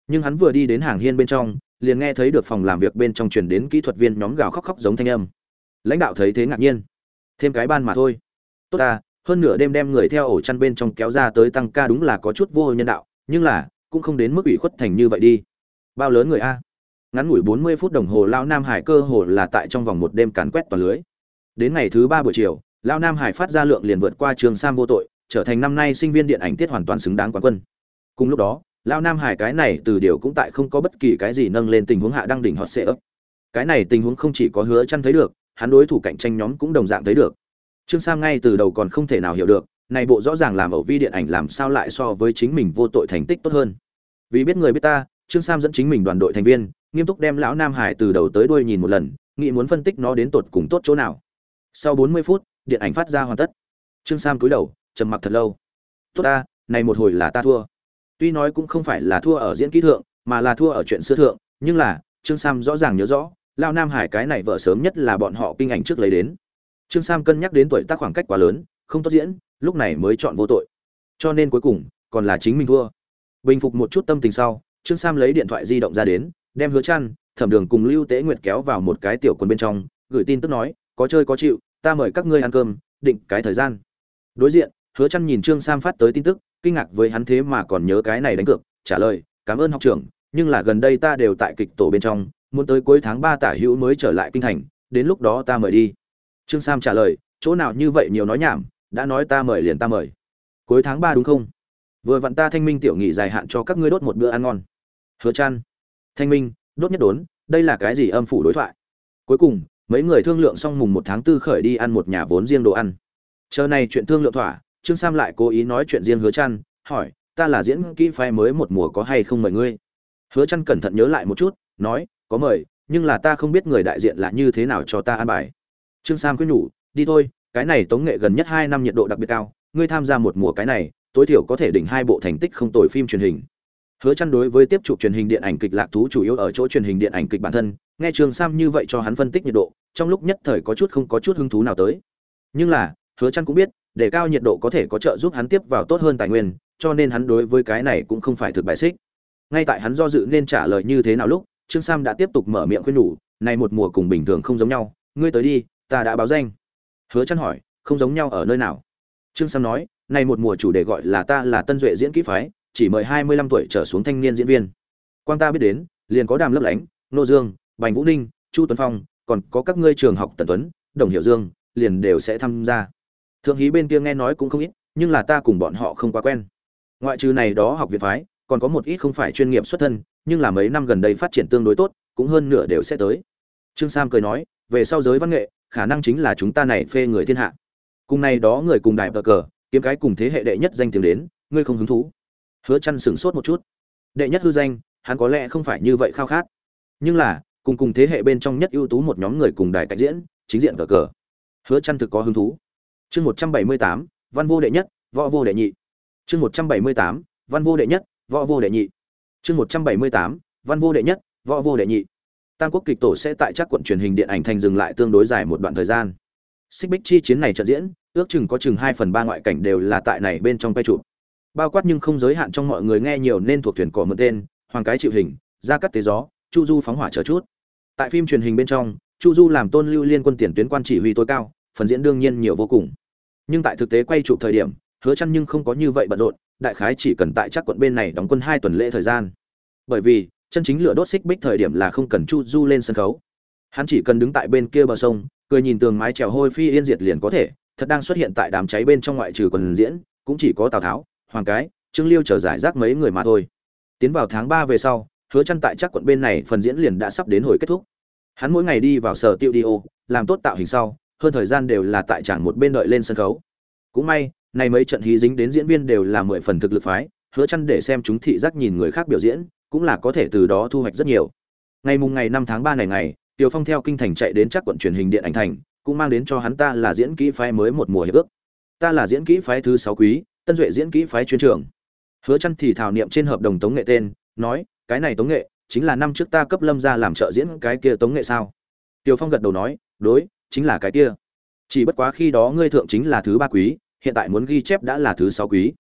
Nhưng hắn vừa đi đến hàng hiên bên trong, liền nghe thấy được phòng làm việc bên trong truyền đến kỹ thuật viên nhóm gào khóc khóc giống thanh âm. Lãnh đạo thấy thế ngạc nhiên. Thêm cái ban mà thôi. Tốt ta, hơn nửa đêm đem người theo ổ chăn bên trong kéo ra tới tăng ca đúng là có chút vô nhân đạo, nhưng là, cũng không đến mức ủy khuất thành như vậy đi. Bao lớn người a? Ngắn ngủi bốn mươi phút đồng hồ lao nam hải cơ hồ là tại trong vòng một đêm càn quét toàn lưới. Đến ngày thứ ba buổi chiều lao nam hải phát ra lượng liền vượt qua trường sam vô tội, trở thành năm nay sinh viên điện ảnh tiết hoàn toàn xứng đáng quán quân. Cùng lúc đó lao nam hải cái này từ điều cũng tại không có bất kỳ cái gì nâng lên tình huống hạ đăng đỉnh hot sệ ấp cái này tình huống không chỉ có hứa chăn thấy được, hắn đối thủ cạnh tranh nhóm cũng đồng dạng thấy được. Trương sam ngay từ đầu còn không thể nào hiểu được, này bộ rõ ràng làm ẩu vi điện ảnh làm sao lại so với chính mình vô tội thành tích tốt hơn. Vì biết người biết ta, trương sam dẫn chính mình đoàn đội thành viên nghiêm túc đem lão nam hải từ đầu tới đuôi nhìn một lần, nghĩ muốn phân tích nó đến tột cùng tốt chỗ nào. Sau 40 phút, điện ảnh phát ra hoàn tất. Trương sam cúi đầu, trầm mặc thật lâu. Tốt ta, này một hồi là ta thua. Tuy nói cũng không phải là thua ở diễn kỹ thượng, mà là thua ở chuyện xưa thượng, nhưng là, trương sam rõ ràng nhớ rõ lao nam hải cái này vợ sớm nhất là bọn họ kinh ảnh trước lấy đến. Trương sam cân nhắc đến tuổi tác khoảng cách quá lớn, không tốt diễn, lúc này mới chọn vô tội. Cho nên cuối cùng, còn là chính mình thua. Bình phục một chút tâm tình sau, trương sam lấy điện thoại di động ra đến đem hứa chăn, thẩm đường cùng lưu tế nguyệt kéo vào một cái tiểu quần bên trong, gửi tin tức nói, có chơi có chịu, ta mời các ngươi ăn cơm, định cái thời gian. Đối diện, hứa chăn nhìn trương sam phát tới tin tức, kinh ngạc với hắn thế mà còn nhớ cái này đánh cược, trả lời, cảm ơn học trưởng, nhưng là gần đây ta đều tại kịch tổ bên trong, muốn tới cuối tháng ba tả hữu mới trở lại kinh thành, đến lúc đó ta mời đi. Trương sam trả lời, chỗ nào như vậy nhiều nói nhảm, đã nói ta mời liền ta mời. Cuối tháng ba đúng không? Vừa vặn ta thanh minh tiểu nghị dài hạn cho các ngươi đốt một bữa ăn ngon. Hứa chăn thanh minh, đốt nhất đốn, đây là cái gì âm phủ đối thoại? Cuối cùng, mấy người thương lượng xong mùng một tháng tư khởi đi ăn một nhà vốn riêng đồ ăn. Chờ này chuyện thương lượng thỏa, trương sam lại cố ý nói chuyện riêng hứa trăn. hỏi, ta là diễn kỹ phái mới một mùa có hay không mời ngươi? Hứa trăn cẩn thận nhớ lại một chút, nói, có mời, nhưng là ta không biết người đại diện là như thế nào cho ta ăn bài. Trương sam quyết nhủ, đi thôi, cái này tống nghệ gần nhất hai năm nhiệt độ đặc biệt cao, ngươi tham gia một mùa cái này, tối thiểu có thể đỉnh hai bộ thành tích không tồi phim truyền hình hứa chăn đối với tiếp chụp truyền hình điện ảnh kịch lạc thú chủ yếu ở chỗ truyền hình điện ảnh kịch bản thân, nghe trường sam như vậy cho hắn phân tích nhiệt độ, trong lúc nhất thời có chút không có chút hứng thú nào tới. Nhưng là, hứa chăn cũng biết, để cao nhiệt độ có thể có trợ giúp hắn tiếp vào tốt hơn tài nguyên, cho nên hắn đối với cái này cũng không phải thực bài xích. Ngay tại hắn do dự nên trả lời như thế nào lúc, trương sam đã tiếp tục mở miệng khuyên nhủ, này một mùa cùng bình thường không giống nhau, ngươi tới đi, ta đã báo danh. Hứa chăn hỏi, không giống nhau ở nơi nào? Trương sam nói, này một mùa chủ đề gọi là ta là tân duệ diễn kỹ phái chỉ mời 25 tuổi trở xuống thanh niên diễn viên. Quang ta biết đến, liền có đàm lấp lánh, nô dương, bành vũ ninh, chu tuấn phong, còn có các ngươi trường học tần tuấn, đồng hiểu dương, liền đều sẽ tham gia. Thượng hí bên kia nghe nói cũng không ít, nhưng là ta cùng bọn họ không quá quen. Ngoại trừ này đó học viện phái, còn có một ít không phải chuyên nghiệp xuất thân, nhưng là mấy năm gần đây phát triển tương đối tốt, cũng hơn nửa đều sẽ tới. Trương sam cười nói, về sau giới văn nghệ, khả năng chính là chúng ta này phê người thiên hạ. Cùng này đó người cùng đại cờ, kiếm cái cùng thế hệ đệ nhất danh tiếng đến, ngươi không hứng thú hứa chăn sửng sốt một chút. Đệ nhất hư danh hắn có lẽ không phải như vậy khao khát. Nhưng là cùng cùng thế hệ bên trong nhất ưu tú một nhóm người cùng đài cạnh diễn chính diện cờ cờ. Hứa chăn thực có hứng thú. Chương 178, văn vô đệ nhất võ vô đệ nhị. Chương 178, văn vô đệ nhất võ vô đệ nhị. Chương 178, văn vô đệ nhất võ vô đệ nhị. Tam quốc kịch tổ sẽ tại chắc quận truyền hình điện ảnh thành dừng lại tương đối dài một đoạn thời gian. Xích bích chi chiến này trận diễn ước chừng có chừng hai phần ba ngoại cảnh đều là tại này bên trong quay chụp bao quát nhưng không giới hạn trong mọi người nghe nhiều nên thuộc thuyền cỏ mượn tên, hoàng cái chịu hình, ra cắt tế gió, chu du phóng hỏa chờ chút. Tại phim truyền hình bên trong, chu du làm tôn lưu liên quân tiền tuyến quan chỉ huy tối cao, phần diễn đương nhiên nhiều vô cùng. Nhưng tại thực tế quay chụp thời điểm, hứa chăn nhưng không có như vậy bận rộn, đại khái chỉ cần tại chắc quận bên này đóng quân hai tuần lễ thời gian. Bởi vì, chân chính lửa đốt xích bích thời điểm là không cần chu du lên sân khấu. Hắn chỉ cần đứng tại bên kia bờ sông, cười nhìn tường mái trèo hôi phi yên diệt liền có thể, thật đang xuất hiện tại đám cháy bên trong ngoại trừ quần diễn, cũng chỉ có tào tháo hoàng cái trương liêu chờ giải rác mấy người mà thôi. Tiến vào tháng ba về sau hứa chăn tại chắc quận bên này phần diễn liền đã sắp đến hồi kết thúc. Hắn mỗi ngày đi vào sở tiêu đi ô làm tốt tạo hình sau hơn thời gian đều là tại tràng một bên đợi lên sân khấu. Cũng may này mấy trận hí dính đến diễn viên đều là mười phần thực lực phái hứa chăn để xem chúng thị giác nhìn người khác biểu diễn cũng là có thể từ đó thu hoạch rất nhiều. Ngày mùng ngày 5 tháng 3 này ngày Tiểu Phong theo kinh thành chạy đến chắc quận truyền hình điện ảnh thành, cũng mang đến cho hắn ta là diễn kỹ phái mới một mùa hiệp ước. Ta là diễn kỹ phái thứ 6 quý, tân duệ diễn kỹ phái chuyên trưởng. Hứa chăn thì thảo niệm trên hợp đồng tống nghệ tên, nói, cái này tống nghệ chính là năm trước ta cấp Lâm gia làm trợ diễn cái kia tống nghệ sao? Tiểu Phong gật đầu nói, đối, chính là cái kia. Chỉ bất quá khi đó ngươi thượng chính là thứ ba quý, hiện tại muốn ghi chép đã là thứ sáu quý.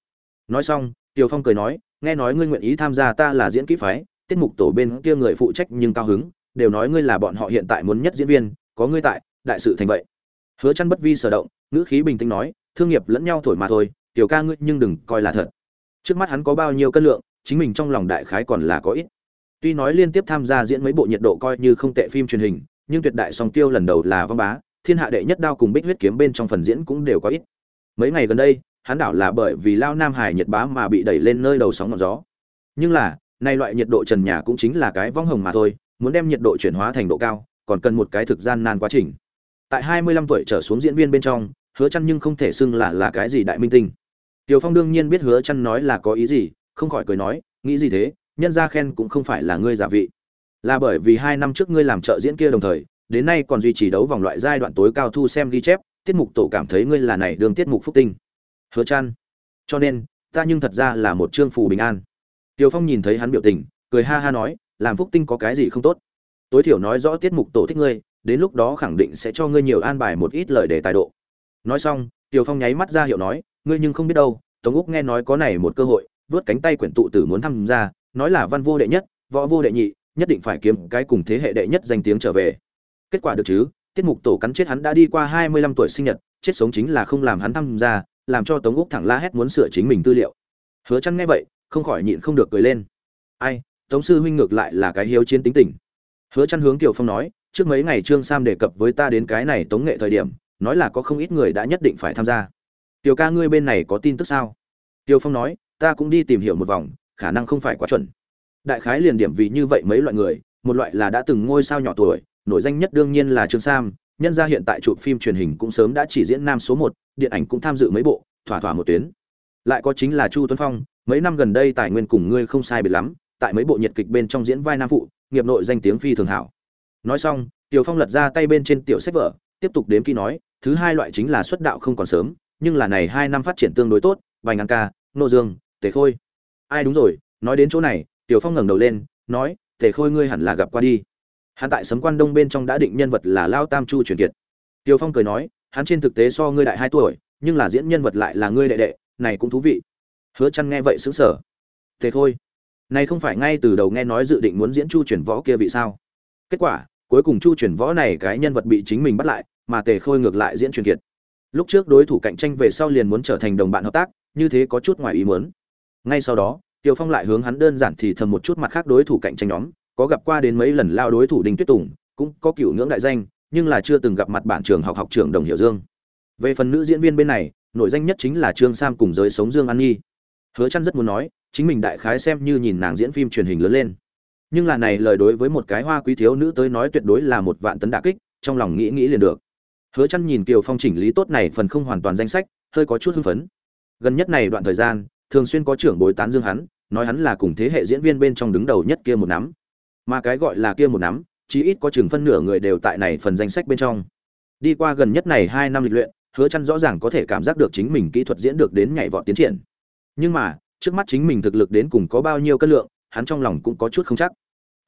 Nói xong, Tiểu Phong cười nói, nghe nói ngươi nguyện ý tham gia ta là diễn kỹ phái, tiết mục tổ bên kia người phụ trách nhưng cao hứng, đều nói ngươi là bọn họ hiện tại muốn nhất diễn viên có ngươi tại đại sự thành vậy hứa chăn bất vi sở động ngữ khí bình tĩnh nói thương nghiệp lẫn nhau thổi mà thôi tiểu ca ngươi nhưng đừng coi là thật. Trước mắt hắn có bao nhiêu cân lượng, chính mình trong lòng đại khái còn là có ít. Tuy nói liên tiếp tham gia diễn mấy bộ nhiệt độ coi như không tệ phim truyền hình, nhưng tuyệt đại song tiêu lần đầu là văn bá, thiên hạ đệ nhất đao cùng bích huyết kiếm bên trong phần diễn cũng đều có ít. Mấy ngày gần đây, hắn đảo là bởi vì lao nam hải nhiệt bá mà bị đẩy lên nơi đầu sóng ngọn gió. Nhưng là, nay loại nhiệt độ trần nhà cũng chính là cái vong hồng mà thôi, muốn đem nhiệt độ chuyển hóa thành độ cao, còn cần một cái thực gian nan quá trình. Tại 25 tuổi trở xuống diễn viên bên trong, hứa chăn nhưng không thể xưng là là cái gì đại minh tinh. Tiểu Phong đương nhiên biết hứa Chân nói là có ý gì, không khỏi cười nói, nghĩ gì thế? Nhân gia khen cũng không phải là ngươi giả vị. Là bởi vì hai năm trước ngươi làm trợ diễn kia đồng thời, đến nay còn duy trì đấu vòng loại giai đoạn tối cao thu xem ghi chép, tiết mục tổ cảm thấy ngươi là này đường tiết mục phúc tinh. Hứa Chân. cho nên, ta nhưng thật ra là một trương phù bình an. Tiểu Phong nhìn thấy hắn biểu tình, cười ha ha nói, làm phúc tinh có cái gì không tốt? Tối thiểu nói rõ tiết mục tổ thích ngươi, đến lúc đó khẳng định sẽ cho ngươi nhiều an bài một ít lời để tài độ. Nói xong, Tiểu phong nháy mắt ra hiệu nói ngươi nhưng không biết đâu, tống úc nghe nói có này một cơ hội, vớt cánh tay quyển tụ tử muốn tham gia nói là văn vô đệ nhất, võ vô đệ nhị, nhất định phải kiếm cái cùng thế hệ đệ nhất danh tiếng trở về. Kết quả được chứ, tiết mục tổ cắn chết hắn đã đi qua hai mươi lăm tuổi sinh nhật, chết sống chính là không làm hắn tham gia làm cho tống úc thẳng la hét muốn sửa chính mình tư liệu. Hứa chăn nghe vậy, không khỏi nhịn không được cười lên. Ai, tống sư huynh ngược lại là cái hiếu chiến tính tình. Hứa chăn hướng kiều phong nói, trước mấy ngày trương sam đề cập với ta đến cái này tống nghệ thời điểm, nói là có không ít người đã nhất định phải tham gia tiểu ca ngươi bên này có tin tức sao? Tiểu phong nói, ta cũng đi tìm hiểu một vòng, khả năng không phải quá chuẩn. Đại khái liền điểm vì như vậy mấy loại người, một loại là đã từng ngôi sao nhỏ tuổi, nổi danh nhất đương nhiên là trương sam, nhân ra hiện tại chụp phim truyền hình cũng sớm đã chỉ diễn nam số một, điện ảnh cũng tham dự mấy bộ, thỏa thỏa một tuyến. Lại có chính là chu tuấn phong, mấy năm gần đây tài nguyên cùng ngươi không sai biệt lắm, tại mấy bộ nhiệt kịch bên trong diễn vai nam phụ, nghiệp nội danh tiếng phi thường hảo. Nói xong, tiểu phong lật ra tay bên trên tiểu sách vở, tiếp tục đếm kỹ nói, thứ hai loại chính là xuất đạo không còn sớm nhưng là này hai năm phát triển tương đối tốt vài ngàn ca, nô dương, tề khôi. Ai đúng rồi, nói đến chỗ này, tiểu phong ngẩng đầu lên, nói, tề khôi ngươi hẳn là gặp qua đi. Hắn tại sấm quan đông bên trong đã định nhân vật là lao tam chu truyền kiệt. Tiểu phong cười nói, hắn trên thực tế so ngươi đại hai tuổi, nhưng là diễn nhân vật lại là ngươi đệ đệ, này cũng thú vị. Hứa Chân nghe vậy sững sờ. Tề khôi, này không phải ngay từ đầu nghe nói dự định muốn diễn chu truyền võ kia vị sao? Kết quả, cuối cùng chu truyền võ này cái nhân vật bị chính mình bắt lại, mà tề khôi ngược lại diễn truyền kiệt lúc trước đối thủ cạnh tranh về sau liền muốn trở thành đồng bạn hợp tác như thế có chút ngoài ý muốn ngay sau đó tiều Phong lại hướng hắn đơn giản thì thầm một chút mặt khác đối thủ cạnh tranh nhóm, có gặp qua đến mấy lần lao đối thủ Đinh Tuyết Tùng, cũng có cựu ngưỡng đại danh, nhưng là chưa từng gặp mặt bản trường học học trưởng Đồng Hiểu Dương. Về phần nữ diễn viên bên này, nội danh nhất chính là Trương Sam cùng giới sống Dương An Nhi. Hứa Chân rất muốn nói, chính mình đại khái xem như nhìn nàng diễn phim truyền hình lớn lên. Nhưng là này lời đối với một cái hoa quý thiếu nữ tới nói tuyệt đối là một vạn tấn đả kích, trong lòng nghĩ nghĩ liền được. Hứa Chân nhìn Kiều Phong chỉnh lý tốt này phần không hoàn toàn danh sách, hơi có chút hưng phấn. Gần nhất này đoạn thời gian, thường xuyên có trưởng bối tán dương hắn, nói hắn là cùng thế hệ diễn viên bên trong đứng đầu nhất kia một nắm. Mà cái gọi là kia một nắm, chí ít có chừng phân nửa người đều tại này phần danh sách bên trong. Đi qua gần nhất này 2 năm lịch luyện, Hứa Chân rõ ràng có thể cảm giác được chính mình kỹ thuật diễn được đến nhảy vọt tiến triển. Nhưng mà, trước mắt chính mình thực lực đến cùng có bao nhiêu cân lượng, hắn trong lòng cũng có chút không chắc.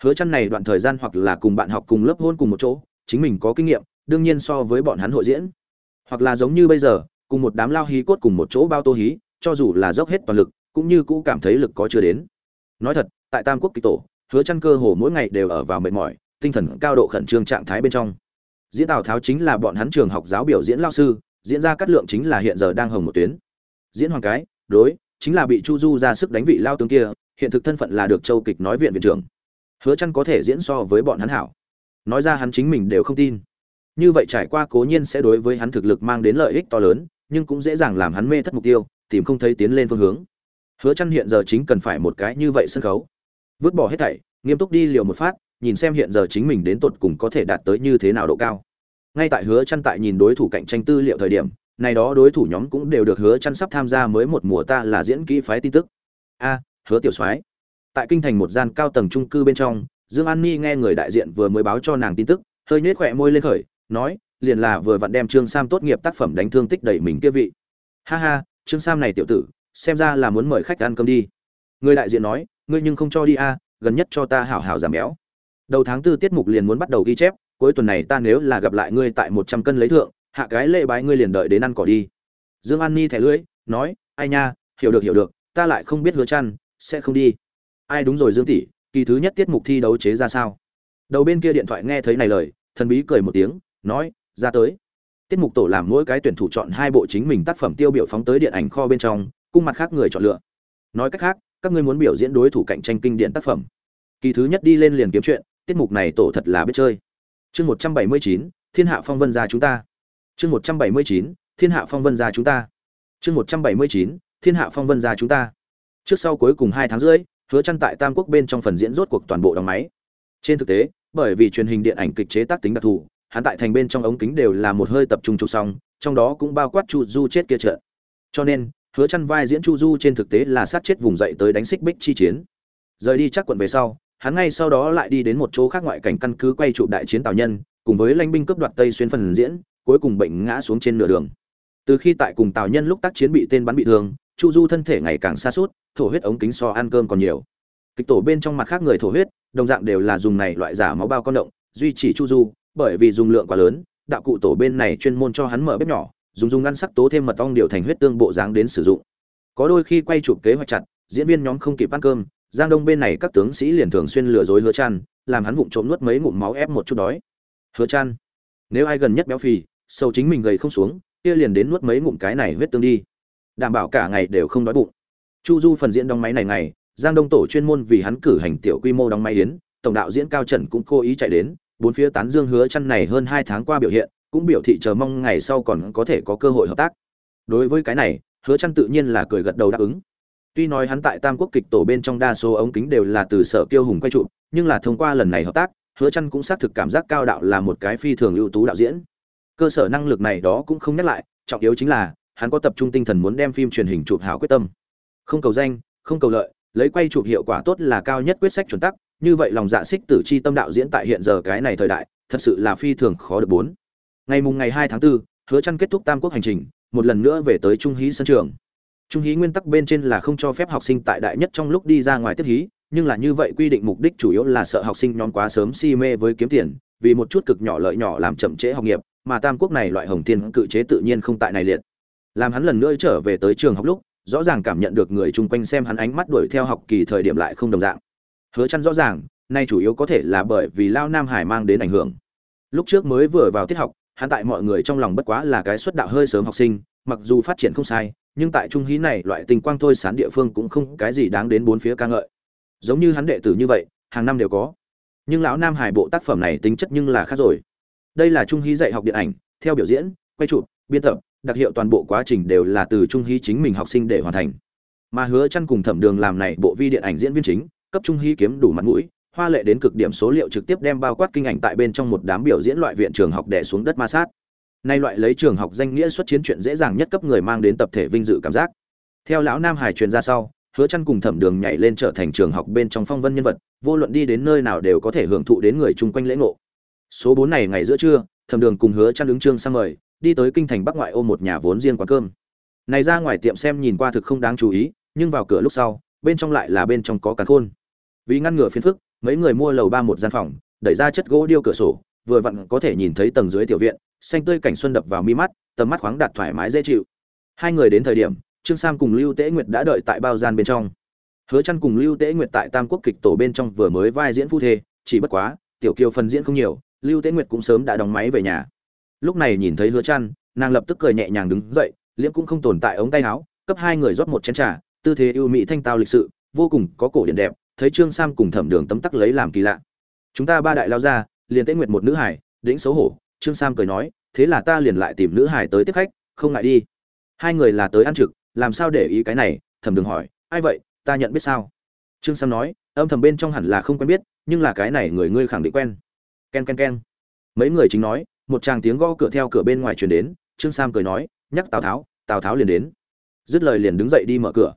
Hứa Chân này đoạn thời gian hoặc là cùng bạn học cùng lớp hôn cùng một chỗ, chính mình có kinh nghiệm, đương nhiên so với bọn hắn hội diễn. Hoặc là giống như bây giờ, cùng một đám lao hí cốt cùng một chỗ bao tô hí, cho dù là dốc hết toàn lực, cũng như cũ cảm thấy lực có chưa đến. Nói thật tại tam quốc kịch tổ hứa chăn cơ hồ mỗi ngày đều ở vào mệt mỏi tinh thần cao độ khẩn trương trạng thái bên trong. Diễn tào tháo chính là bọn hắn trường học giáo biểu diễn lao sư diễn ra cát lượng chính là hiện giờ đang hồng một tuyến. Diễn hoàng cái đối chính là bị chu du ra sức đánh vị lao tướng kia hiện thực thân phận là được châu kịch nói viện viện trưởng. Hứa chăn có thể diễn so với bọn hắn hảo. Nói ra hắn chính mình đều không tin như vậy trải qua cố nhiên sẽ đối với hắn thực lực mang đến lợi ích to lớn, nhưng cũng dễ dàng làm hắn mê thất mục tiêu, tìm không thấy tiến lên phương hướng. Hứa chăn hiện giờ chính cần phải một cái như vậy sân khấu. Vứt bỏ hết thảy, nghiêm túc đi liều một phát, nhìn xem hiện giờ chính mình đến tột cùng có thể đạt tới như thế nào độ cao. Ngay tại hứa chăn tại nhìn đối thủ cạnh tranh tư liệu thời điểm, này đó đối thủ nhóm cũng đều được hứa chăn sắp tham gia mới một mùa ta là diễn kỹ phái tin tức. A, hứa tiểu soái. Tại kinh thành một gian cao tầng trung cư bên trong, dương an ni nghe người đại diện vừa mới báo cho nàng tin tức, hơi nhếch khỏe môi lên khởi nói, liền là vừa vặn đem trương sam tốt nghiệp tác phẩm đánh thương tích đẩy mình kia vị. Ha ha, trương sam này tiểu tử, xem ra là muốn mời khách ăn cơm đi. Người đại diện nói, ngươi nhưng không cho đi a, gần nhất cho ta hảo hảo giảm béo. Đầu tháng tư tiết mục liền muốn bắt đầu ghi chép, cuối tuần này ta nếu là gặp lại ngươi tại một trăm cân lấy thượng, hạ cái lễ bái ngươi liền đợi đến ăn cỏ đi. Dương an ni thẻ lưỡi, nói, ai nha, hiểu được hiểu được, ta lại không biết hứa chăn, sẽ không đi. Ai đúng rồi dương tỷ, kỳ thứ nhất tiết mục thi đấu chế ra sao? Đầu bên kia điện thoại nghe thấy này lời, thần bí cười một tiếng nói, ra tới. Tiết mục tổ làm mỗi cái tuyển thủ chọn hai bộ chính mình tác phẩm tiêu biểu phóng tới điện ảnh kho bên trong, cung mặt khác người chọn lựa. Nói cách khác, các ngươi muốn biểu diễn đối thủ cạnh tranh kinh điển tác phẩm. Kỳ thứ nhất đi lên liền kiếm chuyện, tiết mục này tổ thật là biết chơi. Chương một trăm bảy mươi chín, thiên hạ phong vân gia chúng ta. Chương một trăm bảy mươi chín, thiên hạ phong vân gia chúng ta. Chương một trăm bảy mươi chín, thiên hạ phong vân gia chúng ta. Trước sau cuối cùng hai tháng rưỡi, hứa chăn tại tam quốc bên trong phần diễn rốt cuộc toàn bộ đóng máy. Trên thực tế, bởi vì truyền hình điện ảnh kịch chế tác tính đặc thù hắn tại thành bên trong ống kính đều là một hơi tập trung chụp xong, trong đó cũng bao quát chu du chết kia trận. Cho nên, hứa chăn vai diễn chu du trên thực tế là sát chết vùng dậy tới đánh xích bích chi chiến. Rời đi chắc quận về sau, hắn ngay sau đó lại đi đến một chỗ khác ngoại cảnh căn cứ quay trụ đại chiến tào nhân, cùng với lãnh binh cướp đoạt tây xuyên phần diễn, cuối cùng bệnh ngã xuống trên nửa đường. Từ khi tại cùng tào nhân lúc tác chiến bị tên bắn bị thương, chu du thân thể ngày càng xa suốt thổ huyết ống kính so ăn cơm còn nhiều. Kịch tổ bên trong mặt khác người thổ huyết, đồng dạng đều là dùng này loại giả máu bao con động, duy trì chu du bởi vì dùng lượng quá lớn, đạo cụ tổ bên này chuyên môn cho hắn mở bếp nhỏ, dùng dùng ngăn sắc tố thêm mật ong điều thành huyết tương bộ dáng đến sử dụng. Có đôi khi quay chụp kế hoạch chặt, diễn viên nhóm không kịp ăn cơm, giang đông bên này các tướng sĩ liền thường xuyên lừa dối hứa chăn, làm hắn vụng trộm nuốt mấy ngụm máu ép một chút đói. Hứa chăn, nếu ai gần nhất béo phì sâu chính mình gầy không xuống, kia liền đến nuốt mấy ngụm cái này huyết tương đi. Đảm bảo cả ngày đều không đói bụng. Chu du phần diễn đóng máy này ngày, giang đông tổ chuyên môn vì hắn cử hành tiểu quy mô đóng máy yến, tổng đạo diễn cao trần cũng cố ý chạy đến bốn phía tán dương hứa chăn này hơn hai tháng qua biểu hiện, cũng biểu thị chờ mong ngày sau còn có thể có cơ hội hợp tác. Đối với cái này, hứa chăn tự nhiên là cười gật đầu đáp ứng. Tuy nói hắn tại tam quốc kịch tổ bên trong đa số ống kính đều là từ sở kiêu hùng quay trụ, nhưng là thông qua lần này hợp tác, hứa chăn cũng xác thực cảm giác cao đạo là một cái phi thường ưu tú đạo diễn. Cơ sở năng lực này đó cũng không nhắc lại, trọng yếu chính là, hắn có tập trung tinh thần muốn đem phim truyền hình chụp hảo quyết tâm. Không cầu danh, không cầu lợi lấy quay chụp hiệu quả tốt là cao nhất quyết sách chuẩn tắc như vậy lòng dạ xích tử chi tâm đạo diễn tại hiện giờ cái này thời đại thật sự là phi thường khó được bốn. Ngày mùng ngày 2 tháng 4, hứa chăn kết thúc tam quốc hành trình một lần nữa về tới trung hí sân trường. Trung hí nguyên tắc bên trên là không cho phép học sinh tại đại nhất trong lúc đi ra ngoài tiếp hí nhưng là như vậy quy định mục đích chủ yếu là sợ học sinh nhóm quá sớm si mê với kiếm tiền vì một chút cực nhỏ lợi nhỏ làm chậm trễ học nghiệp mà tam quốc này loại hồng thiên cự chế tự nhiên không tại này liệt. Làm hắn lần nữa trở về tới trường học lúc rõ ràng cảm nhận được người chung quanh xem hắn ánh mắt đuổi theo học kỳ thời điểm lại không đồng dạng. Hứa chăn rõ ràng, nay chủ yếu có thể là bởi vì lao nam hải mang đến ảnh hưởng. Lúc trước mới vừa vào tiết học, hắn tại mọi người trong lòng bất quá là cái xuất đạo hơi sớm học sinh, mặc dù phát triển không sai, nhưng tại trung hí này loại tình quang thôi sán địa phương cũng không cái gì đáng đến bốn phía ca ngợi. Giống như hắn đệ tử như vậy, hàng năm đều có. Nhưng lão nam hải bộ tác phẩm này tính chất nhưng là khác rồi. Đây là trung hí dạy học điện ảnh, theo biểu diễn, quay chụp, biên tập đặc hiệu toàn bộ quá trình đều là từ trung hy chính mình học sinh để hoàn thành. Mà hứa chăn cùng thẩm đường làm này bộ vi điện ảnh diễn viên chính, cấp trung hy kiếm đủ mặt mũi, hoa lệ đến cực điểm số liệu trực tiếp đem bao quát kinh ảnh tại bên trong một đám biểu diễn loại viện trường học đè xuống đất ma sát. Nay loại lấy trường học danh nghĩa xuất chiến chuyện dễ dàng nhất cấp người mang đến tập thể vinh dự cảm giác. Theo lão nam hải truyền ra sau, hứa chăn cùng thẩm đường nhảy lên trở thành trường học bên trong phong vân nhân vật, vô luận đi đến nơi nào đều có thể hưởng thụ đến người chung quanh lễ ngộ. Số 4 này ngày giữa trưa, thẩm đường cùng hứa chăn ứng trương sang mời đi tới kinh thành bắc ngoại ô một nhà vốn riêng quán cơm. Này ra ngoài tiệm xem nhìn qua thực không đáng chú ý, nhưng vào cửa lúc sau, bên trong lại là bên trong có càn khôn. Vì ngăn ngừa phiền phức, mấy người mua lầu ba một gian phòng, đẩy ra chất gỗ điêu cửa sổ, vừa vặn có thể nhìn thấy tầng dưới tiểu viện, xanh tươi cảnh xuân đập vào mi mắt, tầm mắt khoáng đạt thoải mái dễ chịu. Hai người đến thời điểm, trương sam cùng lưu tễ nguyệt đã đợi tại bao gian bên trong. Hứa chăn cùng lưu tễ nguyệt tại tam quốc kịch tổ bên trong vừa mới vai diễn phu thê, chỉ bất quá, tiểu kiều phần diễn không nhiều, lưu tễ nguyệt cũng sớm đã đóng máy về nhà lúc này nhìn thấy hứa chăn, nàng lập tức cười nhẹ nhàng đứng dậy, liễm cũng không tồn tại ống tay áo, cấp hai người rót một chén trà, tư thế ưu mỹ thanh tao lịch sự, vô cùng có cổ điển đẹp, thấy trương sam cùng thẩm đường tấm tắc lấy làm kỳ lạ. Chúng ta ba đại lao ra, liền tế nguyệt một nữ hải, đĩnh xấu hổ, trương sam cười nói, thế là ta liền lại tìm nữ hải tới tiếp khách, không ngại đi. Hai người là tới ăn trực, làm sao để ý cái này, thẩm đường hỏi, ai vậy, ta nhận biết sao? Trương sam nói, âm thầm bên trong hẳn là không quen biết, nhưng là cái này người ngươi khẳng định quen. Ken ken ken. Mấy người chính nói một tràng tiếng gõ cửa theo cửa bên ngoài truyền đến, trương sam cười nói, nhắc tào tháo tào tháo liền đến. Dứt lời liền đứng dậy đi mở cửa.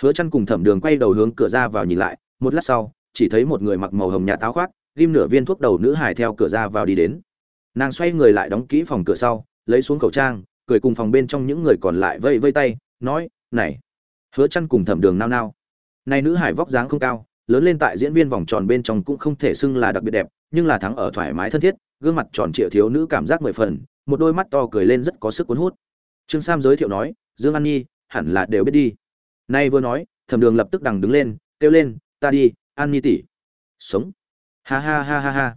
Hứa chăn cùng thẩm đường quay đầu hướng cửa ra vào nhìn lại, một lát sau, chỉ thấy một người mặc màu hồng nhạt táo khoác, ghim nửa viên thuốc đầu nữ hải theo cửa ra vào đi đến. Nàng xoay người lại đóng kỹ phòng cửa sau, lấy xuống khẩu trang, cười cùng phòng bên trong những người còn lại vây vây tay, nói, này. Hứa chăn cùng thẩm đường nao nao. Này nữ hải vóc dáng không cao, lớn lên tại diễn viên vòng tròn bên trong cũng không thể xưng là đặc biệt đẹp nhưng là thắng ở thoải mái thân thiết, gương mặt tròn trịa thiếu nữ cảm giác mười phần, một đôi mắt to cười lên rất có sức cuốn hút. Trương sam giới thiệu nói, dương an nhi, hẳn là đều biết đi. Nay vừa nói, thẩm đường lập tức đằng đứng lên, kêu lên, ta đi, an nhi tỷ. Sống. Ha ha ha ha ha.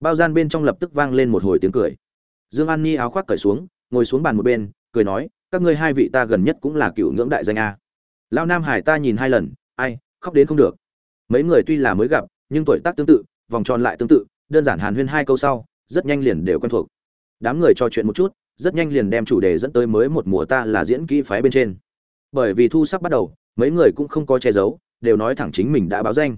Bao gian bên trong lập tức vang lên một hồi tiếng cười. Dương an nhi áo khoác cởi xuống, ngồi xuống bàn một bên, cười nói, các ngươi hai vị ta gần nhất cũng là cựu ngưỡng đại danh a. Lao nam hải ta nhìn hai lần, ai, khóc đến không được. Mấy người tuy là mới gặp, nhưng tuổi tác tương tự vòng tròn lại tương tự, đơn giản hàn huyên hai câu sau, rất nhanh liền đều quen thuộc. Đám người trò chuyện một chút, rất nhanh liền đem chủ đề dẫn tới mới một mùa ta là diễn kỹ phái bên trên. Bởi vì thu sắp bắt đầu, mấy người cũng không có che giấu, đều nói thẳng chính mình đã báo danh.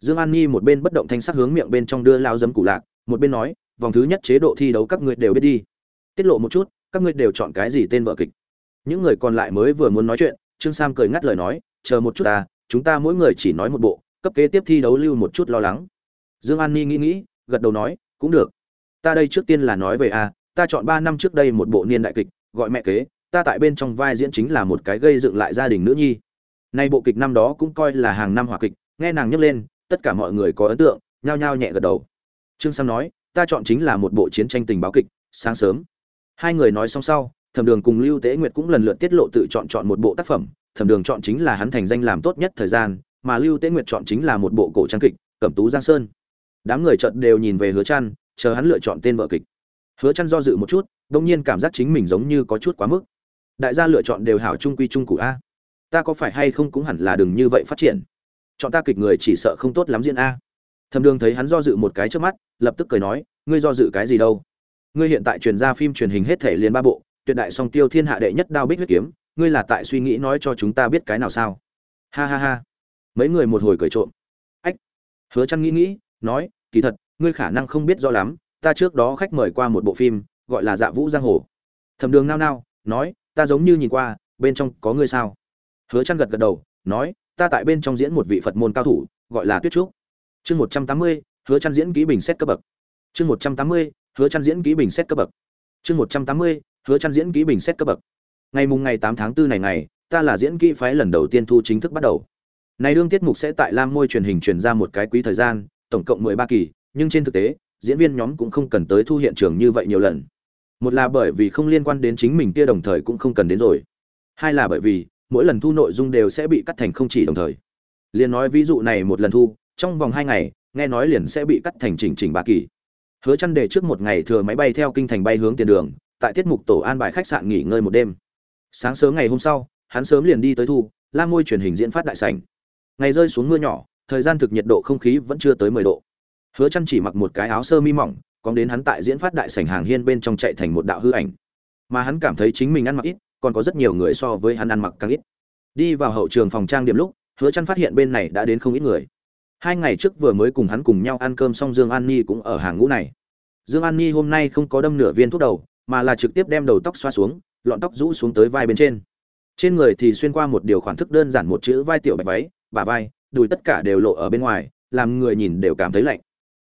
Dương an nhi một bên bất động thanh sắc hướng miệng bên trong đưa lao dấm củ lạc, một bên nói, vòng thứ nhất chế độ thi đấu các ngươi đều biết đi. Tiết lộ một chút, các ngươi đều chọn cái gì tên vợ kịch. Những người còn lại mới vừa muốn nói chuyện, trương sam cười ngắt lời nói, chờ một chút ta, chúng ta mỗi người chỉ nói một bộ, cấp kế tiếp thi đấu lưu một chút lo lắng dương an ni nghĩ nghĩ, gật đầu nói, cũng được. Ta đây trước tiên là nói về a, ta chọn ba năm trước đây một bộ niên đại kịch, gọi mẹ kế, ta tại bên trong vai diễn chính là một cái gây dựng lại gia đình nữ nhi. Nay bộ kịch năm đó cũng coi là hàng năm hòa kịch, nghe nàng nhắc lên, tất cả mọi người có ấn tượng, nhao nhao nhẹ gật đầu. Trương sam nói, ta chọn chính là một bộ chiến tranh tình báo kịch, sáng sớm. Hai người nói xong sau, thẩm đường cùng lưu tế nguyệt cũng lần lượt tiết lộ tự chọn chọn một bộ tác phẩm. Thẩm đường chọn chính là hắn thành danh làm tốt nhất thời gian, mà lưu tế nguyệt chọn chính là một bộ cổ trang kịch, cẩm tú giang sơn đám người chợt đều nhìn về hứa chăn chờ hắn lựa chọn tên vợ kịch. Hứa chăn do dự một chút đung nhiên cảm giác chính mình giống như có chút quá mức. Đại gia lựa chọn đều hảo trung quy trung cụ a. Ta có phải hay không cũng hẳn là đừng như vậy phát triển. Chọn ta kịch người chỉ sợ không tốt lắm diễn a. Thâm đường thấy hắn do dự một cái trước mắt, lập tức cười nói, ngươi do dự cái gì đâu? Ngươi hiện tại truyền ra phim truyền hình hết thể liền ba bộ, tuyệt đại song tiêu thiên hạ đệ nhất đao bích huyết kiếm, ngươi là tại suy nghĩ nói cho chúng ta biết cái nào sao? Ha ha ha. Mấy người một hồi cười trộm. Ách. Hứa chăn nghĩ nghĩ nói, kỳ thật, ngươi khả năng không biết rõ lắm, ta trước đó khách mời qua một bộ phim, gọi là dạ vũ giang hồ. Thẩm đường nao nao, nói, ta giống như nhìn qua, bên trong có ngươi sao? Hứa chăn gật gật đầu, nói, ta tại bên trong diễn một vị phật môn cao thủ, gọi là tuyết trúc. Chương một trăm tám mươi, hứa chăn diễn kỹ bình xét cấp bậc. Chương một trăm tám mươi, hứa chăn diễn kỹ bình xét cấp bậc. Chương một trăm tám mươi, hứa chăn diễn kỹ bình xét cấp bậc. Ngày mùng ngày tám tháng 4 này ngày, ta là diễn kỹ phái lần đầu tiên thu chính thức bắt đầu. Này đương tiết mục sẽ tại lam môi truyền hình truyền ra một cái quý thời gian tổng cộng mười ba kỳ, nhưng trên thực tế, diễn viên nhóm cũng không cần tới thu hiện trường như vậy nhiều lần. Một là bởi vì không liên quan đến chính mình kia đồng thời cũng không cần đến rồi. Hai là bởi vì, mỗi lần thu nội dung đều sẽ bị cắt thành không chỉ đồng thời. Liền nói ví dụ này một lần thu, trong vòng hai ngày, nghe nói liền sẽ bị cắt thành chỉnh chỉnh ba kỳ. Hứa chăn để trước một ngày thừa máy bay theo kinh thành bay hướng tiền đường, tại tiết mục tổ an bài khách sạn nghỉ ngơi một đêm. Sáng sớm ngày hôm sau, hắn sớm liền đi tới thu lam môi truyền hình diễn phát đại sảnh. Ngày rơi xuống mưa nhỏ thời gian thực nhiệt độ không khí vẫn chưa tới 10 độ. Hứa chăn chỉ mặc một cái áo sơ mi mỏng còn đến hắn tại diễn phát đại sảnh hàng hiên bên trong chạy thành một đạo hư ảnh. Mà hắn cảm thấy chính mình ăn mặc ít, còn có rất nhiều người so với hắn ăn mặc càng ít. Đi vào hậu trường phòng trang điểm lúc, hứa chăn phát hiện bên này đã đến không ít người. Hai ngày trước vừa mới cùng hắn cùng nhau ăn cơm xong dương an ni cũng ở hàng ngũ này. Dương an ni hôm nay không có đâm nửa viên thuốc đầu, mà là trực tiếp đem đầu tóc xoa xuống, lọn tóc rũ xuống tới vai bên trên. Trên người thì xuyên qua một điều khoản thức đơn giản một chữ vai tiểu bạch váy bà vai đùi tất cả đều lộ ở bên ngoài, làm người nhìn đều cảm thấy lạnh.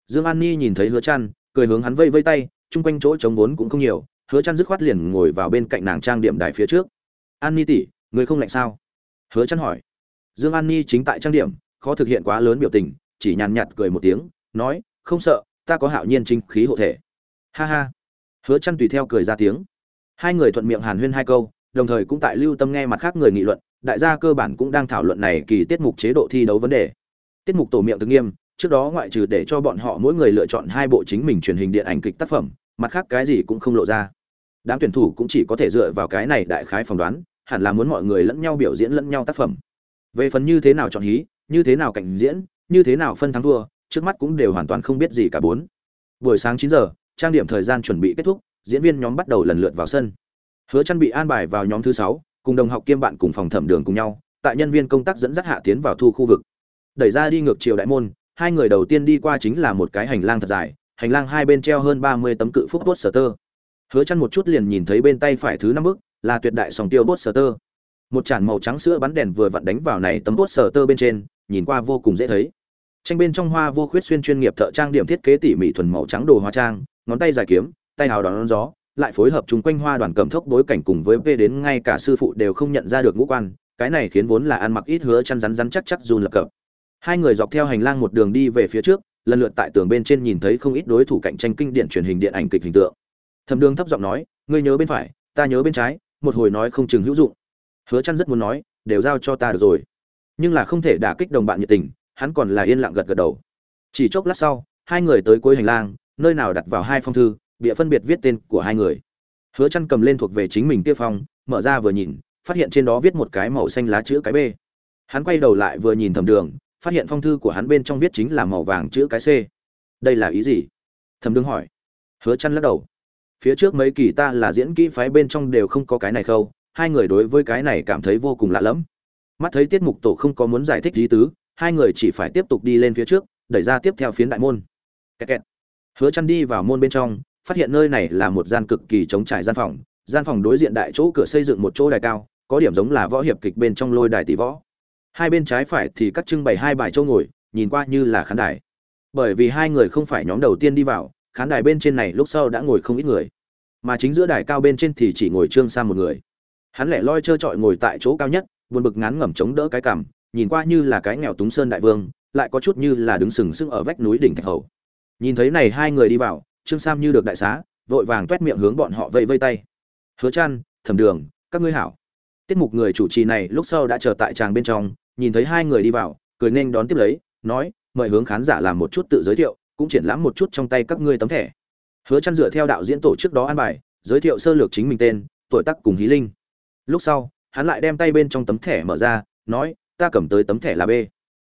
Dương an ni nhìn thấy hứa chăn cười hướng hắn vây vây tay, chung quanh chỗ trống vốn cũng không nhiều, hứa chăn dứt khoát liền ngồi vào bên cạnh nàng trang điểm đài phía trước. An ni tỷ, người không lạnh sao? Hứa chăn hỏi. Dương an ni chính tại trang điểm, khó thực hiện quá lớn biểu tình, chỉ nhàn nhạt cười một tiếng, nói, không sợ, ta có hạo nhiên chính khí hộ thể. Ha ha. Hứa chăn tùy theo cười ra tiếng. Hai người thuận miệng hàn huyên hai câu, đồng thời cũng tại lưu tâm nghe mặt khác người nghị luận đại gia cơ bản cũng đang thảo luận này kỳ tiết mục chế độ thi đấu vấn đề. Tiết mục tổ miệng thực nghiêm, trước đó ngoại trừ để cho bọn họ mỗi người lựa chọn hai bộ chính mình truyền hình điện ảnh kịch tác phẩm, mặt khác cái gì cũng không lộ ra. Đám tuyển thủ cũng chỉ có thể dựa vào cái này đại khái phỏng đoán, hẳn là muốn mọi người lẫn nhau biểu diễn lẫn nhau tác phẩm. Về phần như thế nào chọn hí, như thế nào cảnh diễn, như thế nào phân thắng thua, trước mắt cũng đều hoàn toàn không biết gì cả bốn. Buổi sáng chín giờ, trang điểm thời gian chuẩn bị kết thúc, diễn viên nhóm bắt đầu lần lượt vào sân. Hứa Chân bị an bài vào nhóm thứ sáu cùng đồng học kiêm bạn cùng phòng thẩm đường cùng nhau, tại nhân viên công tác dẫn dắt hạ tiến vào thu khu vực. Đẩy ra đi ngược chiều đại môn, hai người đầu tiên đi qua chính là một cái hành lang thật dài, hành lang hai bên treo hơn ba mươi tấm cự phúc bốt sở tơ hứa chăn một chút liền nhìn thấy bên tay phải thứ năm bước, là tuyệt đại sòng tiêu bốt sở tơ một chản màu trắng sữa bắn đèn vừa vặn đánh vào này tấm bốt sở tơ bên trên, nhìn qua vô cùng dễ thấy. Tranh bên trong hoa vô khuyết xuyên chuyên nghiệp thợ trang điểm thiết kế tỉ mỉ thuần màu trắng đồ hóa trang, ngón tay dài kiếm, tay hào đón gió lại phối hợp chúng quanh hoa đoàn cầm thốc bối cảnh cùng với vê đến ngay cả sư phụ đều không nhận ra được ngũ quan, cái này khiến vốn là ăn mặc ít hứa chăn rắn rắn chắc chắc run lập cập. Hai người dọc theo hành lang một đường đi về phía trước, lần lượt tại tường bên trên nhìn thấy không ít đối thủ cạnh tranh kinh điển truyền hình điện ảnh kịch hình tượng. Thẩm đường thấp giọng nói, ngươi nhớ bên phải, ta nhớ bên trái, một hồi nói không chừng hữu dụng. Hứa chăn rất muốn nói, đều giao cho ta được rồi. Nhưng là không thể đả kích đồng bạn nhiệt tình, hắn còn là yên lặng gật gật đầu. Chỉ chốc lát sau, hai người tới cuối hành lang, nơi nào đặt vào hai phong thư bịa phân biệt viết tên của hai người. Hứa chăn cầm lên thuộc về chính mình kia phong, mở ra vừa nhìn, phát hiện trên đó viết một cái màu xanh lá chữ cái b. Hắn quay đầu lại vừa nhìn thẩm đường, phát hiện phong thư của hắn bên trong viết chính là màu vàng chữ cái c. Đây là ý gì? Thẩm đường hỏi. Hứa chăn lắc đầu. Phía trước mấy kỳ ta là diễn kỹ phái bên trong đều không có cái này khâu, hai người đối với cái này cảm thấy vô cùng lạ lẫm. Mắt thấy tiết mục tổ không có muốn giải thích lý tứ, hai người chỉ phải tiếp tục đi lên phía trước, đẩy ra tiếp theo phiến đại môn. Kẹt kẹt. hứa chăn đi vào môn bên trong phát hiện nơi này là một gian cực kỳ chống trải gian phòng gian phòng đối diện đại chỗ cửa xây dựng một chỗ đài cao, có điểm giống là võ hiệp kịch bên trong lôi đài tỷ võ. Hai bên trái phải thì cắt trưng bày hai bài châu ngồi, nhìn qua như là khán đài. Bởi vì hai người không phải nhóm đầu tiên đi vào, khán đài bên trên này lúc sau đã ngồi không ít người. Mà chính giữa đài cao bên trên thì chỉ ngồi trương sang một người. Hắn lẻ loi trơ trọi ngồi tại chỗ cao nhất, buồn bực ngán ngẩm chống đỡ cái cằm, nhìn qua như là cái nghèo túng sơn đại vương, lại có chút như là đứng sừng sững ở vách núi đỉnh thạch hầu. Nhìn thấy này hai người đi vào trương sam như được đại xá, vội vàng toét miệng hướng bọn họ vây vây tay. Hứa trăn, thẩm đường, các ngươi hảo. Tiết mục người chủ trì này lúc sau đã chờ tại tràng bên trong, nhìn thấy hai người đi vào, cười nên đón tiếp lấy, nói, mời hướng khán giả làm một chút tự giới thiệu, cũng triển lãm một chút trong tay các ngươi tấm thẻ. Hứa trăn dựa theo đạo diễn tổ trước đó an bài, giới thiệu sơ lược chính mình tên, tuổi tác cùng hí linh. Lúc sau, hắn lại đem tay bên trong tấm thẻ mở ra, nói, ta cầm tới tấm thẻ là b.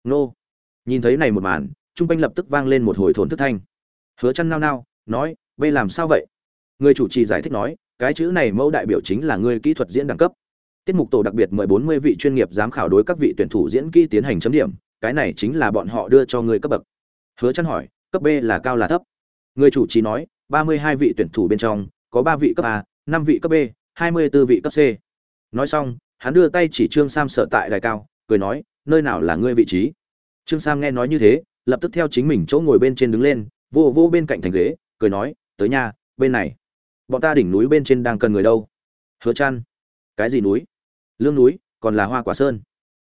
Nô. Nhìn thấy này một màn trung quanh lập tức vang lên một hồi thốn thức thanh. Hứa chăn nao nao nói, b làm sao vậy? Người chủ trì giải thích nói, cái chữ này mẫu đại biểu chính là người kỹ thuật diễn đẳng cấp. Tiết mục tổ đặc biệt mời 40 vị chuyên nghiệp giám khảo đối các vị tuyển thủ diễn kỹ tiến hành chấm điểm, cái này chính là bọn họ đưa cho người cấp bậc. Hứa chăn hỏi, cấp b là cao là thấp? Người chủ trì nói, ba mươi hai vị tuyển thủ bên trong, có ba vị cấp a, năm vị cấp b, hai mươi 24 vị cấp c. Nói xong, hắn đưa tay chỉ trương sam sợ tại đài cao, cười nói, nơi nào là ngươi vị trí? Trương sam nghe nói như thế, lập tức theo chính mình chỗ ngồi bên trên đứng lên, vô vô bên cạnh thành ghế cười nói, tới nhà bên này. Bọn ta đỉnh núi bên trên đang cần người đâu? Hứa chăn cái gì núi? Lương núi, còn là hoa quả sơn.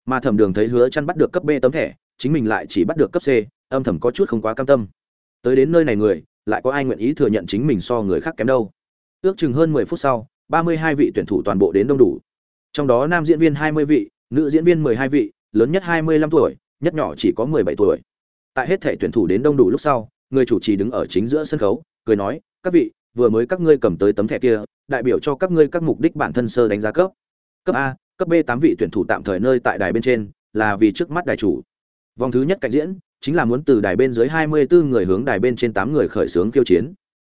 Mà thẩm đường thấy hứa chăn bắt được cấp b tấm thẻ, chính mình lại chỉ bắt được cấp c, âm thầm có chút không quá cam tâm. Tới đến nơi này người, lại có ai nguyện ý thừa nhận chính mình so người khác kém đâu? Ước chừng hơn 10 phút sau 32 vị tuyển thủ toàn bộ đến đông đủ. Trong đó nam diễn viên 20 vị, nữ diễn viên 12 vị, lớn nhất 25 tuổi, nhất nhỏ chỉ có 17 tuổi. Tại hết thể tuyển thủ đến đông đủ lúc sau người chủ trì đứng ở chính giữa sân khấu, cười nói, các vị, vừa mới các ngươi cầm tới tấm thẻ kia, đại biểu cho các ngươi các mục đích bản thân sơ đánh giá cấp. Cấp a, cấp b tám vị tuyển thủ tạm thời nơi tại đài bên trên, là vì trước mắt đài chủ. Vòng thứ nhất cạnh diễn, chính là muốn từ đài bên dưới hai mươi bốn người hướng đài bên trên tám người khởi xướng khiêu chiến.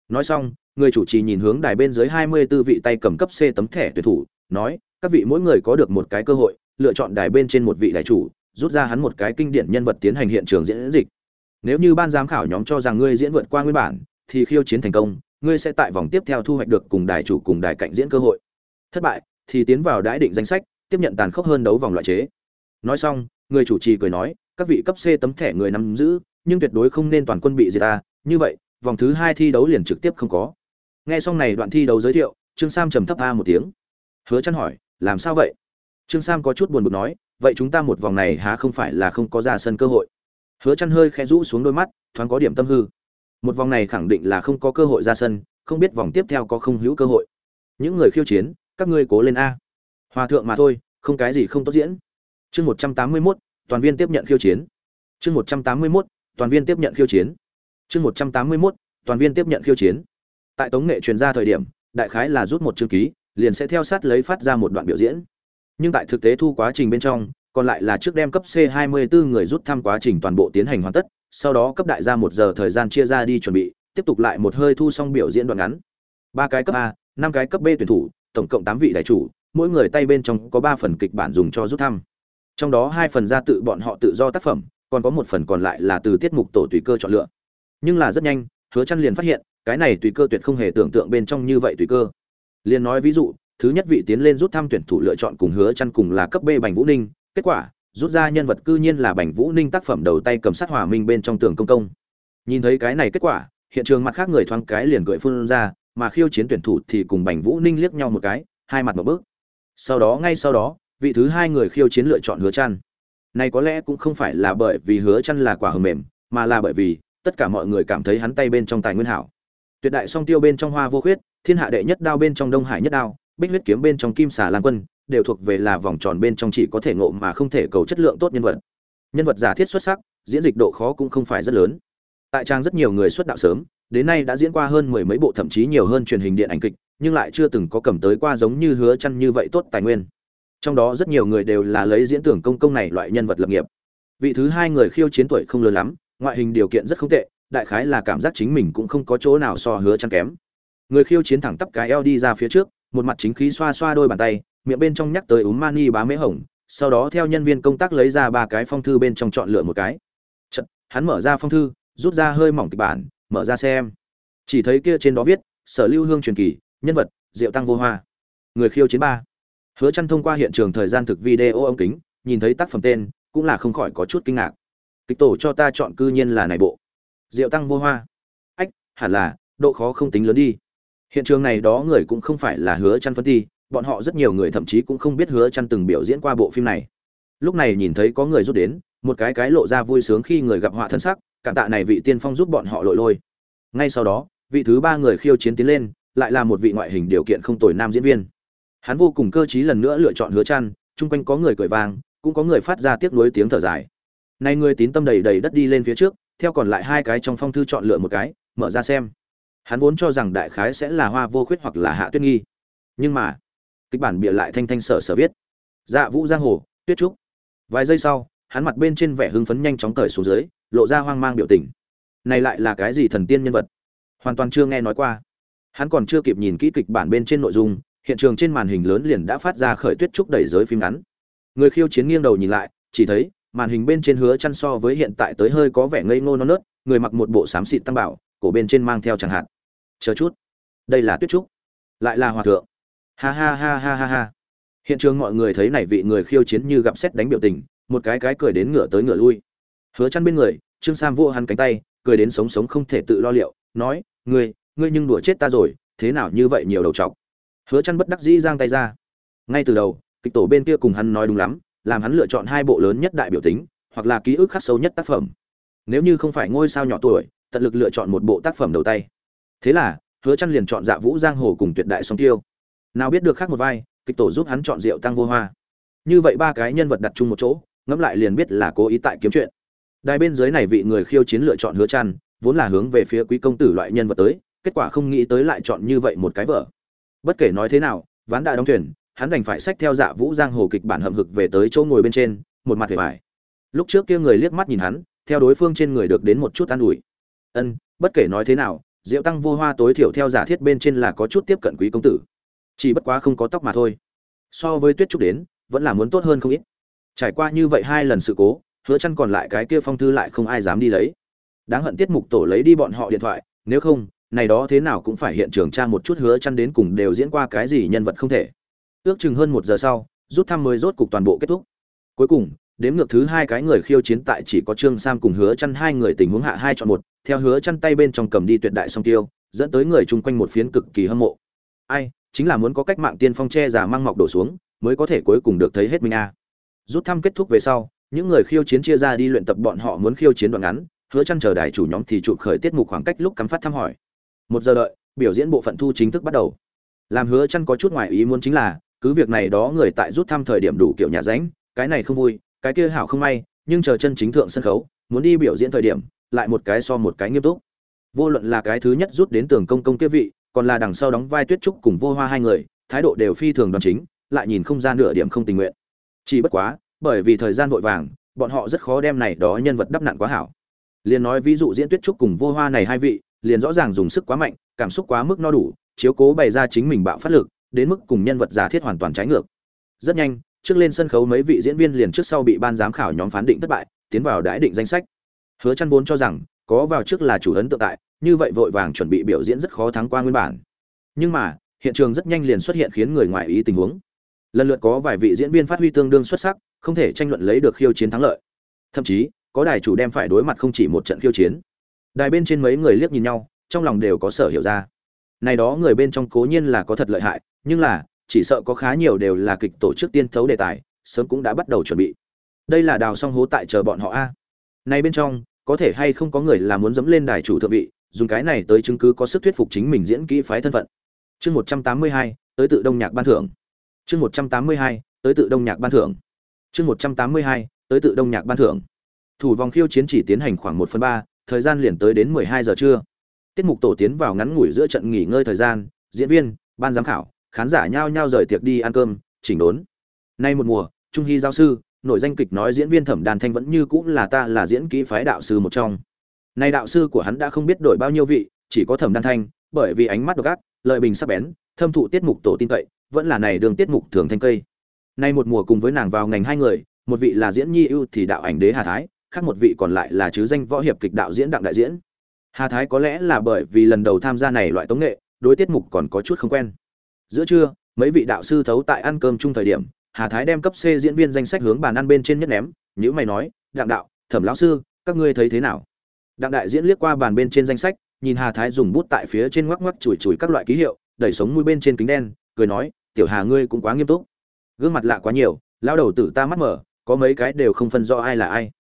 Nói xong, người chủ trì nhìn hướng đài bên dưới hai mươi 24 vị tay cầm cấp c tấm thẻ tuyển thủ, nói, các vị mỗi người có được một cái cơ hội, lựa chọn đài bên trên một vị đài chủ, rút ra hắn một cái kinh điển nhân vật tiến hành hiện trường diễn dịch nếu như ban giám khảo nhóm cho rằng ngươi diễn vượt qua nguyên bản, thì khiêu chiến thành công, ngươi sẽ tại vòng tiếp theo thu hoạch được cùng đài chủ cùng đài cạnh diễn cơ hội. Thất bại, thì tiến vào đãi định danh sách, tiếp nhận tàn khốc hơn đấu vòng loại chế. Nói xong, người chủ trì cười nói, các vị cấp c tấm thẻ người nắm giữ, nhưng tuyệt đối không nên toàn quân bị diệt ta. Như vậy, vòng thứ hai thi đấu liền trực tiếp không có. Nghe xong này đoạn thi đấu giới thiệu, trương sam trầm thấp a một tiếng. Hứa chăn hỏi, làm sao vậy? Trương sam có chút buồn bực nói, vậy chúng ta một vòng này há không phải là không có ra sân cơ hội? Hứa chăn hơi khẽ rũ xuống đôi mắt thoáng có điểm tâm hư. Một vòng này khẳng định là không có cơ hội ra sân không biết vòng tiếp theo có không hữu cơ hội. Những người khiêu chiến các ngươi cố lên a. Hòa thượng mà thôi không cái gì không tốt diễn. Chương một trăm tám mươi 181, toàn viên tiếp nhận khiêu chiến. Chương một trăm tám mươi 181, toàn viên tiếp nhận khiêu chiến. Chương một trăm tám mươi 181, toàn viên tiếp nhận khiêu chiến. Tại tống nghệ truyền ra thời điểm đại khái là rút một chương ký liền sẽ theo sát lấy phát ra một đoạn biểu diễn. Nhưng tại thực tế thu quá trình bên trong còn lại là trước đem cấp C24 người rút thăm quá trình toàn bộ tiến hành hoàn tất, sau đó cấp đại gia một giờ thời gian chia ra đi chuẩn bị, tiếp tục lại một hơi thu xong biểu diễn đoạn ngắn. Ba cái cấp A, năm cái cấp B tuyển thủ, tổng cộng 8 vị đại chủ, mỗi người tay bên trong có 3 phần kịch bản dùng cho rút thăm. Trong đó hai phần ra tự bọn họ tự do tác phẩm, còn có một phần còn lại là từ tiết mục tổ tùy cơ chọn lựa. Nhưng là rất nhanh, Hứa Chân liền phát hiện, cái này tùy cơ tuyệt không hề tưởng tượng bên trong như vậy tùy cơ. Liền nói ví dụ, thứ nhất vị tiến lên rút thăm tuyển thủ lựa chọn cùng Hứa Chân cùng là cấp B Bành Vũ Ninh, kết quả, rút ra nhân vật cư nhiên là bành vũ ninh tác phẩm đầu tay cầm sát hòa minh bên trong tường công công. Nhìn thấy cái này kết quả, hiện trường mặt khác người thoáng cái liền gợi phun ra, mà khiêu chiến tuyển thủ thì cùng bành vũ ninh liếc nhau một cái, hai mặt một bước. Sau đó, ngay sau đó, vị thứ hai người khiêu chiến lựa chọn hứa chăn. Này có lẽ cũng không phải là bởi vì hứa chăn là quả hờ mềm, mà là bởi vì tất cả mọi người cảm thấy hắn tay bên trong tài nguyên hảo. Tuyệt đại song tiêu bên trong hoa vô khuyết, thiên hạ đệ nhất đao bên trong đông hải nhất đao, bích huyết kiếm bên trong kim xà lan quân đều thuộc về là vòng tròn bên trong chỉ có thể ngộ mà không thể cầu chất lượng tốt nhân vật. Nhân vật giả thiết xuất sắc, diễn dịch độ khó cũng không phải rất lớn. Tại trang rất nhiều người xuất đạo sớm, đến nay đã diễn qua hơn mười mấy bộ thậm chí nhiều hơn truyền hình điện ảnh kịch, nhưng lại chưa từng có cầm tới qua giống như hứa chăn như vậy tốt tài nguyên. Trong đó rất nhiều người đều là lấy diễn tưởng công công này loại nhân vật lập nghiệp. Vị thứ hai người khiêu chiến tuổi không lớn lắm, ngoại hình điều kiện rất không tệ, đại khái là cảm giác chính mình cũng không có chỗ nào so hứa chăn kém. Người khiêu chiến thẳng tắp cái eo đi ra phía trước, một mặt chính khí xoa xoa đôi bàn tay miệng bên trong nhắc tới úm mani bá mễ hồng sau đó theo nhân viên công tác lấy ra ba cái phong thư bên trong chọn lựa một cái. Chật, hắn mở ra phong thư rút ra hơi mỏng kịch bản mở ra xem. Chỉ thấy kia trên đó viết sở lưu hương truyền kỳ nhân vật diệu tăng vô hoa. Người khiêu chiến ba. Hứa chăn thông qua hiện trường thời gian thực video ống kính nhìn thấy tác phẩm tên cũng là không khỏi có chút kinh ngạc. Kịch tổ cho ta chọn cư nhiên là này bộ. Diệu tăng vô hoa. Ách hẳn là độ khó không tính lớn đi. Hiện trường này đó người cũng không phải là hứa chăn phân thi bọn họ rất nhiều người thậm chí cũng không biết hứa chăn từng biểu diễn qua bộ phim này. Lúc này nhìn thấy có người rút đến, một cái cái lộ ra vui sướng khi người gặp họa thân sắc, cảm tạ này vị tiên phong giúp bọn họ lội lôi. Ngay sau đó, vị thứ ba người khiêu chiến tiến lên, lại là một vị ngoại hình điều kiện không tồi nam diễn viên. Hắn vô cùng cơ trí lần nữa lựa chọn hứa chăn, chung quanh có người cười vang, cũng có người phát ra tiếc nuối tiếng thở dài. Này người tín tâm đầy đầy đất đi lên phía trước, theo còn lại hai cái trong phong thư chọn lựa một cái, mở ra xem. Hắn vốn cho rằng đại khái sẽ là hoa vô khuyết hoặc là hạ tuyết nghi. Nhưng mà kịch bản bịa lại thanh thanh sở sở viết. Dạ vũ giang hồ, tuyết trúc. Vài giây sau, hắn mặt bên trên vẻ hưng phấn nhanh chóng cởi xuống dưới, lộ ra hoang mang biểu tình. Này lại là cái gì thần tiên nhân vật? Hoàn toàn chưa nghe nói qua. Hắn còn chưa kịp nhìn kỹ kịch bản bên trên nội dung, hiện trường trên màn hình lớn liền đã phát ra khởi tuyết trúc đẩy giới phim ngắn. Người khiêu chiến nghiêng đầu nhìn lại, chỉ thấy, màn hình bên trên hứa chăn so với hiện tại tới hơi có vẻ ngây ngô non nớt, người mặc một bộ xám xịt tăng bảo, cổ bên trên mang theo chẳng hạn. Chờ chút. Đây là tuyết trúc. Lại là hòa thượng ha ha ha ha ha ha. Hiện trường mọi người thấy này vị người khiêu chiến như gặp xét đánh biểu tình, một cái cái cười đến ngửa tới ngửa lui. Hứa chăn bên người, trương sam vua hắn cánh tay, cười đến sống sống không thể tự lo liệu, nói, ngươi ngươi nhưng đùa chết ta rồi, thế nào như vậy nhiều đầu trọc hứa chăn bất đắc dĩ giang tay ra. Ngay từ đầu, kịch tổ bên kia cùng hắn nói đúng lắm, làm hắn lựa chọn hai bộ lớn nhất đại biểu tính, hoặc là ký ức khắc sâu nhất tác phẩm. Nếu như không phải ngôi sao nhỏ tuổi, tận lực lựa chọn một bộ tác phẩm đầu tay. Thế là, hứa chăn liền chọn dạ vũ giang hồ cùng tuyệt đại song tiêu nào biết được khác một vai kịch tổ giúp hắn chọn rượu tăng vô hoa. Như vậy ba cái nhân vật đặt chung một chỗ ngẫm lại liền biết là cố ý tại kiếm chuyện. Đài bên dưới này vị người khiêu chiến lựa chọn hứa trăn, vốn là hướng về phía quý công tử loại nhân vật tới kết quả không nghĩ tới lại chọn như vậy một cái vợ. Bất kể nói thế nào ván đã đóng thuyền hắn đành phải xách theo dạ vũ giang hồ kịch bản hậm hực về tới chỗ ngồi bên trên một mặt vẻ vải lúc trước kia người liếc mắt nhìn hắn theo đối phương trên người được đến một chút an ủi. Ân bất kể nói thế nào diệu tăng vô hoa tối thiểu theo giả thiết bên trên là có chút tiếp cận quý công tử chỉ bất quá không có tóc mà thôi. So với tuyết trúc đến, vẫn là muốn tốt hơn không ít. Trải qua như vậy hai lần sự cố, hứa chăn còn lại cái kia phong thư lại không ai dám đi lấy. Đáng hận tiết mục tổ lấy đi bọn họ điện thoại, nếu không, này đó thế nào cũng phải hiện trường tra một chút hứa chăn đến cùng đều diễn qua cái gì nhân vật không thể. Ước chừng hơn một giờ sau, rút thăm mới rốt cục toàn bộ kết thúc. Cuối cùng, đếm ngược thứ hai cái người khiêu chiến tại chỉ có trương sam cùng hứa chăn hai người tình huống hạ hai chọn một, theo hứa chăn tay bên trong cầm đi tuyệt đại song tiêu, dẫn tới người chung quanh một phiến cực kỳ hâm mộ. Ai? Chính là muốn có cách mạng tiên phong che giả mang mọc đổ xuống, mới có thể cuối cùng được thấy hết mình a. Rút thăm kết thúc về sau, những người khiêu chiến chia ra đi luyện tập bọn họ muốn khiêu chiến đoạn ngắn, hứa chăn chờ đài chủ nhóm thì chụp khởi tiết mục khoảng cách lúc cắm phát thăm hỏi. Một giờ đợi, biểu diễn bộ phận thu chính thức bắt đầu. Làm hứa chăn có chút ngoài ý muốn chính là, cứ việc này đó người tại rút thăm thời điểm đủ kiểu nhà ránh, cái này không vui, cái kia hảo không may, nhưng chờ chân chính thượng sân khấu, muốn đi biểu diễn thời điểm, lại một cái so một cái nghiêm túc. Vô luận là cái thứ nhất rút đến tường công công kia vị còn là đằng sau đóng vai tuyết trúc cùng vô hoa hai người, thái độ đều phi thường đoàn chính, lại nhìn không ra nửa điểm không tình nguyện. Chỉ bất quá, bởi vì thời gian vội vàng, bọn họ rất khó đem này đó nhân vật đắp nặn quá hảo. Liền nói ví dụ diễn tuyết trúc cùng vô hoa này hai vị, liền rõ ràng dùng sức quá mạnh, cảm xúc quá mức no đủ, chiếu cố bày ra chính mình bạo phát lực, đến mức cùng nhân vật giả thiết hoàn toàn trái ngược. Rất nhanh, trước lên sân khấu mấy vị diễn viên liền trước sau bị ban giám khảo nhóm phán định thất bại, tiến vào đãi định danh sách. Hứa chăn vốn cho rằng, có vào trước là chủ ấn tượng tại như vậy vội vàng chuẩn bị biểu diễn rất khó thắng qua nguyên bản. Nhưng mà, hiện trường rất nhanh liền xuất hiện khiến người ngoài ý tình huống. Lần lượt có vài vị diễn viên phát huy tương đương xuất sắc, không thể tranh luận lấy được khiêu chiến thắng lợi. Thậm chí, có đài chủ đem phải đối mặt không chỉ một trận khiêu chiến. Đài bên trên mấy người liếc nhìn nhau, trong lòng đều có sở hiểu ra. Này đó người bên trong cố nhiên là có thật lợi hại, nhưng là, chỉ sợ có khá nhiều đều là kịch tổ chức tiên thấu đề tài, sớm cũng đã bắt đầu chuẩn bị. Đây là đào song hố tại chờ bọn họ a. Này bên trong, có thể hay không có người là muốn dẫm lên đài chủ thượng vị dùng cái này tới chứng cứ có sức thuyết phục chính mình diễn kỹ phái thân phận. Chương một trăm tám mươi hai, tới tự đông nhạc ban thưởng. Chương một trăm tám mươi hai, tới tự đông nhạc ban thưởng. Chương một trăm tám mươi hai, tới tự đông nhạc ban thưởng. Thủ vòng khiêu chiến chỉ tiến hành khoảng một phần ba, thời gian liền tới đến mười hai giờ trưa. Tiết mục tổ tiến vào ngắn ngủi giữa trận nghỉ ngơi thời gian, diễn viên, ban giám khảo, khán giả nhao nhao rời tiệc đi ăn cơm, chỉnh đốn. Nay một mùa, trung hy giáo sư nội danh kịch nói diễn viên thẩm đàn thanh vẫn như cũng là ta là diễn kỹ phái đạo sư một trong nay đạo sư của hắn đã không biết đổi bao nhiêu vị, chỉ có thẩm đan thanh, bởi vì ánh mắt độc ác, lợi bình sắc bén, thâm thụ tiết mục tổ tin cậy, vẫn là này đường tiết mục thường thanh cây. Nay một mùa cùng với nàng vào ngành hai người, một vị là diễn nhi ưu thì đạo ảnh đế hà thái, khác một vị còn lại là chứ danh võ hiệp kịch đạo diễn đặng đại diễn. Hà thái có lẽ là bởi vì lần đầu tham gia này loại tống nghệ, đối tiết mục còn có chút không quen. Giữa trưa, mấy vị đạo sư thấu tại ăn cơm chung thời điểm, hà thái đem cấp c diễn viên danh sách hướng bàn ăn bên trên nhất ném, nhíu mày nói, đặng đạo, thẩm lão sư, các ngươi thấy thế nào? Đặng đại diễn liếc qua bàn bên trên danh sách, nhìn hà thái dùng bút tại phía trên ngoắc ngoắc chùi chùi các loại ký hiệu, đẩy sống mũi bên trên kính đen, cười nói, tiểu hà ngươi cũng quá nghiêm túc. Gương mặt lạ quá nhiều lao đầu tử ta mắt mở, có mấy cái đều không phân rõ ai là ai.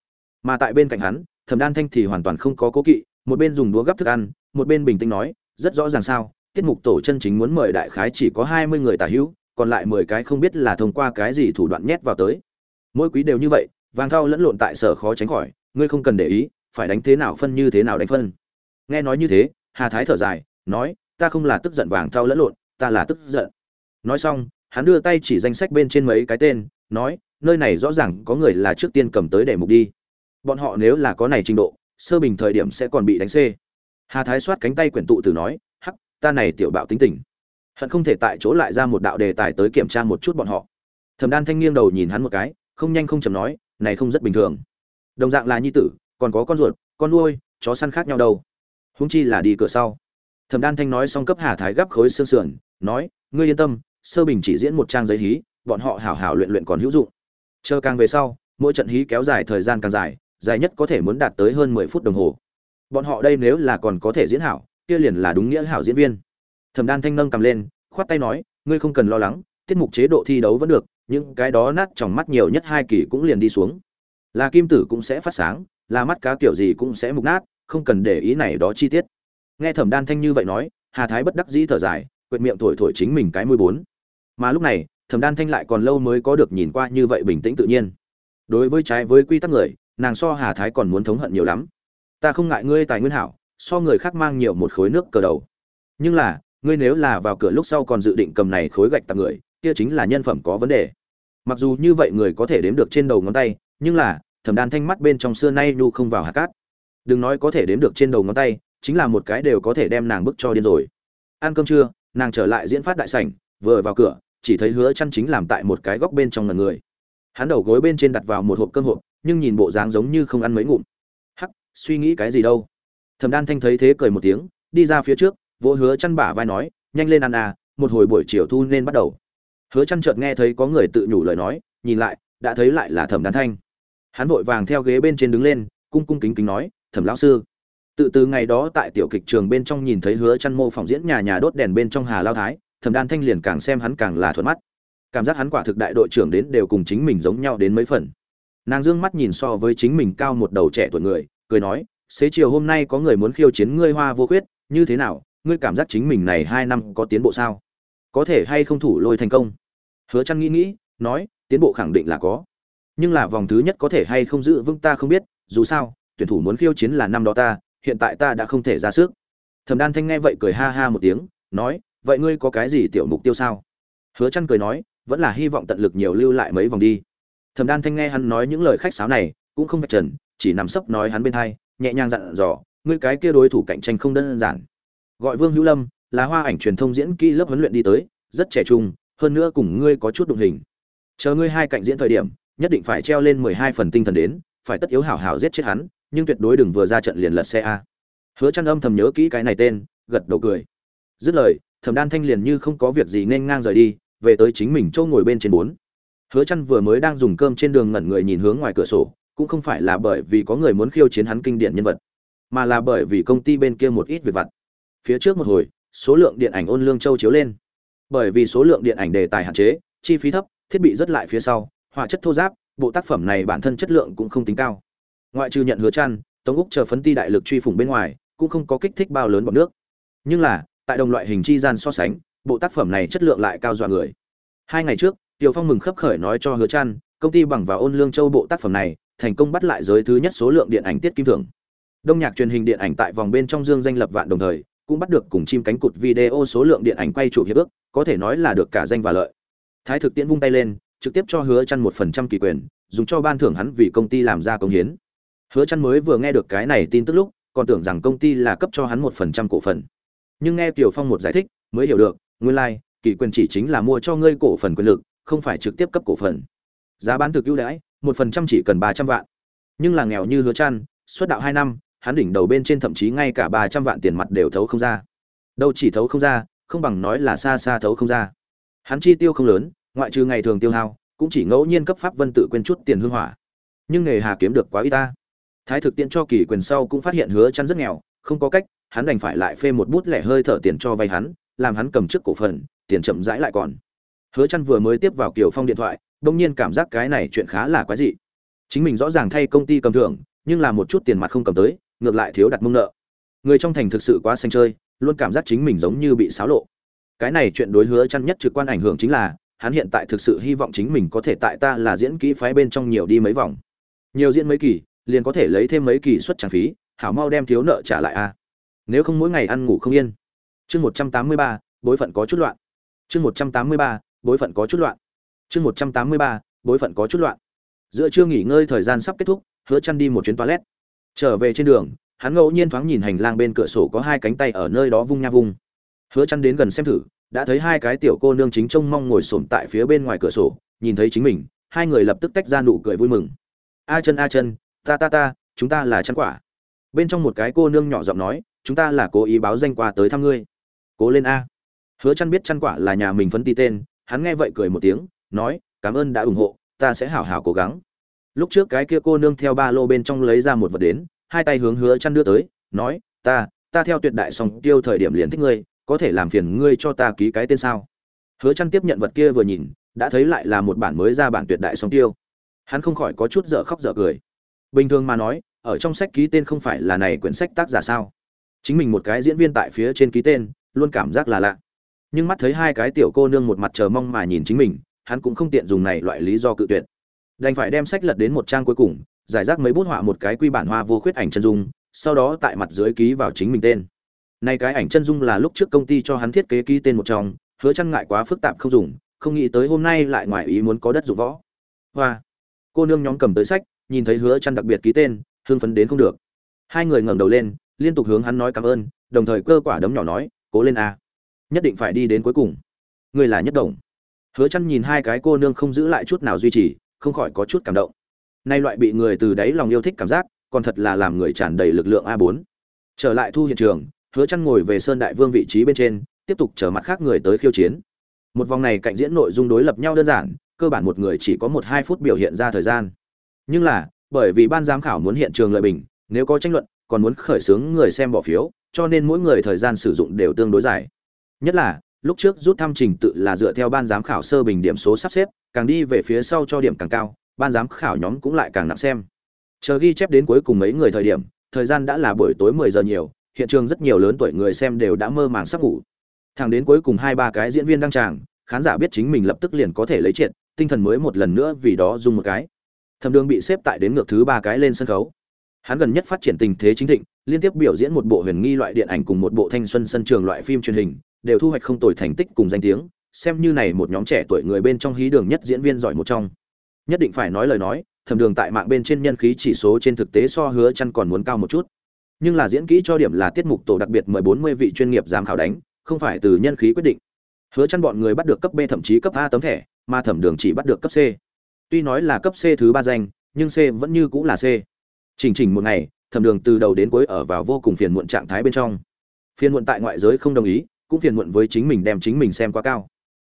Mà tại bên cạnh hắn, thẩm đan thanh thì hoàn toàn không có cố kỵ, một bên dùng đũa gắp thức ăn, một bên bình tĩnh nói, rất rõ ràng sao, tiết mục tổ chân chính muốn mời đại khái chỉ có hai mươi người tả hữu, còn lại mười cái không biết là thông qua cái gì thủ đoạn nhét vào tới. Mỗi quý đều như vậy, vàng thao lẫn lộn tại sở khó tránh khỏi, ngươi không cần để ý phải đánh thế nào phân như thế nào đánh phân. Nghe nói như thế, hà thái thở dài, nói, ta không là tức giận vàng trao lẫn lộn, ta là tức giận. Nói xong, hắn đưa tay chỉ danh sách bên trên mấy cái tên, nói, nơi này rõ ràng có người là trước tiên cầm tới để mục đi. Bọn họ nếu là có này trình độ, sơ bình thời điểm sẽ còn bị đánh xê. Hà thái soát cánh tay quyển tụ từ nói, hắc, ta này tiểu bạo tính tình. Hận không thể tại chỗ lại ra một đạo đề tài tới kiểm tra một chút bọn họ. Thẩm đan thanh nghiêng đầu nhìn hắn một cái, không nhanh không chầm nói, này không rất bình thường. Đồng dạng là nhi tử còn có con ruột, con nuôi, chó săn khác nhau đâu. Huống chi là đi cửa sau. Thẩm đan thanh nói xong cấp hà thái gấp khối xương sườn, nói, ngươi yên tâm, sơ bình chỉ diễn một trang giấy hí, bọn họ hảo hảo luyện luyện còn hữu dụng. Chờ càng về sau, mỗi trận hí kéo dài thời gian càng dài dài nhất có thể muốn đạt tới hơn mười phút đồng hồ. Bọn họ đây nếu là còn có thể diễn hảo, kia liền là đúng nghĩa hảo diễn viên. Thẩm đan thanh nâng cầm lên, khoát tay nói, ngươi không cần lo lắng, tiết mục chế độ thi đấu vẫn được, những cái đó nát trong mắt nhiều nhất hai kỳ cũng liền đi xuống. Là kim tử cũng sẽ phát sáng là mắt cá kiểu gì cũng sẽ mục nát, không cần để ý này đó chi tiết. Nghe thẩm đan thanh như vậy nói, hà thái bất đắc dĩ thở dài, quệt miệng thổi thổi chính mình cái mũi bốn. Mà lúc này, thẩm đan thanh lại còn lâu mới có được nhìn qua như vậy bình tĩnh tự nhiên. Đối với trái với quy tắc người, nàng so hà thái còn muốn thống hận nhiều lắm. Ta không ngại ngươi tài nguyên hảo, so người khác mang nhiều một khối nước cờ đầu. Nhưng là, ngươi nếu là vào cửa lúc sau còn dự định cầm này khối gạch tặng người, kia chính là nhân phẩm có vấn đề. Mặc dù như vậy người có thể đếm được trên đầu ngón tay, nhưng là thẩm đan thanh mắt bên trong xưa nay nhu không vào hạt cát. Đừng nói có thể đếm được trên đầu ngón tay, chính là một cái đều có thể đem nàng bức cho điên rồi. Ăn cơm trưa, nàng trở lại diễn phát đại sảnh, vừa vào cửa, chỉ thấy hứa chăn chính làm tại một cái góc bên trong ngần người. Hắn đầu gối bên trên đặt vào một hộp cơm hộp, nhưng nhìn bộ dáng giống như không ăn mấy ngụm. Hắc, suy nghĩ cái gì đâu? Thẩm đan thanh thấy thế cười một tiếng, đi ra phía trước, vỗ hứa chăn bả vai nói, nhanh lên ăn à một hồi buổi chiều thu nên bắt đầu. Hứa chăn chợt nghe thấy có người tự nhủ lời nói, nhìn lại, đã thấy lại là thẩm đan thanh hắn vội vàng theo ghế bên trên đứng lên, cung cung kính kính nói, thẩm lão sư. Tự từ ngày đó tại tiểu kịch trường bên trong nhìn thấy hứa chăn mô phỏng diễn nhà nhà đốt đèn bên trong hà lao thái, thẩm đan thanh liền càng xem hắn càng là thuận mắt. Cảm giác hắn quả thực đại đội trưởng đến đều cùng chính mình giống nhau đến mấy phần. Nàng dương mắt nhìn so với chính mình cao một đầu trẻ tuổi người, cười nói, xế chiều hôm nay có người muốn khiêu chiến ngươi hoa vô khuyết, như thế nào, ngươi cảm giác chính mình này hai năm có tiến bộ sao? Có thể hay không thủ lôi thành công? Hứa chăn nghĩ nghĩ, nói, tiến bộ khẳng định là có nhưng là vòng thứ nhất có thể hay không giữ vững ta không biết, dù sao, tuyển thủ muốn khiêu chiến là năm đó ta, hiện tại ta đã không thể ra sức. Thẩm đan thanh nghe vậy cười ha ha một tiếng, nói, vậy ngươi có cái gì tiểu mục tiêu sao? Hứa chăn cười nói, vẫn là hy vọng tận lực nhiều lưu lại mấy vòng đi. Thẩm đan thanh nghe hắn nói những lời khách sáo này, cũng không vạch trần, chỉ nằm sấp nói hắn bên thay nhẹ nhàng dặn dò, ngươi cái kia đối thủ cạnh tranh không đơn giản. Gọi vương hữu lâm, là hoa ảnh truyền thông diễn kỹ lớp huấn luyện đi tới, rất trẻ trung, hơn nữa cùng ngươi có chút đụng hình. Chờ ngươi hai cạnh diễn thời điểm nhất định phải treo lên mười hai phần tinh thần đến, phải tất yếu hảo hảo giết chết hắn, nhưng tuyệt đối đừng vừa ra trận liền lật xe a. Hứa Chân âm thầm nhớ kỹ cái này tên, gật đầu cười. Dứt lời, thẩm đan thanh liền như không có việc gì nên ngang rời đi, về tới chính mình chỗ ngồi bên trên bốn. Hứa Chân vừa mới đang dùng cơm trên đường ngẩn người nhìn hướng ngoài cửa sổ, cũng không phải là bởi vì có người muốn khiêu chiến hắn kinh điển nhân vật, mà là bởi vì công ty bên kia một ít việc vặt. Phía trước một hồi, số lượng điện ảnh ôn lương châu chiếu lên. Bởi vì số lượng điện ảnh đề tài hạn chế, chi phí thấp, thiết bị rất lại phía sau họa chất thô giáp bộ tác phẩm này bản thân chất lượng cũng không tính cao ngoại trừ nhận hứa trăn tống úc chờ phấn ti đại lực truy phủng bên ngoài cũng không có kích thích bao lớn bọn nước nhưng là tại đồng loại hình chi gian so sánh bộ tác phẩm này chất lượng lại cao dọa người hai ngày trước Tiêu Phong mừng khấp khởi nói cho Hứa Trăn, công ty bằng vào ôn lương châu bộ tác phẩm này, thành công bắt lại giới thứ nhất số lượng điện ảnh tiết kim thưởng. Đông nhạc truyền hình điện ảnh tại vòng bên trong dương danh lập vạn đồng thời, cũng bắt được cùng chim cánh cụt video số lượng điện ảnh quay chụp hiệp ước, có thể nói là được cả danh và lợi. Thái thực tiễn vung tay lên, trực tiếp cho Hứa chăn một phần trăm kỳ quyền, dùng cho ban thưởng hắn vì công ty làm ra công hiến. Hứa chăn mới vừa nghe được cái này tin tức lúc, còn tưởng rằng công ty là cấp cho hắn một phần trăm cổ phần. Nhưng nghe Tiểu Phong một giải thích, mới hiểu được, nguyên lai, like, kỳ quyền chỉ chính là mua cho ngươi cổ phần quyền lực, không phải trực tiếp cấp cổ phần giá bán thực ưu đãi một phần trăm chỉ cần ba trăm vạn nhưng là nghèo như hứa chăn xuất đạo hai năm hắn đỉnh đầu bên trên thậm chí ngay cả ba trăm vạn tiền mặt đều thấu không ra đâu chỉ thấu không ra không bằng nói là xa xa thấu không ra hắn chi tiêu không lớn ngoại trừ ngày thường tiêu hao, cũng chỉ ngẫu nhiên cấp pháp vân tự quên chút tiền hương hỏa. Nhưng nghề hà kiếm được quá ít ta. Thái thực tiễn cho kỳ quyền sau cũng phát hiện hứa chăn rất nghèo, không có cách, hắn đành phải lại phê một bút lẻ hơi thở tiền cho vay hắn, làm hắn cầm trước cổ phần, tiền chậm rãi lại còn. Hứa chăn vừa mới tiếp vào kiều phong điện thoại, đông nhiên cảm giác cái này chuyện khá là quái dị. Chính mình rõ ràng thay công ty cầm thưởng, nhưng là một chút tiền mặt không cầm tới, ngược lại thiếu đặt mông nợ. Người trong thành thực sự quá xanh chơi, luôn cảm giác chính mình giống như bị xáo lộ. Cái này chuyện đối hứa chăn nhất trực quan ảnh hưởng chính là hắn hiện tại thực sự hy vọng chính mình có thể tại ta là diễn kỹ phái bên trong nhiều đi mấy vòng. Nhiều diễn mấy kỳ liền có thể lấy thêm mấy kỳ suất trả phí hảo mau đem thiếu nợ trả lại a. Nếu không mỗi ngày ăn ngủ không yên. Chương 183, bối phận có chút loạn. Chương 183, bối phận có chút loạn. Chương một trăm tám mươi ba bối phận có chút loạn. Giữa trưa nghỉ ngơi thời gian sắp kết thúc hứa chăn đi một chuyến toilet. Trở về trên đường hắn ngẫu nhiên thoáng nhìn hành lang bên cửa sổ có hai cánh tay ở nơi đó vung nha vung. Hứa chăn đến gần xem thử đã thấy hai cái tiểu cô nương chính trông mong ngồi xổm tại phía bên ngoài cửa sổ, nhìn thấy chính mình, hai người lập tức tách ra nụ cười vui mừng. A chân a chân, ta ta ta, chúng ta là chăn quả. Bên trong một cái cô nương nhỏ giọng nói, chúng ta là cố ý báo danh qua tới thăm ngươi. Cố lên a. Hứa chân biết chăn quả là nhà mình phấn ti tên, hắn nghe vậy cười một tiếng, nói, cảm ơn đã ủng hộ, ta sẽ hảo hảo cố gắng. Lúc trước cái kia cô nương theo ba lô bên trong lấy ra một vật đến, hai tay hướng hứa chân đưa tới, nói, ta ta theo tuyệt đại song tiêu thời điểm liền thích ngươi có thể làm phiền ngươi cho ta ký cái tên sao? Hứa chăn tiếp nhận vật kia vừa nhìn, đã thấy lại là một bản mới ra bản tuyệt đại song tiêu. Hắn không khỏi có chút dở khóc dở cười. Bình thường mà nói, ở trong sách ký tên không phải là này quyển sách tác giả sao? Chính mình một cái diễn viên tại phía trên ký tên, luôn cảm giác là lạ. Nhưng mắt thấy hai cái tiểu cô nương một mặt chờ mong mà nhìn chính mình, hắn cũng không tiện dùng này loại lý do cự tuyệt. Đành phải đem sách lật đến một trang cuối cùng, giải rác mấy bút họa một cái quy bản hoa vô khuyết ảnh chân dung, sau đó tại mặt dưới ký vào chính mình tên nay cái ảnh chân dung là lúc trước công ty cho hắn thiết kế ký tên một trong hứa chăn ngại quá phức tạp không dùng không nghĩ tới hôm nay lại ngoài ý muốn có đất dụng võ. Hoa. Cô nương nhóm cầm tới sách nhìn thấy hứa chăn đặc biệt ký tên hưng phấn đến không được. Hai người ngẩng đầu lên liên tục hướng hắn nói cảm ơn đồng thời cơ quả đấm nhỏ nói cố lên a. Nhất định phải đi đến cuối cùng. Người là nhất động, hứa chăn nhìn hai cái cô nương không giữ lại chút nào duy trì không khỏi có chút cảm động. Nay loại bị người từ đáy lòng yêu thích cảm giác còn thật là làm người tràn đầy lực lượng a 4 trở lại thu hiện trường hứa chăn ngồi về sơn đại vương vị trí bên trên, tiếp tục chờ mặt khác người tới khiêu chiến. Một vòng này cạnh diễn nội dung đối lập nhau đơn giản, cơ bản một người chỉ có một hai phút biểu hiện ra thời gian. Nhưng là, bởi vì ban giám khảo muốn hiện trường lợi bình, nếu có tranh luận, còn muốn khởi xướng người xem bỏ phiếu, cho nên mỗi người thời gian sử dụng đều tương đối dài. Nhất là, lúc trước rút thăm trình tự là dựa theo ban giám khảo sơ bình điểm số sắp xếp, càng đi về phía sau cho điểm càng cao, ban giám khảo nhóm cũng lại càng nặng xem. Chờ ghi chép đến cuối cùng mấy người thời điểm, thời gian đã là buổi tối 10 giờ nhiều hiện trường rất nhiều lớn tuổi người xem đều đã mơ màng sắp ngủ. Thẳng đến cuối cùng hai ba cái diễn viên đăng tràng, khán giả biết chính mình lập tức liền có thể lấy triệt, tinh thần mới một lần nữa vì đó dùng một cái. Thẩm đường bị xếp tại đến ngược thứ ba cái lên sân khấu. Hắn gần nhất phát triển tình thế chính thịnh, liên tiếp biểu diễn một bộ huyền nghi loại điện ảnh cùng một bộ thanh xuân sân trường loại phim truyền hình, đều thu hoạch không tồi thành tích cùng danh tiếng, xem như này một nhóm trẻ tuổi người bên trong hí đường nhất diễn viên giỏi một trong. Nhất định phải nói lời nói, thẩm đường tại mạng bên trên nhân khí chỉ số trên thực tế so hứa chăn còn muốn cao một chút nhưng là diễn kỹ cho điểm là tiết mục tổ đặc biệt mời 40 vị chuyên nghiệp giám khảo đánh, không phải từ nhân khí quyết định. Hứa chăn bọn người bắt được cấp b thậm chí cấp a tấm thẻ, mà thẩm đường chỉ bắt được cấp c. Tuy nói là cấp c thứ ba danh, nhưng c vẫn như cũng là c. Chỉnh chỉnh một ngày, thẩm đường từ đầu đến cuối ở vào vô cùng phiền muộn trạng thái bên trong. Phiền muộn tại ngoại giới không đồng ý, cũng phiền muộn với chính mình đem chính mình xem quá cao.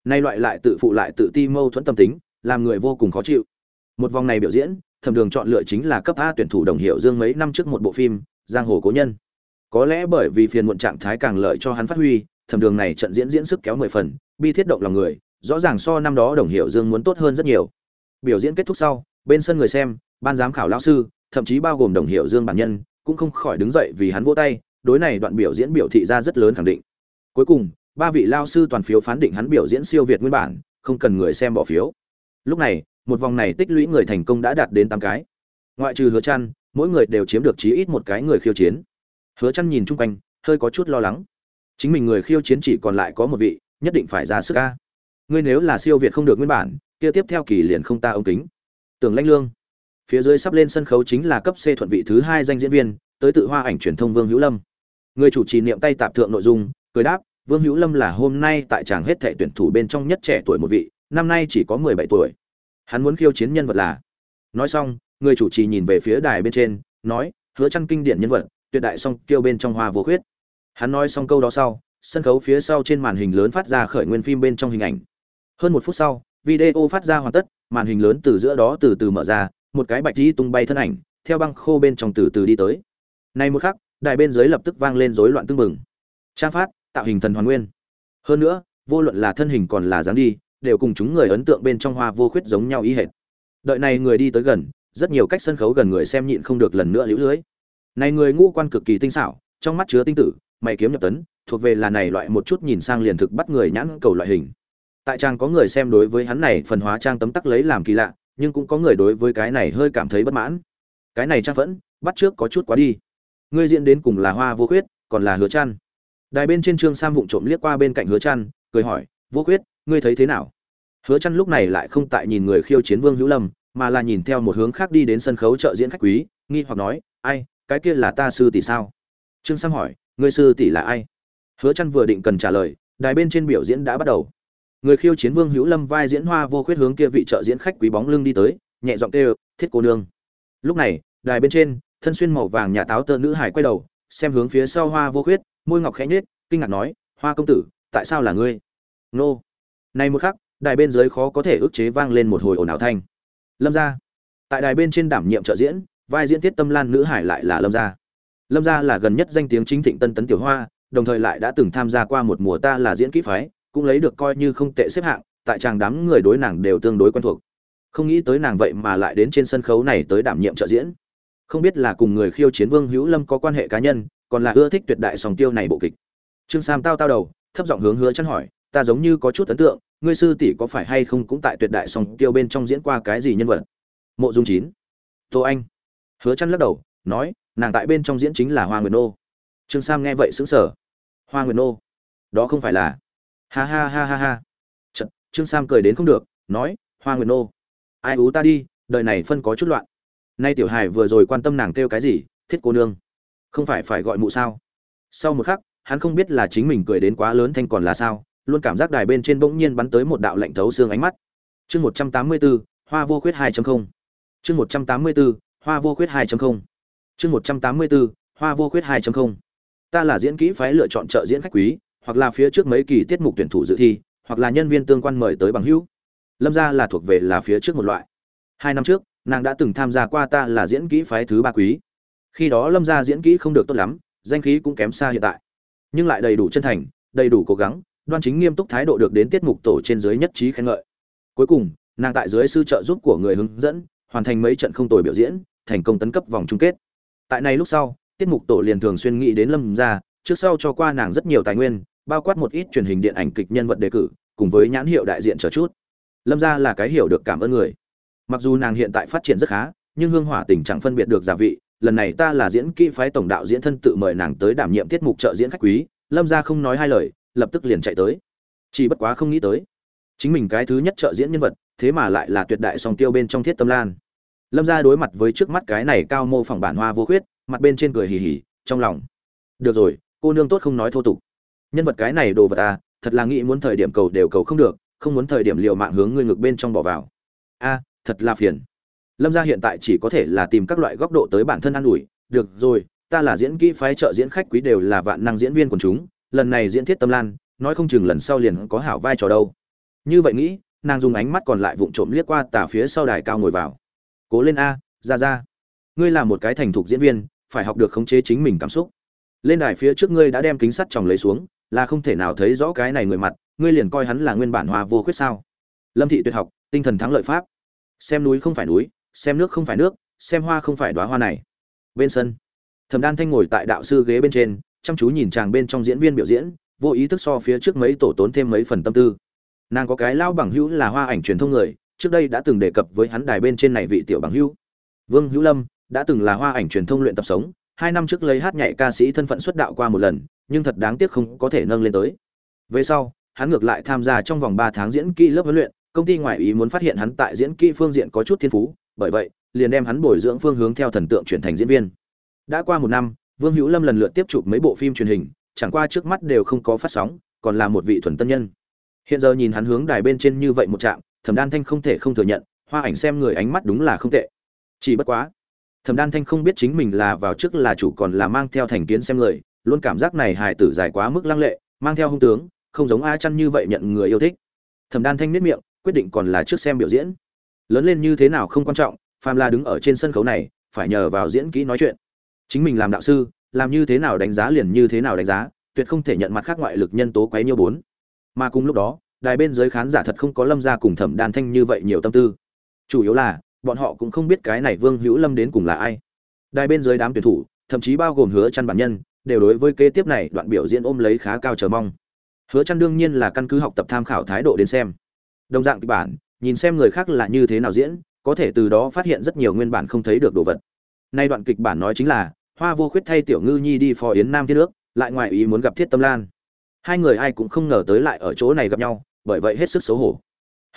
Nay loại lại tự phụ lại tự ti mâu thuẫn tâm tính, làm người vô cùng khó chịu. Một vòng này biểu diễn, thẩm đường chọn lựa chính là cấp a tuyển thủ đồng hiệu dương mấy năm trước một bộ phim giang hồ cố nhân. Có lẽ bởi vì phiền muộn trạng thái càng lợi cho hắn phát huy, thẩm đường này trận diễn diễn sức kéo mười phần, bi thiết động lòng người, rõ ràng so năm đó đồng hiệu dương muốn tốt hơn rất nhiều. Biểu diễn kết thúc sau, bên sân người xem, ban giám khảo lao sư, thậm chí bao gồm đồng hiệu dương bản nhân, cũng không khỏi đứng dậy vì hắn vỗ tay, đối này đoạn biểu diễn biểu thị ra rất lớn khẳng định. Cuối cùng, ba vị lao sư toàn phiếu phán định hắn biểu diễn siêu việt nguyên bản, không cần người xem bỏ phiếu. Lúc này, một vòng này tích lũy người thành công đã đạt đến tám cái. Ngoại trừ hứa trăn mỗi người đều chiếm được chí ít một cái người khiêu chiến. Hứa chăn nhìn chung quanh, hơi có chút lo lắng. Chính mình người khiêu chiến chỉ còn lại có một vị, nhất định phải ra sức a. Ngươi nếu là siêu việt không được nguyên bản, kia tiếp theo kỳ liền không ta ống kính. Tưởng lãnh lương. Phía dưới sắp lên sân khấu chính là cấp c thuận vị thứ hai danh diễn viên, tới tự hoa ảnh truyền thông vương hữu lâm. Người chủ trì niệm tay tạp thượng nội dung, cười đáp, vương hữu lâm là hôm nay tại tràng hết thệ tuyển thủ bên trong nhất trẻ tuổi một vị, năm nay chỉ có mười bảy tuổi. Hắn muốn khiêu chiến nhân vật là nói xong người chủ trì nhìn về phía đài bên trên, nói, hứa chăn kinh điển nhân vật, tuyệt đại song kêu bên trong hoa vô khuyết. Hắn nói xong câu đó sau, sân khấu phía sau trên màn hình lớn phát ra khởi nguyên phim bên trong hình ảnh. Hơn một phút sau, video phát ra hoàn tất, màn hình lớn từ giữa đó từ từ mở ra, một cái bạch di tung bay thân ảnh, theo băng khô bên trong từ từ đi tới. Này một khắc, đài bên dưới lập tức vang lên rối loạn tương mừng trang phát, tạo hình thần hoàn nguyên. Hơn nữa, vô luận là thân hình còn là dáng đi, đều cùng chúng người ấn tượng bên trong hoa vô khuyết giống nhau ý hệt. Đợi này người đi tới gần rất nhiều cách sân khấu gần người xem nhịn không được lần nữa liễu lưới. Này người ngũ quan cực kỳ tinh xảo, trong mắt chứa tinh tử, mày kiếm nhập tấn, thuộc về là này loại một chút nhìn sang liền thực bắt người nhãn cầu loại hình. Tại trang có người xem đối với hắn này phần hóa trang tấm tắc lấy làm kỳ lạ, nhưng cũng có người đối với cái này hơi cảm thấy bất mãn. Cái này trang vẫn, bắt trước có chút quá đi. Ngươi diễn đến cùng là hoa vô khuyết, còn là hứa chăn. Đài bên trên trương sam vụng trộm liếc qua bên cạnh hứa chăn, cười hỏi, vô khuyết, ngươi thấy thế nào? Hứa chăn lúc này lại không tại nhìn người khiêu chiến vương hữu lâm mà là nhìn theo một hướng khác đi đến sân khấu trợ diễn khách quý, nghi hoặc nói, ai, cái kia là ta sư tỷ sao? Trương sam hỏi người sư tỷ là ai? Hứa chăn vừa định cần trả lời, đài bên trên biểu diễn đã bắt đầu. Người khiêu chiến vương hữu lâm vai diễn hoa vô khuyết hướng kia vị trợ diễn khách quý bóng lưng đi tới, nhẹ giọng kêu, thiết cô nương. Lúc này, đài bên trên, thân xuyên màu vàng nhà táo tơ nữ hải quay đầu, xem hướng phía sau hoa vô khuyết, môi ngọc khẽ nhếch, kinh ngạc nói, hoa công tử, tại sao là ngươi? Nô. Này một khắc, đài bên dưới khó có thể ức chế vang lên một hồi ồn ào thanh lâm gia. Tại đài bên trên đảm nhiệm trợ diễn, vai diễn tiết tâm lan nữ hải lại là lâm gia. Lâm gia là gần nhất danh tiếng chính thịnh tân tấn tiểu hoa, đồng thời lại đã từng tham gia qua một mùa ta là diễn kỹ phái, cũng lấy được coi như không tệ xếp hạng, tại chàng đám người đối nàng đều tương đối quen thuộc. Không nghĩ tới nàng vậy mà lại đến trên sân khấu này tới đảm nhiệm trợ diễn. Không biết là cùng người khiêu chiến vương hữu lâm có quan hệ cá nhân, còn là ưa thích tuyệt đại sòng tiêu này bộ kịch. Trương sam tao tao đầu, thấp giọng hướng hứa chăn hỏi, ta giống như có chút ấn tượng ngươi sư tỷ có phải hay không cũng tại tuyệt đại song tiêu bên trong diễn qua cái gì nhân vật? Mộ dung chín. Tô anh. Hứa chăn lắc đầu nói nàng tại bên trong diễn chính là hoa nguyệt nô. Trương sam nghe vậy sững sờ. Hoa nguyệt nô? Đó không phải là. Ha ha ha ha ha. Chật, trương sam cười đến không được nói hoa nguyệt nô. Ai ú ta đi đời này phân có chút loạn. Nay tiểu hài vừa rồi quan tâm nàng kêu cái gì thiết cô nương. Không phải phải gọi mụ sao? Sau một khắc hắn không biết là chính mình cười đến quá lớn thanh còn là sao luôn cảm giác đài bên trên bỗng nhiên bắn tới một đạo lạnh thấu xương ánh mắt. Chương một trăm tám mươi bốn hoa vô khuyết hai chương một trăm tám mươi bốn hoa vô khuyết hai chương một trăm tám mươi bốn hoa vô khuyết hai ta là diễn kỹ phái lựa chọn trợ diễn khách quý, hoặc là phía trước mấy kỳ tiết mục tuyển thủ dự thi, hoặc là nhân viên tương quan mời tới bằng hữu. Lâm gia là thuộc về là phía trước một loại. Hai năm trước, nàng đã từng tham gia qua ta là diễn kỹ phái thứ ba quý. Khi đó lâm gia diễn kỹ không được tốt lắm, danh khí cũng kém xa hiện tại. Nhưng lại đầy đủ chân thành, đầy đủ cố gắng đoan chính nghiêm túc thái độ được đến tiết mục tổ trên dưới nhất trí khen ngợi. Cuối cùng, nàng tại dưới sư trợ giúp của người hướng dẫn, hoàn thành mấy trận không tồi biểu diễn, thành công tấn cấp vòng chung kết. Tại này lúc sau, tiết mục tổ liền thường xuyên nghĩ đến lâm gia, trước sau cho qua nàng rất nhiều tài nguyên, bao quát một ít truyền hình điện ảnh kịch nhân vật đề cử, cùng với nhãn hiệu đại diện chờ chút. Lâm gia là cái hiểu được cảm ơn người. Mặc dù nàng hiện tại phát triển rất khá, nhưng hương hỏa tình chẳng phân biệt được giả vị, lần này ta là diễn kỹ phái tổng đạo diễn thân tự mời nàng tới đảm nhiệm tiết mục trợ diễn khách quý, lâm gia không nói hai lời lập tức liền chạy tới. Chỉ bất quá không nghĩ tới, chính mình cái thứ nhất trợ diễn nhân vật, thế mà lại là tuyệt đại song tiêu bên trong thiết tâm lan. Lâm gia đối mặt với trước mắt cái này cao mô phỏng bản hoa vô khuyết, mặt bên trên cười hì hì, trong lòng. Được rồi, cô nương tốt không nói thô tục. Nhân vật cái này đồ vật à thật là nghĩ muốn thời điểm cầu đều cầu không được, không muốn thời điểm liều mạng hướng ngươi ngược bên trong bỏ vào. A, thật là phiền. Lâm gia hiện tại chỉ có thể là tìm các loại góc độ tới bản thân an ủi. Được rồi, ta là diễn kỹ phái trợ diễn khách quý đều là vạn năng diễn viên của chúng lần này diễn thiết tâm lan, nói không chừng lần sau liền có hảo vai trò đâu. Như vậy nghĩ, nàng dùng ánh mắt còn lại vụng trộm liếc qua tả phía sau đài cao ngồi vào. Cố lên a, ra ra. Ngươi là một cái thành thục diễn viên, phải học được khống chế chính mình cảm xúc. Lên đài phía trước ngươi đã đem kính sắt tròng lấy xuống, là không thể nào thấy rõ cái này người mặt, ngươi liền coi hắn là nguyên bản hoa vô khuyết sao. Lâm thị tuyệt học, tinh thần thắng lợi pháp. Xem núi không phải núi, xem nước không phải nước, xem hoa không phải đoá hoa này. Bên sân, thẩm đan thanh ngồi tại đạo sư ghế bên trên chăm chú nhìn chàng bên trong diễn viên biểu diễn, vô ý thức so phía trước mấy tổ tốn thêm mấy phần tâm tư. Nàng có cái lao bằng hữu là hoa ảnh truyền thông người, trước đây đã từng đề cập với hắn đài bên trên này vị tiểu bằng hữu. Vương hữu lâm đã từng là hoa ảnh truyền thông luyện tập sống, hai năm trước lấy hát nhảy ca sĩ thân phận xuất đạo qua một lần, nhưng thật đáng tiếc không có thể nâng lên tới. Về sau, hắn ngược lại tham gia trong vòng ba tháng diễn kỹ lớp huấn luyện, công ty ngoại ý muốn phát hiện hắn tại diễn kỹ phương diện có chút thiên phú, bởi vậy, liền đem hắn bồi dưỡng phương hướng theo thần tượng chuyển thành diễn viên. Đã qua một năm vương hữu lâm lần lượt tiếp chụp mấy bộ phim truyền hình, chẳng qua trước mắt đều không có phát sóng, còn là một vị thuần tân nhân. Hiện giờ nhìn hắn hướng đài bên trên như vậy một trạm, thẩm đan thanh không thể không thừa nhận, hoa ảnh xem người ánh mắt đúng là không tệ. Chỉ bất quá, thẩm đan thanh không biết chính mình là vào trước là chủ còn là mang theo thành kiến xem người, luôn cảm giác này hài tử dài quá mức lăng lệ, mang theo hung tướng, không giống a chăn như vậy nhận người yêu thích. Thẩm đan thanh nếp miệng, quyết định còn là trước xem biểu diễn. Lớn lên như thế nào không quan trọng, phàm là đứng ở trên sân khấu này, phải nhờ vào diễn kỹ nói chuyện chính mình làm đạo sư, làm như thế nào đánh giá liền như thế nào đánh giá, tuyệt không thể nhận mặt khác ngoại lực nhân tố quấy nhiêu bốn. Mà cùng lúc đó, đài bên giới khán giả thật không có lâm ra cùng thẩm đan thanh như vậy nhiều tâm tư. Chủ yếu là, bọn họ cũng không biết cái này vương hữu lâm đến cùng là ai. Đài bên giới đám tuyển thủ, thậm chí bao gồm hứa chăn bản nhân, đều đối với kế tiếp này đoạn biểu diễn ôm lấy khá cao chờ mong. Hứa chăn đương nhiên là căn cứ học tập tham khảo thái độ đến xem. Đồng dạng kịch bản, nhìn xem người khác là như thế nào diễn, có thể từ đó phát hiện rất nhiều nguyên bản không thấy được đồ vật nay đoạn kịch bản nói chính là, hoa vô khuyết thay tiểu ngư nhi đi phò yến nam thiên nước lại ngoài ý muốn gặp thiết tâm lan. Hai người ai cũng không ngờ tới lại ở chỗ này gặp nhau, bởi vậy hết sức xấu hổ.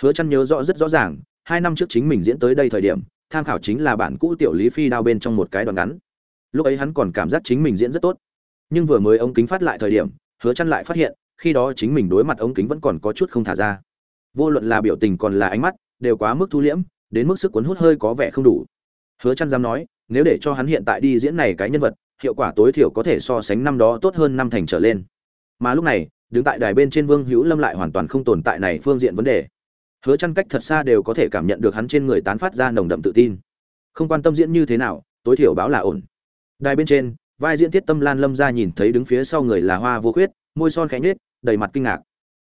Hứa chăn nhớ rõ rất rõ ràng, hai năm trước chính mình diễn tới đây thời điểm, tham khảo chính là bản cũ tiểu lý phi đao bên trong một cái đoạn ngắn. Lúc ấy hắn còn cảm giác chính mình diễn rất tốt. Nhưng vừa mới ống kính phát lại thời điểm, hứa chăn lại phát hiện, khi đó chính mình đối mặt ống kính vẫn còn có chút không thả ra. Vô luận là biểu tình còn là ánh mắt, đều quá mức thu liễm, đến mức sức cuốn hút hơi có vẻ không đủ. Hứa chăn dám nói nếu để cho hắn hiện tại đi diễn này cái nhân vật, hiệu quả tối thiểu có thể so sánh năm đó tốt hơn năm thành trở lên. Mà lúc này, đứng tại đài bên trên vương hữu lâm lại hoàn toàn không tồn tại này phương diện vấn đề. Hứa chăn cách thật xa đều có thể cảm nhận được hắn trên người tán phát ra nồng đậm tự tin. Không quan tâm diễn như thế nào, tối thiểu báo là ổn. Đài bên trên, vai diễn thiết tâm lan lâm ra nhìn thấy đứng phía sau người là hoa vô khuyết, môi son khẽ nhếch, đầy mặt kinh ngạc.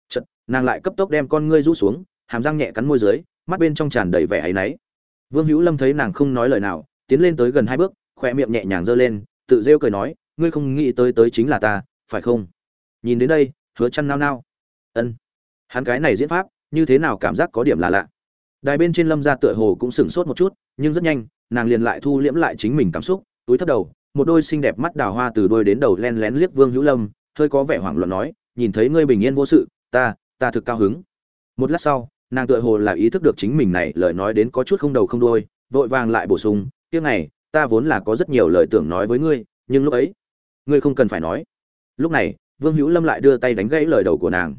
Chợt, nàng lại cấp tốc đem con ngươi rũ xuống, hàm răng nhẹ cắn môi dưới, mắt bên trong tràn đầy vẻ áy náy. Vương hữu lâm thấy nàng không nói lời nào tiến lên tới gần hai bước khoe miệng nhẹ nhàng giơ lên, tự rêu cười nói, ngươi không nghĩ tới tới chính là ta, phải không? Nhìn đến đây, hứa chăn nao nao. Ân. Hắn cái này diễn pháp, như thế nào cảm giác có điểm là lạ. Đài bên trên lâm gia tựa hồ cũng sửng sốt một chút, nhưng rất nhanh, nàng liền lại thu liễm lại chính mình cảm xúc, túi thấp đầu, một đôi xinh đẹp mắt đào hoa từ đôi đến đầu len lén liếc vương hữu lâm, hơi có vẻ hoảng loạn nói, nhìn thấy ngươi bình yên vô sự, ta ta thực cao hứng. Một lát sau, nàng tựa hồ là ý thức được chính mình này lời nói đến có chút không đầu không đuôi, vội vàng lại bổ sung kia này, ta vốn là có rất nhiều lời tưởng nói với ngươi, nhưng lúc ấy, ngươi không cần phải nói. Lúc này, vương hữu lâm lại đưa tay đánh gãy lời đầu của nàng.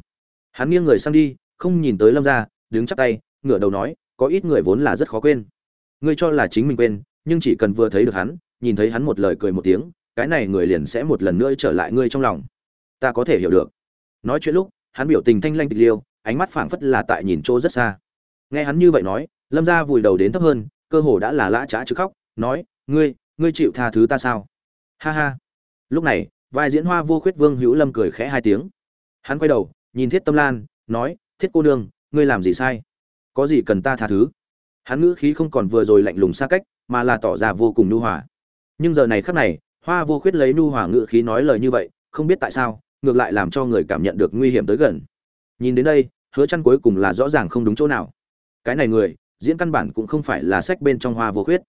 Hắn nghiêng người sang đi, không nhìn tới lâm ra đứng chắp tay, ngửa đầu nói, có ít người vốn là rất khó quên. Ngươi cho là chính mình quên, nhưng chỉ cần vừa thấy được hắn, nhìn thấy hắn một lời cười một tiếng, cái này người liền sẽ một lần nữa trở lại ngươi trong lòng. Ta có thể hiểu được. Nói chuyện lúc, hắn biểu tình thanh lanh tịch liêu, ánh mắt phảng phất là tại nhìn chỗ rất xa. Nghe hắn như vậy nói, lâm ra vùi đầu đến thấp hơn, cơ hồ đã là lã trá chứ khóc nói, ngươi ngươi chịu tha thứ ta sao? Ha ha. Lúc này, vai diễn hoa vô khuyết vương hữu lâm cười khẽ hai tiếng. Hắn quay đầu, nhìn thiết tâm lan, nói, thiết cô nương, ngươi làm gì sai? Có gì cần ta tha thứ? Hắn ngữ khí không còn vừa rồi lạnh lùng xa cách, mà là tỏ ra vô cùng nhu hòa. Nhưng giờ này khắc này, hoa vô khuyết lấy nhu hòa ngữ khí nói lời như vậy, không biết tại sao, ngược lại làm cho người cảm nhận được nguy hiểm tới gần. Nhìn đến đây, hứa chăn cuối cùng là rõ ràng không đúng chỗ nào. Cái này người, diễn căn bản cũng không phải là sách bên trong hoa vô khuyết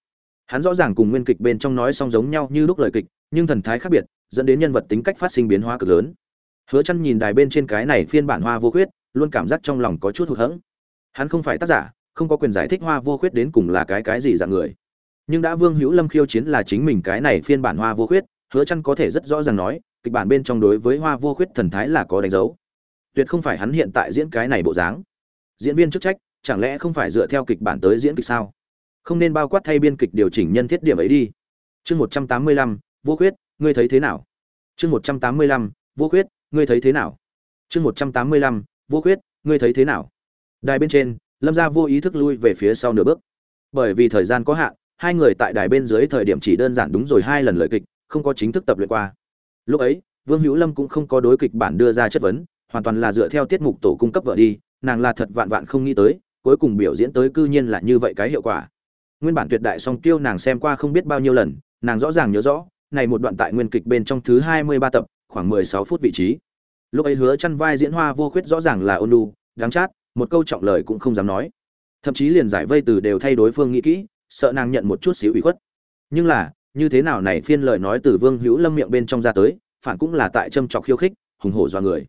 hắn rõ ràng cùng nguyên kịch bên trong nói song giống nhau như lúc lời kịch, nhưng thần thái khác biệt, dẫn đến nhân vật tính cách phát sinh biến hóa cực lớn. Hứa chăn nhìn đài bên trên cái này phiên bản hoa vô khuyết, luôn cảm giác trong lòng có chút hụt hẫng. Hắn không phải tác giả, không có quyền giải thích hoa vô khuyết đến cùng là cái cái gì dạng người. Nhưng đã vương hữu lâm khiêu chiến là chính mình cái này phiên bản hoa vô khuyết, hứa chăn có thể rất rõ ràng nói, kịch bản bên trong đối với hoa vô khuyết thần thái là có đánh dấu. Tuyệt không phải hắn hiện tại diễn cái này bộ dáng. Diễn viên chức trách, chẳng lẽ không phải dựa theo kịch bản tới diễn kịch sao? Không nên bao quát thay biên kịch điều chỉnh nhân thiết điểm ấy đi. Chương một trăm tám mươi lăm, vô khuyết, ngươi thấy thế nào? Chương một trăm tám mươi lăm, vô khuyết, ngươi thấy thế nào? Chương một trăm tám mươi lăm, vô khuyết, ngươi thấy thế nào? Đài bên trên, lâm gia vô ý thức lui về phía sau nửa bước. Bởi vì thời gian có hạn, hai người tại đài bên dưới thời điểm chỉ đơn giản đúng rồi hai lần lời kịch, không có chính thức tập luyện qua. Lúc ấy, vương hữu lâm cũng không có đối kịch bản đưa ra chất vấn, hoàn toàn là dựa theo tiết mục tổ cung cấp vợ đi, nàng là thật vạn vạn không nghĩ tới, cuối cùng biểu diễn tới cư nhiên là như vậy cái hiệu quả nguyên bản tuyệt đại song tiêu nàng xem qua không biết bao nhiêu lần, nàng rõ ràng nhớ rõ, này một đoạn tại nguyên kịch bên trong thứ hai mươi ba tập, khoảng mười sáu phút vị trí. Lúc ấy hứa chăn vai diễn hoa vô khuyết rõ ràng là ôn lu đáng chát, một câu trọng lời cũng không dám nói. Thậm chí liền giải vây từ đều thay đối phương nghĩ kỹ, sợ nàng nhận một chút xíu ủy khuất. Nhưng là, như thế nào này phiên lời nói từ vương hữu lâm miệng bên trong ra tới, phản cũng là tại châm trọc khiêu khích, hùng hổ do người.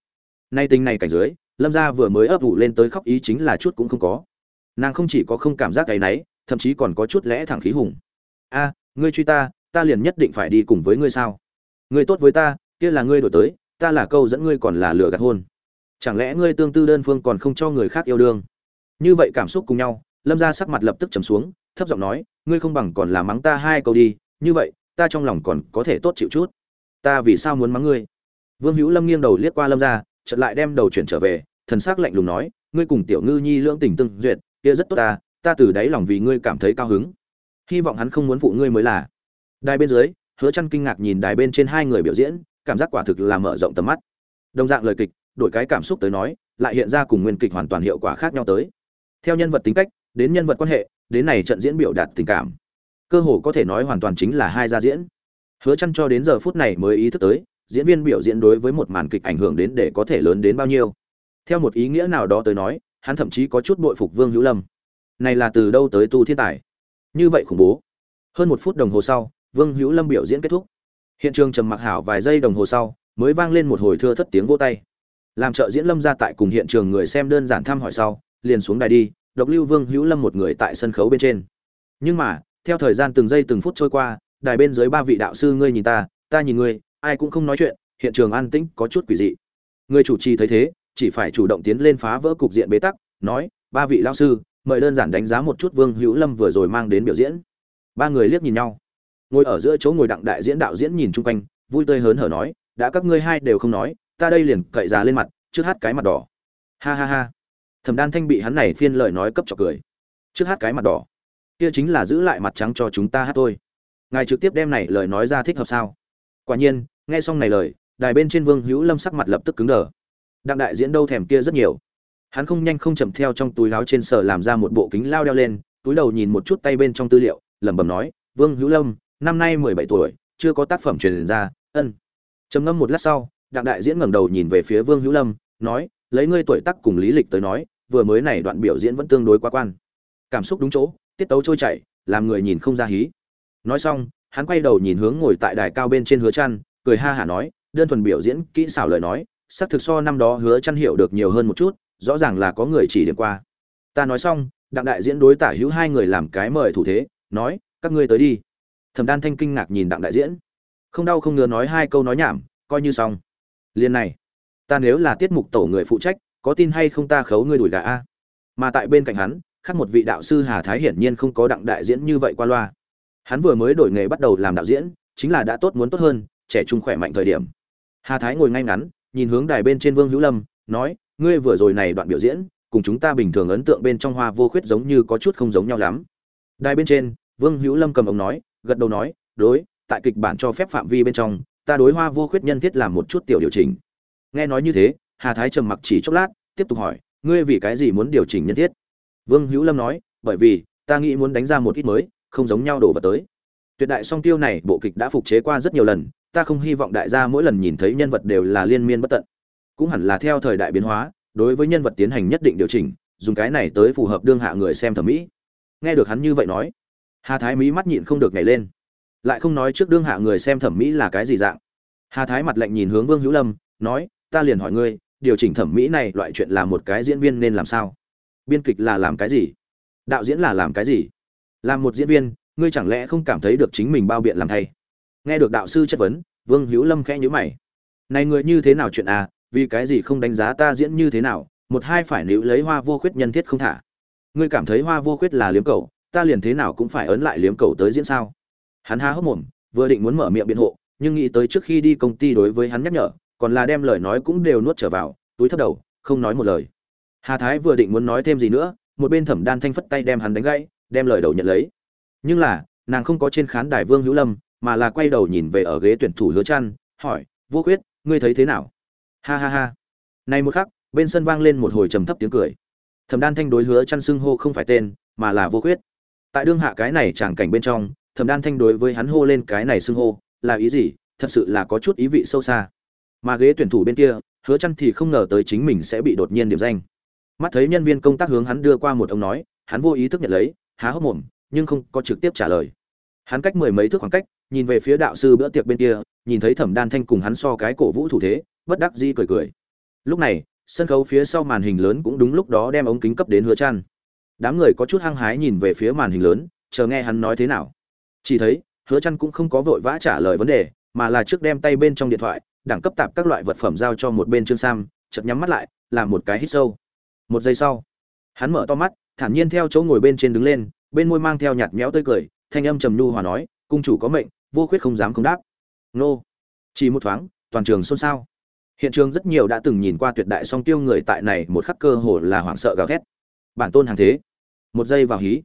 Nay tình này cảnh dưới, lâm gia vừa mới ấp ủ lên tới khóc ý chính là chút cũng không có. Nàng không chỉ có không cảm giác cái náy thậm chí còn có chút lẽ thẳng khí hùng. A, ngươi truy ta ta liền nhất định phải đi cùng với ngươi sao? Ngươi tốt với ta, kia là ngươi đổi tới, ta là câu dẫn ngươi còn là lừa gạt hôn. Chẳng lẽ ngươi tương tư đơn phương còn không cho người khác yêu đương? Như vậy cảm xúc cùng nhau, lâm ra sắc mặt lập tức trầm xuống, thấp giọng nói, ngươi không bằng còn là mắng ta hai câu đi, như vậy, ta trong lòng còn có thể tốt chịu chút. Ta vì sao muốn mắng ngươi? Vương hữu lâm nghiêng đầu liếc qua lâm ra chợt lại đem đầu chuyển trở về, thần s ắ c lạnh lùng nói, ngươi cùng tiểu ngư nhi lưỡng tình tương duyệt, kia rất tốt ta ta từ đáy lòng vì ngươi cảm thấy cao hứng. Hy vọng hắn không muốn phụ ngươi mới là. Đài bên dưới, hứa chăn kinh ngạc nhìn đài bên trên hai người biểu diễn, cảm giác quả thực là mở rộng tầm mắt. Đồng dạng lời kịch, đổi cái cảm xúc tới nói, lại hiện ra cùng nguyên kịch hoàn toàn hiệu quả khác nhau tới. Theo nhân vật tính cách, đến nhân vật quan hệ, đến này trận diễn biểu đạt tình cảm. Cơ hồ có thể nói hoàn toàn chính là hai gia diễn. Hứa chăn cho đến giờ phút này mới ý thức tới, diễn viên biểu diễn đối với một màn kịch ảnh hưởng đến để có thể lớn đến bao nhiêu. Theo một ý nghĩa nào đó tới nói, hắn thậm chí có chút bội phục vương hữu lâm này là từ đâu tới tu thiên tài? Như vậy khủng bố. Hơn một phút đồng hồ sau, vương hữu lâm biểu diễn kết thúc. Hiện trường trầm mặc hảo vài giây đồng hồ sau, mới vang lên một hồi thưa thất tiếng vỗ tay. Làm trợ diễn lâm ra tại cùng hiện trường người xem đơn giản thăm hỏi sau, liền xuống đài đi, độc lưu vương hữu lâm một người tại sân khấu bên trên. Nhưng mà, theo thời gian từng giây từng phút trôi qua, đài bên dưới ba vị đạo sư ngươi nhìn ta ta nhìn ngươi, ai cũng không nói chuyện, hiện trường an tĩnh có chút quỷ dị. Người chủ trì thấy thế, chỉ phải chủ động tiến lên phá vỡ cục diện bế tắc, nói, ba vị lao sư mời đơn giản đánh giá một chút vương hữu lâm vừa rồi mang đến biểu diễn. Ba người liếc nhìn nhau. Ngồi ở giữa chỗ ngồi đặng đại diễn đạo diễn nhìn chung quanh, vui tươi hớn hở nói, đã các ngươi hai đều không nói, ta đây liền cậy giá lên mặt, trước hát cái mặt đỏ. Ha ha ha. Thẩm đan thanh bị hắn này phiên lời nói cấp cho cười. Trước hát cái mặt đỏ? Kia chính là giữ lại mặt trắng cho chúng ta hát thôi. Ngài trực tiếp đem này lời nói ra thích hợp sao? Quả nhiên, nghe xong này lời, đài bên trên vương hữu lâm sắc mặt lập tức cứng đờ. Đặng đại diễn đâu thèm kia rất nhiều hắn không nhanh không chậm theo trong túi áo trên sở làm ra một bộ kính lao đeo lên, túi đầu nhìn một chút tay bên trong tư liệu, lẩm bẩm nói, vương hữu lâm, năm nay mười bảy tuổi, chưa có tác phẩm truyền ra, ân. Trầm ngâm một lát sau, đặng đại diễn ngẩng đầu nhìn về phía vương hữu lâm, nói, lấy ngươi tuổi tác cùng lý lịch tới nói, vừa mới này đoạn biểu diễn vẫn tương đối quá quan. Cảm xúc đúng chỗ, tiết tấu trôi chảy, làm người nhìn không ra hí. Nói xong, hắn quay đầu nhìn hướng ngồi tại đài cao bên trên hứa chăn, cười ha hả nói, đơn thuần biểu diễn, kỹ xảo lời nói, xác thực so năm đó hứa chăn hiểu được nhiều hơn một chút rõ ràng là có người chỉ điểm qua. Ta nói xong, đặng đại diễn đối tả hữu hai người làm cái mời thủ thế, nói, các ngươi tới đi. Thẩm đan thanh kinh ngạc nhìn đặng đại diễn. Không đau không ngứa nói hai câu nói nhảm, coi như xong. Liên này, ta nếu là tiết mục tổ người phụ trách, có tin hay không ta khấu ngươi đuổi gà a. Mà tại bên cạnh hắn, khác một vị đạo sư hà thái hiển nhiên không có đặng đại diễn như vậy qua loa. Hắn vừa mới đổi nghề bắt đầu làm đạo diễn, chính là đã tốt muốn tốt hơn, trẻ trung khỏe mạnh thời điểm. Hà thái ngồi ngay ngắn, nhìn hướng đài bên trên vương hữu lâm, nói ngươi vừa rồi này đoạn biểu diễn, cùng chúng ta bình thường ấn tượng bên trong hoa vô khuyết giống như có chút không giống nhau lắm. Đài bên trên, vương hữu lâm cầm ông nói, gật đầu nói, đối, tại kịch bản cho phép phạm vi bên trong, ta đối hoa vô khuyết nhân thiết làm một chút tiểu điều chỉnh. Nghe nói như thế, hà thái trầm mặc chỉ chốc lát, tiếp tục hỏi, ngươi vì cái gì muốn điều chỉnh nhân thiết? Vương hữu lâm nói, bởi vì, ta nghĩ muốn đánh ra một ít mới, không giống nhau đổ vào tới. Tuyệt đại song tiêu này, bộ kịch đã phục chế qua rất nhiều lần, ta không hy vọng đại gia mỗi lần nhìn thấy nhân vật đều là liên miên bất tận cũng hẳn là theo thời đại biến hóa, đối với nhân vật tiến hành nhất định điều chỉnh, dùng cái này tới phù hợp đương hạ người xem thẩm mỹ. Nghe được hắn như vậy nói, hà thái mỹ mắt nhịn không được nhảy lên. Lại không nói trước đương hạ người xem thẩm mỹ là cái gì dạng. Hà thái mặt lạnh nhìn hướng vương hữu lâm, nói, ta liền hỏi ngươi, điều chỉnh thẩm mỹ này loại chuyện là một cái diễn viên nên làm sao? Biên kịch là làm cái gì? Đạo diễn là làm cái gì? Làm một diễn viên, ngươi chẳng lẽ không cảm thấy được chính mình bao biện làm thay? Nghe được đạo sư chất vấn, vương hữu lâm khẽ nhíu mày. Này người như thế nào chuyện à? Vì cái gì không đánh giá ta diễn như thế nào, một hai phải níu lấy hoa vô khuyết nhân thiết không thả. Ngươi cảm thấy hoa vô khuyết là liếm cầu, ta liền thế nào cũng phải ấn lại liếm cầu tới diễn sao? Hắn há hốc mồm, vừa định muốn mở miệng biện hộ, nhưng nghĩ tới trước khi đi công ty đối với hắn nhắc nhở, còn là đem lời nói cũng đều nuốt trở vào, túi thấp đầu, không nói một lời. Hà thái vừa định muốn nói thêm gì nữa, một bên thẩm đan thanh phất tay đem hắn đánh gãy, đem lời đầu nhận lấy. Nhưng là, nàng không có trên khán đài vương hữu lâm, mà là quay đầu nhìn về ở ghế tuyển thủ hứa chăn hỏi, vô khuyết, ngươi thấy thế nào? Ha ha ha. Này một khắc, bên sân vang lên một hồi trầm thấp tiếng cười. Thẩm đan thanh đối hứa chăn xưng hô không phải tên, mà là vô khuyết. Tại đương hạ cái này chẳng cảnh bên trong, thẩm đan thanh đối với hắn hô lên cái này xưng hô, là ý gì? Thật sự là có chút ý vị sâu xa. Mà ghế tuyển thủ bên kia, hứa chăn thì không ngờ tới chính mình sẽ bị đột nhiên điểm danh. Mắt thấy nhân viên công tác hướng hắn đưa qua một ông nói, hắn vô ý thức nhận lấy, há hốc mồm, nhưng không có trực tiếp trả lời. Hắn cách mười mấy thước khoảng cách, nhìn về phía đạo sư bữa tiệc bên kia, nhìn thấy thẩm đan thanh cùng hắn so cái cổ vũ thủ thế bất đắc dĩ cười cười. Lúc này, sân khấu phía sau màn hình lớn cũng đúng lúc đó đem ống kính cấp đến hứa Trăn. đám người có chút hăng hái nhìn về phía màn hình lớn, chờ nghe hắn nói thế nào. Chỉ thấy, hứa Trăn cũng không có vội vã trả lời vấn đề, mà là trước đem tay bên trong điện thoại, đẳng cấp tạp các loại vật phẩm giao cho một bên trương sam, chợt nhắm mắt lại, làm một cái hít sâu. Một giây sau, hắn mở to mắt, thản nhiên theo chỗ ngồi bên trên đứng lên, bên môi mang theo nhạt méo tươi cười, thanh âm trầm nhu hòa nói, cung chủ có mệnh, vô khuyết không dám không đáp. Nô. Chỉ một thoáng, toàn trường xôn xao hiện trường rất nhiều đã từng nhìn qua tuyệt đại song tiêu người tại này, một khắc cơ hồ là hoảng sợ gào thét. Bản tôn hàng thế. Một giây vào hí.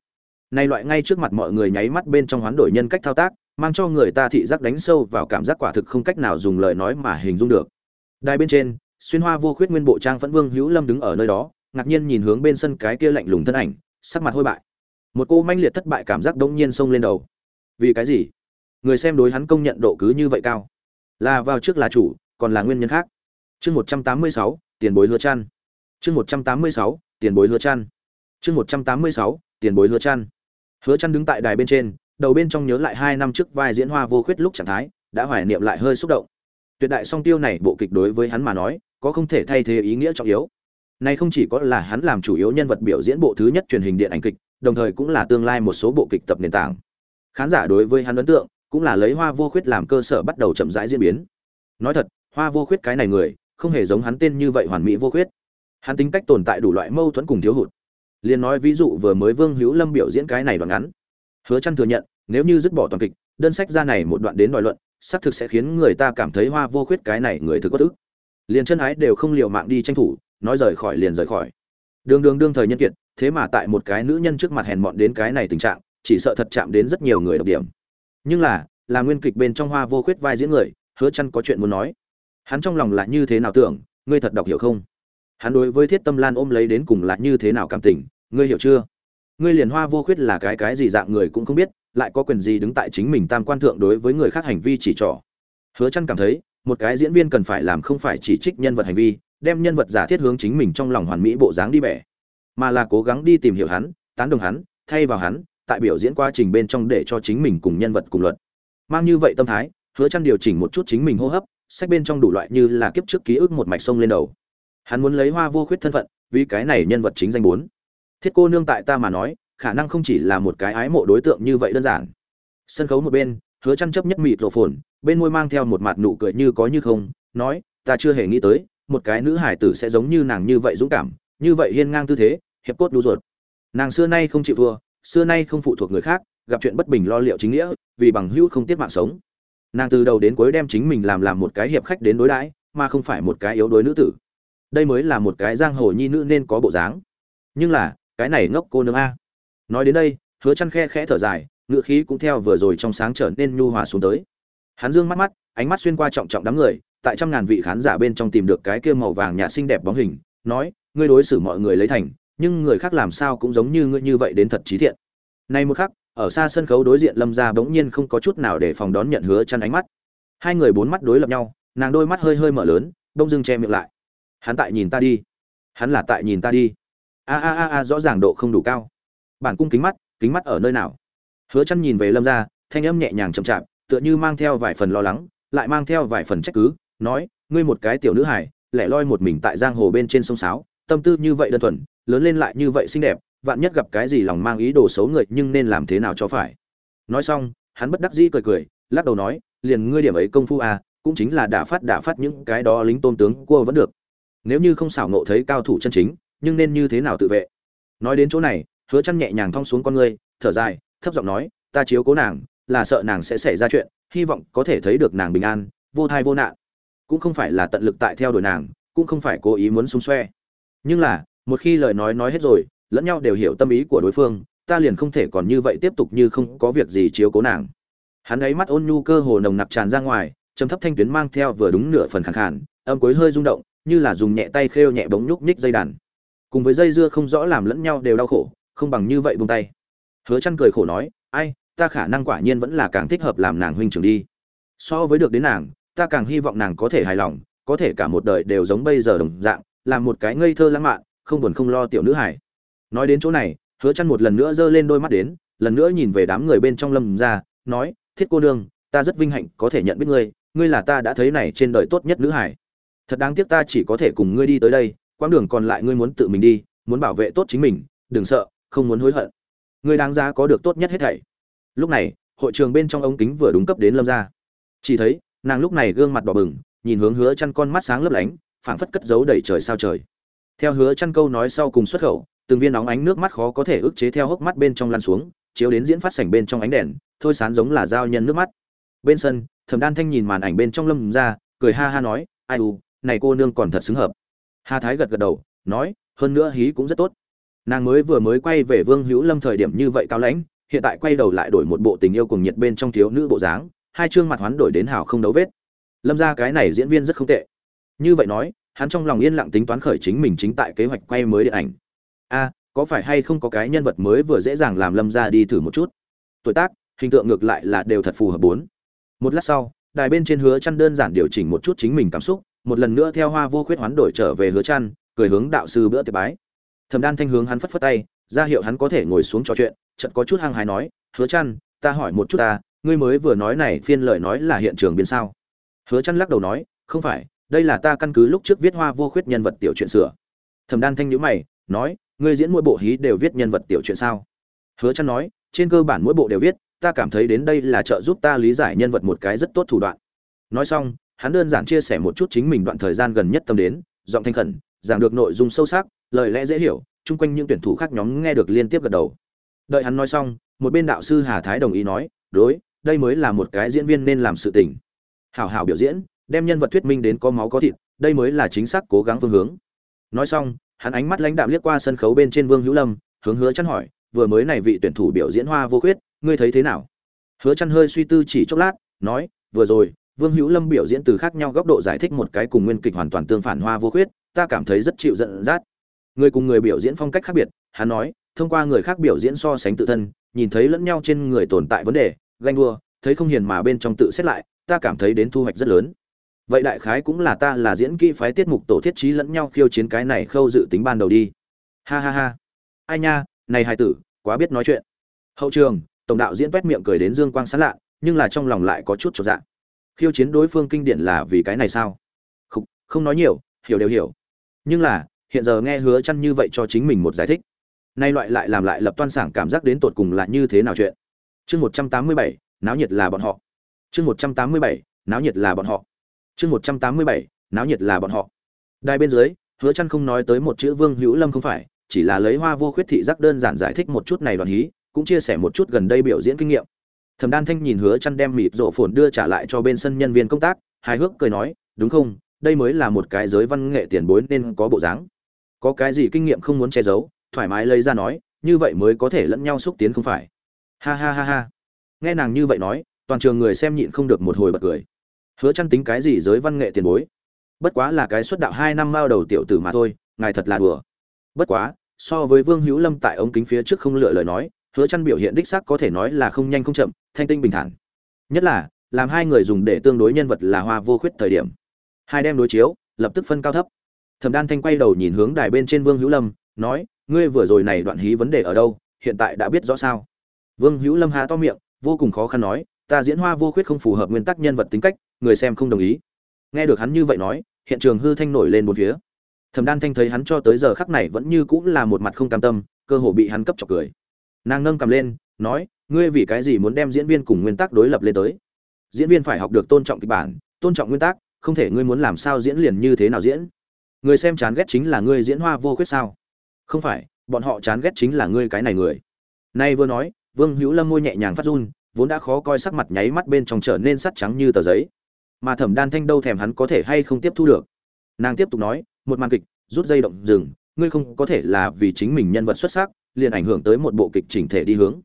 Nay loại ngay trước mặt mọi người nháy mắt bên trong hoán đổi nhân cách thao tác, mang cho người ta thị giác đánh sâu vào cảm giác quả thực không cách nào dùng lời nói mà hình dung được. Đài bên trên, xuyên hoa vô khuyết nguyên bộ trang vẫn vương hữu lâm đứng ở nơi đó, ngạc nhiên nhìn hướng bên sân cái kia lạnh lùng thân ảnh, sắc mặt hôi bại. Một cô manh liệt thất bại cảm giác đông nhiên xông lên đầu. Vì cái gì? Người xem đối hắn công nhận độ cứ như vậy cao. Là vào trước là chủ, còn là nguyên nhân khác chương một trăm tám mươi sáu, tiền bối hứa chăn. Chương một trăm tám mươi sáu, tiền bối hứa chăn. Chương một trăm tám mươi sáu, tiền bối hứa chăn. Hứa chăn đứng tại đài bên trên, đầu bên trong nhớ lại hai năm trước vai diễn hoa vô khuyết lúc trạng thái, đã hoài niệm lại hơi xúc động. Tuyệt đại song tiêu này bộ kịch đối với hắn mà nói, có không thể thay thế ý nghĩa trọng yếu. Này không chỉ có là hắn làm chủ yếu nhân vật biểu diễn bộ thứ nhất truyền hình điện ảnh kịch, đồng thời cũng là tương lai một số bộ kịch tập nền tảng. Khán giả đối với hắn ấn tượng, cũng là lấy hoa vô khuyết làm cơ sở bắt đầu chậm rãi diễn biến. Nói thật, hoa vô khuyết cái này người không hề giống hắn tên như vậy hoàn mỹ vô khuyết. Hắn tính cách tồn tại đủ loại mâu thuẫn cùng thiếu hụt. Liền nói ví dụ vừa mới vương hữu lâm biểu diễn cái này đoạn ngắn. Hứa chăn thừa nhận, nếu như dứt bỏ toàn kịch, đơn sách ra này một đoạn đến đòi luận, xác thực sẽ khiến người ta cảm thấy hoa vô khuyết cái này người thực bất ức. Liền chân ái đều không liều mạng đi tranh thủ, nói rời khỏi liền rời khỏi. Đường đường đương thời nhân kiệt, thế mà tại một cái nữ nhân trước mặt hèn mọn đến cái này tình trạng, chỉ sợ thật chạm đến rất nhiều người độc điểm. Nhưng là là nguyên kịch bên trong hoa vô khuyết vai diễn người, hứa chăn có chuyện muốn nói hắn trong lòng là như thế nào tưởng, ngươi thật đọc hiểu không? Hắn đối với thiết tâm lan ôm lấy đến cùng là như thế nào cảm tình, ngươi hiểu chưa? Ngươi liền hoa vô khuyết là cái cái gì dạng người cũng không biết, lại có quyền gì đứng tại chính mình tam quan thượng đối với người khác hành vi chỉ trỏ. Hứa chăn cảm thấy, một cái diễn viên cần phải làm không phải chỉ trích nhân vật hành vi, đem nhân vật giả thiết hướng chính mình trong lòng hoàn mỹ bộ dáng đi bẻ, mà là cố gắng đi tìm hiểu hắn, tán đồng hắn, thay vào hắn, tại biểu diễn quá trình bên trong để cho chính mình cùng nhân vật cùng luật. Mang như vậy tâm thái, hứa chăn điều chỉnh một chút chính mình hô hấp sách bên trong đủ loại như là kiếp trước ký ức một mạch sông lên đầu. Hắn muốn lấy hoa vô khuyết thân phận, vì cái này nhân vật chính danh bốn. Thiết cô nương tại ta mà nói, khả năng không chỉ là một cái ái mộ đối tượng như vậy đơn giản. Sân khấu một bên, hứa chăn chấp nhất mịt rổ phồn, bên môi mang theo một mặt nụ cười như có như không, nói, ta chưa hề nghĩ tới, một cái nữ hải tử sẽ giống như nàng như vậy dũng cảm, như vậy hiên ngang tư thế, hiệp cốt đu ruột. Nàng xưa nay không chịu thua, xưa nay không phụ thuộc người khác, gặp chuyện bất bình lo liệu chính nghĩa, vì bằng hữu không tiết mạng sống nàng từ đầu đến cuối đem chính mình làm làm một cái hiệp khách đến đối đãi, mà không phải một cái yếu đuối nữ tử. Đây mới là một cái giang hồ nhi nữ nên có bộ dáng. Nhưng là, cái này ngốc cô nương a. Nói đến đây, hứa chăn khe khẽ thở dài, ngựa khí cũng theo vừa rồi trong sáng trở nên nhu hòa xuống tới. Hắn dương mắt mắt, ánh mắt xuyên qua trọng trọng đám người, tại trăm ngàn vị khán giả bên trong tìm được cái kia màu vàng nhạt xinh đẹp bóng hình, nói, ngươi đối xử mọi người lấy thành, nhưng người khác làm sao cũng giống như ngươi như vậy đến thật trí thiện. Nay một khắc ở xa sân khấu đối diện lâm gia bỗng nhiên không có chút nào để phòng đón nhận hứa chăn ánh mắt. Hai người bốn mắt đối lập nhau, nàng đôi mắt hơi hơi mở lớn đông dưng che miệng lại. Hắn tại nhìn ta đi. Hắn là tại nhìn ta đi. A a a a, rõ ràng độ không đủ cao. Bản cung kính mắt kính mắt ở nơi nào? Hứa chăn nhìn về lâm gia, thanh âm nhẹ nhàng chậm chạp, tựa như mang theo vài phần lo lắng, lại mang theo vài phần trách cứ, nói, ngươi một cái tiểu nữ hài, lẻ loi một mình tại giang hồ bên trên sông sáo, tâm tư như vậy đơn thuần, lớn lên lại như vậy xinh đẹp vạn nhất gặp cái gì lòng mang ý đồ xấu người nhưng nên làm thế nào cho phải. Nói xong, hắn bất đắc dĩ cười cười, lắc đầu nói, liền ngươi điểm ấy công phu à cũng chính là đả phát đả phát những cái đó lính tôn tướng cua vẫn được. Nếu như không xảo ngộ thấy cao thủ chân chính, nhưng nên như thế nào tự vệ? Nói đến chỗ này, hứa chăn nhẹ nhàng thong xuống con ngươi, thở dài, thấp giọng nói, ta chiếu cố nàng, là sợ nàng sẽ xảy ra chuyện, hy vọng có thể thấy được nàng bình an, vô thai vô nạn. Cũng không phải là tận lực tại theo đuổi nàng, cũng không phải cố ý muốn xung xoe. Nhưng là, một khi lời nói nói hết rồi lẫn nhau đều hiểu tâm ý của đối phương, ta liền không thể còn như vậy tiếp tục như không có việc gì chiếu cố nàng. Hắn ấy mắt ôn nhu cơ hồ nồng nặc tràn ra ngoài, trầm thấp thanh tuyến mang theo vừa đúng nửa phần khẳng khàn âm cuối hơi rung động, như là dùng nhẹ tay khêu nhẹ bóng nhúc nhích dây đàn. Cùng với dây dưa không rõ làm lẫn nhau đều đau khổ, không bằng như vậy buông tay. Hứa chăn cười khổ nói, ai, ta khả năng quả nhiên vẫn là càng thích hợp làm nàng huynh trưởng đi. So với được đến nàng, ta càng hy vọng nàng có thể hài lòng, có thể cả một đời đều giống bây giờ đồng dạng làm một cái ngây thơ lãng mạn, không buồn không lo tiểu nữ hải nói đến chỗ này, hứa chăn một lần nữa giơ lên đôi mắt đến, lần nữa nhìn về đám người bên trong lâm ra, nói, thiết cô nương, ta rất vinh hạnh có thể nhận biết ngươi ngươi là ta đã thấy này trên đời tốt nhất nữ hải. Thật đáng tiếc ta chỉ có thể cùng ngươi đi tới đây, quãng đường còn lại ngươi muốn tự mình đi, muốn bảo vệ tốt chính mình, đừng sợ, không muốn hối hận. Ngươi đáng giá có được tốt nhất hết thảy. Lúc này, hội trường bên trong ống kính vừa đúng cấp đến lâm ra. Chỉ thấy, nàng lúc này gương mặt đỏ bừng, nhìn hướng hứa chăn con mắt sáng lấp lánh, phảng phất cất giấu đầy trời sao trời. Theo hứa chăn câu nói sau cùng xuất khẩu từng viên nóng ánh nước mắt khó có thể ức chế theo hốc mắt bên trong lăn xuống, chiếu đến diễn phát sảnh bên trong ánh đèn, thôi sán giống là dao nhân nước mắt. Bên sân, thẩm đan thanh nhìn màn ảnh bên trong lâm ra, cười ha ha nói, ai u, này cô nương còn thật xứng hợp. Hà thái gật gật đầu, nói, hơn nữa hí cũng rất tốt. Nàng mới vừa mới quay về vương hữu lâm thời điểm như vậy cao lãnh, hiện tại quay đầu lại đổi một bộ tình yêu cùng nhiệt bên trong thiếu nữ bộ dáng, hai chương mặt hoán đổi đến hào không đấu vết. Lâm ra cái này diễn viên rất không tệ. Như vậy nói, hắn trong lòng yên lặng tính toán khởi chính mình chính tại kế hoạch quay mới điện ảnh a có phải hay không có cái nhân vật mới vừa dễ dàng làm lâm ra đi thử một chút? Tuổi tác, hình tượng ngược lại là đều thật phù hợp bốn. Một lát sau, đài bên trên hứa chăn đơn giản điều chỉnh một chút chính mình cảm xúc, một lần nữa theo hoa vô khuyết hoán đổi trở về hứa chăn, cười hướng đạo sư bữa tiệc bái. Thẩm đan thanh hướng hắn phất phất tay, ra hiệu hắn có thể ngồi xuống trò chuyện, chợt có chút hăng hái nói, hứa chăn, ta hỏi một chút ta, ngươi mới vừa nói này phiên lời nói là hiện trường biến sao? Hứa chăn lắc đầu nói, không phải, đây là ta căn cứ lúc trước viết hoa vô khuyết nhân vật tiểu chuyện sửa. Thẩm đan thanh nhíu mày, nói ngươi diễn mỗi bộ hí đều viết nhân vật tiểu chuyện sao? Hứa chăn nói, trên cơ bản mỗi bộ đều viết, ta cảm thấy đến đây là trợ giúp ta lý giải nhân vật một cái rất tốt thủ đoạn. Nói xong, hắn đơn giản chia sẻ một chút chính mình đoạn thời gian gần nhất tâm đến, giọng thanh khẩn, giảng được nội dung sâu sắc, lời lẽ dễ hiểu, chung quanh những tuyển thủ khác nhóm nghe được liên tiếp gật đầu. Đợi hắn nói xong, một bên đạo sư hà thái đồng ý nói, đối, đây mới là một cái diễn viên nên làm sự tình. Hảo hảo biểu diễn, đem nhân vật thuyết minh đến có máu có thịt, đây mới là chính xác cố gắng phương hướng. Nói xong hắn ánh mắt lãnh đạm liếc qua sân khấu bên trên vương hữu lâm, hướng hứa Chân hỏi, vừa mới này vị tuyển thủ biểu diễn hoa vô khuyết, ngươi thấy thế nào? Hứa Chân hơi suy tư chỉ chốc lát, nói, vừa rồi, vương hữu lâm biểu diễn từ khác nhau góc độ giải thích một cái cùng nguyên kịch hoàn toàn tương phản hoa vô khuyết, ta cảm thấy rất chịu giận dắt. Người cùng người biểu diễn phong cách khác biệt, hắn nói, thông qua người khác biểu diễn so sánh tự thân, nhìn thấy lẫn nhau trên người tồn tại vấn đề, ganh đua, thấy không hiền mà bên trong tự xét lại, ta cảm thấy đến thu hoạch rất lớn vậy đại khái cũng là ta là diễn kỹ phái tiết mục tổ thiết trí lẫn nhau khiêu chiến cái này khâu dự tính ban đầu đi. Ha ha ha. Ai nha này hài tử quá biết nói chuyện. Hậu trường tổng đạo diễn toét miệng cười đến dương quang sán lạ nhưng là trong lòng lại có chút trọn dạng khiêu chiến đối phương kinh điển là vì cái này sao? Không, không nói nhiều hiểu đều hiểu. Nhưng là hiện giờ nghe hứa chăn như vậy cho chính mình một giải thích. Nay loại lại làm lại lập toan sảng cảm giác đến tột cùng là như thế nào chuyện? Chương 187, náo nhiệt là bọn họ. Chương 187, náo nhiệt là bọn họ chương 187, náo nhiệt là bọn họ. Đài bên dưới hứa chăn không nói tới một chữ vương hữu lâm không phải chỉ là lấy hoa vô khuyết thị giác đơn giản giải thích một chút này đoạn hí cũng chia sẻ một chút gần đây biểu diễn kinh nghiệm. Thẩm đan thanh nhìn hứa chăn đem mịt rộ phồn đưa trả lại cho bên sân nhân viên công tác hài hước cười nói đúng không đây mới là một cái giới văn nghệ tiền bối nên có bộ dáng. Có cái gì kinh nghiệm không muốn che giấu thoải mái lấy ra nói như vậy mới có thể lẫn nhau xúc tiến không phải. Ha ha ha ha. Nghe nàng như vậy nói toàn trường người xem nhịn không được một hồi bật cười hứa chăn tính cái gì giới văn nghệ tiền bối? Bất quá là cái xuất đạo hai năm mao đầu tiểu tử mà thôi, ngài thật là đùa. Bất quá, so với vương hữu lâm tại ống kính phía trước không lựa lời nói, hứa chăn biểu hiện đích xác có thể nói là không nhanh không chậm, thanh tinh bình thản. Nhất là, làm hai người dùng để tương đối nhân vật là hoa vô khuyết thời điểm. Hai đem đối chiếu, lập tức phân cao thấp. Thẩm đan thanh quay đầu nhìn hướng đài bên trên vương hữu lâm, nói, ngươi vừa rồi này đoạn hí vấn đề ở đâu? Hiện tại đã biết rõ sao? Vương hữu lâm há to miệng, vô cùng khó khăn nói ta diễn hoa vô khuyết không phù hợp nguyên tắc nhân vật tính cách, người xem không đồng ý. Nghe được hắn như vậy nói, hiện trường hư thanh nổi lên một phía. Thẩm đan thanh thấy hắn cho tới giờ khắc này vẫn như cũng là một mặt không cam tâm, cơ hồ bị hắn cấp chọc cười. Nàng nâng cầm lên, nói, ngươi vì cái gì muốn đem diễn viên cùng nguyên tắc đối lập lên tới? Diễn viên phải học được tôn trọng kịch bản, tôn trọng nguyên tắc, không thể ngươi muốn làm sao diễn liền như thế nào diễn. Người xem chán ghét chính là ngươi diễn hoa vô khuyết sao? Không phải, bọn họ chán ghét chính là ngươi cái này người. Nay vừa nói, vương hữu lâm môi nhẹ nhàng phát run vốn đã khó coi sắc mặt nháy mắt bên trong trở nên sắt trắng như tờ giấy. Mà thẩm đan thanh đâu thèm hắn có thể hay không tiếp thu được. Nàng tiếp tục nói, một màn kịch, rút dây động dừng ngươi không có thể là vì chính mình nhân vật xuất sắc, liền ảnh hưởng tới một bộ kịch chỉnh thể đi hướng.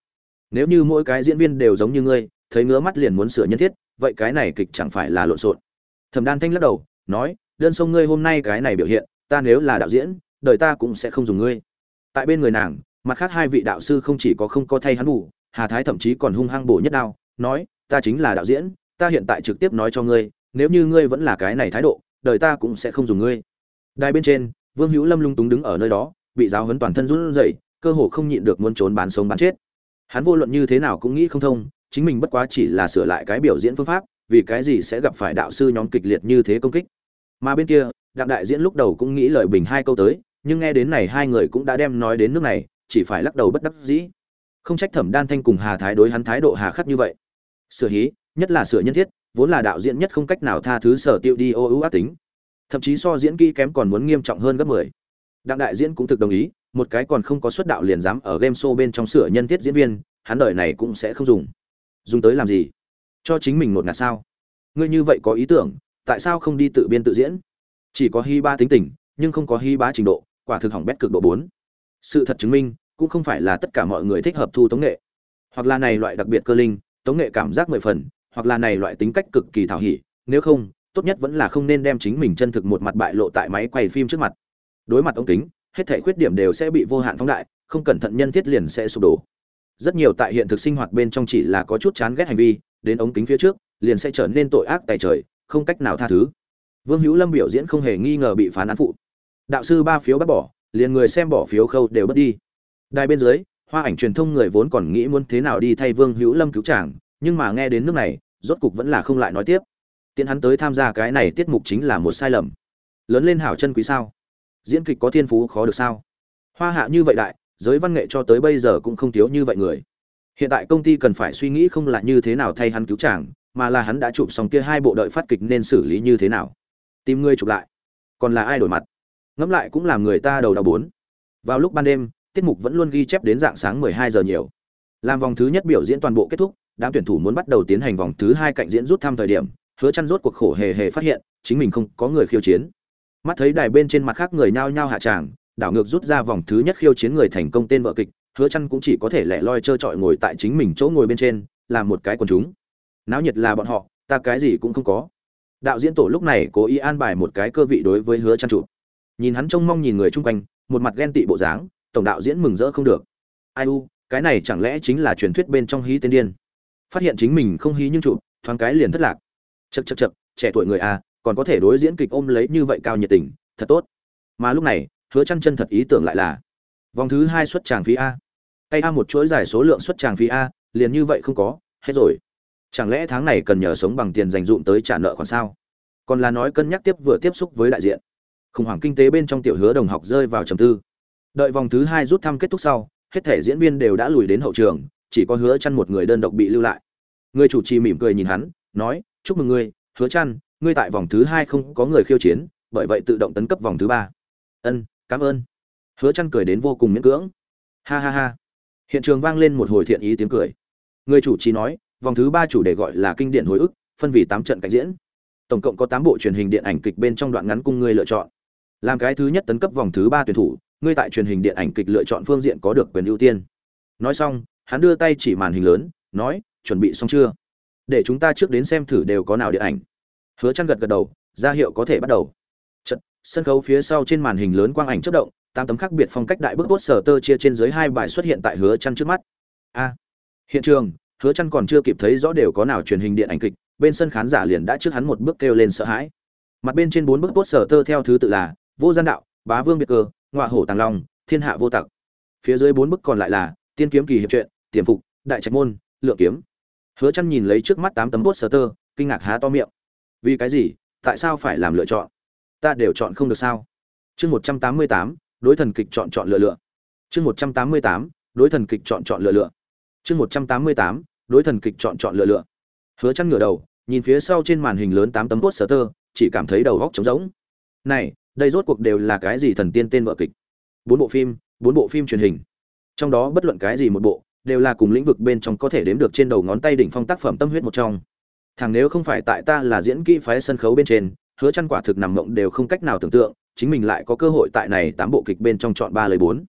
Nếu như mỗi cái diễn viên đều giống như ngươi, thấy ngứa mắt liền muốn sửa nhân thiết, vậy cái này kịch chẳng phải là lộn xộn. Thẩm đan thanh lắc đầu, nói, đơn sông ngươi hôm nay cái này biểu hiện, ta nếu là đạo diễn, đời ta cũng sẽ không dùng ngươi. Tại bên người nàng, mặt khác hai vị đạo sư không chỉ có không có thay hắn ngủ hà thái thậm chí còn hung hăng bổ nhất đao, nói, ta chính là đạo diễn, ta hiện tại trực tiếp nói cho ngươi, nếu như ngươi vẫn là cái này thái độ, đời ta cũng sẽ không dùng ngươi. Đài bên trên, vương hữu lâm lung túng đứng ở nơi đó, bị giáo huấn toàn thân run rẩy, cơ hồ không nhịn được muốn trốn bán sống bán chết. Hắn vô luận như thế nào cũng nghĩ không thông, chính mình bất quá chỉ là sửa lại cái biểu diễn phương pháp, vì cái gì sẽ gặp phải đạo sư nhóm kịch liệt như thế công kích. Mà bên kia, đặng đại diễn lúc đầu cũng nghĩ lời bình hai câu tới, nhưng nghe đến này hai người cũng đã đem nói đến nước này, chỉ phải lắc đầu bất đắc dĩ không trách thẩm đan thanh cùng hà thái đối hắn thái độ hà khắc như vậy. Sửa hí, nhất là sửa nhân thiết, vốn là đạo diễn nhất không cách nào tha thứ sở tiêu đi ô ưu ác tính. Thậm chí so diễn kỹ kém còn muốn nghiêm trọng hơn gấp mười. Đặng đại diễn cũng thực đồng ý, một cái còn không có xuất đạo liền dám ở game show bên trong sửa nhân thiết diễn viên, hắn đời này cũng sẽ không dùng. Dùng tới làm gì? Cho chính mình một ngạt sao? Ngươi như vậy có ý tưởng, tại sao không đi tự biên tự diễn? Chỉ có hy ba tính tình, nhưng không có hy ba trình độ, quả thực hỏng bét cực độ bốn. Sự thật chứng minh cũng không phải là tất cả mọi người thích hợp thu tống nghệ. Hoặc là này loại đặc biệt cơ linh, tống nghệ cảm giác mười phần, hoặc là này loại tính cách cực kỳ thảo hỉ, nếu không, tốt nhất vẫn là không nên đem chính mình chân thực một mặt bại lộ tại máy quay phim trước mặt. Đối mặt ống kính, hết thể khuyết điểm đều sẽ bị vô hạn phóng đại, không cẩn thận nhân thiết liền sẽ sụp đổ. Rất nhiều tại hiện thực sinh hoạt bên trong chỉ là có chút chán ghét hành vi, đến ống kính phía trước, liền sẽ trở nên tội ác tại trời, không cách nào tha thứ. Vương hữu lâm biểu diễn không hề nghi ngờ bị phán án phụ. Đạo sư ba phiếu bác bỏ, liền người xem bỏ phiếu khâu đều bớt đi đài bên dưới, hoa ảnh truyền thông người vốn còn nghĩ muốn thế nào đi thay vương hữu lâm cứu chàng, nhưng mà nghe đến nước này, rốt cục vẫn là không lại nói tiếp. Tiện hắn tới tham gia cái này tiết mục chính là một sai lầm. Lớn lên hảo chân quý sao? Diễn kịch có thiên phú khó được sao? Hoa hạ như vậy đại, giới văn nghệ cho tới bây giờ cũng không thiếu như vậy người. Hiện tại công ty cần phải suy nghĩ không là như thế nào thay hắn cứu chàng, mà là hắn đã chụp xong kia hai bộ đợi phát kịch nên xử lý như thế nào. Tìm người chụp lại. Còn là ai đổi mặt? Ngẫm lại cũng làm người ta đầu đau bốn vào lúc ban đêm tiết mục vẫn luôn ghi chép đến dạng sáng 12 giờ nhiều. Làm vòng thứ nhất biểu diễn toàn bộ kết thúc, đám tuyển thủ muốn bắt đầu tiến hành vòng thứ hai cạnh diễn rút thăm thời điểm, hứa Chân rốt cuộc khổ hề hề phát hiện, chính mình không có người khiêu chiến. Mắt thấy đài bên trên mặt khác người nhao nhao hạ tràng, đảo ngược rút ra vòng thứ nhất khiêu chiến người thành công tên vợ kịch, hứa Chân cũng chỉ có thể lẻ loi chơi trọi ngồi tại chính mình chỗ ngồi bên trên, làm một cái quần chúng. Náo nhiệt là bọn họ, ta cái gì cũng không có. Đạo diễn tổ lúc này cố ý an bài một cái cơ vị đối với hứa Chân chủ. nhìn hắn trông mong nhìn người chung quanh, một mặt ghen tị bộ dáng tổng đạo diễn mừng rỡ không được. Ai u, cái này chẳng lẽ chính là truyền thuyết bên trong hí tên điên? Phát hiện chính mình không hí nhưng chụp, thoáng cái liền thất lạc. Chật chật chật trẻ tuổi người a, còn có thể đối diễn kịch ôm lấy như vậy cao nhiệt tình, thật tốt. Mà lúc này, hứa chăn chân thật ý tưởng lại là, vòng thứ hai xuất tràng phí a. Tay a một chuỗi dài số lượng xuất tràng phí a, liền như vậy không có, hết rồi. Chẳng lẽ tháng này cần nhờ sống bằng tiền dành dụm tới trả nợ còn sao? Còn là nói cân nhắc tiếp vừa tiếp xúc với đại diện. Khủng hoảng kinh tế bên trong tiểu hứa đồng học rơi vào trầm tư đợi vòng thứ hai rút thăm kết thúc sau, hết thể diễn viên đều đã lùi đến hậu trường, chỉ có hứa chăn một người đơn độc bị lưu lại. Người chủ trì mỉm cười nhìn hắn, nói, chúc mừng ngươi, hứa chăn ngươi tại vòng thứ hai không có người khiêu chiến, bởi vậy tự động tấn cấp vòng thứ ba. Ân, cảm ơn. Hứa chăn cười đến vô cùng miễn cưỡng. Ha ha ha. Hiện trường vang lên một hồi thiện ý tiếng cười. Người chủ trì nói, vòng thứ ba chủ đề gọi là kinh điển hồi ức, phân vì tám trận cảnh diễn. Tổng cộng có tám bộ truyền hình điện ảnh kịch bên trong đoạn ngắn cung ngươi lựa chọn. Làm cái thứ nhất tấn cấp vòng thứ ba tuyển thủ ngươi tại truyền hình điện ảnh kịch lựa chọn phương diện có được quyền ưu tiên. Nói xong hắn đưa tay chỉ màn hình lớn nói chuẩn bị xong chưa? Để chúng ta trước đến xem thử đều có nào điện ảnh. Hứa chăn gật gật đầu ra hiệu có thể bắt đầu. Chật, sân khấu phía sau trên màn hình lớn quang ảnh chớp động tám tấm khác biệt phong cách đại bức bốt sở tơ chia trên dưới hai bài xuất hiện tại hứa chăn trước mắt. A! Hiện trường hứa chăn còn chưa kịp thấy rõ đều có nào truyền hình điện ảnh kịch bên sân khán giả liền đã trước hắn một bước kêu lên sợ hãi. Mặt bên trên bốn bức bốt sở tơ theo thứ tự là vô gian đạo bá vương biệt cơ ngọa hổ tàng long, thiên hạ vô tặc. Phía dưới bốn bức còn lại là tiên kiếm kỳ hiệp truyện tiềm phục, đại trạch môn, lượng kiếm. Hứa chăn nhìn lấy trước mắt tám tấm bút sở tơ kinh ngạc há to miệng. Vì cái gì? Tại sao phải làm lựa chọn? Ta đều chọn không được sao? Chương một trăm tám mươi tám, đối thần kịch chọn chọn lựa lựa. Chương một trăm tám mươi tám, đối thần kịch chọn chọn lựa lựa. Chương một trăm tám mươi tám, đối thần kịch chọn chọn lựa lựa. Hứa chăn ngửa đầu, nhìn phía sau trên màn hình lớn tám tấm bút sở tơ chỉ cảm thấy đầu óc trống rỗng. Này đây rốt cuộc đều là cái gì thần tiên tên vợ kịch? Bốn bộ phim, bốn bộ phim truyền hình. Trong đó bất luận cái gì một bộ, đều là cùng lĩnh vực bên trong có thể đếm được trên đầu ngón tay đỉnh phong tác phẩm tâm huyết một trong. Thằng nếu không phải tại ta là diễn kỹ phái sân khấu bên trên, hứa chăn quả thực nằm mộng đều không cách nào tưởng tượng, chính mình lại có cơ hội tại này tám bộ kịch bên trong chọn ba lời bốn.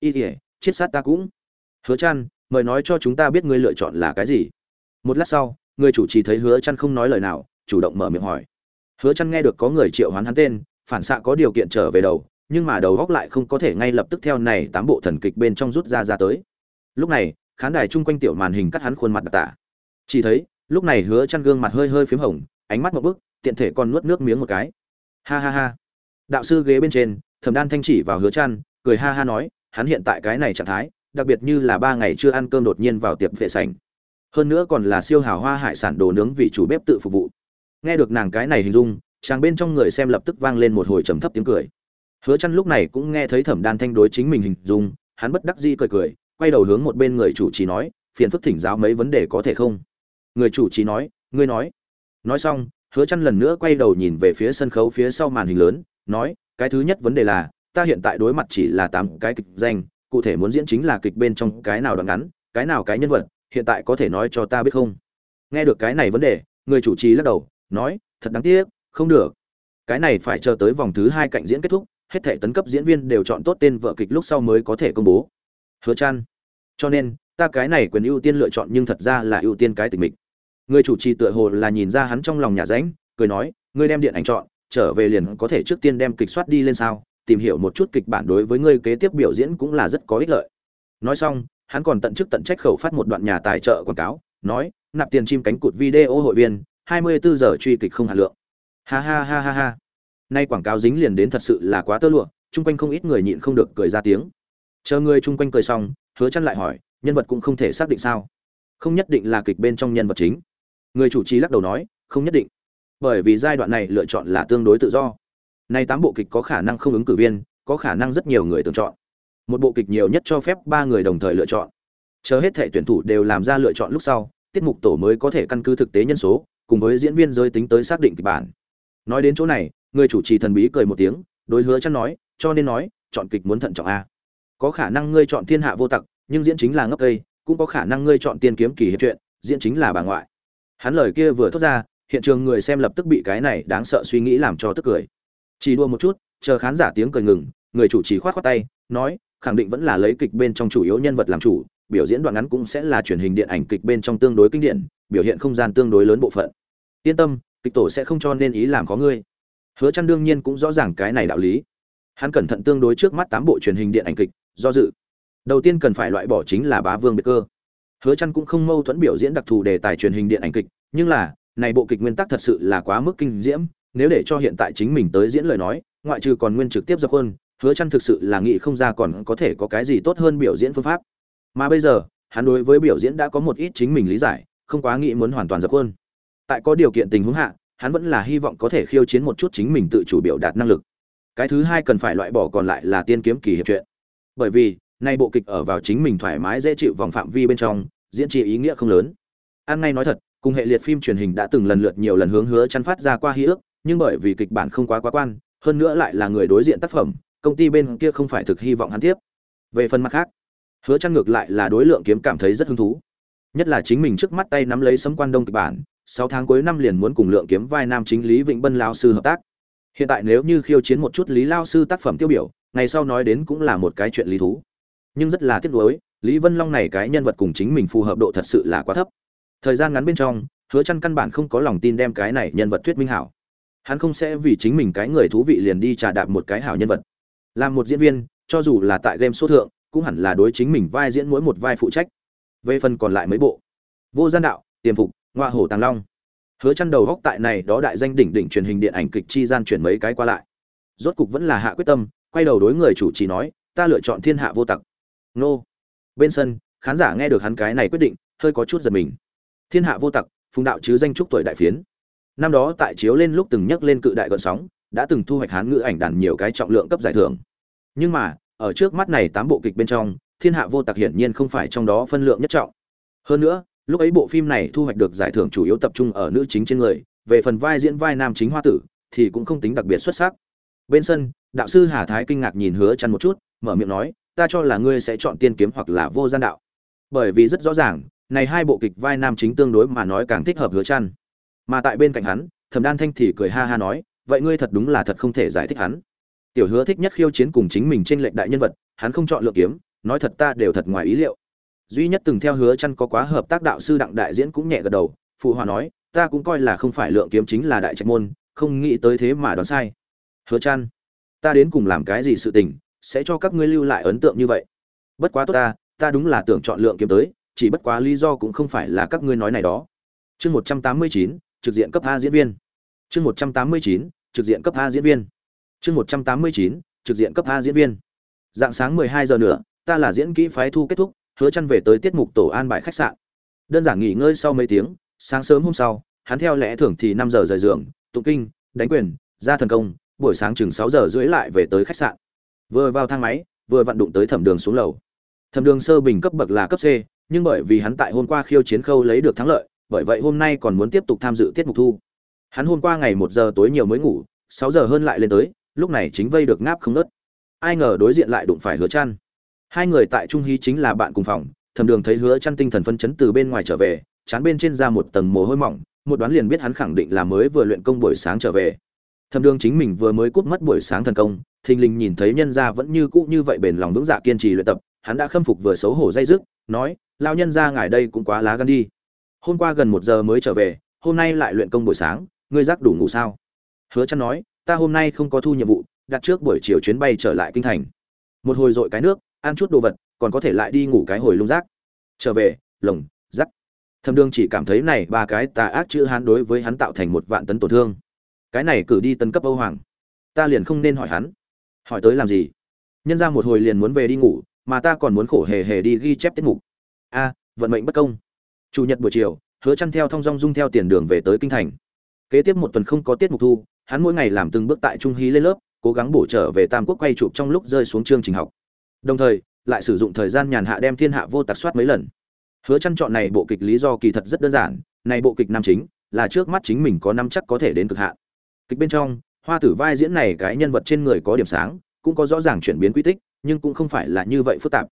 Y ỉa chiết sát ta cũng. Hứa chăn, mời nói cho chúng ta biết ngươi lựa chọn là cái gì. Một lát sau, người chủ trì thấy hứa chăn không nói lời nào, chủ động mở miệng hỏi. Hứa chăn nghe được có người triệu hoán hắn tên phản xạ có điều kiện trở về đầu, nhưng mà đầu góc lại không có thể ngay lập tức theo này tám bộ thần kịch bên trong rút ra ra tới. Lúc này, khán đài chung quanh tiểu màn hình cắt hắn khuôn mặt đặc tả. Chỉ thấy, lúc này hứa chăn gương mặt hơi hơi phím hồng, ánh mắt một bức, tiện thể còn nuốt nước miếng một cái. Ha ha ha. Đạo sư ghế bên trên, thẩm đan thanh chỉ vào hứa chăn, cười ha ha nói, hắn hiện tại cái này trạng thái, đặc biệt như là ba ngày chưa ăn cơm đột nhiên vào tiệm vệ sảnh. Hơn nữa còn là siêu hào hoa hải sản đồ nướng vị chủ bếp tự phục vụ. Nghe được nàng cái này hình dung chàng bên trong người xem lập tức vang lên một hồi trầm thấp tiếng cười. Hứa chăn lúc này cũng nghe thấy thẩm đan thanh đối chính mình hình dung, hắn bất đắc dĩ cười cười, quay đầu hướng một bên người chủ trì nói, phiền phức thỉnh giáo mấy vấn đề có thể không? Người chủ trì nói, ngươi nói. Nói xong, hứa chăn lần nữa quay đầu nhìn về phía sân khấu phía sau màn hình lớn, nói, cái thứ nhất vấn đề là, ta hiện tại đối mặt chỉ là tám cái kịch danh, cụ thể muốn diễn chính là kịch bên trong cái nào đoạn ngắn, cái nào cái nhân vật, hiện tại có thể nói cho ta biết không? Nghe được cái này vấn đề, người chủ trì lắc đầu, nói, thật đáng tiếc không được. Cái này phải chờ tới vòng thứ hai cạnh diễn kết thúc hết thể tấn cấp diễn viên đều chọn tốt tên vợ kịch lúc sau mới có thể công bố. Hứa chan cho nên ta cái này quyền ưu tiên lựa chọn nhưng thật ra là ưu tiên cái tình mình người chủ trì tựa hồ là nhìn ra hắn trong lòng nhà ránh, cười nói ngươi đem điện ảnh chọn trở về liền có thể trước tiên đem kịch soát đi lên sao tìm hiểu một chút kịch bản đối với ngươi kế tiếp biểu diễn cũng là rất có ích lợi. Nói xong hắn còn tận chức tận trách khẩu phát một đoạn nhà tài trợ quảng cáo nói nạp tiền chim cánh cụt video hội viên 24 giờ truy kịch không hạn lượng ha ha ha ha ha. Nay quảng cáo dính liền đến thật sự là quá tơ lụa, chung quanh không ít người nhịn không được cười ra tiếng. Chờ người chung quanh cười xong, hứa chăn lại hỏi, nhân vật cũng không thể xác định sao? Không nhất định là kịch bên trong nhân vật chính. Người chủ trì lắc đầu nói, không nhất định. Bởi vì giai đoạn này lựa chọn là tương đối tự do. Nay tám bộ kịch có khả năng không ứng cử viên, có khả năng rất nhiều người tưởng chọn. Một bộ kịch nhiều nhất cho phép ba người đồng thời lựa chọn. Chờ hết thể tuyển thủ đều làm ra lựa chọn lúc sau, tiết mục tổ mới có thể căn cứ thực tế nhân số, cùng với diễn viên giới tính tới xác định kịch bản nói đến chỗ này, người chủ trì thần bí cười một tiếng, đối hứa chăn nói, cho nên nói, chọn kịch muốn thận trọng a. Có khả năng ngươi chọn thiên hạ vô tặc, nhưng diễn chính là ngốc cây, cũng có khả năng ngươi chọn tiên kiếm kỳ hiệp truyện, diễn chính là bà ngoại. Hắn lời kia vừa thốt ra, hiện trường người xem lập tức bị cái này đáng sợ suy nghĩ làm cho tức cười. Chỉ đua một chút, chờ khán giả tiếng cười ngừng, người chủ trì khoát khoát tay, nói, khẳng định vẫn là lấy kịch bên trong chủ yếu nhân vật làm chủ, biểu diễn đoạn ngắn cũng sẽ là truyền hình điện ảnh kịch bên trong tương đối kinh điển, biểu hiện không gian tương đối lớn bộ phận. Yên tâm kịch tổ sẽ không cho nên ý làm có ngươi. Hứa chăn đương nhiên cũng rõ ràng cái này đạo lý. Hắn cẩn thận tương đối trước mắt tám bộ truyền hình điện ảnh kịch, do dự. Đầu tiên cần phải loại bỏ chính là bá vương biệt cơ. Hứa chăn cũng không mâu thuẫn biểu diễn đặc thù đề tài truyền hình điện ảnh kịch, nhưng là, này bộ kịch nguyên tắc thật sự là quá mức kinh diễm, nếu để cho hiện tại chính mình tới diễn lời nói, ngoại trừ còn nguyên trực tiếp dập hơn hứa chăn thực sự là nghĩ không ra còn có thể có cái gì tốt hơn biểu diễn phương pháp. Mà bây giờ, hắn đối với biểu diễn đã có một ít chính mình lý giải, không quá nghĩ muốn hoàn toàn dập hơn tại có điều kiện tình huống hạ, hắn vẫn là hy vọng có thể khiêu chiến một chút chính mình tự chủ biểu đạt năng lực. Cái thứ hai cần phải loại bỏ còn lại là tiên kiếm kỳ hiệp chuyện. Bởi vì, nay bộ kịch ở vào chính mình thoải mái dễ chịu vòng phạm vi bên trong, diễn trì ý nghĩa không lớn. An ngay nói thật, cùng hệ liệt phim truyền hình đã từng lần lượt nhiều lần hướng hứa chăn phát ra qua hí ước, nhưng bởi vì kịch bản không quá quá quan, hơn nữa lại là người đối diện tác phẩm, công ty bên kia không phải thực hy vọng hắn tiếp. Về phần mặt khác, hứa chăn ngược lại là đối lượng kiếm cảm thấy rất hứng thú. Nhất là chính mình trước mắt tay nắm lấy sấm quan đông kịch bản 6 tháng cuối năm liền muốn cùng lượng kiếm vai nam chính lý vịnh bân lão sư hợp tác. Hiện tại nếu như khiêu chiến một chút lý Lão sư tác phẩm tiêu biểu, ngày sau nói đến cũng là một cái chuyện lý thú. Nhưng rất là tiếc nuối, lý vân long này cái nhân vật cùng chính mình phù hợp độ thật sự là quá thấp. Thời gian ngắn bên trong, hứa Chân căn bản không có lòng tin đem cái này nhân vật thuyết minh hảo. Hắn không sẽ vì chính mình cái người thú vị liền đi trà đạp một cái hảo nhân vật. Làm một diễn viên, cho dù là tại game số thượng, cũng hẳn là đối chính mình vai diễn mỗi một vai phụ trách. Về phần còn lại mấy bộ. Vô gian đạo, tiềm phục ngoa hổ tàng long. Hứa chăn đầu góc tại này đó đại danh đỉnh đỉnh truyền hình điện ảnh kịch chi gian chuyển mấy cái qua lại. Rốt cục vẫn là hạ quyết tâm, quay đầu đối người chủ trì nói, ta lựa chọn thiên hạ vô tặc. Nô. Bên sân, khán giả nghe được hắn cái này quyết định, hơi có chút giật mình. Thiên hạ vô tặc, phùng đạo chứ danh trúc tuổi đại phiến. Năm đó tại chiếu lên lúc từng nhắc lên cự đại gợn sóng, đã từng thu hoạch hán ngữ ảnh đàn nhiều cái trọng lượng cấp giải thưởng. Nhưng mà, ở trước mắt này tám bộ kịch bên trong, thiên hạ vô tặc hiển nhiên không phải trong đó phân lượng nhất trọng. Hơn nữa lúc ấy bộ phim này thu hoạch được giải thưởng chủ yếu tập trung ở nữ chính trên người, về phần vai diễn vai nam chính hoa tử, thì cũng không tính đặc biệt xuất sắc. Bên sân, đạo sư hà thái kinh ngạc nhìn hứa chăn một chút, mở miệng nói, ta cho là ngươi sẽ chọn tiên kiếm hoặc là vô gian đạo. Bởi vì rất rõ ràng, này hai bộ kịch vai nam chính tương đối mà nói càng thích hợp hứa chăn. Mà tại bên cạnh hắn, thẩm đan thanh thì cười ha ha nói, vậy ngươi thật đúng là thật không thể giải thích hắn. Tiểu hứa thích nhất khiêu chiến cùng chính mình trên lệnh đại nhân vật, hắn không chọn lựa kiếm, nói thật ta đều thật ngoài ý liệu duy nhất từng theo hứa chăn có quá hợp tác đạo sư đặng đại diễn cũng nhẹ gật đầu phụ hòa nói ta cũng coi là không phải lượng kiếm chính là đại trạch môn không nghĩ tới thế mà đoán sai. Hứa chăn ta đến cùng làm cái gì sự tình sẽ cho các ngươi lưu lại ấn tượng như vậy? Bất quá tốt ta ta đúng là tưởng chọn lượng kiếm tới chỉ bất quá lý do cũng không phải là các ngươi nói này đó. Chương 189, trực diện cấp A diễn viên. Chương 189, trực diện cấp A diễn viên. Chương 189, trực diện cấp A diễn viên. Dạng sáng 12 giờ nữa ta là diễn kỹ phái thu kết thúc hứa chăn về tới tiết mục tổ an bài khách sạn. Đơn giản nghỉ ngơi sau mấy tiếng, sáng sớm hôm sau, hắn theo lẽ thường thì 5 giờ rời giường, tụng kinh, đánh quyền, ra thần công, buổi sáng chừng 6 giờ rưỡi lại về tới khách sạn. Vừa vào thang máy, vừa vận đụng tới thẩm đường xuống lầu. Thẩm đường sơ bình cấp bậc là cấp c, nhưng bởi vì hắn tại hôm qua khiêu chiến khâu lấy được thắng lợi, bởi vậy hôm nay còn muốn tiếp tục tham dự tiết mục thu. Hắn hôm qua ngày một giờ tối nhiều mới ngủ, sáu giờ hơn lại lên tới, lúc này chính vây được ngáp không nớt ai ngờ đối diện lại đụng phải hứa chăn hai người tại trung hí chính là bạn cùng phòng, thầm đường thấy hứa chăn tinh thần phân chấn từ bên ngoài trở về, chán bên trên ra một tầng mồ hôi mỏng, một đoán liền biết hắn khẳng định là mới vừa luyện công buổi sáng trở về. Thầm đường chính mình vừa mới cút mất buổi sáng thần công, thình lình nhìn thấy nhân gia vẫn như cũ như vậy bền lòng vững dạ kiên trì luyện tập, hắn đã khâm phục vừa xấu hổ dây dứt, nói lao nhân gia ngài đây cũng quá lá gan đi. Hôm qua gần một giờ mới trở về, hôm nay lại luyện công buổi sáng, ngươi giác đủ ngủ sao? Hứa chăn nói, ta hôm nay không có thu nhiệm vụ, đặt trước buổi chiều chuyến bay trở lại kinh thành. Một hồi dội cái nước ăn chút đồ vật, còn có thể lại đi ngủ cái hồi lung rác. Trở về, lồng rắc thâm đương chỉ cảm thấy này ba cái tà ác chữ hắn đối với hắn tạo thành một vạn tấn tổn thương. Cái này cử đi tấn cấp âu hoàng. Ta liền không nên hỏi hắn. Hỏi tới làm gì? Nhân ra một hồi liền muốn về đi ngủ, mà ta còn muốn khổ hề hề đi ghi chép tiết mục. A, vận mệnh bất công. Chủ nhật buổi chiều, hứa chăn theo thông dong dung theo tiền đường về tới kinh thành. Kế tiếp một tuần không có tiết mục thu, hắn mỗi ngày làm từng bước tại trung hí lên lớp, cố gắng bổ trở về tam quốc quay chụp trong lúc rơi xuống chương trình học đồng thời, lại sử dụng thời gian nhàn hạ đem thiên hạ vô tặc soát mấy lần. Hứa chăn chọn này bộ kịch lý do kỳ thật rất đơn giản, này bộ kịch nam chính, là trước mắt chính mình có năm chắc có thể đến cực hạn. Kịch bên trong, hoa tử vai diễn này cái nhân vật trên người có điểm sáng, cũng có rõ ràng chuyển biến quy tích, nhưng cũng không phải là như vậy phức tạp.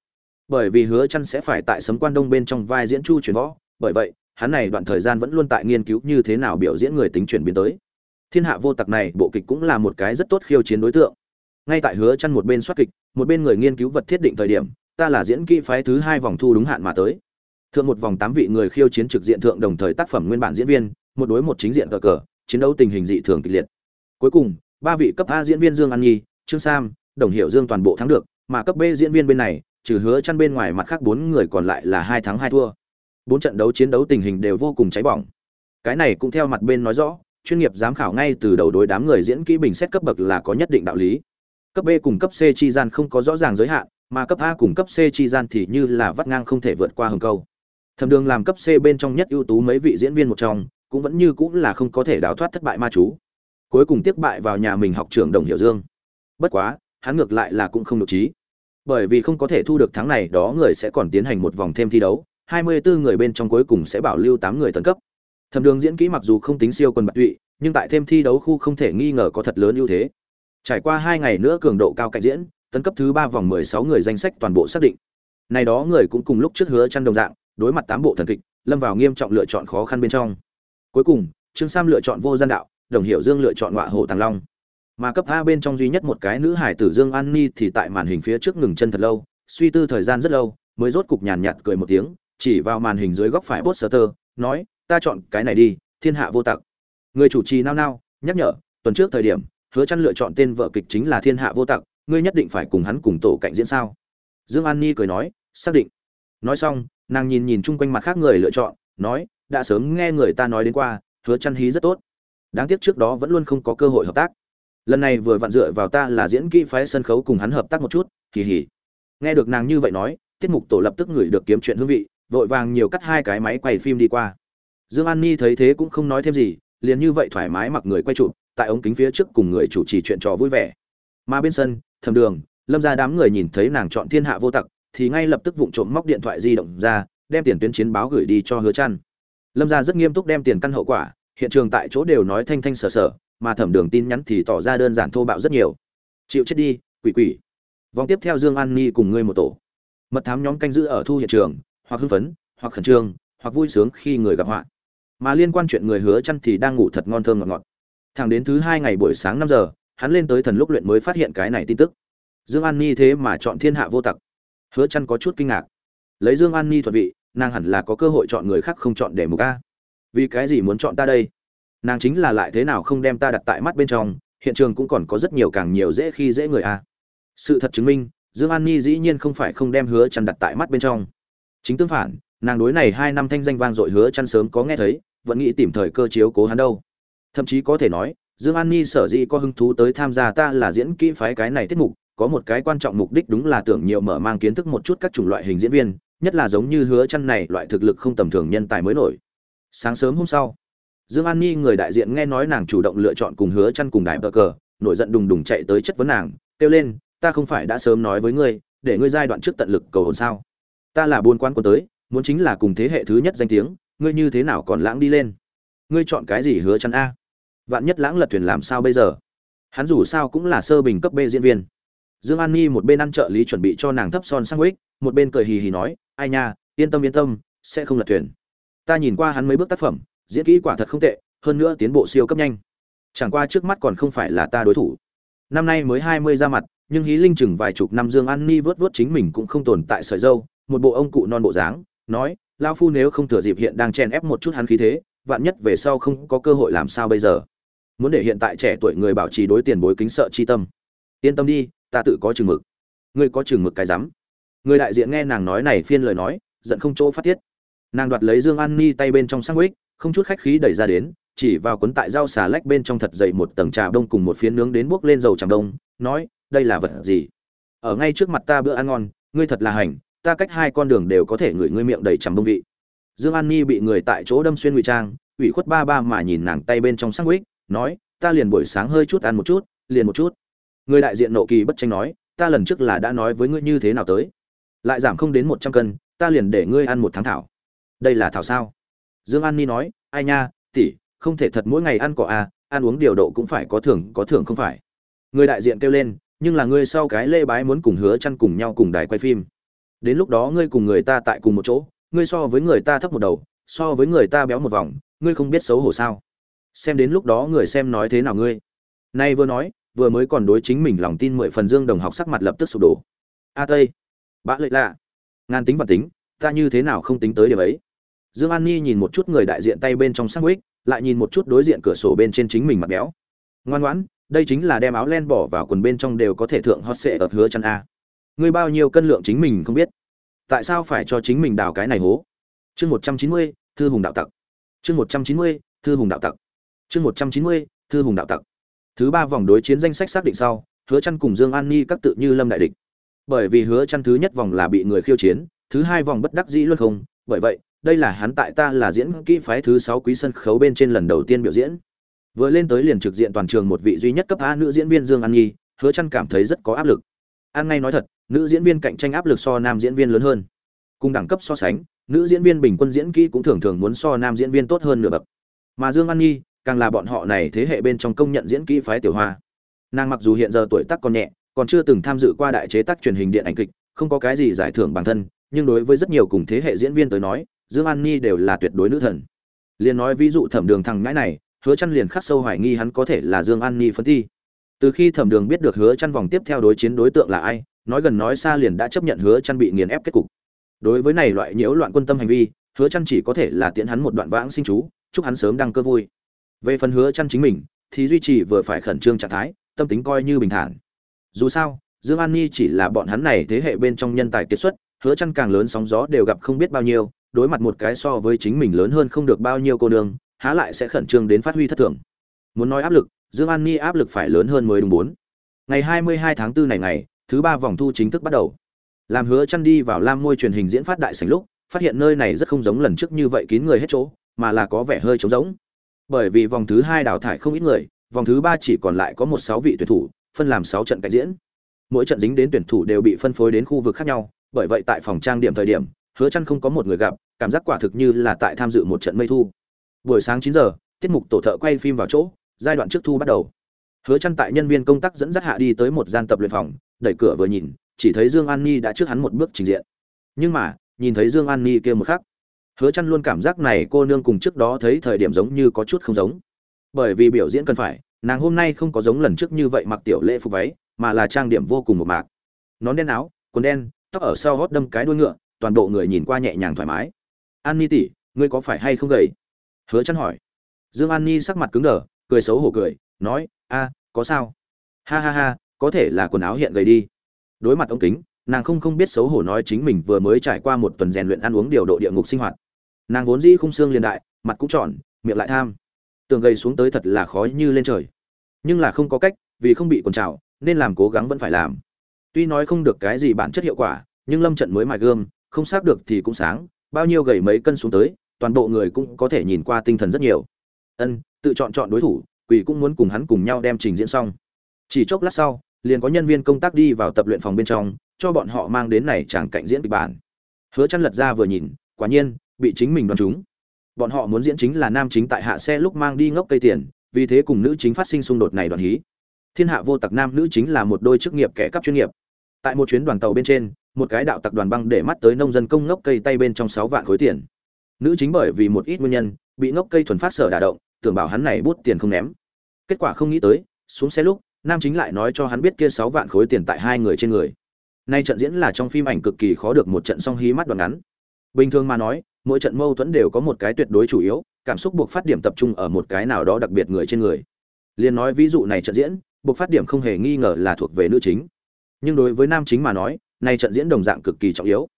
Bởi vì hứa chăn sẽ phải tại sấm quan đông bên trong vai diễn chu chuyển võ, bởi vậy, hắn này đoạn thời gian vẫn luôn tại nghiên cứu như thế nào biểu diễn người tính chuyển biến tới. Thiên hạ vô tặc này, bộ kịch cũng là một cái rất tốt khiêu chiến đối tượng. Ngay tại hứa chăn một bên soát kịch một bên người nghiên cứu vật thiết định thời điểm, ta là diễn kỹ phái thứ hai vòng thu đúng hạn mà tới. Thượng một vòng tám vị người khiêu chiến trực diện thượng đồng thời tác phẩm nguyên bản diễn viên, một đối một chính diện cờ cờ, chiến đấu tình hình dị thường kịch liệt. Cuối cùng, ba vị cấp a diễn viên dương an nhi, trương sam, đồng hiệu dương toàn bộ thắng được, mà cấp b diễn viên bên này, trừ hứa chăn bên ngoài mặt khác bốn người còn lại là hai thắng hai thua. Bốn trận đấu chiến đấu tình hình đều vô cùng cháy bỏng. Cái này cũng theo mặt bên nói rõ, chuyên nghiệp giám khảo ngay từ đầu đối đám người diễn kỹ bình xét cấp bậc là có nhất định đạo lý cấp b cùng cấp c chi gian không có rõ ràng giới hạn, mà cấp a cùng cấp c chi gian thì như là vắt ngang không thể vượt qua hầm câu thẩm đường làm cấp c bên trong nhất ưu tú mấy vị diễn viên một trong, cũng vẫn như cũng là không có thể đào thoát thất bại ma chú. Cuối cùng tiếp bại vào nhà mình học trưởng đồng hiểu dương. Bất quá, hắn ngược lại là cũng không được trí. Bởi vì không có thể thu được thắng này, đó người sẽ còn tiến hành một vòng thêm thi đấu 24 người bên trong cuối cùng sẽ bảo lưu 8 người tấn cấp. Thẩm đường diễn kỹ mặc dù không tính siêu quần bạc tụy, nhưng tại thêm thi đấu khu không thể nghi ngờ có thật lớn ưu thế trải qua hai ngày nữa cường độ cao cạnh diễn, tấn cấp thứ ba vòng 16 người danh sách toàn bộ xác định. Này đó người cũng cùng lúc trước hứa chăn đồng dạng, đối mặt tám bộ thần kịch, lâm vào nghiêm trọng lựa chọn khó khăn bên trong. Cuối cùng, trương sam lựa chọn vô gian đạo, đồng hiểu dương lựa chọn ngọa hổ tàng long. Mà cấp a bên trong duy nhất một cái nữ hải tử dương an ni thì tại màn hình phía trước ngừng chân thật lâu, suy tư thời gian rất lâu, mới rốt cục nhàn nhạt cười một tiếng, chỉ vào màn hình dưới góc phải poster, nói, ta chọn cái này đi, thiên hạ vô tặc. Người chủ trì nao nao, nhắc nhở, tuần trước thời điểm hứa chăn lựa chọn tên vợ kịch chính là thiên hạ vô tặc, ngươi nhất định phải cùng hắn cùng tổ cạnh diễn sao? Dương an ni cười nói, xác định. Nói xong, nàng nhìn nhìn chung quanh mặt khác người lựa chọn, nói, đã sớm nghe người ta nói đến qua, hứa chăn hí rất tốt. Đáng tiếc trước đó vẫn luôn không có cơ hội hợp tác. Lần này vừa vặn dựa vào ta là diễn kỹ phái sân khấu cùng hắn hợp tác một chút kỳ hỉ nghe được nàng như vậy nói, tiết mục tổ lập tức ngửi được kiếm chuyện hương vị, vội vàng nhiều cắt hai cái máy quay phim đi qua. Dương an ni thấy thế cũng không nói thêm gì, liền như vậy thoải mái mặc người quay chụp tại ống kính phía trước cùng người chủ trì chuyện trò vui vẻ. Mà bên sân thầm đường, lâm ra đám người nhìn thấy nàng chọn thiên hạ vô tặc, thì ngay lập tức vụng trộm móc điện thoại di động ra, đem tiền tuyến chiến báo gửi đi cho hứa trăn lâm gia rất nghiêm túc đem tiền căn hậu quả, hiện trường tại chỗ đều nói thanh thanh sở sở, mà thẩm đường tin nhắn thì tỏ ra đơn giản thô bạo rất nhiều. Chịu chết đi, quỷ quỷ. Vòng tiếp theo dương an ni cùng ngươi một tổ. Mật thám nhóm canh giữ ở thu hiện trường, hoặc hưng phấn, hoặc khẩn trương, hoặc vui sướng khi người gặp họa. Mà liên quan chuyện người hứa chăn thì đang ngủ thật ngon thơm ngọt ngọt thẳng đến thứ hai ngày buổi sáng năm giờ, hắn lên tới thần lúc luyện mới phát hiện cái này tin tức. Dương an ni thế mà chọn thiên hạ vô tặc. Hứa chăn có chút kinh ngạc. Lấy dương an ni thuật vị, nàng hẳn là có cơ hội chọn người khác không chọn để mục a. Vì cái gì muốn chọn ta đây? Nàng chính là lại thế nào không đem ta đặt tại mắt bên trong, hiện trường cũng còn có rất nhiều càng nhiều dễ khi dễ người a. Sự thật chứng minh, dương an ni dĩ nhiên không phải không đem hứa chăn đặt tại mắt bên trong. Chính tương phản, nàng đối này hai năm thanh danh vang dội hứa chăn sớm có nghe thấy, vẫn nghĩ tìm thời cơ chiếu cố hắn đâu thậm chí có thể nói, dương an ni sở dĩ có hứng thú tới tham gia ta là diễn kỹ phái cái này tiết mục, có một cái quan trọng mục đích đúng là tưởng nhiều mở mang kiến thức một chút các chủng loại hình diễn viên, nhất là giống như hứa chăn này, loại thực lực không tầm thường nhân tài mới nổi. Sáng sớm hôm sau, dương an ni người đại diện nghe nói nàng chủ động lựa chọn cùng hứa chăn cùng đại bờ cờ, nổi giận đùng đùng chạy tới chất vấn nàng, kêu lên, ta không phải đã sớm nói với ngươi, để ngươi giai đoạn trước tận lực cầu hồn sao? Ta là buôn quan quân tới, muốn chính là cùng thế hệ thứ nhất danh tiếng, ngươi như thế nào còn lãng đi lên? Ngươi chọn cái gì hứa chăn a? Vạn nhất lãng lật thuyền làm sao bây giờ? Hắn dù sao cũng là sơ bình cấp b diễn viên. Dương an ni một bên ăn trợ lý chuẩn bị cho nàng thấp son sang ích một bên cười hì hì nói, ai nha, yên tâm yên tâm, sẽ không lật thuyền. Ta nhìn qua hắn mấy bước tác phẩm, diễn kỹ quả thật không tệ, hơn nữa tiến bộ siêu cấp nhanh. Chẳng qua trước mắt còn không phải là ta đối thủ. Năm nay mới hai mươi ra mặt, nhưng hí linh chừng vài chục năm dương an ni vớt vớt chính mình cũng không tồn tại sợi dâu, một bộ ông cụ non bộ dáng, nói lao phu nếu không thừa dịp hiện đang chen ép một chút hắn khí thế, vạn nhất về sau không có cơ hội làm sao bây giờ? Muốn để hiện tại trẻ tuổi người bảo trì đối tiền bối kính sợ chi tâm. Yên tâm đi, ta tự có chừng mực. Ngươi có chừng mực cái rắm. Người đại diện nghe nàng nói này phiên lời nói, giận không chỗ phát tiết. Nàng đoạt lấy dương an ni tay bên trong sang ích không chút khách khí đẩy ra đến, chỉ vào cuốn tại dao xà lách bên trong thật dậy một tầng trà đông cùng một phiến nướng đến buốc lên dầu tràm đông, nói, đây là vật gì? Ở ngay trước mặt ta bữa ăn ngon, ngươi thật là hành, ta cách hai con đường đều có thể ngửi ngươi miệng đầy trầm đông vị. Dương an ni bị người tại chỗ đâm xuyên ngụy trang, ủy khuất ba ba mà nhìn nàng tay bên trong sang ích nói, ta liền buổi sáng hơi chút ăn một chút, liền một chút. Người đại diện nộ kỳ bất tranh nói, ta lần trước là đã nói với ngươi như thế nào tới? Lại giảm không đến một trăm cân, ta liền để ngươi ăn một tháng thảo. Đây là thảo sao? Dương an ni nói, ai nha, tỷ, không thể thật mỗi ngày ăn cỏ à ăn uống điều độ cũng phải có thưởng có thưởng không phải. Người đại diện kêu lên, nhưng là ngươi sau cái lê bái muốn cùng hứa chăn cùng nhau cùng đài quay phim. Đến lúc đó ngươi cùng người ta tại cùng một chỗ, ngươi so với người ta thấp một đầu, so với người ta béo một vòng, ngươi không biết xấu hổ sao? Xem đến lúc đó người xem nói thế nào ngươi. Nay vừa nói, vừa mới còn đối chính mình lòng tin mười phần dương đồng học sắc mặt lập tức sụp đổ. A tây bã lợi lạ. Ngàn tính và tính, ta như thế nào không tính tới điểm ấy? Dương an ni nhìn một chút người đại diện tay bên trong sắc ích lại nhìn một chút đối diện cửa sổ bên trên chính mình mặt béo. Ngoan ngoãn, đây chính là đem áo len bỏ vào quần bên trong đều có thể thượng hot sệ ở hứa chăn a. Ngươi bao nhiêu cân lượng chính mình không biết? Tại sao phải cho chính mình đào cái này hố? Chương một trăm chín mươi, thư hùng đạo tặc. Chương một trăm chín mươi, thư hùng đạo tặc chương một trăm chín mươi, thư hùng đạo tặc. Thứ ba vòng đối chiến danh sách xác định sau, hứa chăn cùng dương an ni các tự như lâm đại địch. Bởi vì hứa chăn thứ nhất vòng là bị người khiêu chiến, thứ hai vòng bất đắc dĩ luôn không, bởi vậy, đây là hắn tại ta là diễn kỹ phái thứ sáu quý sân khấu bên trên lần đầu tiên biểu diễn. Vừa lên tới liền trực diện toàn trường một vị duy nhất cấp a nữ diễn viên dương an nhi hứa chăn cảm thấy rất có áp lực. An ngay nói thật, nữ diễn viên cạnh tranh áp lực so nam diễn viên lớn hơn. Cùng đẳng cấp so sánh, nữ diễn viên bình quân diễn kỹ cũng thường thường muốn so nam diễn viên tốt hơn nửa bậc. Mà dương an nhi càng là bọn họ này thế hệ bên trong công nhận diễn kỹ phái tiểu hoa. Nàng mặc dù hiện giờ tuổi tác còn nhẹ, còn chưa từng tham dự qua đại chế tác truyền hình điện ảnh kịch, không có cái gì giải thưởng bản thân, nhưng đối với rất nhiều cùng thế hệ diễn viên tới nói, dương an nhi đều là tuyệt đối nữ thần. Liền nói ví dụ thẩm đường thằng ngãi này, hứa chăn liền khắc sâu hoài nghi hắn có thể là dương an nhi phân thi. Từ khi thẩm đường biết được hứa chăn vòng tiếp theo đối chiến đối tượng là ai, nói gần nói xa liền đã chấp nhận hứa chăn bị nghiền ép kết cục. Đối với này loại nhiễu loạn quân tâm hành vi, hứa chăn chỉ có thể là tiễn hắn một đoạn vãng sinh chú, chúc hắn sớm đăng cơ vui về phần hứa chăn chính mình, thì duy trì vừa phải khẩn trương trạng thái, tâm tính coi như bình thản. Dù sao, dương an nhi chỉ là bọn hắn này thế hệ bên trong nhân tài kiệt xuất, hứa chăn càng lớn sóng gió đều gặp không biết bao nhiêu, đối mặt một cái so với chính mình lớn hơn không được bao nhiêu cô đường há lại sẽ khẩn trương đến phát huy thất thường. Muốn nói áp lực, dương an nhi áp lực phải lớn hơn mới đúng bốn. Ngày 22 tháng 4 này ngày, thứ ba vòng thu chính thức bắt đầu. Làm hứa chăn đi vào lam môi truyền hình diễn phát đại sảnh lúc, phát hiện nơi này rất không giống lần trước như vậy kín người hết chỗ, mà là có vẻ hơi trống rỗng bởi vì vòng thứ hai đào thải không ít người, vòng thứ ba chỉ còn lại có một sáu vị tuyển thủ, phân làm sáu trận cạnh diễn. Mỗi trận dính đến tuyển thủ đều bị phân phối đến khu vực khác nhau, bởi vậy tại phòng trang điểm thời điểm, hứa chăn không có một người gặp, cảm giác quả thực như là tại tham dự một trận mây thu. Buổi sáng 9 giờ, tiết mục tổ thợ quay phim vào chỗ, giai đoạn trước thu bắt đầu. Hứa chăn tại nhân viên công tác dẫn dắt hạ đi tới một gian tập luyện phòng, đẩy cửa vừa nhìn, chỉ thấy dương an ni đã trước hắn một bước trình diện. Nhưng mà, nhìn thấy dương an ni kia một khắc hứa chăn luôn cảm giác này cô nương cùng trước đó thấy thời điểm giống như có chút không giống. Bởi vì biểu diễn cần phải, nàng hôm nay không có giống lần trước như vậy mặc tiểu lễ phục váy, mà là trang điểm vô cùng một mạc. Nón đen áo, quần đen, tóc ở sau gót đâm cái đuôi ngựa, toàn bộ người nhìn qua nhẹ nhàng thoải mái. An ni tỷ, ngươi có phải hay không gầy? Hứa chăn hỏi. Dương an ni sắc mặt cứng đờ, cười xấu hổ cười, nói, a, có sao? Ha ha ha, có thể là quần áo hiện gầy đi. Đối mặt ông kính, nàng không không biết xấu hổ nói chính mình vừa mới trải qua một tuần rèn luyện ăn uống điều độ địa ngục sinh hoạt nàng vốn dĩ khung xương liền đại, mặt cũng tròn, miệng lại tham. Tường gầy xuống tới thật là khó như lên trời. Nhưng là không có cách, vì không bị quần trào, nên làm cố gắng vẫn phải làm. Tuy nói không được cái gì bản chất hiệu quả, nhưng lâm trận mới mài gươm, không xác được thì cũng sáng, bao nhiêu gầy mấy cân xuống tới, toàn bộ người cũng có thể nhìn qua tinh thần rất nhiều. Ân, tự chọn chọn đối thủ, quỷ cũng muốn cùng hắn cùng nhau đem trình diễn xong. Chỉ chốc lát sau, liền có nhân viên công tác đi vào tập luyện phòng bên trong, cho bọn họ mang đến này chẳng cạnh diễn kịch bản. Hứa chăn lật ra vừa nhìn, quả nhiên bị chính mình đoán trúng bọn họ muốn diễn chính là nam chính tại hạ xe lúc mang đi ngốc cây tiền, vì thế cùng nữ chính phát sinh xung đột này đoạn hí. Thiên hạ vô tặc nam nữ chính là một đôi chức nghiệp kẻ cấp chuyên nghiệp. Tại một chuyến đoàn tàu bên trên, một cái đạo tặc đoàn băng để mắt tới nông dân công ngốc cây tay bên trong sáu vạn khối tiền. Nữ chính bởi vì một ít nguyên nhân, bị ngốc cây thuần phát sở đả động, tưởng bảo hắn này bút tiền không ném. Kết quả không nghĩ tới, xuống xe lúc, nam chính lại nói cho hắn biết kia sáu vạn khối tiền tại hai người trên người. Nay trận diễn là trong phim ảnh cực kỳ khó được một trận song hí mắt đoạn ngắn. Bình thường mà nói mỗi trận mâu thuẫn đều có một cái tuyệt đối chủ yếu, cảm xúc buộc phát điểm tập trung ở một cái nào đó đặc biệt người trên người. Liền nói ví dụ này trận diễn, buộc phát điểm không hề nghi ngờ là thuộc về nữ chính. Nhưng đối với nam chính mà nói nay trận diễn đồng dạng cực kỳ trọng yếu.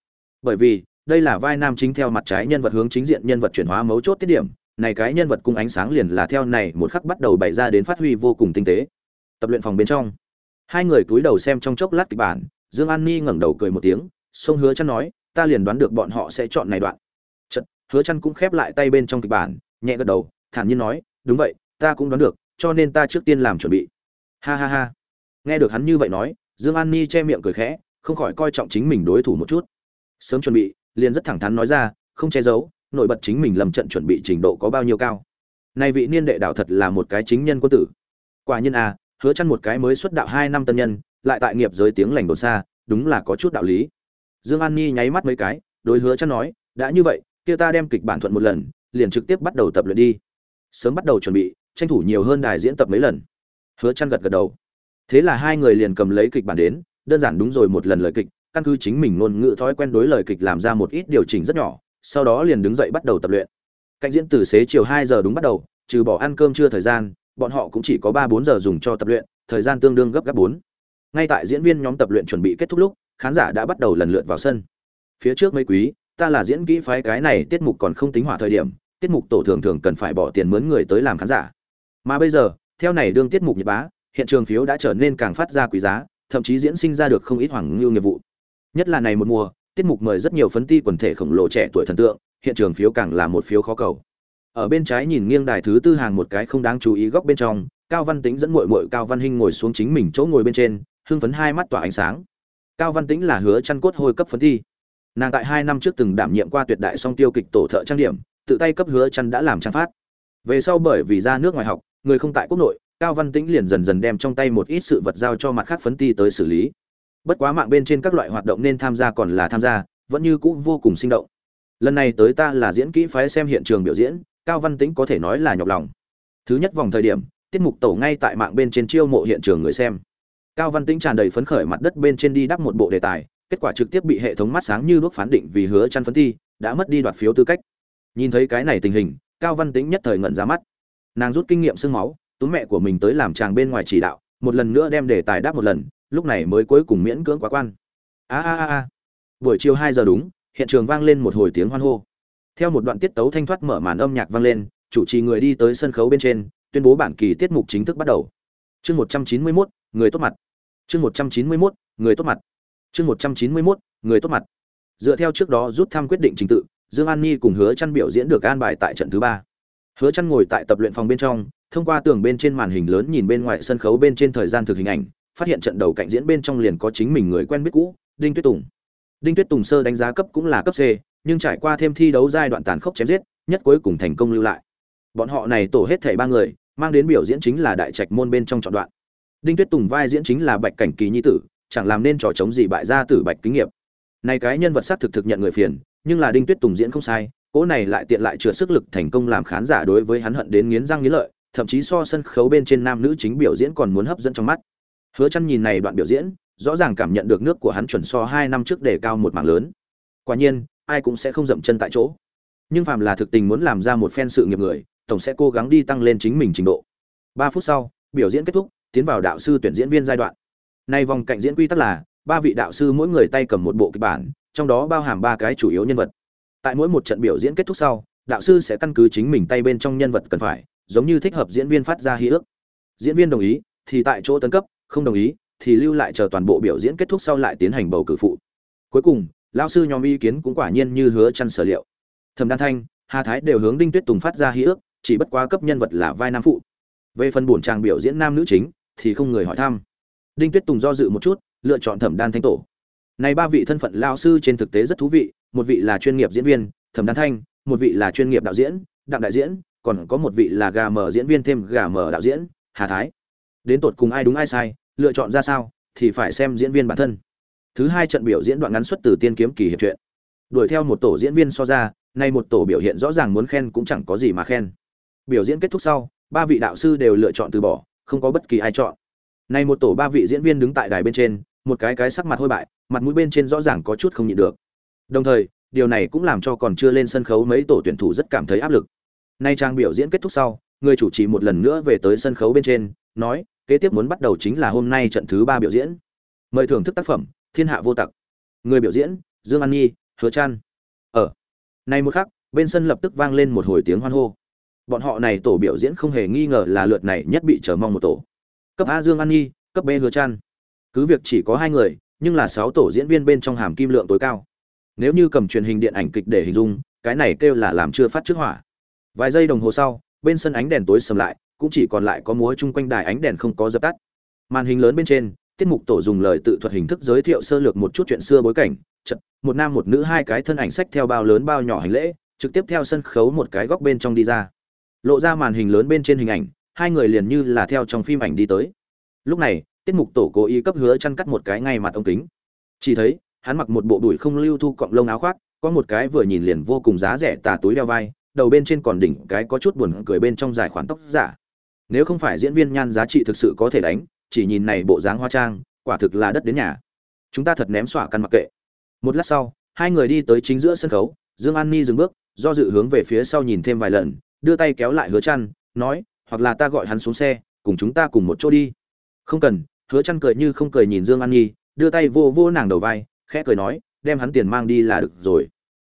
Bởi vì, đây là vai nam chính theo mặt trái nhân vật hướng chính diện nhân vật chuyển hóa mấu chốt tiết điểm, này cái nhân vật cung ánh sáng liền là theo này một khắc bắt đầu bày ra đến phát huy vô cùng tinh tế. Tập luyện phòng bên trong, hai người cúi đầu xem trong chốc lát kịch bản, dương an ni ngẩng đầu cười một tiếng, sông hứa chăn nói, ta liền đoán được bọn họ sẽ chọn này đoạn hứa chăn cũng khép lại tay bên trong kịch bản, nhẹ gật đầu, thản nhiên nói, đúng vậy, ta cũng đoán được, cho nên ta trước tiên làm chuẩn bị. Ha ha ha. Nghe được hắn như vậy nói, dương an ni che miệng cười khẽ, không khỏi coi trọng chính mình đối thủ một chút. Sớm chuẩn bị, liền rất thẳng thắn nói ra, không che giấu, nổi bật chính mình lầm trận chuẩn bị trình độ có bao nhiêu cao. Nay vị niên đệ đạo thật là một cái chính nhân quân tử. Quả nhiên à hứa chăn một cái mới xuất đạo 2 năm tân nhân, lại tại nghiệp giới tiếng lành đồn xa, đúng là có chút đạo lý. Dương an ni nháy mắt mấy cái, đối hứa chăn nói, đã như vậy kia ta đem kịch bản thuận một lần, liền trực tiếp bắt đầu tập luyện đi. Sớm bắt đầu chuẩn bị, tranh thủ nhiều hơn đài diễn tập mấy lần. Hứa chăn gật gật đầu. Thế là hai người liền cầm lấy kịch bản đến, đơn giản đúng rồi một lần lời kịch, căn cứ chính mình ngôn ngữ thói quen đối lời kịch làm ra một ít điều chỉnh rất nhỏ, sau đó liền đứng dậy bắt đầu tập luyện. Cạnh diễn từ xế chiều 2 giờ đúng bắt đầu, trừ bỏ ăn cơm trưa thời gian, bọn họ cũng chỉ có 3-4 giờ dùng cho tập luyện, thời gian tương đương gấp gấp 4. ngay tại diễn viên nhóm tập luyện chuẩn bị kết thúc lúc, khán giả đã bắt đầu lần lượt vào sân. Phía trước mấy quý ta là diễn kỹ phái cái này tiết mục còn không tính hỏa thời điểm, tiết mục tổ thường thường cần phải bỏ tiền mướn người tới làm khán giả. Mà bây giờ, theo này đương tiết mục nhật bá, hiện trường phiếu đã trở nên càng phát ra quý giá, thậm chí diễn sinh ra được không ít hoàng ngưu nghiệp vụ. Nhất là này một mùa, tiết mục mời rất nhiều phấn ti quần thể khổng lồ trẻ tuổi thần tượng, hiện trường phiếu càng là một phiếu khó cầu. Ở bên trái nhìn nghiêng đài thứ tư hàng một cái không đáng chú ý góc bên trong, cao văn tính dẫn muội muội cao văn hinh ngồi xuống chính mình chỗ ngồi bên trên, hưng phấn hai mắt tỏa ánh sáng. Cao văn tính là hứa chăn cốt hôi cấp phấn thi nàng tại hai năm trước từng đảm nhiệm qua tuyệt đại song tiêu kịch tổ thợ trang điểm, tự tay cấp hứa chăn đã làm trang phát. Về sau bởi vì ra nước ngoài học, người không tại quốc nội, cao văn tĩnh liền dần dần đem trong tay một ít sự vật giao cho mặt khác phấn ti tới xử lý. Bất quá mạng bên trên các loại hoạt động nên tham gia còn là tham gia, vẫn như cũ vô cùng sinh động. Lần này tới ta là diễn kỹ phái xem hiện trường biểu diễn, cao văn tĩnh có thể nói là nhọc lòng. Thứ nhất vòng thời điểm, tiết mục tổ ngay tại mạng bên trên chiêu mộ hiện trường người xem. Cao văn tĩnh tràn đầy phấn khởi mặt đất bên trên đi đắp một bộ đề tài kết quả trực tiếp bị hệ thống mắt sáng như đuốc phán định vì hứa chăn phấn thi đã mất đi đoạt phiếu tư cách. Nhìn thấy cái này tình hình cao văn tĩnh nhất thời ngẩn ra mắt. Nàng rút kinh nghiệm sương máu túm mẹ của mình tới làm chàng bên ngoài chỉ đạo một lần nữa đem đề tài đáp một lần lúc này mới cuối cùng miễn cưỡng quá quan. A a a a. Buổi chiều hai giờ đúng hiện trường vang lên một hồi tiếng hoan hô. Theo một đoạn tiết tấu thanh thoát mở màn âm nhạc vang lên chủ trì người đi tới sân khấu bên trên tuyên bố bản kỳ tiết mục chính thức bắt đầu. Chương một trăm chín mươi 191, người tốt mặt. Chương một trăm chín mươi 191, người tốt mặt chương một trăm chín mươi 191, người tốt mặt. Dựa theo trước đó rút thăm quyết định trình tự dương an ni cùng hứa chăn biểu diễn được an bài tại trận thứ ba. Hứa chăn ngồi tại tập luyện phòng bên trong thông qua tường bên trên màn hình lớn nhìn bên ngoài sân khấu bên trên thời gian thực hình ảnh phát hiện trận đầu cạnh diễn bên trong liền có chính mình người quen biết cũ đinh tuyết tùng. Đinh tuyết tùng sơ đánh giá cấp cũng là cấp c nhưng trải qua thêm thi đấu giai đoạn tàn khốc chém giết nhất cuối cùng thành công lưu lại. Bọn họ này tổ hết thảy ba người mang đến biểu diễn chính là đại trạch môn bên trong chọn đoạn. Đinh tuyết tùng vai diễn chính là bạch cảnh kỳ nhi tử chẳng làm nên trò chống gì bại gia tử bạch kinh nghiệm này cái nhân vật sát thực thực nhận người phiền, nhưng là đinh tuyết tùng diễn không sai, cỗ này lại tiện lại chữa sức lực thành công làm khán giả đối với hắn hận đến nghiến răng nghiến lợi, thậm chí so sân khấu bên trên nam nữ chính biểu diễn còn muốn hấp dẫn trong mắt. Hứa chăn nhìn này đoạn biểu diễn, rõ ràng cảm nhận được nước của hắn chuẩn so hai năm trước đề cao một mảng lớn. Quả nhiên, ai cũng sẽ không dậm chân tại chỗ. Nhưng phàm là thực tình muốn làm ra một phen sự nghiệp người, tổng sẽ cố gắng đi tăng lên chính mình trình độ. Ba phút sau, biểu diễn kết thúc, tiến vào đạo sư tuyển diễn viên giai đoạn nay vòng cạnh diễn quy tắc là, ba vị đạo sư mỗi người tay cầm một bộ kịch bản, trong đó bao hàm ba cái chủ yếu nhân vật. Tại mỗi một trận biểu diễn kết thúc sau, đạo sư sẽ căn cứ chính mình tay bên trong nhân vật cần phải, giống như thích hợp diễn viên phát ra hí ước. Diễn viên đồng ý, thì tại chỗ tấn cấp, không đồng ý, thì lưu lại chờ toàn bộ biểu diễn kết thúc sau lại tiến hành bầu cử phụ. Cuối cùng, lão sư nhóm ý kiến cũng quả nhiên như hứa chăn sở liệu. Thẩm đan thanh, hà thái đều hướng đinh tuyết tùng phát ra hí ước, chỉ bất quá cấp nhân vật là vai nam phụ. Về phần bổn trang biểu diễn nam nữ chính, thì không người hỏi thăm đinh tuyết tùng do dự một chút, lựa chọn thẩm đan thanh tổ. Này ba vị thân phận lao sư trên thực tế rất thú vị, một vị là chuyên nghiệp diễn viên, thẩm đan thanh, một vị là chuyên nghiệp đạo diễn, đặng đại diễn, còn có một vị là gà mở diễn viên thêm gà mở đạo diễn, hà thái. Đến tột cùng ai đúng ai sai, lựa chọn ra sao, thì phải xem diễn viên bản thân. Thứ hai trận biểu diễn đoạn ngắn xuất từ tiên kiếm kỳ hiệp truyện. Đuổi theo một tổ diễn viên so ra, nay một tổ biểu hiện rõ ràng muốn khen cũng chẳng có gì mà khen. Biểu diễn kết thúc sau, ba vị đạo sư đều lựa chọn từ bỏ, không có bất kỳ ai chọn nay một tổ ba vị diễn viên đứng tại đài bên trên, một cái cái sắc mặt hôi bại, mặt mũi bên trên rõ ràng có chút không nhịn được. Đồng thời, điều này cũng làm cho còn chưa lên sân khấu mấy tổ tuyển thủ rất cảm thấy áp lực. Nay trang biểu diễn kết thúc sau, người chủ trì một lần nữa về tới sân khấu bên trên, nói, kế tiếp muốn bắt đầu chính là hôm nay trận thứ ba biểu diễn. Mời thưởng thức tác phẩm, thiên hạ vô tặc. Người biểu diễn, dương an nhi, hứa chan. Ở nay một khắc, bên sân lập tức vang lên một hồi tiếng hoan hô. Bọn họ này tổ biểu diễn không hề nghi ngờ là lượt này nhất bị chờ mong một tổ cấp a dương an nhi, cấp b hứa chan. Cứ việc chỉ có hai người, nhưng là sáu tổ diễn viên bên trong hàm kim lượng tối cao. Nếu như cầm truyền hình điện ảnh kịch để hình dung, cái này kêu là làm chưa phát trước hỏa. Vài giây đồng hồ sau, bên sân ánh đèn tối sầm lại, cũng chỉ còn lại có múa chung quanh đài ánh đèn không có dập tắt. Màn hình lớn bên trên, tiết mục tổ dùng lời tự thuật hình thức giới thiệu sơ lược một chút chuyện xưa bối cảnh, chật, một nam một nữ hai cái thân ảnh sách theo bao lớn bao nhỏ hành lễ, trực tiếp theo sân khấu một cái góc bên trong đi ra. Lộ ra màn hình lớn bên trên hình ảnh hai người liền như là theo trong phim ảnh đi tới. Lúc này, tiết mục tổ cố ý cấp hứa chăn cắt một cái ngay mặt ông kính. Chỉ thấy, hắn mặc một bộ đùi không lưu thu cọng lông áo khoác, có một cái vừa nhìn liền vô cùng giá rẻ tà túi đeo vai, đầu bên trên còn đỉnh cái có chút buồn cười bên trong dài khoản tóc giả. Nếu không phải diễn viên nhan giá trị thực sự có thể đánh, chỉ nhìn này bộ dáng hoa trang, quả thực là đất đến nhà. Chúng ta thật ném xỏa căn mặc kệ. Một lát sau, hai người đi tới chính giữa sân khấu, dương an ni dừng bước, do dự hướng về phía sau nhìn thêm vài lần, đưa tay kéo lại hứa chăn, nói hoặc là ta gọi hắn xuống xe, cùng chúng ta cùng một chỗ đi. Không cần, hứa chăn cười như không cười nhìn dương an nhi, đưa tay vô vô nàng đầu vai, khẽ cười nói, đem hắn tiền mang đi là được rồi.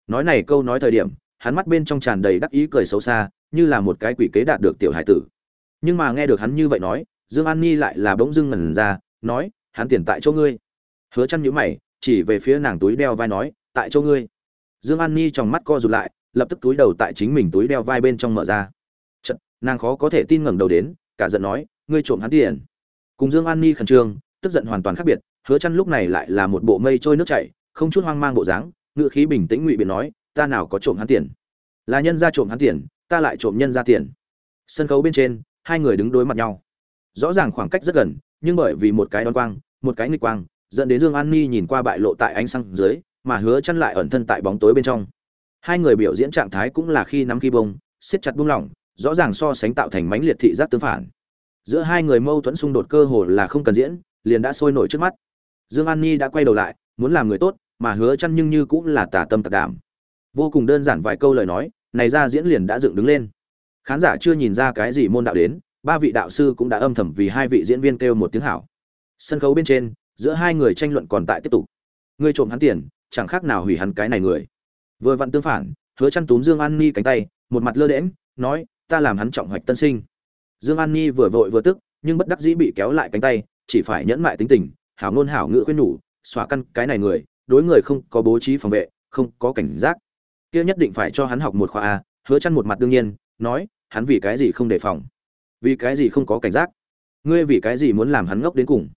Nói này câu nói thời điểm, hắn mắt bên trong tràn đầy đắc ý cười xấu xa, như là một cái quỷ kế đạt được tiểu hải tử. Nhưng mà nghe được hắn như vậy nói, dương an nhi lại là bỗng dưng ngẩn ra, nói, hắn tiền tại chỗ ngươi. Hứa chăn nhíu mày, chỉ về phía nàng túi đeo vai nói, tại chỗ ngươi. Dương an nhi trong mắt co rụt lại, lập tức túi đầu tại chính mình túi đeo vai bên trong mở ra nàng khó có thể tin ngẩng đầu đến, cả giận nói, ngươi trộm hắn tiền. Cùng dương an nhi khẩn trương, tức giận hoàn toàn khác biệt, hứa chăn lúc này lại là một bộ mây trôi nước chảy, không chút hoang mang bộ dáng, ngựa khí bình tĩnh ngụy biện nói, ta nào có trộm hắn tiền? Là nhân gia trộm hắn tiền, ta lại trộm nhân gia tiền. Sân khấu bên trên, hai người đứng đối mặt nhau. Rõ ràng khoảng cách rất gần, nhưng bởi vì một cái đón quang, một cái nghịch quang, dẫn đến dương an ni nhìn qua bại lộ tại ánh sáng dưới, mà hứa chăn lại ẩn thân tại bóng tối bên trong. Hai người biểu diễn trạng thái cũng là khi nắm khi bông, siết chặt buông lỏng rõ ràng so sánh tạo thành mãnh liệt thị giác tương phản. Giữa hai người mâu thuẫn xung đột cơ hồ là không cần diễn, liền đã sôi nổi trước mắt. Dương an ni đã quay đầu lại, muốn làm người tốt, mà hứa chăn nhưng như cũng là tà tâm tạc đảm. Vô cùng đơn giản vài câu lời nói, này ra diễn liền đã dựng đứng lên. Khán giả chưa nhìn ra cái gì môn đạo đến, ba vị đạo sư cũng đã âm thầm vì hai vị diễn viên kêu một tiếng hảo. Sân khấu bên trên, giữa hai người tranh luận còn tại tiếp tục. Ngươi trộm hắn tiền, chẳng khác nào hủy hắn cái này người. Vừa vặn tương phản, hứa chăn túm dương an ni cánh tay, một mặt lơ đễm nói ta làm hắn trọng hoạch tân sinh. Dương an Nhi vừa vội vừa tức, nhưng bất đắc dĩ bị kéo lại cánh tay, chỉ phải nhẫn mại tính tình, hảo ngôn hảo ngữ khuyên nhủ, xóa căn cái này người, đối người không có bố trí phòng vệ, không có cảnh giác. Kia nhất định phải cho hắn học một khoa a, hứa chăn một mặt đương nhiên, nói, hắn vì cái gì không đề phòng? Vì cái gì không có cảnh giác? Ngươi vì cái gì muốn làm hắn ngốc đến cùng?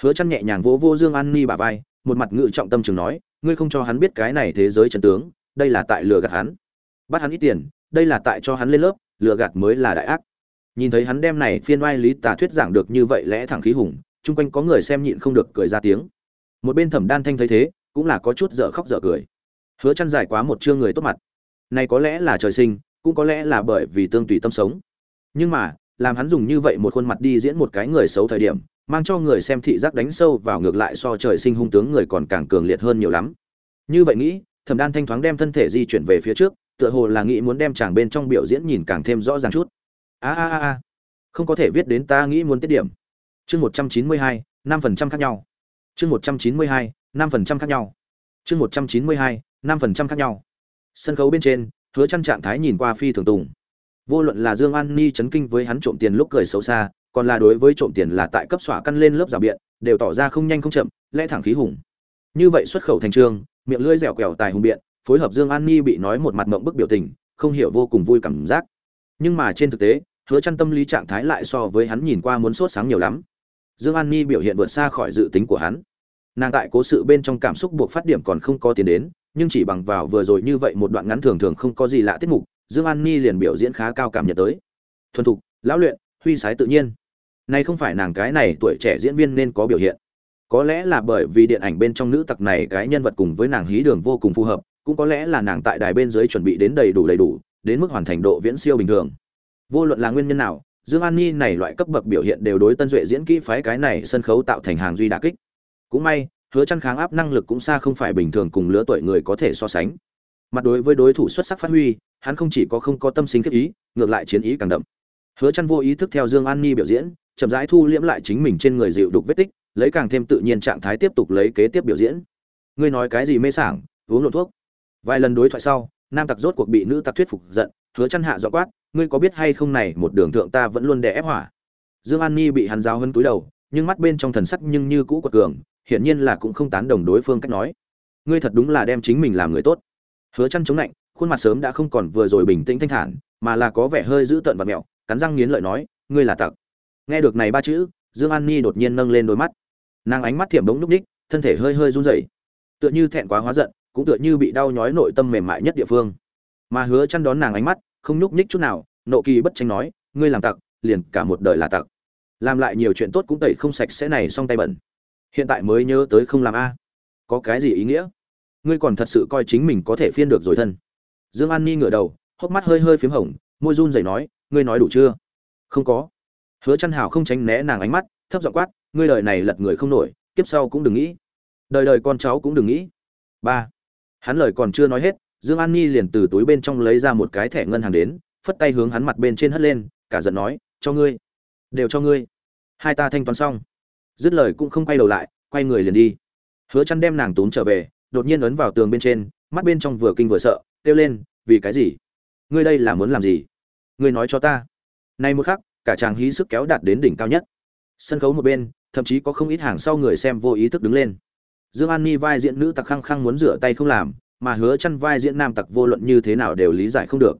Hứa chăn nhẹ nhàng vỗ vô dương an ni bả vai, một mặt ngự trọng tâm trường nói, ngươi không cho hắn biết cái này thế giới chân tướng, đây là tại lừa gạt hắn. Bắt hắn ít tiền, đây là tại cho hắn lên lớp lừa gạt mới là đại ác. Nhìn thấy hắn đem này phiên oai lý tà thuyết giảng được như vậy lẽ thẳng khí hùng, chung quanh có người xem nhịn không được cười ra tiếng. Một bên thẩm đan thanh thấy thế, cũng là có chút dở khóc dở cười. Hứa chăn dài quá một chương người tốt mặt. Này có lẽ là trời sinh, cũng có lẽ là bởi vì tương tùy tâm sống. Nhưng mà, làm hắn dùng như vậy một khuôn mặt đi diễn một cái người xấu thời điểm, mang cho người xem thị giác đánh sâu vào ngược lại so trời sinh hung tướng người còn càng cường liệt hơn nhiều lắm. Như vậy nghĩ, thẩm đan thanh thoáng đem thân thể di chuyển về phía trước tựa hồ là nghĩ muốn đem chàng bên trong biểu diễn nhìn càng thêm rõ ràng chút. A a a a. Không có thể viết đến ta nghĩ muốn tiết điểm. Chương một trăm chín mươi hai, năm phần trăm khác nhau. Chương một trăm chín mươi hai, năm phần trăm khác nhau. Chương một trăm chín mươi hai, năm phần trăm khác nhau. Sân khấu bên trên, hứa chăn trạng thái nhìn qua phi thường tùng. Vô luận là dương an ni chấn kinh với hắn trộm tiền lúc cười xấu xa, còn là đối với trộm tiền là tại cấp xỏa căn lên lớp rào biện, đều tỏ ra không nhanh không chậm, lẽ thẳng khí hùng. Như vậy xuất khẩu thành trương miệng lưỡi dẻo quẹo tài hùng biện phối hợp dương an ni bị nói một mặt mộng bức biểu tình, không hiểu vô cùng vui cảm giác. Nhưng mà trên thực tế, hứa chăn tâm lý trạng thái lại so với hắn nhìn qua muốn sốt sáng nhiều lắm. Dương an ni biểu hiện vượt xa khỏi dự tính của hắn. Nàng tại cố sự bên trong cảm xúc buộc phát điểm còn không có tiền đến, nhưng chỉ bằng vào vừa rồi như vậy một đoạn ngắn thường thường không có gì lạ tiết mục, dương an ni liền biểu diễn khá cao cảm nhận tới. Thuần thục, lão luyện, huy sái tự nhiên. Này không phải nàng cái này tuổi trẻ diễn viên nên có biểu hiện. Có lẽ là bởi vì điện ảnh bên trong nữ tặc này cái nhân vật cùng với nàng hí đường vô cùng phù hợp cũng có lẽ là nàng tại đài bên dưới chuẩn bị đến đầy đủ đầy đủ, đến mức hoàn thành độ viễn siêu bình thường. Vô luận là nguyên nhân nào, dương an ni này loại cấp bậc biểu hiện đều đối tân duệ diễn kỹ phái cái này sân khấu tạo thành hàng duy đà kích. Cũng may, hứa chăn kháng áp năng lực cũng xa không phải bình thường cùng lứa tuổi người có thể so sánh. Mặt đối với đối thủ xuất sắc phát huy, hắn không chỉ có không có tâm sinh kết ý, ngược lại chiến ý càng đậm. Hứa chăn vô ý thức theo dương an ni biểu diễn, chậm rãi thu liễm lại chính mình trên người dịu đục vết tích, lấy càng thêm tự nhiên trạng thái tiếp tục lấy kế tiếp biểu diễn. Ngươi nói cái gì mê sảng, uống lộn thuốc vài lần đối thoại sau, nam tặc rốt cuộc bị nữ tặc thuyết phục giận, hứa chăn hạ dọ quát, ngươi có biết hay không này, một đường thượng ta vẫn luôn đè ép hỏa. Dương an ni bị hắn giáo hơn túi đầu, nhưng mắt bên trong thần sắc nhưng như cũ quật cường, hiển nhiên là cũng không tán đồng đối phương cách nói. Ngươi thật đúng là đem chính mình làm người tốt. Hứa chăn chống lạnh, khuôn mặt sớm đã không còn vừa rồi bình tĩnh thanh thản, mà là có vẻ hơi dữ tợn và mẹo, cắn răng nghiến lợi nói, ngươi là tặc. Nghe được này ba chữ, dương an ni đột nhiên nâng lên đôi mắt. Nàng ánh mắt thiểm bỗng núc ních, thân thể hơi hơi run rẩy, tựa như thẹn quá hóa giận cũng tựa như bị đau nhói nội tâm mềm mại nhất địa phương. Mà hứa chăn đón nàng ánh mắt, không nhúc nhích chút nào, nộ kỳ bất tranh nói, ngươi làm tặc, liền cả một đời là tặc. Làm lại nhiều chuyện tốt cũng tẩy không sạch sẽ này xong tay bẩn. Hiện tại mới nhớ tới không làm a. Có cái gì ý nghĩa? Ngươi còn thật sự coi chính mình có thể phiên được rồi thân. Dương an ni ngửa đầu, hốc mắt hơi hơi p h í m hồng, môi run rẩy nói, ngươi nói đủ chưa? Không có. Hứa chăn hào không tránh né nàng ánh mắt, thấp giọng quát, ngươi đời này lật người không nổi, kiếp sau cũng đừng nghĩ. Đời đời con cháu cũng đừng nghĩ. Ba hắn lời còn chưa nói hết, dương an ni liền từ túi bên trong lấy ra một cái thẻ ngân hàng đến, phất tay hướng hắn mặt bên trên hất lên, cả giận nói, cho ngươi, đều cho ngươi. Hai ta thanh toán xong. Dứt lời cũng không quay đầu lại, quay người liền đi. Hứa chăn đem nàng túm trở về, đột nhiên ấn vào tường bên trên, mắt bên trong vừa kinh vừa sợ, kêu lên, vì cái gì? Ngươi đây là muốn làm gì? Ngươi nói cho ta. Nay một khắc, cả chàng hí sức kéo đạt đến đỉnh cao nhất. Sân khấu một bên, thậm chí có không ít hàng sau người xem vô ý thức đứng lên dương an ni vai diễn nữ tặc khăng khăng muốn rửa tay không làm, mà hứa chăn vai diễn nam tặc vô luận như thế nào đều lý giải không được.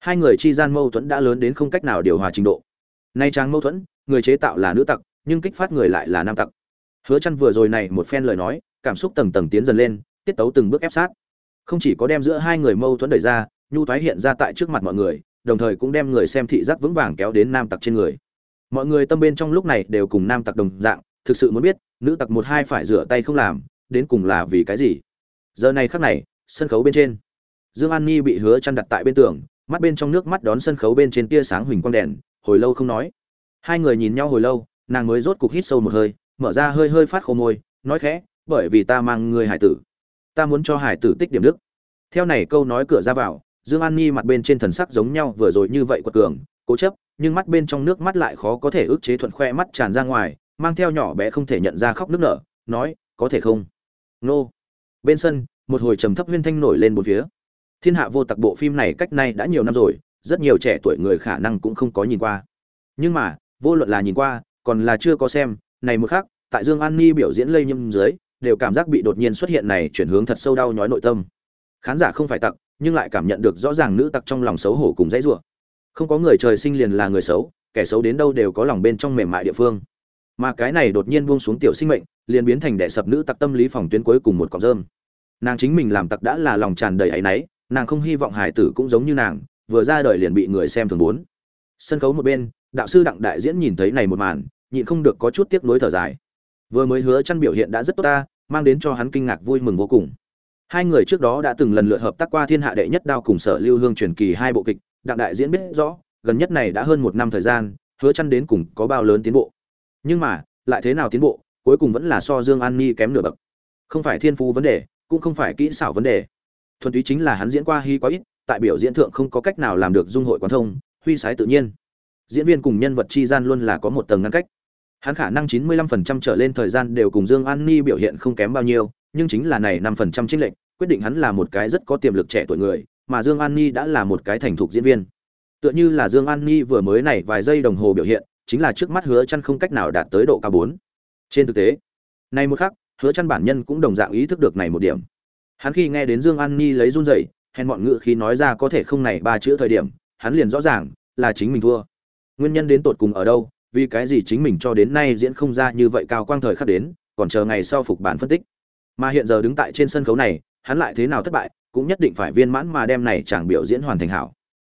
Hai người chi gian mâu thuẫn đã lớn đến không cách nào điều hòa trình độ. Nay chàng mâu thuẫn, người chế tạo là nữ tặc, nhưng kích phát người lại là nam tặc. Hứa chăn vừa rồi này một phen lời nói, cảm xúc tầng tầng tiến dần lên, tiết tấu từng bước ép sát. Không chỉ có đem giữa hai người mâu thuẫn đẩy ra, nhu thoái hiện ra tại trước mặt mọi người, đồng thời cũng đem người xem thị giác vững vàng kéo đến nam tặc trên người. Mọi người tâm bên trong lúc này đều cùng nam tặc đồng dạng, thực sự muốn biết, nữ tặc một hai phải rửa tay không làm đến cùng là vì cái gì? Giờ này khắc này, sân khấu bên trên. Dương an nhi bị hứa chăn đặt tại bên tường, mắt bên trong nước mắt đón sân khấu bên trên tia sáng huỳnh quang đèn, hồi lâu không nói. Hai người nhìn nhau hồi lâu, nàng mới rốt cục hít sâu một hơi, mở ra hơi hơi phát khô môi, nói khẽ, bởi vì ta mang người hải tử. Ta muốn cho hải tử tích điểm đức. Theo này câu nói cửa ra vào, dương an nhi mặt bên trên thần sắc giống nhau vừa rồi như vậy quật cường, cố chấp, nhưng mắt bên trong nước mắt lại khó có thể ức chế thuận khoe mắt tràn ra ngoài, mang theo nhỏ bé không thể nhận ra khóc nước nở, nói, có thể không? Nô. Bên sân, một hồi trầm thấp huyên thanh nổi lên một phía. Thiên hạ vô tặc bộ phim này cách nay đã nhiều năm rồi, rất nhiều trẻ tuổi người khả năng cũng không có nhìn qua. Nhưng mà, vô luận là nhìn qua, còn là chưa có xem, này một khác tại dương an ni biểu diễn lây nhâm dưới, đều cảm giác bị đột nhiên xuất hiện này chuyển hướng thật sâu đau nhói nội tâm. Khán giả không phải tặc, nhưng lại cảm nhận được rõ ràng nữ tặc trong lòng xấu hổ cùng dãy rủa. Không có người trời sinh liền là người xấu, kẻ xấu đến đâu đều có lòng bên trong mềm mại địa phương. Mà cái này đột nhiên buông xuống tiểu sinh mệnh liền biến thành đệ sập nữ tặc tâm lý phòng tuyến cuối cùng một cọng rơm. Nàng chính mình làm tặc đã là lòng tràn đầy áy náy, nàng không hy vọng hải tử cũng giống như nàng, vừa ra đời liền bị người xem thường muốn. Sân khấu một bên, đạo sư đặng đại diễn nhìn thấy này một màn, nhịn không được có chút tiếc nuối thở dài. Vừa mới hứa chăn biểu hiện đã rất tốt ta, mang đến cho hắn kinh ngạc vui mừng vô cùng. Hai người trước đó đã từng lần lượt hợp tác qua thiên hạ đệ nhất đao cùng sở lưu hương truyền kỳ hai bộ kịch, đặng đại diễn biết rõ, gần nhất này đã hơn một năm thời gian, hứa chăn đến cùng có bao lớn tiến bộ. Nhưng mà, lại thế nào tiến bộ cuối cùng vẫn là so dương an Nhi kém nửa bậc. Không phải thiên phú vấn đề, cũng không phải kỹ xảo vấn đề. Thuần túy chính là hắn diễn qua hy quá ít, tại biểu diễn thượng không có cách nào làm được dung hội quán thông, huy sái tự nhiên. Diễn viên cùng nhân vật chi gian luôn là có một tầng ngăn cách. Hắn khả năng 95% trở lên thời gian đều cùng dương an Nhi biểu hiện không kém bao nhiêu, nhưng chính là này 5% chênh lệch, quyết định hắn là một cái rất có tiềm lực trẻ tuổi người, mà dương an Nhi đã là một cái thành thục diễn viên. Tựa như là dương an Nhi vừa mới này vài giây đồng hồ biểu hiện, chính là trước mắt hứa chăn không cách nào đạt tới độ cao 4 trên thực tế này một khắc, hứa chăn bản nhân cũng đồng dạng ý thức được này một điểm. Hắn khi nghe đến dương an ni lấy run rẩy, hèn mọn ngữ khi nói ra có thể không này ba chữ thời điểm, hắn liền rõ ràng là chính mình thua. Nguyên nhân đến tột cùng ở đâu, vì cái gì chính mình cho đến nay diễn không ra như vậy cao quang thời khắc đến, còn chờ ngày sau phục bản phân tích. Mà hiện giờ đứng tại trên sân khấu này, hắn lại thế nào thất bại, cũng nhất định phải viên mãn mà đem này chẳng biểu diễn hoàn thành hảo.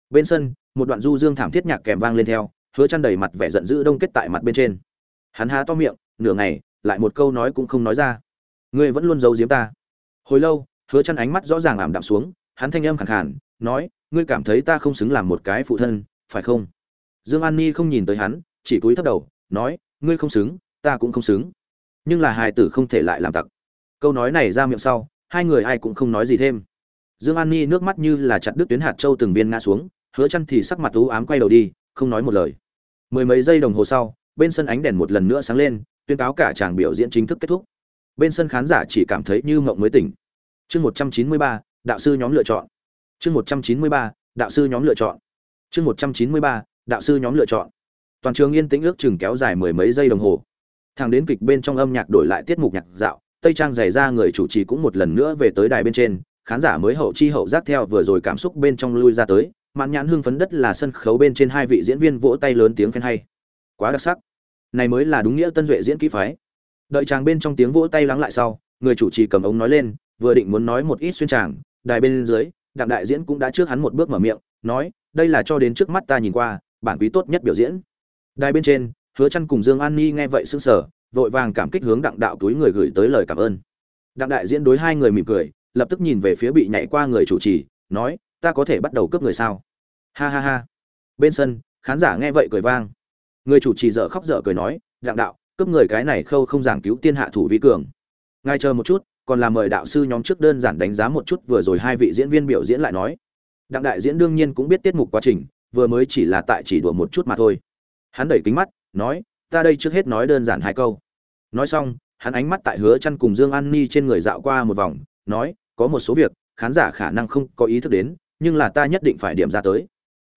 Bên sân, một đoạn du dương thảm thiết nhạc kèm vang lên theo, hứa chăn đầy mặt vẻ giận dữ đông kết tại mặt bên trên. Hắn há to miệng nửa ngày, lại một câu nói cũng không nói ra. Ngươi vẫn luôn giấu giếm ta. Hồi lâu, hứa chăn ánh mắt rõ ràng ảm đạm xuống, hắn thanh âm khàn khàn, nói, ngươi cảm thấy ta không xứng làm một cái phụ thân, phải không? Dương an ni không nhìn tới hắn, chỉ cúi thấp đầu, nói, ngươi không xứng, ta cũng không xứng. Nhưng là hài tử không thể lại làm tặc. Câu nói này ra miệng sau, hai người ai cũng không nói gì thêm. Dương an ni nước mắt như là chặt đứt tuyến hạt châu từng viên ngã xuống, hứa chăn thì sắc mặt u ám quay đầu đi, không nói một lời. Mười mấy giây đồng hồ sau, bên sân ánh đèn một lần nữa sáng lên tuyên cáo cả chàng biểu diễn chính thức kết thúc. Bên sân khán giả chỉ cảm thấy như mộng mới tỉnh. Chương một trăm chín mươi ba, đạo sư nhóm lựa chọn. Chương một trăm chín mươi ba, đạo sư nhóm lựa chọn. Chương một trăm chín mươi ba, đạo sư nhóm lựa chọn. Toàn trường yên tĩnh ước chừng kéo dài mười mấy giây đồng hồ. Thằng đến kịch bên trong âm nhạc đổi lại tiết mục nhạc dạo, tây trang giày ra người chủ trì cũng một lần nữa về tới đài bên trên, khán giả mới hậu chi hậu giác theo vừa rồi cảm xúc bên trong lui ra tới, mãn nhãn hưng phấn đất là sân khấu bên trên hai vị diễn viên vỗ tay lớn tiếng khen hay. Quá đặc sắc này mới là đúng nghĩa tân duệ diễn kỹ phái. Đợi chàng bên trong tiếng vỗ tay lắng lại sau, người chủ trì cầm ống nói lên, vừa định muốn nói một ít xuyên tràng, đài bên dưới, đặng đại diễn cũng đã trước hắn một bước mở miệng, nói, đây là cho đến trước mắt ta nhìn qua, bản quý tốt nhất biểu diễn. Đài bên trên, hứa chăn cùng dương an ni nghe vậy sững sờ, vội vàng cảm kích hướng đặng đạo túi người gửi tới lời cảm ơn. Đặng đại diễn đối hai người mỉm cười, lập tức nhìn về phía bị nhảy qua người chủ trì, nói, ta có thể bắt đầu cướp người sao? Ha ha ha. Bên sân, khán giả nghe vậy cười vang người chủ trì dở khóc dở cười nói, đặng đạo, cướp người cái này khâu không giảng cứu tiên hạ thủ vi cường. Ngay chờ một chút, còn là mời đạo sư nhóm trước đơn giản đánh giá một chút vừa rồi hai vị diễn viên biểu diễn lại nói. Đặng đại diễn đương nhiên cũng biết tiết mục quá trình, vừa mới chỉ là tại chỉ đùa một chút mà thôi. Hắn đẩy kính mắt, nói, ta đây trước hết nói đơn giản hai câu. Nói xong, hắn ánh mắt tại hứa chăn cùng dương an ni trên người dạo qua một vòng, nói, có một số việc, khán giả khả năng không có ý thức đến, nhưng là ta nhất định phải điểm ra tới.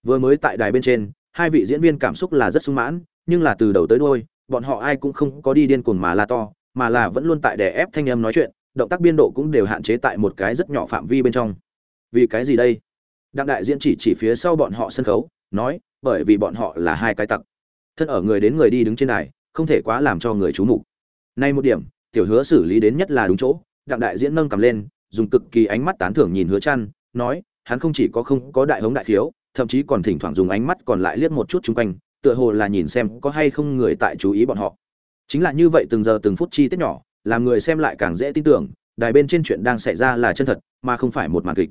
Vừa mới tại đài bên trên hai vị diễn viên cảm xúc là rất sung mãn, nhưng là từ đầu tới đuôi, bọn họ ai cũng không có đi điên cuồng mà la to, mà là vẫn luôn tại đè ép thanh âm nói chuyện, động tác biên độ cũng đều hạn chế tại một cái rất nhỏ phạm vi bên trong. Vì cái gì đây? Đặng đại diễn chỉ chỉ phía sau bọn họ sân khấu, nói, bởi vì bọn họ là hai cái tặc. Thân ở người đến người đi đứng trên đài, không thể quá làm cho người chú mục. Nay một điểm, tiểu hứa xử lý đến nhất là đúng chỗ, đặng đại diễn nâng cầm lên, dùng cực kỳ ánh mắt tán thưởng nhìn hứa chăn, nói, hắn không chỉ có không có đại hống đại khiếu thậm chí còn thỉnh thoảng dùng ánh mắt còn lại liếc một chút chung quanh, tựa hồ là nhìn xem có hay không người tại chú ý bọn họ. Chính là như vậy từng giờ từng phút chi tiết nhỏ, làm người xem lại càng dễ tin tưởng, đài bên trên chuyện đang xảy ra là chân thật, mà không phải một màn kịch.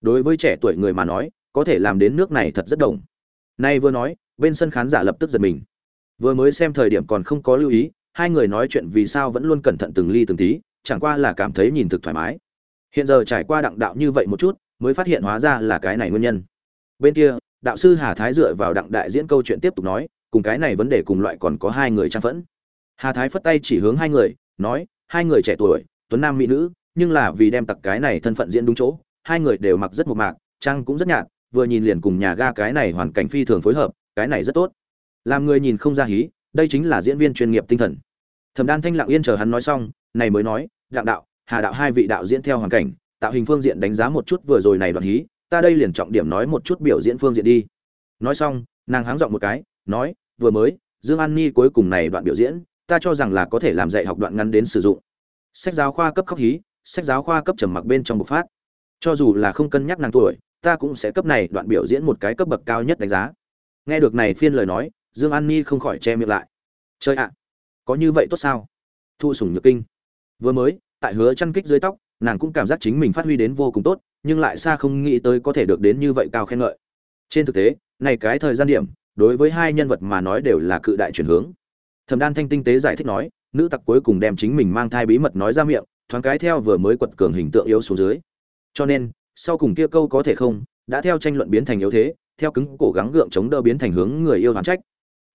Đối với trẻ tuổi người mà nói, có thể làm đến nước này thật rất đồng nay vừa nói, bên sân khán giả lập tức giật mình. Vừa mới xem thời điểm còn không có lưu ý, hai người nói chuyện vì sao vẫn luôn cẩn thận từng ly từng tí, chẳng qua là cảm thấy nhìn thực thoải mái. Hiện giờ trải qua đặng đạo như vậy một chút, mới phát hiện hóa ra là cái này nguyên nhân bên kia, đạo sư hà thái dựa vào đặng đại diễn câu chuyện tiếp tục nói, cùng cái này vấn đề cùng loại còn có hai người trang phẫn. Hà thái phất tay chỉ hướng hai người, nói, hai người trẻ tuổi, tuấn nam mỹ nữ, nhưng là vì đem tặc cái này thân phận diễn đúng chỗ, hai người đều mặc rất một mạc, trang cũng rất nhạt, vừa nhìn liền cùng nhà ga cái này hoàn cảnh phi thường phối hợp, cái này rất tốt. Làm người nhìn không ra hí, đây chính là diễn viên chuyên nghiệp tinh thần. Thẩm đan thanh lặng yên chờ hắn nói xong, này mới nói, đặng đạo, hà đạo hai vị đạo diễn theo hoàn cảnh, tạo hình phương diện đánh giá một chút vừa rồi này đoạn hí ta đây liền trọng điểm nói một chút biểu diễn phương diện đi. Nói xong, nàng háng giọng một cái, nói, vừa mới, dương an ni cuối cùng này đoạn biểu diễn, ta cho rằng là có thể làm dạy học đoạn ngắn đến sử dụng. Sách giáo khoa cấp khóc hí, sách giáo khoa cấp trầm mặc bên trong bộc phát. Cho dù là không cân nhắc nàng tuổi, ta cũng sẽ cấp này đoạn biểu diễn một cái cấp bậc cao nhất đánh giá. Nghe được này phiên lời nói, dương an ni không khỏi che miệng lại. Chơi ạ, có như vậy tốt sao? Thu sủng nhược kinh. Vừa mới, tại hứa chăn kích dưới tóc nàng cũng cảm giác chính mình phát huy đến vô cùng tốt, nhưng lại xa không nghĩ tới có thể được đến như vậy cao khen ngợi. Trên thực tế, này cái thời gian điểm, đối với hai nhân vật mà nói đều là cự đại chuyển hướng. Thẩm đan thanh tinh tế giải thích nói, nữ tặc cuối cùng đem chính mình mang thai bí mật nói ra miệng, thoáng cái theo vừa mới quật cường hình tượng yếu xuống dưới. Cho nên, sau cùng kia câu có thể không, đã theo tranh luận biến thành yếu thế, theo cứng cố gắng gượng chống đỡ biến thành hướng người yêu đoán trách.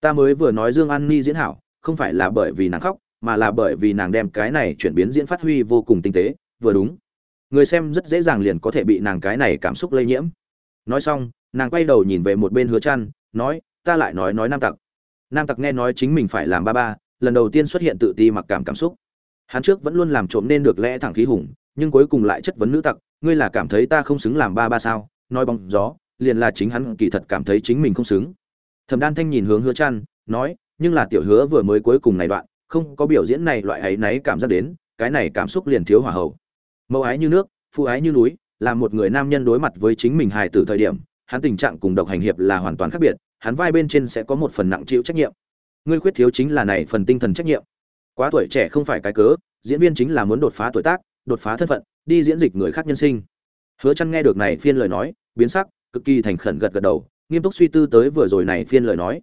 Ta mới vừa nói dương an ni diễn hảo, không phải là bởi vì nàng khóc, mà là bởi vì nàng đem cái này chuyển biến diễn phát huy vô cùng tinh tế vừa đúng. Người xem rất dễ dàng liền có thể bị nàng cái này cảm xúc lây nhiễm. Nói xong, nàng quay đầu nhìn về một bên hứa chăn nói, ta lại nói nói nam tặc. Nam tặc nghe nói chính mình phải làm ba ba, lần đầu tiên xuất hiện tự ti mặc cảm cảm xúc. Hắn trước vẫn luôn làm trộm nên được lẽ thẳng khí hùng, nhưng cuối cùng lại chất vấn nữ tặc, ngươi là cảm thấy ta không xứng làm ba ba sao? Nói bóng gió, liền là chính hắn kỳ thật cảm thấy chính mình không xứng. Thẩm đan thanh nhìn hướng hứa chăn nói, nhưng là tiểu hứa vừa mới cuối cùng này đoạn, không có biểu diễn này loại ấy náy cảm giác đến, cái này cảm xúc liền thiếu hòa hậu mẫu ái như nước phụ ái như núi, là một người nam nhân đối mặt với chính mình hài tử thời điểm, hắn tình trạng cùng độc hành hiệp là hoàn toàn khác biệt, hắn vai bên trên sẽ có một phần nặng chịu trách nhiệm. Ngươi khuyết thiếu chính là này phần tinh thần trách nhiệm. Quá tuổi trẻ không phải cái cớ, diễn viên chính là muốn đột phá tuổi tác, đột phá thân phận, đi diễn dịch người khác nhân sinh. Hứa chăn nghe được này phiên lời nói, biến sắc, cực kỳ thành khẩn gật gật đầu, nghiêm túc suy tư tới vừa rồi này phiên lời nói.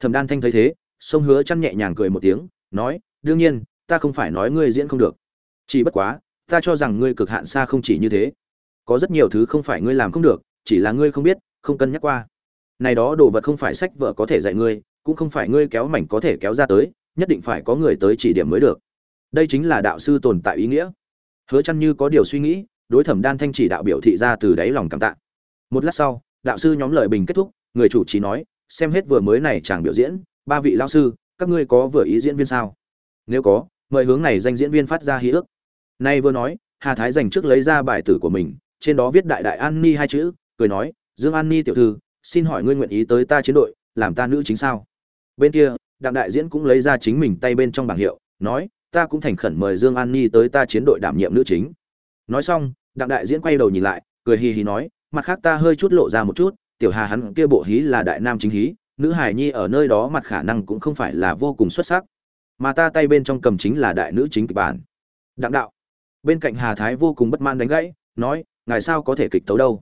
Thẩm đan thanh thấy thế, sông hứa chăn nhẹ nhàng cười một tiếng, nói, đương nhiên, ta không phải nói ngươi diễn không được. Chỉ bất quá ta cho rằng ngươi cực hạn xa không chỉ như thế. Có rất nhiều thứ không phải ngươi làm không được, chỉ là ngươi không biết, không cân nhắc qua. Này đó đồ vật không phải sách vợ có thể dạy ngươi, cũng không phải ngươi kéo mảnh có thể kéo ra tới, nhất định phải có người tới chỉ điểm mới được. Đây chính là đạo sư tồn tại ý nghĩa. Hứa chăn như có điều suy nghĩ, đối thẩm đan thanh chỉ đạo biểu thị ra từ đáy lòng cảm tạ. Một lát sau, đạo sư nhóm lời bình kết thúc, người chủ trì nói, xem hết vừa mới này chàng biểu diễn, ba vị lão sư, các ngươi có vừa ý diễn viên sao? Nếu có, mời hướng này danh diễn viên phát ra hí ước nay vừa nói, hà thái dành trước lấy ra bài tử của mình, trên đó viết đại đại an ni hai chữ, cười nói, dương an ni tiểu thư, xin hỏi ngươi nguyện ý tới ta chiến đội, làm ta nữ chính sao? Bên kia, đặng đại diễn cũng lấy ra chính mình tay bên trong bảng hiệu, nói, ta cũng thành khẩn mời dương an ni tới ta chiến đội đảm nhiệm nữ chính. Nói xong, đặng đại diễn quay đầu nhìn lại, cười hì hì nói, mặt khác ta hơi chút lộ ra một chút, tiểu hà hắn kia bộ hí là đại nam chính hí, nữ hải nhi ở nơi đó mặt khả năng cũng không phải là vô cùng xuất sắc. Mà ta tay bên trong cầm chính là đại nữ chính kịch bản. Đặng đạo bên cạnh hà thái vô cùng bất mãn đánh gãy, nói, ngài sao có thể kịch tấu đâu?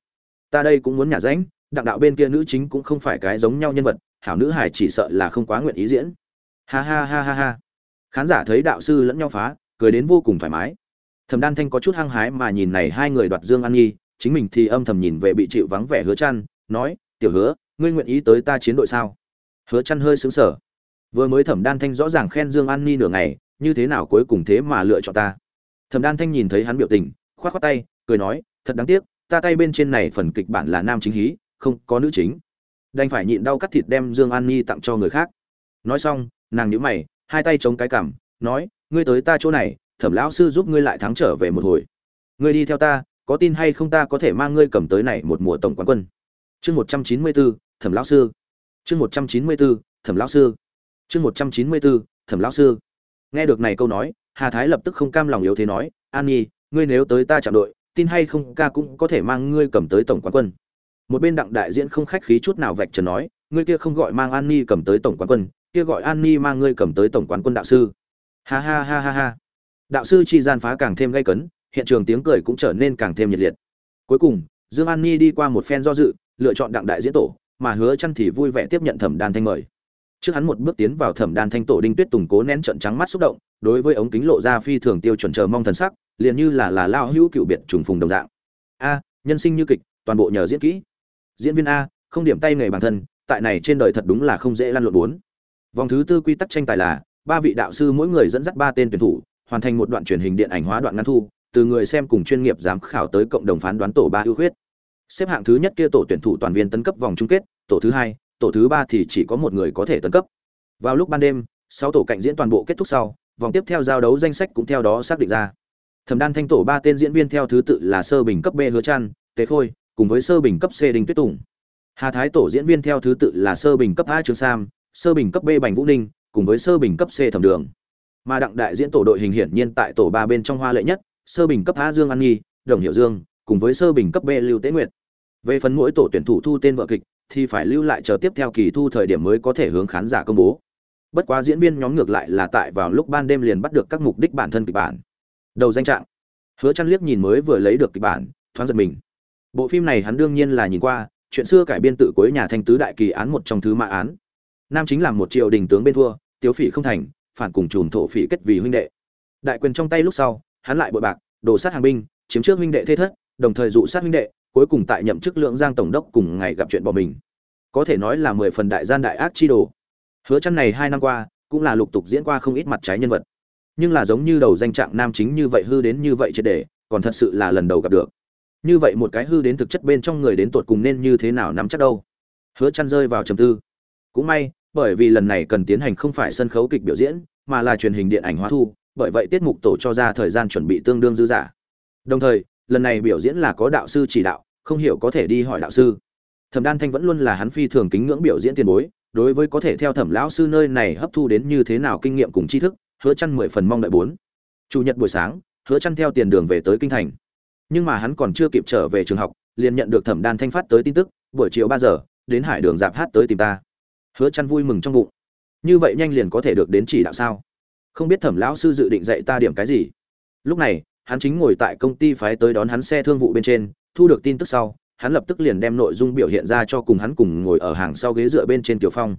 Ta đây cũng muốn nhả ránh, đặng đạo bên kia nữ chính cũng không phải cái giống nhau nhân vật, hảo nữ hải chỉ sợ là không quá nguyện ý diễn. Ha ha ha ha ha. Khán giả thấy đạo sư lẫn nhau phá, cười đến vô cùng thoải mái. Thẩm đan thanh có chút hăng hái mà nhìn này hai người đoạt dương an nhi chính mình thì âm thầm nhìn về bị chịu vắng vẻ hứa chăn, nói, tiểu hứa, ngươi nguyện ý tới ta chiến đội sao? Hứa chăn hơi sướng sở vừa mới thẩm đan thanh rõ ràng khen dương an nhi nửa ngày, như thế nào cuối cùng thế mà lựa chọn ta? Thẩm đan thanh nhìn thấy hắn biểu tình, khoát khoát tay, cười nói, thật đáng tiếc, ta tay bên trên này phần kịch bản là nam chính hí, không có nữ chính. Đành phải nhịn đau cắt thịt đem dương an nhi tặng cho người khác. Nói xong, nàng nhíu mày, hai tay chống cái cằm, nói, ngươi tới ta chỗ này, thẩm lão sư giúp ngươi lại thắng trở về một hồi. Ngươi đi theo ta, có tin hay không ta có thể mang ngươi cầm tới này một mùa tổng quán quân. Chương một trăm chín mươi bốn thẩm lão sư. Chương một trăm chín mươi bốn thẩm lão sư. Chương một trăm chín mươi bốn thẩm lão sư. Nghe được này câu nói hà thái lập tức không cam lòng yếu thế nói, an nhi, ngươi nếu tới ta chạm đội, tin hay không ca cũng có thể mang ngươi cầm tới tổng quán quân. Một bên đặng đại diễn không khách khí chút nào vạch trần nói, ngươi kia không gọi mang an nhi cầm tới tổng quán quân, kia gọi an nhi mang ngươi cầm tới tổng quán quân đạo sư. Ha ha ha ha ha. Đạo sư chi gian phá càng thêm gay cấn, hiện trường tiếng cười cũng trở nên càng thêm nhiệt liệt. Cuối cùng, dương an nhi đi qua một phen do dự, lựa chọn đặng đại diễn tổ, mà hứa chăn thì vui vẻ tiếp nhận thẩm đan thanh mời. Trước hắn một bước tiến vào thẩm đan thanh tổ đinh tuyết tùng cố nén trận trắng mắt xúc động đối với ống kính lộ ra phi thường tiêu chuẩn chờ mong thần sắc, liền như là là lao hữu cựu biệt trùng phùng đồng dạng. A, nhân sinh như kịch, toàn bộ nhờ diễn kỹ. Diễn viên a, không điểm tay nghề bản thân, tại này trên đời thật đúng là không dễ lăn lộn bốn. Vòng thứ tư quy tắc tranh tài là, ba vị đạo sư mỗi người dẫn dắt ba tên tuyển thủ, hoàn thành một đoạn truyền hình điện ảnh hóa đoạn ngắn thu, từ người xem cùng chuyên nghiệp giám khảo tới cộng đồng phán đoán tổ ba ưu khuyết. Xếp hạng thứ nhất kia tổ tuyển thủ toàn viên tấn cấp vòng chung kết, tổ thứ hai, tổ thứ ba thì chỉ có một người có thể tấn cấp. Vào lúc ban đêm, sáu tổ cạnh diễn toàn bộ kết thúc sau vòng tiếp theo giao đấu danh sách cũng theo đó xác định ra. Thẩm đan thanh tổ ba tên diễn viên theo thứ tự là sơ bình cấp b hứa trăn tế khôi, cùng với sơ bình cấp c đinh tuyết tùng. Hà thái tổ diễn viên theo thứ tự là sơ bình cấp a trương sam, sơ bình cấp b bành vũ ninh, cùng với sơ bình cấp c thẩm đường. Mà đặng đại diễn tổ đội hình hiển nhiên tại tổ ba bên trong hoa lệ nhất, sơ bình cấp a dương an nhi, đồng hiệu dương, cùng với sơ bình cấp b lưu tế nguyệt. Về phần mỗi tổ tuyển thủ thu tên vợ kịch, thì phải lưu lại chờ tiếp theo kỳ thu thời điểm mới có thể hướng khán giả công bố bất quá diễn viên nhóm ngược lại là tại vào lúc ban đêm liền bắt được các mục đích bản thân kịch bản. Đầu danh trạng. Hứa chăn liếc nhìn mới vừa lấy được kịch bản, thoáng giật mình. Bộ phim này hắn đương nhiên là nhìn qua, chuyện xưa cải biên tự cuối nhà thanh tứ đại kỳ án một trong thứ mã án. Nam chính làm một triệu đình tướng bên thua, tiếu phỉ không thành, phản cùng chùm thổ phỉ kết vì huynh đệ. Đại quyền trong tay lúc sau, hắn lại bội bạc đổ sát hàng binh, chiếm trước huynh đệ thế thất, đồng thời dụ sát huynh đệ, cuối cùng tại nhậm chức lượng giang tổng đốc cùng ngày gặp chuyện bỏ mình. Có thể nói là mười phần đại gian đại ác chi đồ hứa chăn này hai năm qua, cũng là lục tục diễn qua không ít mặt trái nhân vật. Nhưng là giống như đầu danh trạng nam chính như vậy hư đến như vậy triệt để, còn thật sự là lần đầu gặp được. Như vậy một cái hư đến thực chất bên trong người đến tột cùng nên như thế nào nắm chắc đâu? Hứa chăn rơi vào trầm tư. Cũng may, bởi vì lần này cần tiến hành không phải sân khấu kịch biểu diễn, mà là truyền hình điện ảnh hóa thu, bởi vậy tiết mục tổ cho ra thời gian chuẩn bị tương đương dư giả đồng thời, lần này biểu diễn là có đạo sư chỉ đạo, không hiểu có thể đi hỏi đạo sư. Thẩm đan thanh vẫn luôn là hắn phi thường kính ngưỡng biểu diễn tiền bối đối với có thể theo thẩm lão sư nơi này hấp thu đến như thế nào kinh nghiệm cùng tri thức, hứa chăn mười phần mong đợi bốn. Chủ nhật buổi sáng, hứa chăn theo tiền đường về tới kinh thành. Nhưng mà hắn còn chưa kịp trở về trường học, liền nhận được thẩm đan thanh phát tới tin tức, buổi chiều ba giờ, đến hải đường dạp hát tới tìm ta. Hứa chăn vui mừng trong bụng. Như vậy nhanh liền có thể được đến chỉ đạo sao? Không biết thẩm lão sư dự định dạy ta điểm cái gì? Lúc này, hắn chính ngồi tại công ty phái tới đón hắn xe thương vụ bên trên, thu được tin tức sau hắn lập tức liền đem nội dung biểu hiện ra cho cùng hắn cùng ngồi ở hàng sau ghế dựa bên trên tiểu Phong.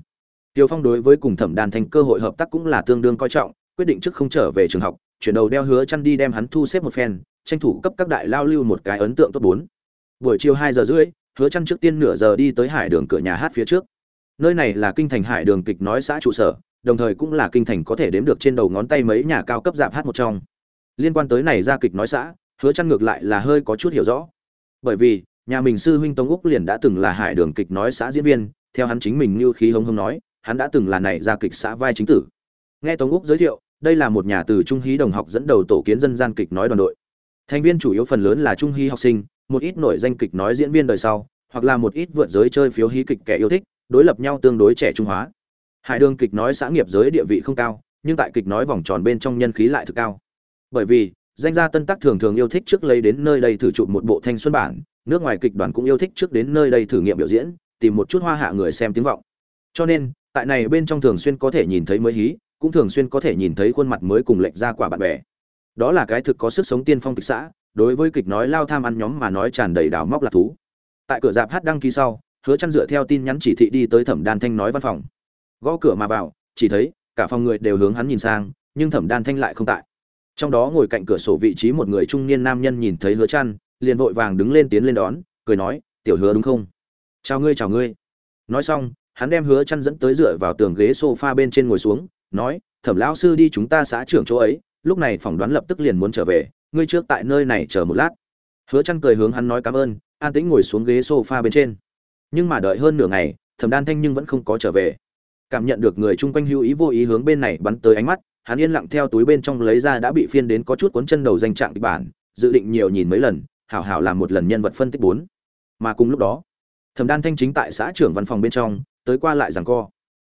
tiểu Phong đối với cùng Thẩm Đan Thanh cơ hội hợp tác cũng là tương đương coi trọng, quyết định trước không trở về trường học, chuyển đầu đeo hứa chăn đi đem hắn thu xếp một phen, tranh thủ cấp các đại lao lưu một cái ấn tượng tốt bốn. Buổi chiều 2 giờ rưỡi, hứa chăn trước tiên nửa giờ đi tới hải đường cửa nhà hát phía trước. Nơi này là kinh thành hải đường kịch nói xã trụ sở, đồng thời cũng là kinh thành có thể đếm được trên đầu ngón tay mấy nhà cao cấp dạp hát một trong. Liên quan tới này ra kịch nói xã, hứa chăn ngược lại là hơi có chút hiểu rõ. Bởi vì, nhà mình sư huynh Tống Úc liền đã từng là hải đường kịch nói xã diễn viên, theo hắn chính mình như khí hống hống nói, hắn đã từng là này ra kịch xã vai chính tử. Nghe Tống Úc giới thiệu, đây là một nhà từ trung hí đồng học dẫn đầu tổ kiến dân gian kịch nói đoàn đội. Thành viên chủ yếu phần lớn là trung hí học sinh, một ít nổi danh kịch nói diễn viên đời sau, hoặc là một ít vượt giới chơi phiếu hí kịch kẻ yêu thích, đối lập nhau tương đối trẻ trung hóa. Hải đường kịch nói xã nghiệp giới địa vị không cao, nhưng tại kịch nói vòng tròn bên trong nhân khí lại thực cao. Bởi vì, danh gia tân tác thường thường yêu thích trước lấy đến nơi đây thử chụp một bộ thanh xuân bản, nước ngoài kịch đoàn cũng yêu thích trước đến nơi đây thử nghiệm biểu diễn tìm một chút hoa hạ người xem tiếng vọng. Cho nên tại này bên trong thường xuyên có thể nhìn thấy mới hí cũng thường xuyên có thể nhìn thấy khuôn mặt mới cùng lệch ra quả bạn bè. Đó là cái thực có sức sống tiên phong kịch xã đối với kịch nói lao tham ăn nhóm mà nói tràn đầy đảo móc lạc thú. Tại cửa dạp hát đăng ký sau hứa chăn dựa theo tin nhắn chỉ thị đi tới thẩm đan thanh nói văn phòng. Gõ cửa mà vào chỉ thấy cả phòng người đều hướng hắn nhìn sang nhưng thẩm đan thanh lại không tại trong đó ngồi cạnh cửa sổ vị trí một người trung niên nam nhân nhìn thấy hứa chăn, liền vội vàng đứng lên tiến lên đón, cười nói, tiểu hứa đúng không? Chào ngươi chào ngươi. Nói xong, hắn đem hứa chăn dẫn tới dựa vào tường ghế sofa bên trên ngồi xuống, nói, thẩm lão sư đi chúng ta xã trưởng chỗ ấy, lúc này phỏng đoán lập tức liền muốn trở về, ngươi trước tại nơi này chờ một lát. Hứa chăn cười hướng hắn nói cảm ơn, an tĩnh ngồi xuống ghế sofa bên trên. Nhưng mà đợi hơn nửa ngày, thẩm đan thanh nhưng vẫn không có trở về. Cảm nhận được người chung quanh hữu ý vô ý hướng bên này bắn tới ánh mắt hắn yên lặng theo túi bên trong lấy ra đã bị phiên đến có chút cuốn chân đầu danh trạng kịch bản, dự định nhiều nhìn mấy lần, hảo hảo làm một lần nhân vật phân tích bốn. Mà cùng lúc đó, thẩm đan thanh chính tại xã trưởng văn phòng bên trong, tới qua lại rằng co.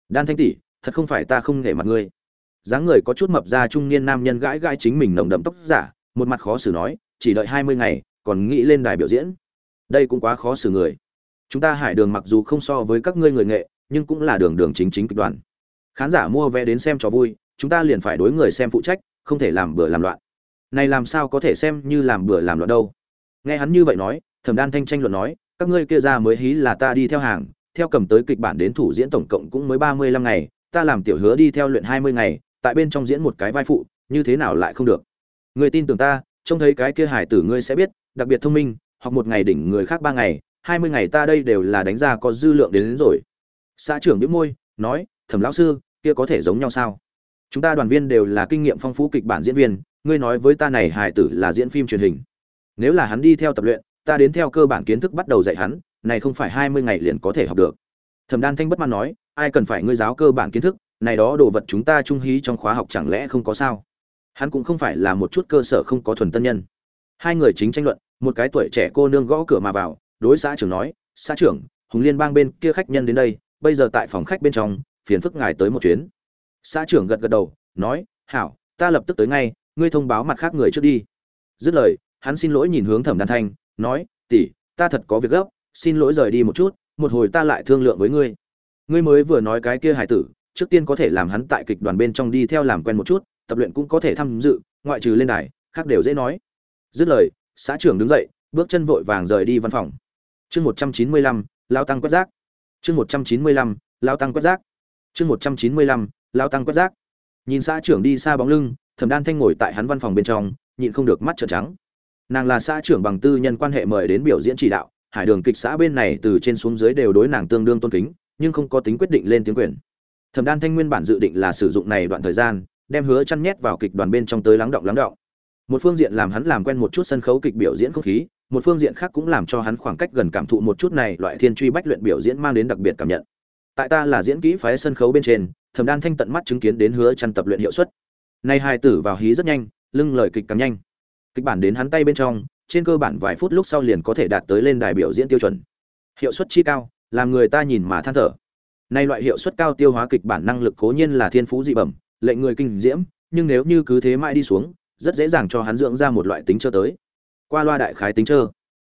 Đan thanh tỷ, thật không phải ta không nể mặt ngươi. Dáng người có chút mập ra trung niên nam nhân gãi gãi chính mình nồng đậm tóc giả, một mặt khó xử nói, chỉ đợi hai mươi ngày, còn nghĩ lên đài biểu diễn. Đây cũng quá khó xử người. Chúng ta hải đường mặc dù không so với các ngươi người nghệ, nhưng cũng là đường đường chính chính kịch đoàn. Khán giả mua vé đến xem cho vui chúng ta liền phải đối người xem phụ trách không thể làm bừa làm loạn. Này làm sao có thể xem như làm bừa làm loạn đâu? Nghe hắn như vậy nói thẩm đan thanh tranh luận nói các ngươi kia ra mới hí là ta đi theo hàng theo cầm tới kịch bản đến thủ diễn tổng cộng cũng mới ba mươi lăm ngày ta làm tiểu hứa đi theo luyện hai mươi ngày tại bên trong diễn một cái vai phụ như thế nào lại không được? Người tin tưởng ta trông thấy cái kia hải tử ngươi sẽ biết đặc biệt thông minh học một ngày đỉnh người khác ba ngày hai mươi ngày ta đây đều là đánh ra có dư lượng đến, đến rồi. Xã trưởng biếu môi nói thẩm lão sư kia có thể giống nhau sao? Chúng ta đoàn viên đều là kinh nghiệm phong phú kịch bản diễn viên, ngươi nói với ta này hải tử là diễn phim truyền hình. Nếu là hắn đi theo tập luyện, ta đến theo cơ bản kiến thức bắt đầu dạy hắn, này không phải hai mươi ngày liền có thể học được. Thẩm đan thanh bất mãn nói, ai cần phải ngươi giáo cơ bản kiến thức, này đó đồ vật chúng ta trung hí trong khóa học chẳng lẽ không có sao? Hắn cũng không phải là một chút cơ sở không có thuần tân nhân. Hai người chính tranh luận, một cái tuổi trẻ cô nương gõ cửa mà vào, đối xã trưởng nói, xã trưởng, hùng liên bang bên kia khách nhân đến đây, bây giờ tại phòng khách bên trong, phiền phức ngài tới một chuyến xã trưởng gật gật đầu, nói, hảo, ta lập tức tới ngay, ngươi thông báo mặt khác người trước đi. Dứt lời, hắn xin lỗi nhìn hướng thẩm đan thanh, nói, tỷ, ta thật có việc gấp, xin lỗi rời đi một chút, một hồi ta lại thương lượng với ngươi. Ngươi mới vừa nói cái kia hải tử, trước tiên có thể làm hắn tại kịch đoàn bên trong đi theo làm quen một chút, tập luyện cũng có thể tham dự, ngoại trừ lên đài, khác đều dễ nói. Dứt lời, xã trưởng đứng dậy, bước chân vội vàng rời đi văn phòng. Chương một trăm chín mươi lăm, lao tăng quét rác. Chương một trăm chín mươi lăm, lao tăng quét rác. Chương một trăm chín mươi lăm lao tăng quét rác. Nhìn xã trưởng đi xa bóng lưng, thẩm đan thanh ngồi tại hắn văn phòng bên trong, nhịn không được mắt trợn trắng. Nàng là xã trưởng bằng tư nhân quan hệ mời đến biểu diễn chỉ đạo, hải đường kịch xã bên này từ trên xuống dưới đều đối nàng tương đương tôn kính, nhưng không có tính quyết định lên tiếng quyền. Thẩm đan thanh nguyên bản dự định là sử dụng này đoạn thời gian, đem hứa chăn nhét vào kịch đoàn bên trong tới lắng động lắng động. Một phương diện làm hắn làm quen một chút sân khấu kịch biểu diễn không khí, một phương diện khác cũng làm cho hắn khoảng cách gần cảm thụ một chút này loại thiên truy bách luyện biểu diễn mang đến đặc biệt cảm nhận. Tại ta là diễn kỹ phái sân khấu bên trên thẩm đan thanh tận mắt chứng kiến đến hứa chăn tập luyện hiệu suất. Nay hai tử vào hí rất nhanh, lưng lời kịch càng nhanh. Kịch bản đến hắn tay bên trong, trên cơ bản vài phút lúc sau liền có thể đạt tới lên đài biểu diễn tiêu chuẩn. Hiệu suất chi cao, làm người ta nhìn mà than thở. Nay loại hiệu suất cao tiêu hóa kịch bản năng lực cố nhiên là thiên phú dị bẩm, lệnh người kinh diễm, nhưng nếu như cứ thế mãi đi xuống, rất dễ dàng cho hắn dưỡng ra một loại tính chơ tới. Qua loa đại khái tính chơ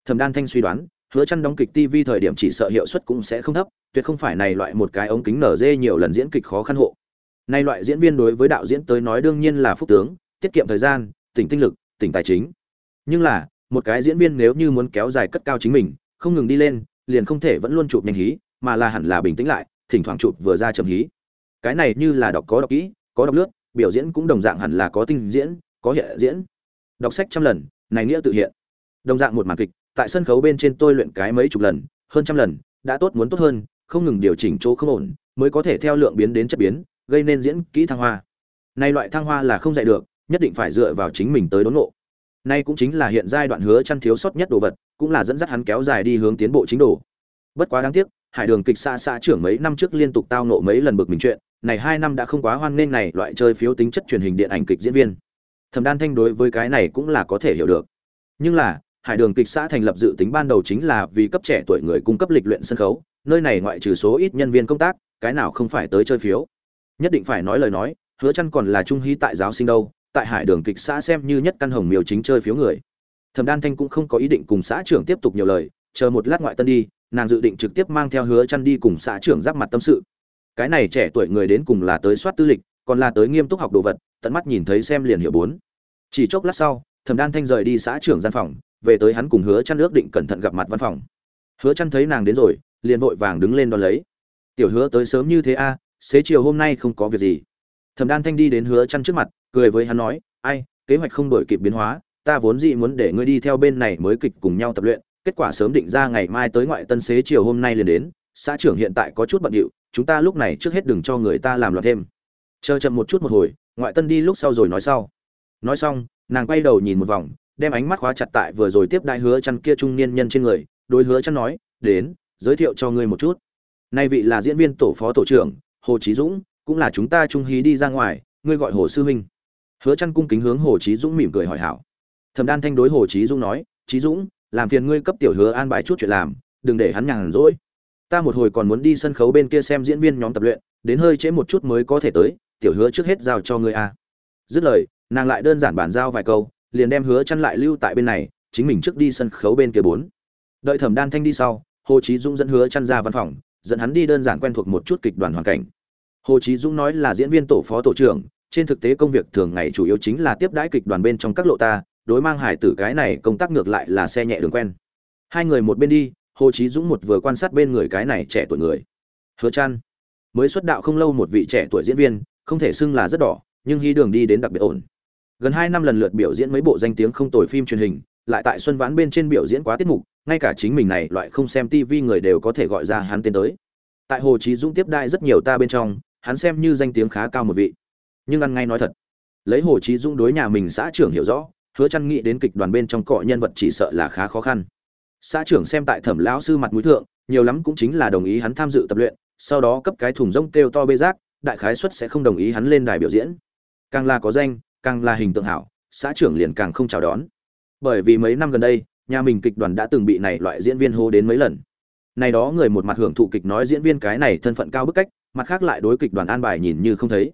thẩm đan thanh suy đoán hứa chăn đóng kịch tv thời điểm chỉ sợ hiệu suất cũng sẽ không thấp, tuyệt không phải này loại một cái ống kính nở dê nhiều lần diễn kịch khó khăn hộ. Này loại diễn viên đối với đạo diễn tới nói đương nhiên là phúc tướng, tiết kiệm thời gian, tỉnh tinh lực, tỉnh tài chính. Nhưng là, một cái diễn viên nếu như muốn kéo dài cất cao chính mình, không ngừng đi lên, liền không thể vẫn luôn chụp nhanh hí, mà là hẳn là bình tĩnh lại, thỉnh thoảng chụp vừa ra chậm hí. Cái này như là đọc có đọc kỹ, có đọc lướt, biểu diễn cũng đồng dạng hẳn là có tinh diễn, có hiện diễn. Đọc sách trăm lần, này nghĩa tự hiện. Đồng dạng một màn kịch tại sân khấu bên trên tôi luyện cái mấy chục lần, hơn trăm lần, đã tốt muốn tốt hơn, không ngừng điều chỉnh chỗ không ổn, mới có thể theo lượng biến đến chất biến, gây nên diễn kỹ thăng hoa. Nay loại thăng hoa là không dạy được, nhất định phải dựa vào chính mình tới đốn ngộ. Nay cũng chính là hiện giai đoạn hứa chăn thiếu sót nhất đồ vật, cũng là dẫn dắt hắn kéo dài đi hướng tiến bộ chính đồ. Bất quá đáng tiếc, hải đường kịch xa xa trưởng mấy năm trước liên tục tao nộ mấy lần bực mình chuyện, này hai năm đã không quá hoan nghênh này loại chơi phiếu tính chất truyền hình điện ảnh kịch diễn viên. Thẩm đan thanh đối với cái này cũng là có thể hiểu được. Nhưng là hải đường kịch xã thành lập dự tính ban đầu chính là vì cấp trẻ tuổi người cung cấp lịch luyện sân khấu, nơi này ngoại trừ số ít nhân viên công tác, cái nào không phải tới chơi phiếu. Nhất định phải nói lời nói, hứa chăn còn là trung hí tại giáo sinh đâu, tại hải đường kịch xã xem như nhất căn hồng miêu chính chơi phiếu người. Thẩm đan thanh cũng không có ý định cùng xã trưởng tiếp tục nhiều lời, chờ một lát ngoại tân đi, nàng dự định trực tiếp mang theo hứa chăn đi cùng xã trưởng giáp mặt tâm sự. Cái này trẻ tuổi người đến cùng là tới soát tư lịch, còn là tới nghiêm túc học đồ vật, tận mắt nhìn thấy xem liền hiểu bốn. Chỉ chốc lát sau, thẩm đan thanh rời đi xã trưởng gian phòng về tới hắn cùng hứa chăn ước định cẩn thận gặp mặt văn phòng. Hứa chăn thấy nàng đến rồi liền vội vàng đứng lên đón lấy. Tiểu hứa tới sớm như thế a à, xế chiều hôm nay không có việc gì. Thẩm đan thanh đi đến hứa chăn trước mặt cười với hắn nói ai kế hoạch không đổi kịp biến hóa ta vốn dĩ muốn để ngươi đi theo bên này mới kịch cùng nhau tập luyện kết quả sớm định ra ngày mai tới ngoại tân xế chiều hôm nay liền đến xã trưởng hiện tại có chút bận rộn chúng ta lúc này trước hết đừng cho người ta làm loạn thêm. Chờ chậm một chút một hồi ngoại tân đi lúc sau rồi nói sau. Nói xong nàng quay đầu nhìn một vòng đem ánh mắt khóa chặt tại vừa rồi tiếp đại hứa chăn kia trung niên nhân trên người, đối hứa chăn nói, đến, giới thiệu cho ngươi một chút. Nay vị là diễn viên tổ phó tổ trưởng, hồ chí dũng, cũng là chúng ta trung hí đi ra ngoài, ngươi gọi hồ sư huynh. Hứa chăn cung kính hướng hồ chí dũng mỉm cười hỏi hảo. Thẩm đan thanh đối hồ chí dũng nói, chí dũng, làm phiền ngươi cấp tiểu hứa an bài chút chuyện làm, đừng để hắn nhàn rỗi. Ta một hồi còn muốn đi sân khấu bên kia xem diễn viên nhóm tập luyện, đến hơi trễ một chút mới có thể tới, tiểu hứa trước hết giao cho ngươi a. Dứt lời, nàng lại đơn giản bàn giao vài câu liền đem hứa chăn lại lưu tại bên này, chính mình trước đi sân khấu bên kia bốn. Đợi thẩm đan thanh đi sau, hồ chí dũng dẫn hứa chăn ra văn phòng, dẫn hắn đi đơn giản quen thuộc một chút kịch đoàn hoàn cảnh. Hồ chí dũng nói là diễn viên tổ phó tổ trưởng, trên thực tế công việc thường ngày chủ yếu chính là tiếp đãi kịch đoàn bên trong các lộ ta, đối mang hải tử cái này công tác ngược lại là xe nhẹ đường quen. Hai người một bên đi, hồ chí dũng một vừa quan sát bên người cái này trẻ tuổi người. Hứa chăn. Mới xuất đạo không lâu một vị trẻ tuổi diễn viên, không thể xưng là rất đỏ, nhưng hy đường đi đến đặc biệt ổn gần hai năm lần lượt biểu diễn mấy bộ danh tiếng không tồi phim truyền hình, lại tại xuân vãn bên trên biểu diễn quá tiết mục, ngay cả chính mình này loại không xem tivi người đều có thể gọi ra hắn tên tới. Tại hồ chí dũng tiếp đai rất nhiều ta bên trong, hắn xem như danh tiếng khá cao một vị. Nhưng ăn ngay nói thật, lấy hồ chí dũng đối nhà mình xã trưởng hiểu rõ, hứa chăn nghĩ đến kịch đoàn bên trong cọ nhân vật chỉ sợ là khá khó khăn. Xã trưởng xem tại thẩm lão sư mặt mũi thượng, nhiều lắm cũng chính là đồng ý hắn tham dự tập luyện, sau đó cấp cái thùng rông kêu to bê giác đại khái suất sẽ không đồng ý hắn lên đài biểu diễn. Càng là có danh càng là hình tượng hảo, xã trưởng liền càng không chào đón. Bởi vì mấy năm gần đây, nhà mình kịch đoàn đã từng bị này loại diễn viên hô đến mấy lần. Này đó người một mặt hưởng thụ kịch nói diễn viên cái này thân phận cao bức cách, mặt khác lại đối kịch đoàn an bài nhìn như không thấy.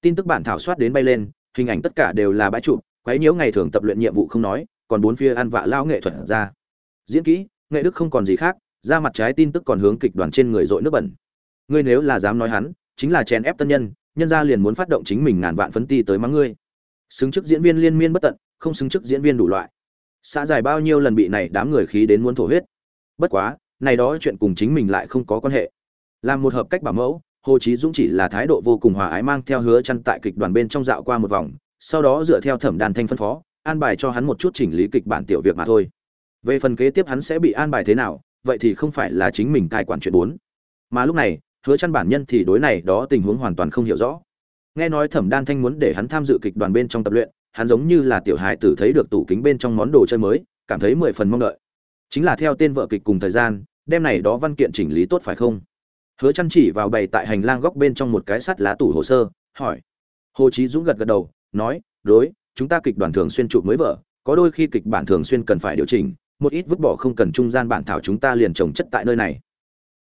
Tin tức bản thảo soát đến bay lên, hình ảnh tất cả đều là bãi chụp quấy nhiễu ngày thường tập luyện nhiệm vụ không nói, còn bốn phía ăn vạ lao nghệ thuật ra. Diễn kỹ, nghệ đức không còn gì khác, ra mặt trái tin tức còn hướng kịch đoàn trên người dội nước bẩn. Ngươi nếu là dám nói hắn, chính là chèn ép tân nhân nhân gia liền muốn phát động chính mình ngàn vạn phấn ti tới mắng ngươi xứng chức diễn viên liên miên bất tận, không xứng chức diễn viên đủ loại. Xã dài bao nhiêu lần bị này đám người khí đến muốn thổ huyết. Bất quá, này đó chuyện cùng chính mình lại không có quan hệ. Làm một hợp cách bảo mẫu, hồ chí dũng chỉ là thái độ vô cùng hòa ái mang theo hứa chăn tại kịch đoàn bên trong dạo qua một vòng, sau đó dựa theo thẩm đàn thanh phân phó, an bài cho hắn một chút chỉnh lý kịch bản tiểu việc mà thôi. Về phần kế tiếp hắn sẽ bị an bài thế nào, vậy thì không phải là chính mình cai quản chuyện bốn. Mà lúc này, hứa chăn bản nhân thì đối này đó tình huống hoàn toàn không hiểu rõ nghe nói thẩm đan thanh muốn để hắn tham dự kịch đoàn bên trong tập luyện, hắn giống như là tiểu hài tử thấy được tủ kính bên trong món đồ chơi mới, cảm thấy mười phần mong đợi. Chính là theo tên vợ kịch cùng thời gian đem này đó văn kiện chỉnh lý tốt phải không? Hứa chăn chỉ vào bày tại hành lang góc bên trong một cái sắt lá tủ hồ sơ, hỏi. Hồ chí dũng gật gật đầu, nói, đối, chúng ta kịch đoàn thường xuyên chụp mới vợ, có đôi khi kịch bản thường xuyên cần phải điều chỉnh, một ít vứt bỏ không cần trung gian bản thảo chúng ta liền trồng chất tại nơi này.